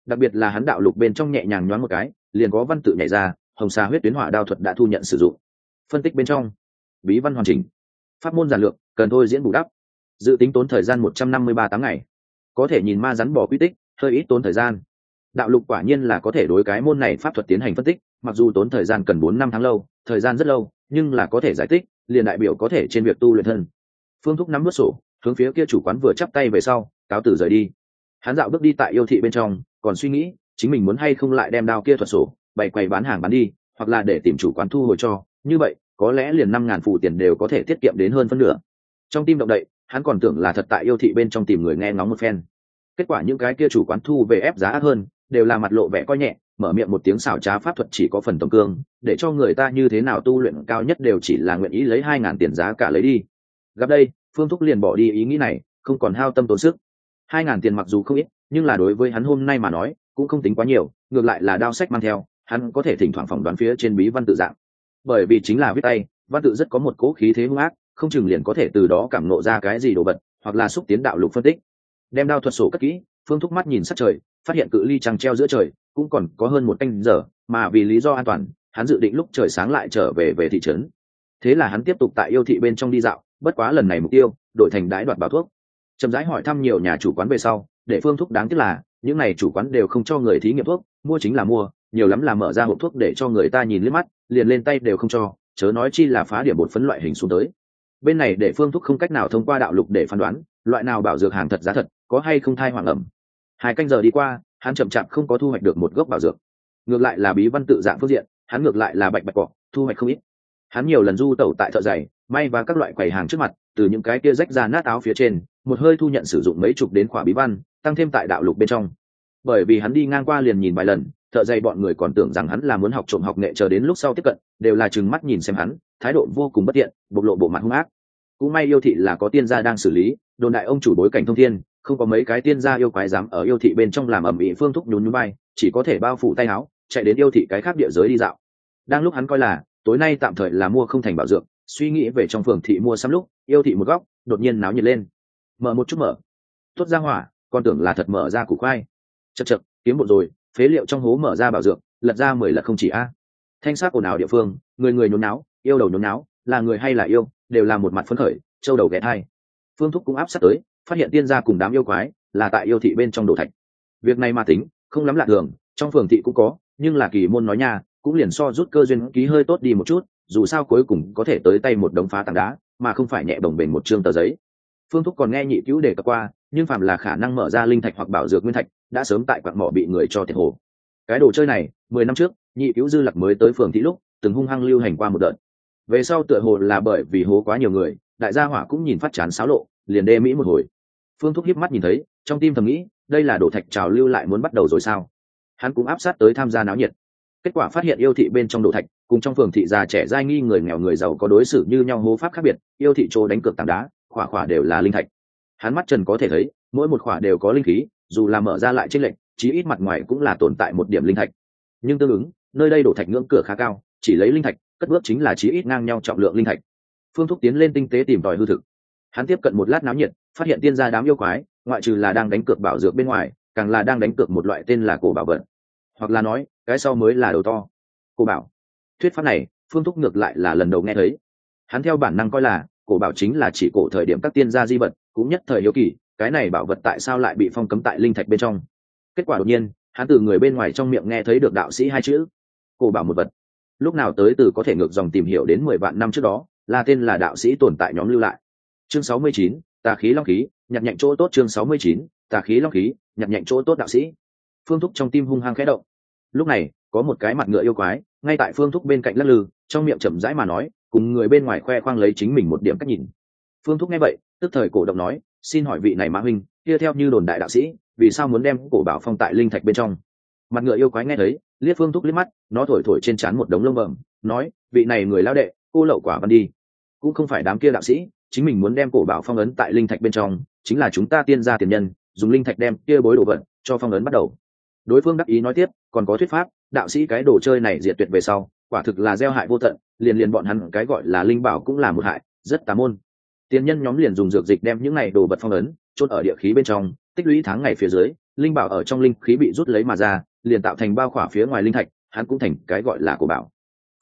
đặc biệt là hắn đạo lục bên trong nhẹ nhàng nhoáng một cái, liền có văn tự nhảy ra, hồng xà huyết tuyến hỏa đao thuật đã thu nhận sử dụng. Phân tích bên trong. Bí văn hoàn chỉnh. Pháp môn giản lược, cần thôi diễn bù đắp. Dự tính tốn thời gian một trăm năm mươi ba tháng ngày. Có thể nhìn ma rắn bỏ quy tích, hơi ít tốn thời gian. Đạo lục quả nhiên là có thể đối cái môn này pháp thuật tiến hành phân tích, mặc dù tốn thời gian cần bốn năm tháng lâu, thời gian rất lâu, nhưng là có thể giải thích, liền đại biểu có thể trên việc tu luyện thân. Phương thúc nắm bước sổ, hướng phía kia chủ quán vừa chắp tay về sau, cáo tử rời đi. Hắn dạo bước đi tại yêu thị bên trong còn suy nghĩ, chính mình muốn hay không lại đem đao kia thuật sổ, bày quầy bán hàng bán đi, hoặc là để tìm chủ quán thu hồi cho. Như vậy, có lẽ liền năm ngàn phụ tiền đều có thể tiết kiệm đến hơn phân nửa. Trong tim động đậy, hắn còn tưởng là thật tại yêu thị bên trong tìm người nghe ngóng một phen. Kết quả những cái kia chủ quán thu về ép giá ác hơn, đều là mặt lộ vẻ coi nhẹ, mở miệng một tiếng xảo trá pháp thuật chỉ có phần tổng cương, để cho người ta như thế nào tu luyện cao nhất đều chỉ là nguyện ý lấy hai ngàn tiền giá cả lấy đi. Gặp đây, phương thúc liền bỏ đi ý nghĩ này, không còn hao tâm tốn sức. Hai ngàn tiền mặc dù không ít nhưng là đối với hắn hôm nay mà nói, cũng không tính quá nhiều, ngược lại là đao sách mang theo, hắn có thể thỉnh thoảng phỏng đoán phía trên bí văn tự dạng. Bởi vì chính là viết tay, văn tự rất có một cố khí thế hung ác, không chừng liền có thể từ đó cảm nộ ra cái gì đồ vật, hoặc là xúc tiến đạo lục phân tích. Đem đao thuật sổ cất kỹ, phương thúc mắt nhìn sát trời, phát hiện cự ly trăng treo giữa trời, cũng còn có hơn một canh giờ, mà vì lý do an toàn, hắn dự định lúc trời sáng lại trở về về thị trấn. Thế là hắn tiếp tục tại yêu thị bên trong đi dạo, bất quá lần này mục tiêu, đổi thành đái đoạt báo thuốc. Chậm rãi hỏi thăm nhiều nhà chủ quán về sau để phương thuốc đáng tiếc là, những này chủ quán đều không cho người thí nghiệm thuốc, mua chính là mua, nhiều lắm là mở ra hộp thuốc để cho người ta nhìn liếc mắt, liền lên tay đều không cho, chớ nói chi là phá điểm bột phấn loại hình xuống tới. Bên này để phương thuốc không cách nào thông qua đạo lục để phán đoán, loại nào bảo dược hàng thật giá thật, có hay không thai hoàng ẩm. Hai canh giờ đi qua, hắn chậm chạp không có thu hoạch được một gốc bảo dược. Ngược lại là bí văn tự dạng phương diện, hắn ngược lại là bạch bạch cỏ, thu hoạch không ít. Hắn nhiều lần du tẩu tại thợ giày, may và các loại quầy hàng trước mặt, từ những cái kia rách ra nát áo phía trên, một hơi thu nhận sử dụng mấy chục đến khỏa bí văn tăng thêm tại đạo lục bên trong. Bởi vì hắn đi ngang qua liền nhìn vài lần, thợ dày bọn người còn tưởng rằng hắn là muốn học trộm học nghệ chờ đến lúc sau tiếp cận, đều là chừng mắt nhìn xem hắn, thái độ vô cùng bất tiện bộc lộ bộ mặt hung ác. Cũng may yêu thị là có tiên gia đang xử lý, đồn đại ông chủ bối cảnh thông thiên, không có mấy cái tiên gia yêu quái dám ở yêu thị bên trong làm ẩm ĩ phương thúc nhún nhún bay chỉ có thể bao phủ tay áo, chạy đến yêu thị cái khác địa giới đi dạo. Đang lúc hắn coi là, tối nay tạm thời là mua không thành bảo dược, suy nghĩ về trong phường thị mua sắm lúc, yêu thị một góc, đột nhiên náo nhiệt lên. Mở một chút mở. Tuốt ra hỏa con tưởng là thật mở ra củ khoai. Chật chật kiếm một rồi, phế liệu trong hố mở ra bảo dược, lật ra mười lật không chỉ a. Thanh sắc ồn ào địa phương, người người nhốn náo yêu đầu nhốn náo là người hay là yêu, đều là một mặt phấn khởi châu đầu ghé thai. Phương thúc cũng áp sát tới, phát hiện tiên gia cùng đám yêu quái, là tại yêu thị bên trong đồ thạch. Việc này mà tính, không lắm lạ thường, trong phường thị cũng có, nhưng là kỳ môn nói nha, cũng liền so rút cơ duyên ký hơi tốt đi một chút, dù sao cuối cùng có thể tới tay một đống phá tảng đá, mà không phải nhẹ đồng bền một chương tờ giấy. Phương thúc còn nghe nhị cứu đề cập qua nhưng phạm là khả năng mở ra linh thạch hoặc bảo dược nguyên thạch, đã sớm tại quặng mỏ bị người cho thiệt hồ. Cái đồ chơi này, mười năm trước, nhị cứu dư lạc mới tới phường thị lúc, từng hung hăng lưu hành qua một đợt. Về sau tựa hồ là bởi vì hố quá nhiều người, đại gia hỏa cũng nhìn phát chán xáo lộ, liền đê mỹ một hồi. Phương thúc hiếp mắt nhìn thấy, trong tim thầm nghĩ, đây là đồ thạch trào lưu lại muốn bắt đầu rồi sao? Hắn cũng áp sát tới tham gia náo nhiệt. Kết quả phát hiện yêu thị bên trong đồ thạch, cùng trong phường thị già trẻ dai nghi người nghèo người giàu có đối xử như nhau hố pháp khác biệt, yêu thị chỗ đánh cược tảng đá, khỏa khỏa đều là linh thạch hắn mắt trần có thể thấy, mỗi một khỏa đều có linh khí, dù là mở ra lại trên lệnh chí ít mặt ngoài cũng là tồn tại một điểm linh thạch. Nhưng tương ứng, nơi đây đổ thạch ngưỡng cửa khá cao, chỉ lấy linh thạch, cất bước chính là chí ít ngang nhau trọng lượng linh thạch. Phương thúc tiến lên tinh tế tìm tòi hư thực. Hắn tiếp cận một lát náo nhiệt, phát hiện tiên gia đám yêu quái, ngoại trừ là đang đánh cược bảo dược bên ngoài, càng là đang đánh cược một loại tên là cổ bảo vật. Hoặc là nói, cái sau mới là đầu to. Cổ bảo. Thuyết pháp này, phương thúc ngược lại là lần đầu nghe thấy. Hắn theo bản năng coi là, cổ bảo chính là chỉ cổ thời điểm các tiên gia di vật cũng nhất thời hiếu kỳ, cái này bảo vật tại sao lại bị phong cấm tại linh thạch bên trong? Kết quả đột nhiên, hắn từ người bên ngoài trong miệng nghe thấy được đạo sĩ hai chữ cổ bảo một vật. Lúc nào tới từ có thể ngược dòng tìm hiểu đến mười vạn năm trước đó, là tên là đạo sĩ tồn tại nhóm lưu lại. Chương sáu mươi chín, tà khí long khí, nhặt nhạnh chỗ tốt chương sáu mươi chín, tà khí long khí, nhặt nhạnh chỗ tốt đạo sĩ. Phương thúc trong tim hung hăng khẽ động. Lúc này, có một cái mặt ngựa yêu quái, ngay tại phương thúc bên cạnh lắc lư, trong miệng chậm rãi mà nói, cùng người bên ngoài khoe khoang lấy chính mình một điểm cách nhìn phương thúc nghe vậy, tức thời cổ động nói, xin hỏi vị này mã huynh, kia theo như đồn đại đạo sĩ, vì sao muốn đem cổ bảo phong tại linh thạch bên trong? Mặt ngựa yêu quái nghe thấy, liếc phương thúc liếc mắt, nó thổi thổi trên trán một đống lông bẩm, nói, vị này người lao đệ, cô lậu quả văn đi. Cũng không phải đám kia đạo sĩ, chính mình muốn đem cổ bảo phong ấn tại linh thạch bên trong, chính là chúng ta tiên gia tiền nhân, dùng linh thạch đem kia bối đồ vật cho phong ấn bắt đầu. Đối phương đắc ý nói tiếp, còn có thuyết pháp, đạo sĩ cái đồ chơi này diệt tuyệt về sau, quả thực là gieo hại vô tận, liền liền bọn hắn cái gọi là linh bảo cũng là một hại, rất tà môn tiên nhân nhóm liền dùng dược dịch đem những này đồ vật phong ấn chốt ở địa khí bên trong, tích lũy tháng ngày phía dưới, linh bảo ở trong linh khí bị rút lấy mà ra, liền tạo thành bao khỏa phía ngoài linh thạch, hắn cũng thành cái gọi là của bảo.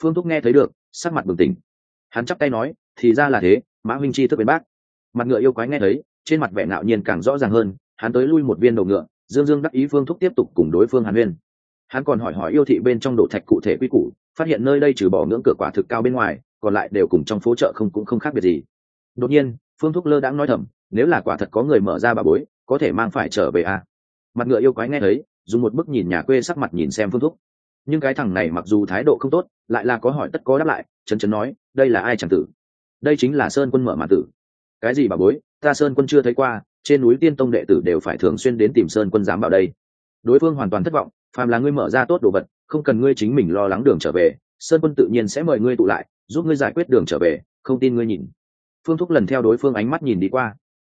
Phương thúc nghe thấy được, sắc mặt bừng tỉnh. Hắn chắp tay nói, thì ra là thế, mã huynh chi thức bên bác. Mặt ngựa yêu quái nghe thấy, trên mặt vẻ ngạo nhiên càng rõ ràng hơn, hắn tới lui một viên đầu ngựa, dương dương đắc ý phương thúc tiếp tục cùng đối phương hàn huyên. Hắn còn hỏi hỏi yêu thị bên trong đồ thạch cụ thể quy củ, phát hiện nơi đây trừ bỏ ngưỡng cửa quả thực cao bên ngoài, còn lại đều cùng trong phố chợ không cũng không khác biệt gì đột nhiên, phương thúc lơ đãng nói thầm, nếu là quả thật có người mở ra bà bối, có thể mang phải trở về à. mặt ngựa yêu quái nghe thấy, dùng một bức nhìn nhà quê sắc mặt nhìn xem phương thúc. Nhưng cái thằng này mặc dù thái độ không tốt, lại là có hỏi tất có đáp lại, chấn chấn nói, đây là ai chẳng tử? Đây chính là sơn quân mở màn tử. Cái gì bà bối? Ta sơn quân chưa thấy qua, trên núi tiên tông đệ tử đều phải thường xuyên đến tìm sơn quân dám vào đây. Đối phương hoàn toàn thất vọng, phàm là ngươi mở ra tốt đồ vật, không cần ngươi chính mình lo lắng đường trở về, sơn quân tự nhiên sẽ mời ngươi tụ lại, giúp ngươi giải quyết đường trở về, không tin ngươi nhìn phương thúc lần theo đối phương ánh mắt nhìn đi qua.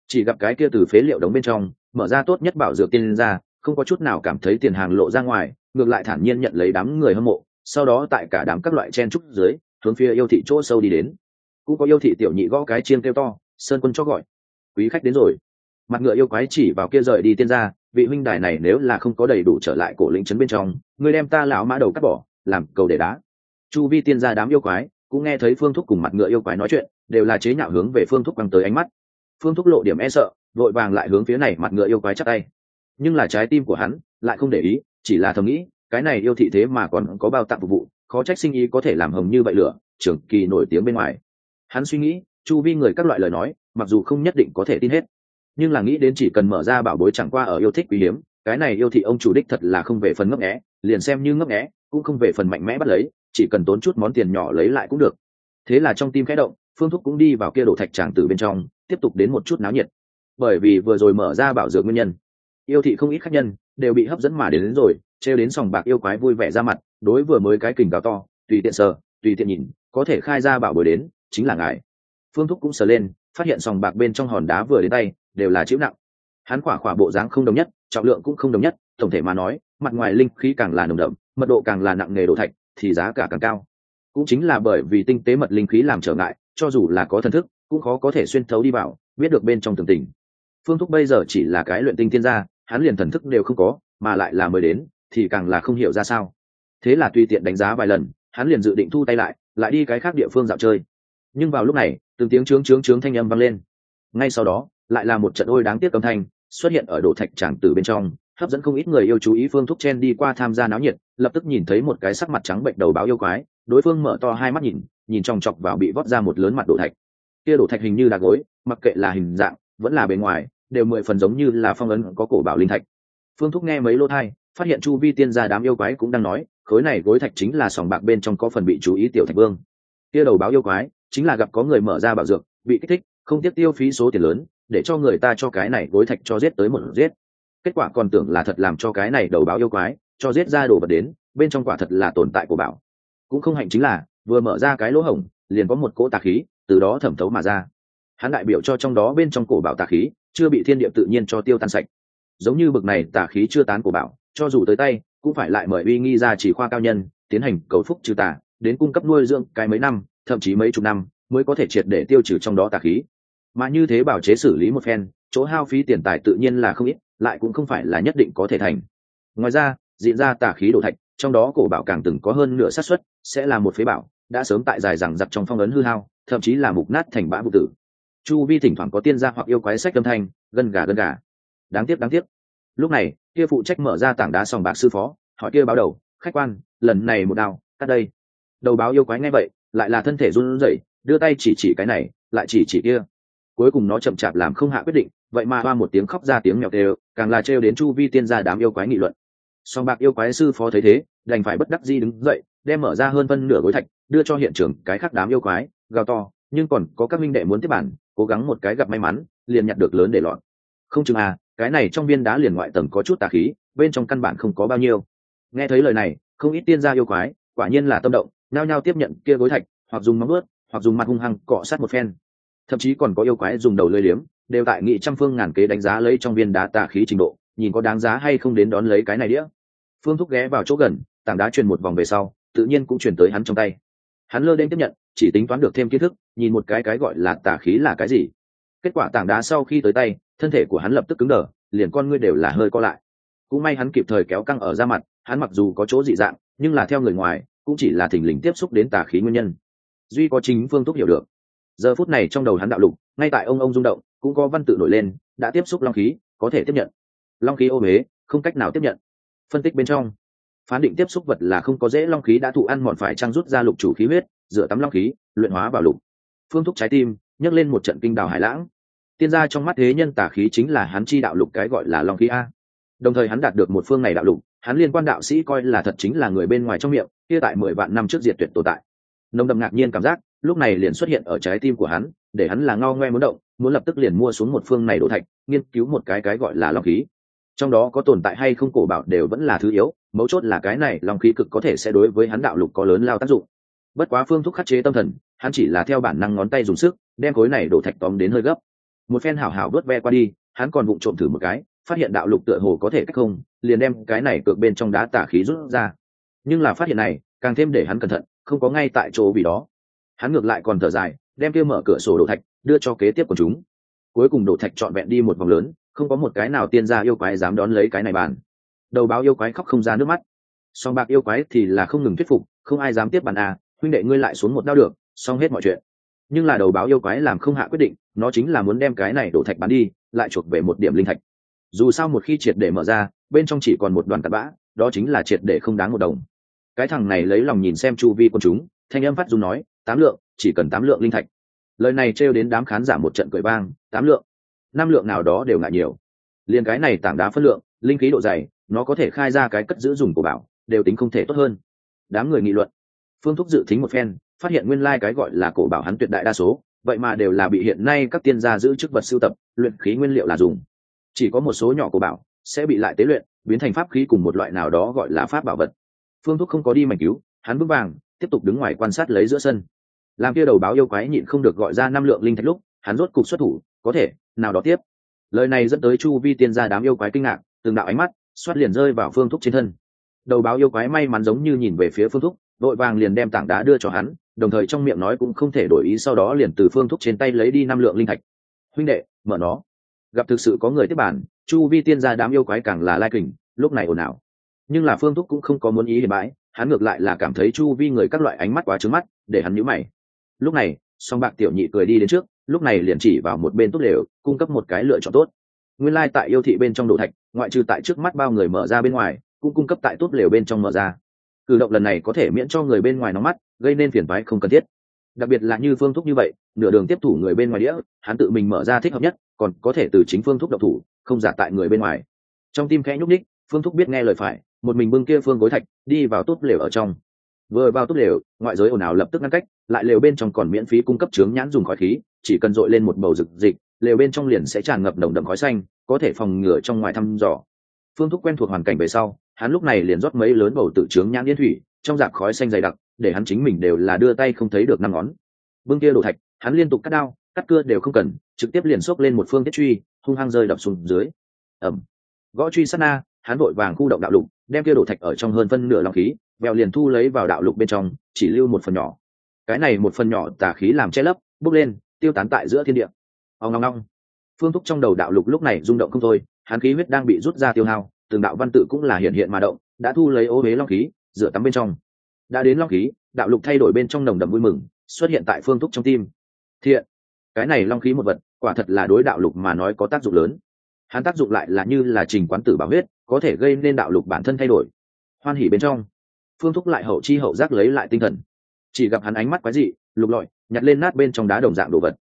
Chỉ gặp cái kia từ phế liệu đống bên trong, mở ra tốt nhất bảo dược tiên ra, không có chút nào cảm thấy tiền hàng lộ ra ngoài, ngược lại thản nhiên nhận lấy đám người hâm mộ, sau đó tại cả đám các loại chen trúc dưới, hướng phía yêu thị chỗ sâu đi đến. Cũng có yêu thị tiểu nhị gõ cái chiên kêu to, sơn quân cho gọi. Quý khách đến rồi. Mặt ngựa yêu quái chỉ vào kia rời đi tiên ra, vị huynh đài này nếu là không có đầy đủ trở lại cổ lĩnh trấn bên trong người đem ta lão mã đầu cắt bỏ, làm cầu để đá. Chu vi tiên ra đám yêu quái, cũng nghe thấy phương thúc cùng mặt ngựa yêu quái nói chuyện đều là chế nhạo hướng về phương thúc bằng tới ánh mắt. Phương thúc lộ điểm e sợ, vội vàng lại hướng phía này mặt ngựa yêu quái chắc tay. Nhưng là trái tim của hắn lại không để ý, chỉ là thầm nghĩ, cái này yêu thị thế mà còn có bao tặng phục vụ, khó trách sinh ý có thể làm hồng như vậy lửa trường kỳ nổi tiếng bên ngoài. Hắn suy nghĩ, chu vi người các loại lời nói, mặc dù không nhất định có thể tin hết, nhưng là nghĩ đến chỉ cần mở ra bảo bối chẳng qua ở yêu thích quý hiếm, cái này yêu thị ông chủ đích thật là không về phần ngấp nghẽ liền xem như ngấp nghẽ cũng không về phần mạnh mẽ bắt lấy, chỉ cần tốn chút món tiền nhỏ lấy lại cũng được. Thế là trong tim khẽ động phương thúc cũng đi vào kia đổ thạch tràng từ bên trong tiếp tục đến một chút náo nhiệt. Bởi vì vừa rồi mở ra bảo dược nguyên nhân yêu thị không ít khách nhân đều bị hấp dẫn mà đến, đến rồi trêu đến sòng bạc yêu quái vui vẻ ra mặt đối vừa mới cái kình gào to tùy tiện sờ tùy tiện nhìn có thể khai ra bảo bồi đến chính là ngài. Phương thúc cũng sờ lên phát hiện sòng bạc bên trong hòn đá vừa đến tay đều là chữ nặng. Hắn khỏa khỏa bộ dáng không đồng nhất trọng lượng cũng không đồng nhất tổng thể mà nói mặt ngoài linh khí càng là nồng đậm mật độ càng là nặng nghề đổ thạch thì giá cả càng cao. Cũng chính là bởi vì tinh tế mật linh khí làm trở ngại cho dù là có thần thức, cũng khó có thể xuyên thấu đi vào, biết được bên trong tường tình. Phương thúc bây giờ chỉ là cái luyện tinh thiên gia, hắn liền thần thức đều không có, mà lại là mới đến, thì càng là không hiểu ra sao. Thế là tùy tiện đánh giá vài lần, hắn liền dự định thu tay lại lại đi cái khác địa phương dạo chơi. Nhưng vào lúc này, từng tiếng trướng trướng trướng thanh âm vang lên. Ngay sau đó, lại là một trận ôi đáng tiếc âm thanh xuất hiện ở đổ thạch tràng từ bên trong, hấp dẫn không ít người yêu chú ý phương thúc chen đi qua tham gia náo nhiệt, lập tức nhìn thấy một cái sắc mặt trắng bệnh đầu báo yêu quái, đối phương mở to hai mắt nhìn nhìn chòng chọc vào bị vót ra một lớn mặt đổ thạch. Kia đổ thạch hình như là gối, mặc kệ là hình dạng, vẫn là bề ngoài, đều mười phần giống như là phong ấn có cổ bảo linh thạch. Phương thúc nghe mấy lô thai, phát hiện chu vi tiên gia đám yêu quái cũng đang nói, khối này gối thạch chính là sòng bạc bên trong có phần bị chú ý tiểu thạch vương. Kia đầu báo yêu quái, chính là gặp có người mở ra bảo dược, bị kích thích, không tiếc tiêu phí số tiền lớn, để cho người ta cho cái này gối thạch cho giết tới một giết. Kết quả còn tưởng là thật làm cho cái này đầu báo yêu quái, cho giết ra đồ vật đến, bên trong quả thật là tồn tại của bảo. Cũng không hạnh chính là vừa mở ra cái lỗ hổng, liền có một cỗ tà khí từ đó thẩm thấu mà ra. Hắn đại biểu cho trong đó bên trong cổ bảo tà khí, chưa bị thiên địa tự nhiên cho tiêu tan sạch. Giống như bực này tà khí chưa tán cổ bảo, cho dù tới tay, cũng phải lại mời uy nghi ra chỉ khoa cao nhân, tiến hành cầu phúc trừ tà, đến cung cấp nuôi dưỡng cái mấy năm, thậm chí mấy chục năm, mới có thể triệt để tiêu trừ trong đó tà khí. Mà như thế bảo chế xử lý một phen, chỗ hao phí tiền tài tự nhiên là không ít, lại cũng không phải là nhất định có thể thành. Ngoài ra, diễn ra tà khí đổ thạch trong đó cổ bảo càng từng có hơn nửa xác suất, sẽ là một phế bảo, đã sớm tại dài rằng giặc trong phong ấn hư hao, thậm chí là mục nát thành bã vụ tử. Chu vi thỉnh thoảng có tiên gia hoặc yêu quái sách âm thanh, gân gà gân gà. Đáng tiếc đáng tiếc. Lúc này, kia phụ trách mở ra tảng đá sòng bạc sư phó, hỏi kia báo đầu, khách quan, lần này một đao, cắt đây. Đầu báo yêu quái ngay vậy, lại là thân thể run rẩy, đưa tay chỉ chỉ cái này, lại chỉ chỉ kia. Cuối cùng nó chậm chạp làm không hạ quyết định, vậy mà hoa một tiếng khóc ra tiếng mèo tê càng là trêu đến chu vi tiên gia đám yêu quái nghị luận. Song bạc yêu quái sư phó thấy thế đành phải bất đắc di đứng dậy, đem mở ra hơn phân nửa gối thạch, đưa cho hiện trường cái khác đám yêu quái, gào to. Nhưng còn có các minh đệ muốn tiếp bản, cố gắng một cái gặp may mắn, liền nhặt được lớn để lọt. Không chừng à cái này trong viên đá liền ngoại tầng có chút tà khí, bên trong căn bản không có bao nhiêu. Nghe thấy lời này, không ít tiên gia yêu quái, quả nhiên là tâm động nao nhao tiếp nhận kia gối thạch, hoặc dùng móng ướt hoặc dùng mặt hung hăng cọ sát một phen. Thậm chí còn có yêu quái dùng đầu lưỡi liếm, đều tại nghị trăm phương ngàn kế đánh giá lấy trong viên đá tà khí trình độ, nhìn có đáng giá hay không đến đón lấy cái này đĩa. Phương thúc ghé vào chỗ gần tảng đá truyền một vòng về sau, tự nhiên cũng truyền tới hắn trong tay. Hắn lơ đen tiếp nhận, chỉ tính toán được thêm kiến thức, nhìn một cái cái gọi là tà khí là cái gì. Kết quả tảng đá sau khi tới tay, thân thể của hắn lập tức cứng đờ, liền con ngươi đều là hơi co lại. Cũng may hắn kịp thời kéo căng ở ra mặt, hắn mặc dù có chỗ dị dạng, nhưng là theo người ngoài, cũng chỉ là thình lình tiếp xúc đến tà khí nguyên nhân. Duy có chính phương thúc hiểu được. Giờ phút này trong đầu hắn đạo lục, ngay tại ông ông rung động, cũng có văn tự nổi lên, đã tiếp xúc long khí, có thể tiếp nhận. Long khí ô huế, không cách nào tiếp nhận. Phân tích bên trong phán định tiếp xúc vật là không có dễ long khí đã thụ ăn mòn phải trang rút ra lục chủ khí huyết, rửa tắm long khí, luyện hóa vào lục. Phương thúc trái tim, nhấc lên một trận kinh đào hải lãng. Tiên gia trong mắt thế nhân tả khí chính là hắn chi đạo lục cái gọi là long khí a. Đồng thời hắn đạt được một phương này đạo lục, hắn liên quan đạo sĩ coi là thật chính là người bên ngoài trong miệng, kia tại mười vạn năm trước diệt tuyệt tồn tại. Nồng đậm ngạc nhiên cảm giác, lúc này liền xuất hiện ở trái tim của hắn, để hắn là ngao ngoe muốn động, muốn lập tức liền mua xuống một phương này đổ thạch, nghiên cứu một cái cái gọi là long khí. Trong đó có tồn tại hay không cổ bảo đều vẫn là thứ yếu mấu chốt là cái này long khí cực có thể sẽ đối với hắn đạo lục có lớn lao tác dụng. Bất quá phương thúc khắc chế tâm thần, hắn chỉ là theo bản năng ngón tay dùng sức, đem khối này đổ thạch tóm đến hơi gấp. Một phen hảo hảo vớt ve qua đi, hắn còn vụng trộm thử một cái, phát hiện đạo lục tựa hồ có thể cách không, liền đem cái này cược bên trong đá tả khí rút ra. Nhưng là phát hiện này, càng thêm để hắn cẩn thận, không có ngay tại chỗ vì đó. Hắn ngược lại còn thở dài, đem kia mở cửa sổ đổ thạch, đưa cho kế tiếp của chúng. Cuối cùng đổ thạch trọn vẹn đi một vòng lớn, không có một cái nào tiên gia yêu quái dám đón lấy cái này bàn đầu báo yêu quái khóc không ra nước mắt. Song bạc yêu quái thì là không ngừng thuyết phục, không ai dám tiếp bàn à huynh đệ ngươi lại xuống một đao được, xong hết mọi chuyện. Nhưng là đầu báo yêu quái làm không hạ quyết định, nó chính là muốn đem cái này đổ thạch bán đi, lại chuộc về một điểm linh thạch. Dù sao một khi triệt để mở ra, bên trong chỉ còn một đoàn tạt bã, đó chính là triệt để không đáng một đồng. Cái thằng này lấy lòng nhìn xem chu vi quân chúng, thanh âm phát dung nói, tám lượng, chỉ cần tám lượng linh thạch. Lời này trêu đến đám khán giả một trận cười vang, tám lượng. Năm lượng nào đó đều ngại nhiều. Liền cái này tảng đá phân lượng, linh khí độ dày nó có thể khai ra cái cất giữ dùng của bảo, đều tính không thể tốt hơn. Đám người nghị luận. Phương thúc dự tính một phen, phát hiện nguyên lai cái gọi là cổ bảo hắn tuyệt đại đa số, vậy mà đều là bị hiện nay các tiên gia giữ chức vật sưu tập, luyện khí nguyên liệu là dùng. Chỉ có một số nhỏ cổ bảo sẽ bị lại tế luyện, biến thành pháp khí cùng một loại nào đó gọi là pháp bảo vật. Phương thúc không có đi mảnh cứu, hắn bước vàng, tiếp tục đứng ngoài quan sát lấy giữa sân. Làm kia đầu báo yêu quái nhịn không được gọi ra năm lượng linh thạch lúc, hắn rốt cục xuất thủ, có thể, nào đó tiếp. Lời này dẫn tới chu vi tiên gia đám yêu quái kinh ngạc, từng đạo ánh mắt xoát liền rơi vào phương thúc trên thân. Đầu báo yêu quái may mắn giống như nhìn về phía phương thúc vội vàng liền đem tảng đá đưa cho hắn, đồng thời trong miệng nói cũng không thể đổi ý sau đó liền từ phương thúc trên tay lấy đi năm lượng linh thạch. Huynh đệ, mở nó. Gặp thực sự có người tiếp bản chu vi tiên gia đám yêu quái càng là lai kình, lúc này ồn ào. Nhưng là phương thúc cũng không có muốn ý hiền bãi, hắn ngược lại là cảm thấy chu vi người các loại ánh mắt quá trứng mắt, để hắn nhũ mày. Lúc này, song bạc tiểu nhị cười đi đến trước, lúc này liền chỉ vào một bên tốt lều, cung cấp một cái lựa chọn tốt. Nguyên lai tại yêu thị bên trong đồ thạch ngoại trừ tại trước mắt bao người mở ra bên ngoài, cũng cung cấp tại tốt lều bên trong mở ra. Cử động lần này có thể miễn cho người bên ngoài nóng mắt, gây nên phiền phái không cần thiết. Đặc biệt là như phương thúc như vậy, nửa đường tiếp thủ người bên ngoài đĩa, hắn tự mình mở ra thích hợp nhất, còn có thể từ chính phương thúc độc thủ, không giả tại người bên ngoài. Trong tim khẽ nhúc ních phương thúc biết nghe lời phải, một mình bưng kia phương gối thạch, đi vào tốt lều ở trong. Vừa vào tốt lều, ngoại giới ồn ào lập tức ngăn cách, lại lều bên trong còn miễn phí cung cấp trướng nhãn dùng khói khí, chỉ cần dội lên một bầu rực dịch lều bên trong liền sẽ tràn ngập nồng đậm khói xanh, có thể phòng ngừa trong ngoài thăm dò. Phương thúc quen thuộc hoàn cảnh về sau, hắn lúc này liền rót mấy lớn bầu tự trướng nhãn yên thủy, trong dạp khói xanh dày đặc, để hắn chính mình đều là đưa tay không thấy được năm ngón. Bưng kia đồ thạch, hắn liên tục cắt đao, cắt cưa đều không cần, trực tiếp liền xốc lên một phương tiết truy, hung hăng rơi đập xuống dưới. Ẩm gõ truy sát na, hắn vội vàng khu động đạo lục, đem kia đổ thạch ở trong hơn phân nửa lòng khí, vèo liền thu lấy vào đạo lục bên trong, chỉ lưu một phần nhỏ. Cái này một phần nhỏ tà khí làm che lấp, bốc lên, tiêu tán tại giữa thiên địa ông ngong ngong. Phương thúc trong đầu đạo lục lúc này rung động không thôi, hắn khí huyết đang bị rút ra tiêu hao, từng đạo văn tự cũng là hiện hiện mà động, đã thu lấy ô huế long khí, rửa tắm bên trong. Đã đến long khí, đạo lục thay đổi bên trong nồng đầm vui mừng, xuất hiện tại phương thúc trong tim. Thiện! Cái này long khí một vật, quả thật là đối đạo lục mà nói có tác dụng lớn. Hắn tác dụng lại là như là trình quán tử bảo huyết, có thể gây nên đạo lục bản thân thay đổi. Hoan hỉ bên trong. Phương thúc lại hậu chi hậu giác lấy lại tinh thần. Chỉ gặp hắn ánh mắt quái dị, lục lọi, nhặt lên nát bên trong đá đồng dạng đồ vật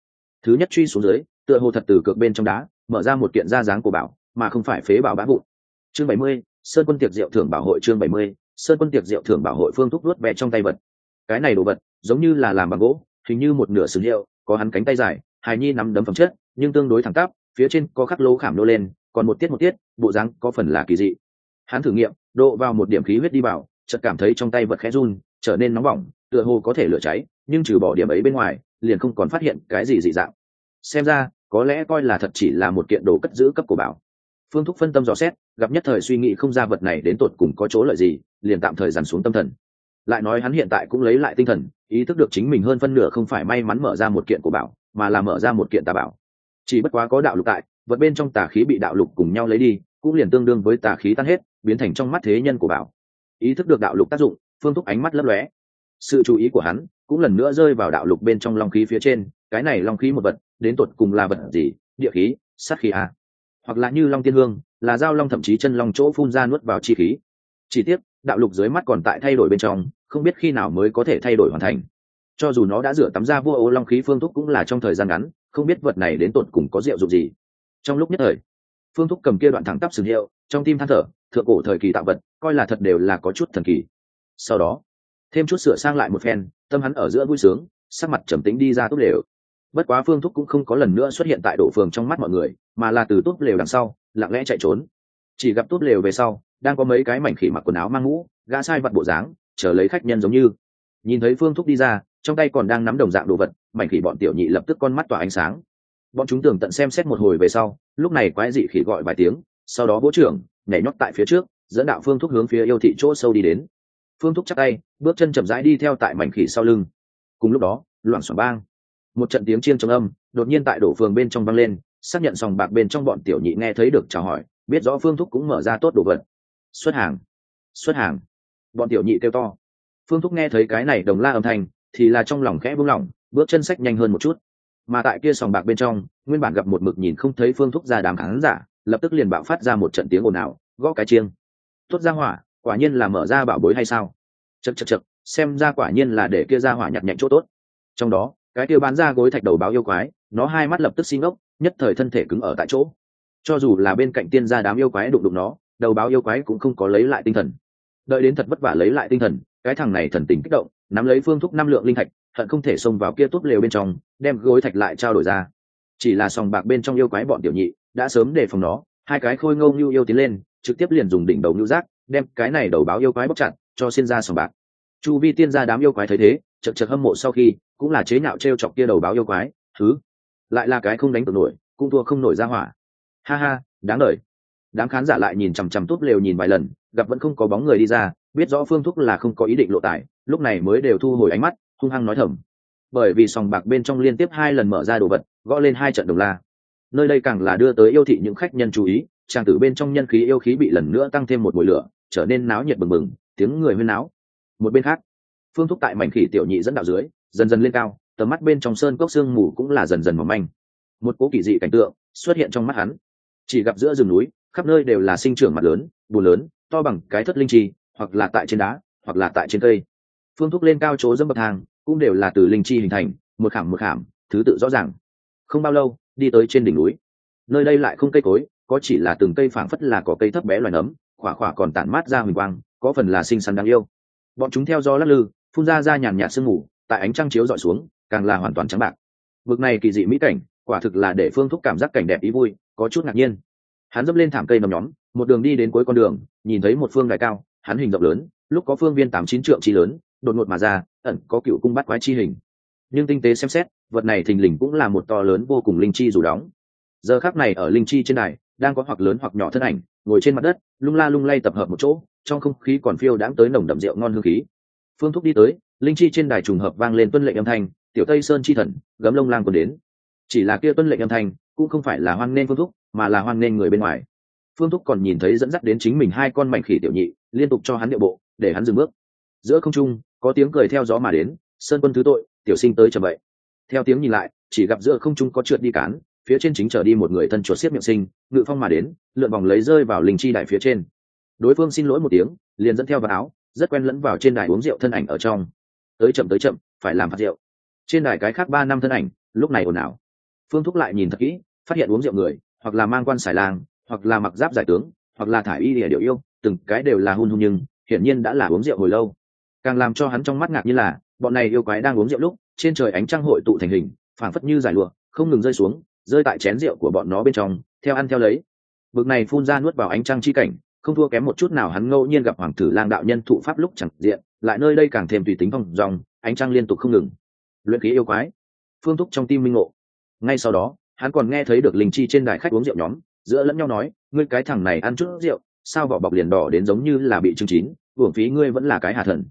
thứ nhất truy xuống dưới, tựa hồ thật từ cược bên trong đá, mở ra một kiện da dáng của bảo, mà không phải phế bảo bá vụn. Chương bảy mươi, sơn quân tiệc rượu thưởng bảo hội chương bảy mươi, sơn quân tiệc rượu thưởng bảo hội phương thúc luốt vẹ trong tay vật. Cái này đồ vật, giống như là làm bằng gỗ, hình như một nửa sừng hiệu, có hắn cánh tay dài, hài nhi nắm đấm phẩm chất, nhưng tương đối thẳng tắp, phía trên có khắc lô khảm nô lên, còn một tiết một tiết, bộ dáng có phần là kỳ dị. Hắn thử nghiệm, độ vào một điểm khí huyết đi vào, chợt cảm thấy trong tay vật khẽ run, trở nên nóng bỏng, tựa hồ có thể lửa cháy, nhưng trừ bỏ điểm ấy bên ngoài liền không còn phát hiện cái gì dị dạng. Xem ra, có lẽ coi là thật chỉ là một kiện đồ cất giữ cấp của bảo. Phương thúc phân tâm dò xét, gặp nhất thời suy nghĩ không ra vật này đến tột cùng có chỗ lợi gì, liền tạm thời dằn xuống tâm thần. Lại nói hắn hiện tại cũng lấy lại tinh thần, ý thức được chính mình hơn phân nửa không phải may mắn mở ra một kiện của bảo, mà là mở ra một kiện tà bảo. Chỉ bất quá có đạo lục tại, vật bên trong tà khí bị đạo lục cùng nhau lấy đi, cũng liền tương đương với tà khí tan hết, biến thành trong mắt thế nhân của bảo. Ý thức được đạo lục tác dụng, phương thúc ánh mắt lấp lóe. Sự chú ý của hắn cũng lần nữa rơi vào đạo lục bên trong long khí phía trên, cái này long khí một vật, đến tột cùng là vật gì? Địa khí, sát khí à. hoặc là như long tiên hương, là dao long thậm chí chân long chỗ phun ra nuốt vào chi khí. Chỉ tiếc, đạo lục dưới mắt còn tại thay đổi bên trong, không biết khi nào mới có thể thay đổi hoàn thành. Cho dù nó đã rửa tắm ra vua ô long khí phương thúc cũng là trong thời gian ngắn, không biết vật này đến tột cùng có rượu dụng gì. Trong lúc nhất thời, phương thúc cầm kia đoạn thẳng tắp sừng hiệu, trong tim than thở, thượng cổ thời kỳ tạo vật, coi là thật đều là có chút thần kỳ. Sau đó, thêm chút sửa sang lại một phen tâm hắn ở giữa vui sướng, sắc mặt trầm tính đi ra tốt lều. Bất quá phương thúc cũng không có lần nữa xuất hiện tại đổ phường trong mắt mọi người, mà là từ tốt lều đằng sau, lặng lẽ chạy trốn. Chỉ gặp tốt lều về sau, đang có mấy cái mảnh khỉ mặc quần áo mang mũ, gã sai vật bộ dáng, chờ lấy khách nhân giống như. Nhìn thấy phương thúc đi ra, trong tay còn đang nắm đồng dạng đồ vật, mảnh khỉ bọn tiểu nhị lập tức con mắt tỏa ánh sáng. Bọn chúng tưởng tận xem xét một hồi về sau, lúc này quái dị khỉ gọi vài tiếng, sau đó vỗ trưởng nhảy nhót tại phía trước, dẫn đạo phương thúc hướng phía yêu thị chỗ sâu đi đến phương thúc chắc tay, bước chân chậm rãi đi theo tại mảnh khỉ sau lưng. Cùng lúc đó, loảng xoảng bang. Một trận tiếng chiên trong âm, đột nhiên tại đổ phường bên trong vang lên, xác nhận sòng bạc bên trong bọn tiểu nhị nghe thấy được chào hỏi, biết rõ phương thúc cũng mở ra tốt đồ vật. Xuất hàng. Xuất hàng. Bọn tiểu nhị kêu to. Phương thúc nghe thấy cái này đồng la âm thanh, thì là trong lòng khẽ buông lỏng, bước chân sách nhanh hơn một chút. Mà tại kia sòng bạc bên trong, nguyên bản gặp một mực nhìn không thấy phương thúc ra đám khán giả, lập tức liền bạo phát ra một trận tiếng ồn ào, gõ cái chiêng. Tốt ra hỏa quả nhiên là mở ra bảo bối hay sao? Chật chật chật xem ra quả nhiên là để kia ra hỏa nhặt nhạnh chỗ tốt. Trong đó, cái kia bán ra gối thạch đầu báo yêu quái, nó hai mắt lập tức xin ốc nhất thời thân thể cứng ở tại chỗ. Cho dù là bên cạnh tiên gia đám yêu quái đụng đụng nó, đầu báo yêu quái cũng không có lấy lại tinh thần. Đợi đến thật vất vả lấy lại tinh thần, cái thằng này thần tình kích động, nắm lấy phương thúc năm lượng linh thạch, hận không thể xông vào kia tốt lều bên trong, đem gối thạch lại trao đổi ra. Chỉ là sòng bạc bên trong yêu quái bọn tiểu nhị, đã sớm đề phòng nó, hai cái khôi ngâu như yêu tiến lên, trực tiếp liền dùng đỉnh đầu ngưu giác đem cái này đầu báo yêu quái bóc chặt, cho xin ra sòng bạc. Chu vi tiên gia đám yêu quái thấy thế, chật chật hâm mộ sau khi, cũng là chế nhạo t r e o chọc kia đầu báo yêu quái, thứ. Lại là cái không đánh được nổi, cũng thua không nổi ra hỏa. Ha ha, đáng lời đám khán giả lại nhìn chằm chằm tốt lều nhìn vài lần, gặp vẫn không có bóng người đi ra, biết rõ phương thúc là không có ý định lộ tải, lúc này mới đều thu hồi ánh mắt, hung hăng nói thầm. Bởi vì sòng bạc bên trong liên tiếp hai lần mở ra đồ vật, gõ lên hai trận đồng la. Nơi đây càng là đưa tới yêu thị những khách nhân chú ý tràng tử bên trong nhân khí yêu khí bị lần nữa tăng thêm một mùi lửa trở nên náo nhiệt bừng bừng, tiếng người huyên náo. Một bên khác, phương thúc tại mảnh khỉ tiểu nhị dẫn đạo dưới, dần dần lên cao, tầm mắt bên trong sơn cốc sương mù cũng là dần dần mỏng manh. Một cố kỳ dị cảnh tượng xuất hiện trong mắt hắn. Chỉ gặp giữa rừng núi, khắp nơi đều là sinh trưởng mặt lớn bùn lớn, to bằng cái thất linh chi hoặc là tại trên đá, hoặc là tại trên cây. Phương thúc lên cao chỗ dâm bậc thang, cũng đều là từ linh chi hình thành, một khảm một khảm, thứ tự rõ ràng. Không bao lâu, đi tới trên đỉnh núi. Nơi đây lại không cây cối, có chỉ là từng cây phảng phất là có cây thấp bé loài nấm khỏa khỏa còn tản mát ra huỳnh quang có phần là xinh xắn đáng yêu. Bọn chúng theo gió lắc lư phun ra ra nhàn nhạt sương mù tại ánh trăng chiếu dọi xuống càng là hoàn toàn trắng bạc. Mực này kỳ dị mỹ cảnh quả thực là để phương thúc cảm giác cảnh đẹp ý vui có chút ngạc nhiên. Hắn dẫm lên thảm cây nằm nhóm một đường đi đến cuối con đường nhìn thấy một phương đài cao hắn hình rộng lớn lúc có phương viên tám chín trượng chi lớn đột ngột mà ra ẩn có cựu cung bắt quái chi hình. Nhưng tinh tế xem xét vật này thình lình cũng là một to lớn vô cùng linh chi dù đóng. Giờ khác này ở linh chi trên này, đang có hoặc lớn hoặc nhỏ thân ảnh ngồi trên mặt đất, lung la lung lay tập hợp một chỗ, trong không khí còn phiêu đãng tới nồng đậm rượu ngon hương khí. Phương thúc đi tới, linh chi trên đài trùng hợp vang lên tuân lệnh âm thanh, tiểu tây sơn chi thần, gấm lông lang còn đến. Chỉ là kia tuân lệnh âm thanh, cũng không phải là hoan nên phương thúc, mà là hoan nên người bên ngoài. Phương thúc còn nhìn thấy dẫn dắt đến chính mình hai con mảnh khỉ tiểu nhị, liên tục cho hắn điệu bộ, để hắn dừng bước. Giữa không trung, có tiếng cười theo gió mà đến, sơn quân thứ tội, tiểu sinh tới chậm vậy. Theo tiếng nhìn lại, chỉ gặp giữa không trung có trượt đi cán phía trên chính trở đi một người thân chuột xiết miệng sinh, ngự phong mà đến, lượn vòng lấy rơi vào linh chi đại phía trên. Đối phương xin lỗi một tiếng, liền dẫn theo vào áo, rất quen lẫn vào trên đài uống rượu thân ảnh ở trong. Tới chậm tới chậm, phải làm phạt rượu. Trên đài cái khác ba năm thân ảnh, lúc này ồn ào. Phương thúc lại nhìn thật kỹ, phát hiện uống rượu người, hoặc là mang quan xài làng hoặc là mặc giáp giải tướng, hoặc là thả y lìa điệu yêu, từng cái đều là hun hun nhưng, hiển nhiên đã là uống rượu hồi lâu. Càng làm cho hắn trong mắt ngạc như là, bọn này yêu quái đang uống rượu lúc, trên trời ánh trăng hội tụ thành hình, phảng phất như giải lụa, không ngừng rơi xuống rơi tại chén rượu của bọn nó bên trong, theo ăn theo lấy. Bực này phun ra nuốt vào ánh trăng chi cảnh, không thua kém một chút nào hắn ngẫu nhiên gặp hoàng tử lang đạo nhân thụ pháp lúc chẳng diện, lại nơi đây càng thêm tùy tính vòng dòng, ánh trăng liên tục không ngừng. Luyện khí yêu quái. Phương thúc trong tim minh ngộ. Ngay sau đó, hắn còn nghe thấy được linh chi trên đài khách uống rượu nhóm, giữa lẫn nhau nói, ngươi cái thằng này ăn chút rượu, sao vỏ bọc liền đỏ đến giống như là bị trưng chín uổng phí ngươi vẫn là cái hà thần.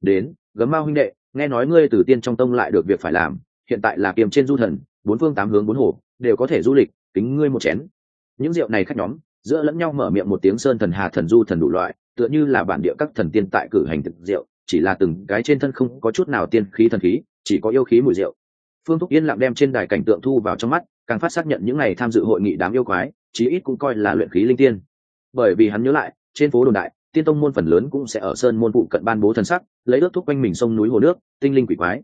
Đến, gấm mao huynh đệ, nghe nói ngươi từ tiên trong tông lại được việc phải làm, hiện tại là kiềm trên du thần, bốn phương tám hướng bốn hồ đều có thể du lịch, kính ngươi một chén. Những rượu này khách nhóm, giữa lẫn nhau mở miệng một tiếng sơn thần hà thần du thần đủ loại, tựa như là bản địa các thần tiên tại cử hành thực rượu, chỉ là từng cái trên thân không có chút nào tiên khí thần khí, chỉ có yêu khí mùi rượu. Phương thúc yên lặng đem trên đài cảnh tượng thu vào trong mắt, càng phát xác nhận những ngày tham dự hội nghị đám yêu quái, chí ít cũng coi là luyện khí linh tiên. Bởi vì hắn nhớ lại, trên phố đồn đại, tiên tông môn phần lớn cũng sẽ ở sơn môn phụ cận ban bố thần sắc, lấy ước thúc quanh mình sông núi hồ nước, tinh linh quỷ quái.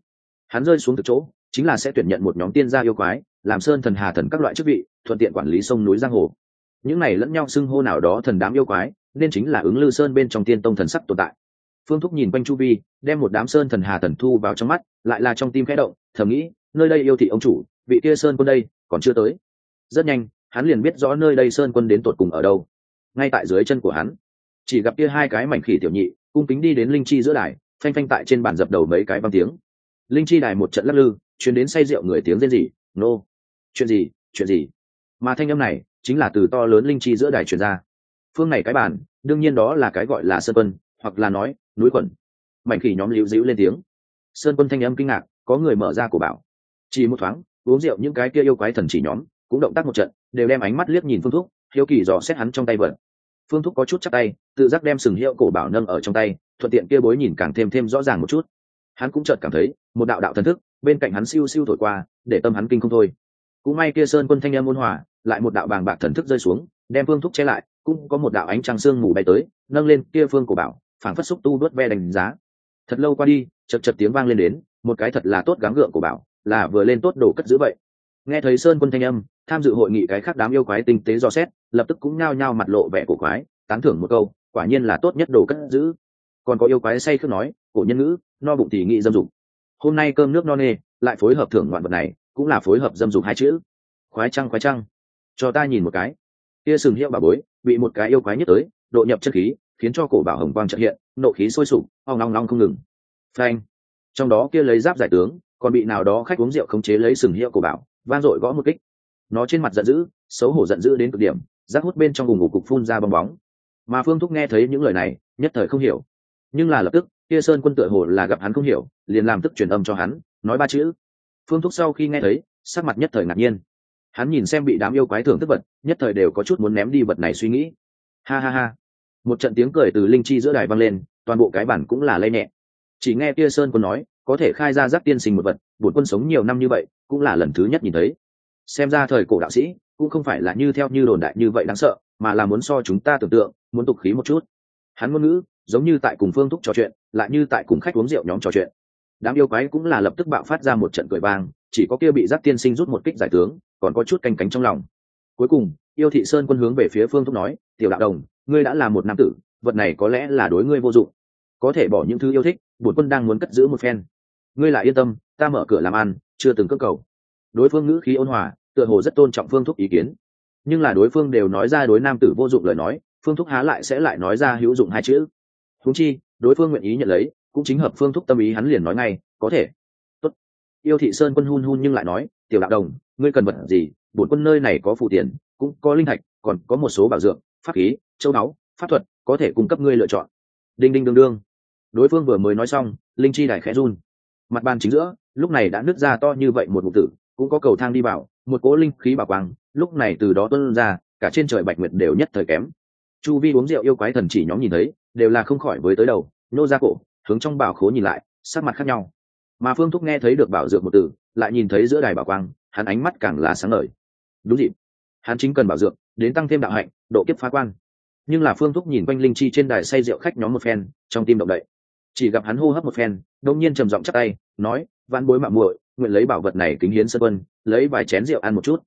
Hắn rơi xuống từ chỗ chính là sẽ tuyển nhận một nhóm tiên gia yêu quái, làm sơn thần hà thần các loại chức vị, thuận tiện quản lý sông núi giang hồ. Những này lẫn nhau xưng hô nào đó thần đám yêu quái, nên chính là ứng lư sơn bên trong tiên tông thần sắc tồn tại. Phương thúc nhìn quanh chu vi, đem một đám sơn thần hà thần thu vào trong mắt, lại là trong tim khẽ động, thầm nghĩ, nơi đây yêu thị ông chủ, vị kia sơn quân đây, còn chưa tới. Rất nhanh, hắn liền biết rõ nơi đây sơn quân đến tột cùng ở đâu. Ngay tại dưới chân của hắn, chỉ gặp kia hai cái mảnh khỉ tiểu nhị, cung kính đi đến linh chi giữa đài, phanh phanh tại trên bàn dập đầu mấy cái băng tiếng. Linh chi đài một trận lắc lư chuyến đến say rượu người tiếng rên gì nô、no. chuyện gì chuyện gì? Mà thanh âm này chính là từ to lớn linh chi giữa đài truyền ra. Phương này cái bàn, đương nhiên đó là cái gọi là sơn quân, hoặc là nói, núi quẩn. Mảnh khỉ nhóm liễu dĩu lên tiếng. Sơn quân thanh âm kinh ngạc, có người mở ra của bảo. Chỉ một thoáng, uống rượu những cái kia yêu quái thần chỉ nhóm, cũng động tác một trận, đều đem ánh mắt liếc nhìn phương thúc, hiếu kỳ dò xét hắn trong tay vợt. Phương thúc có chút chắc tay, tự giác đem sừng hiệu cổ bảo nâng ở trong tay, thuận tiện kia bối nhìn càng thêm thêm rõ ràng một chút. Hắn cũng chợt cảm thấy, một đạo đạo thần thức bên cạnh hắn siêu siêu thổi qua, để tâm hắn kinh không thôi. Cũng may kia sơn quân thanh em ôn hòa, lại một đạo bàng bạc thần thức rơi xuống, đem phương thúc che lại, cũng có một đạo ánh trăng sương mù bay tới, nâng lên kia phương của bảo, phảng phất xúc tu đuốt ve đánh giá. Thật lâu qua đi, chật chật tiếng vang lên đến, một cái thật là tốt gắng gượng của bảo, là vừa lên tốt đồ cất giữ vậy. Nghe thấy sơn quân thanh âm, tham dự hội nghị cái khác đám yêu quái tinh tế do xét, lập tức cũng nhao nhao mặt lộ vẻ cổ quái, tán thưởng một câu, quả nhiên là tốt nhất đồ cất giữ. Còn có yêu quái say khước nói, cổ nhân ngữ, no bụng thì nghị dâm dục hôm nay cơm nước no nê, lại phối hợp thưởng ngoạn vật này, cũng là phối hợp dâm dục hai chữ. Khoái trăng khoái trăng. Cho ta nhìn một cái. Kia sừng hiệu bà bối, bị một cái yêu quái nhất tới, độ nhập chất khí, khiến cho cổ bảo hồng quang trợ hiện, nộ khí sôi sục, ong long long không ngừng. Phanh. Trong đó kia lấy giáp giải tướng, còn bị nào đó khách uống rượu khống chế lấy sừng hiệu cổ bảo van dội gõ một kích. Nó trên mặt giận dữ, xấu hổ giận dữ đến cực điểm, rác hút bên trong vùng ngủ cục phun ra bong bóng. Mà phương thúc nghe thấy những lời này, nhất thời không hiểu nhưng là lập tức, kia sơn quân tựa hồ là gặp hắn không hiểu, liền làm tức truyền âm cho hắn, nói ba chữ. Phương thúc sau khi nghe thấy, sắc mặt nhất thời ngạc nhiên. Hắn nhìn xem bị đám yêu quái thường thức vật, nhất thời đều có chút muốn ném đi vật này suy nghĩ. Ha ha ha. Một trận tiếng cười từ linh chi giữa đài vang lên, toàn bộ cái bản cũng là lay nhẹ. Chỉ nghe kia sơn quân nói, có thể khai ra giác tiên sinh một vật bổn quân sống nhiều năm như vậy, cũng là lần thứ nhất nhìn thấy. Xem ra thời cổ đạo sĩ, cũng không phải là như theo như đồn đại như vậy đáng sợ, mà là muốn so chúng ta tưởng tượng, muốn tục khí một chút. Hắn ngôn ngữ giống như tại cùng phương thúc trò chuyện, lại như tại cùng khách uống rượu nhóm trò chuyện. Đám yêu quái cũng là lập tức bạo phát ra một trận cười vang, chỉ có kia bị giáp tiên sinh rút một kích giải tướng, còn có chút canh cánh trong lòng. Cuối cùng, yêu thị sơn quân hướng về phía phương thúc nói, tiểu đạo đồng, ngươi đã là một nam tử, vật này có lẽ là đối ngươi vô dụng. Có thể bỏ những thứ yêu thích, bổn quân đang muốn cất giữ một phen. Ngươi lại yên tâm, ta mở cửa làm ăn, chưa từng cơ cầu. Đối phương ngữ khí ôn hòa, tựa hồ rất tôn trọng phương thúc ý kiến. Nhưng là đối phương đều nói ra đối nam tử vô dụng lời nói, phương thúc há lại sẽ lại nói ra hữu dụng hai chữ húng chi, đối phương nguyện ý nhận lấy, cũng chính hợp phương thúc tâm ý hắn liền nói ngay, có thể. Tốt. yêu thị sơn quân hun hun nhưng lại nói, tiểu đạo đồng, ngươi cần vật gì? Bổn quân nơi này có phụ tiền, cũng có linh thạch, còn có một số bảo dưỡng pháp khí, châu báu, pháp thuật, có thể cung cấp ngươi lựa chọn. Đinh đinh đương đương. Đối phương vừa mới nói xong, linh chi đài khẽ run. Mặt bàn chính giữa, lúc này đã nứt ra to như vậy một mục tử, cũng có cầu thang đi vào, một cỗ linh khí bảo quang, lúc này từ đó tuân ra, cả trên trời bạch nguyệt đều nhất thời kém. Chu vi uống rượu yêu quái thần chỉ nhóm nhìn thấy đều là không khỏi với tới đầu, nô ra cổ, hướng trong bảo khố nhìn lại, sắc mặt khác nhau. Mà phương thúc nghe thấy được bảo dược một từ, lại nhìn thấy giữa đài bảo quang, hắn ánh mắt càng là sáng ngời. Đúng dịp, hắn chính cần bảo dược, đến tăng thêm đạo hạnh, độ kiếp phá quan. Nhưng là phương thúc nhìn quanh linh chi trên đài say rượu khách nhóm một phen, trong tim động đậy. Chỉ gặp hắn hô hấp một phen, đông nhiên trầm giọng chắc tay, nói văn bối mạng muội, nguyện lấy bảo vật này kính hiến sân quân, lấy vài chén rượu ăn một chút.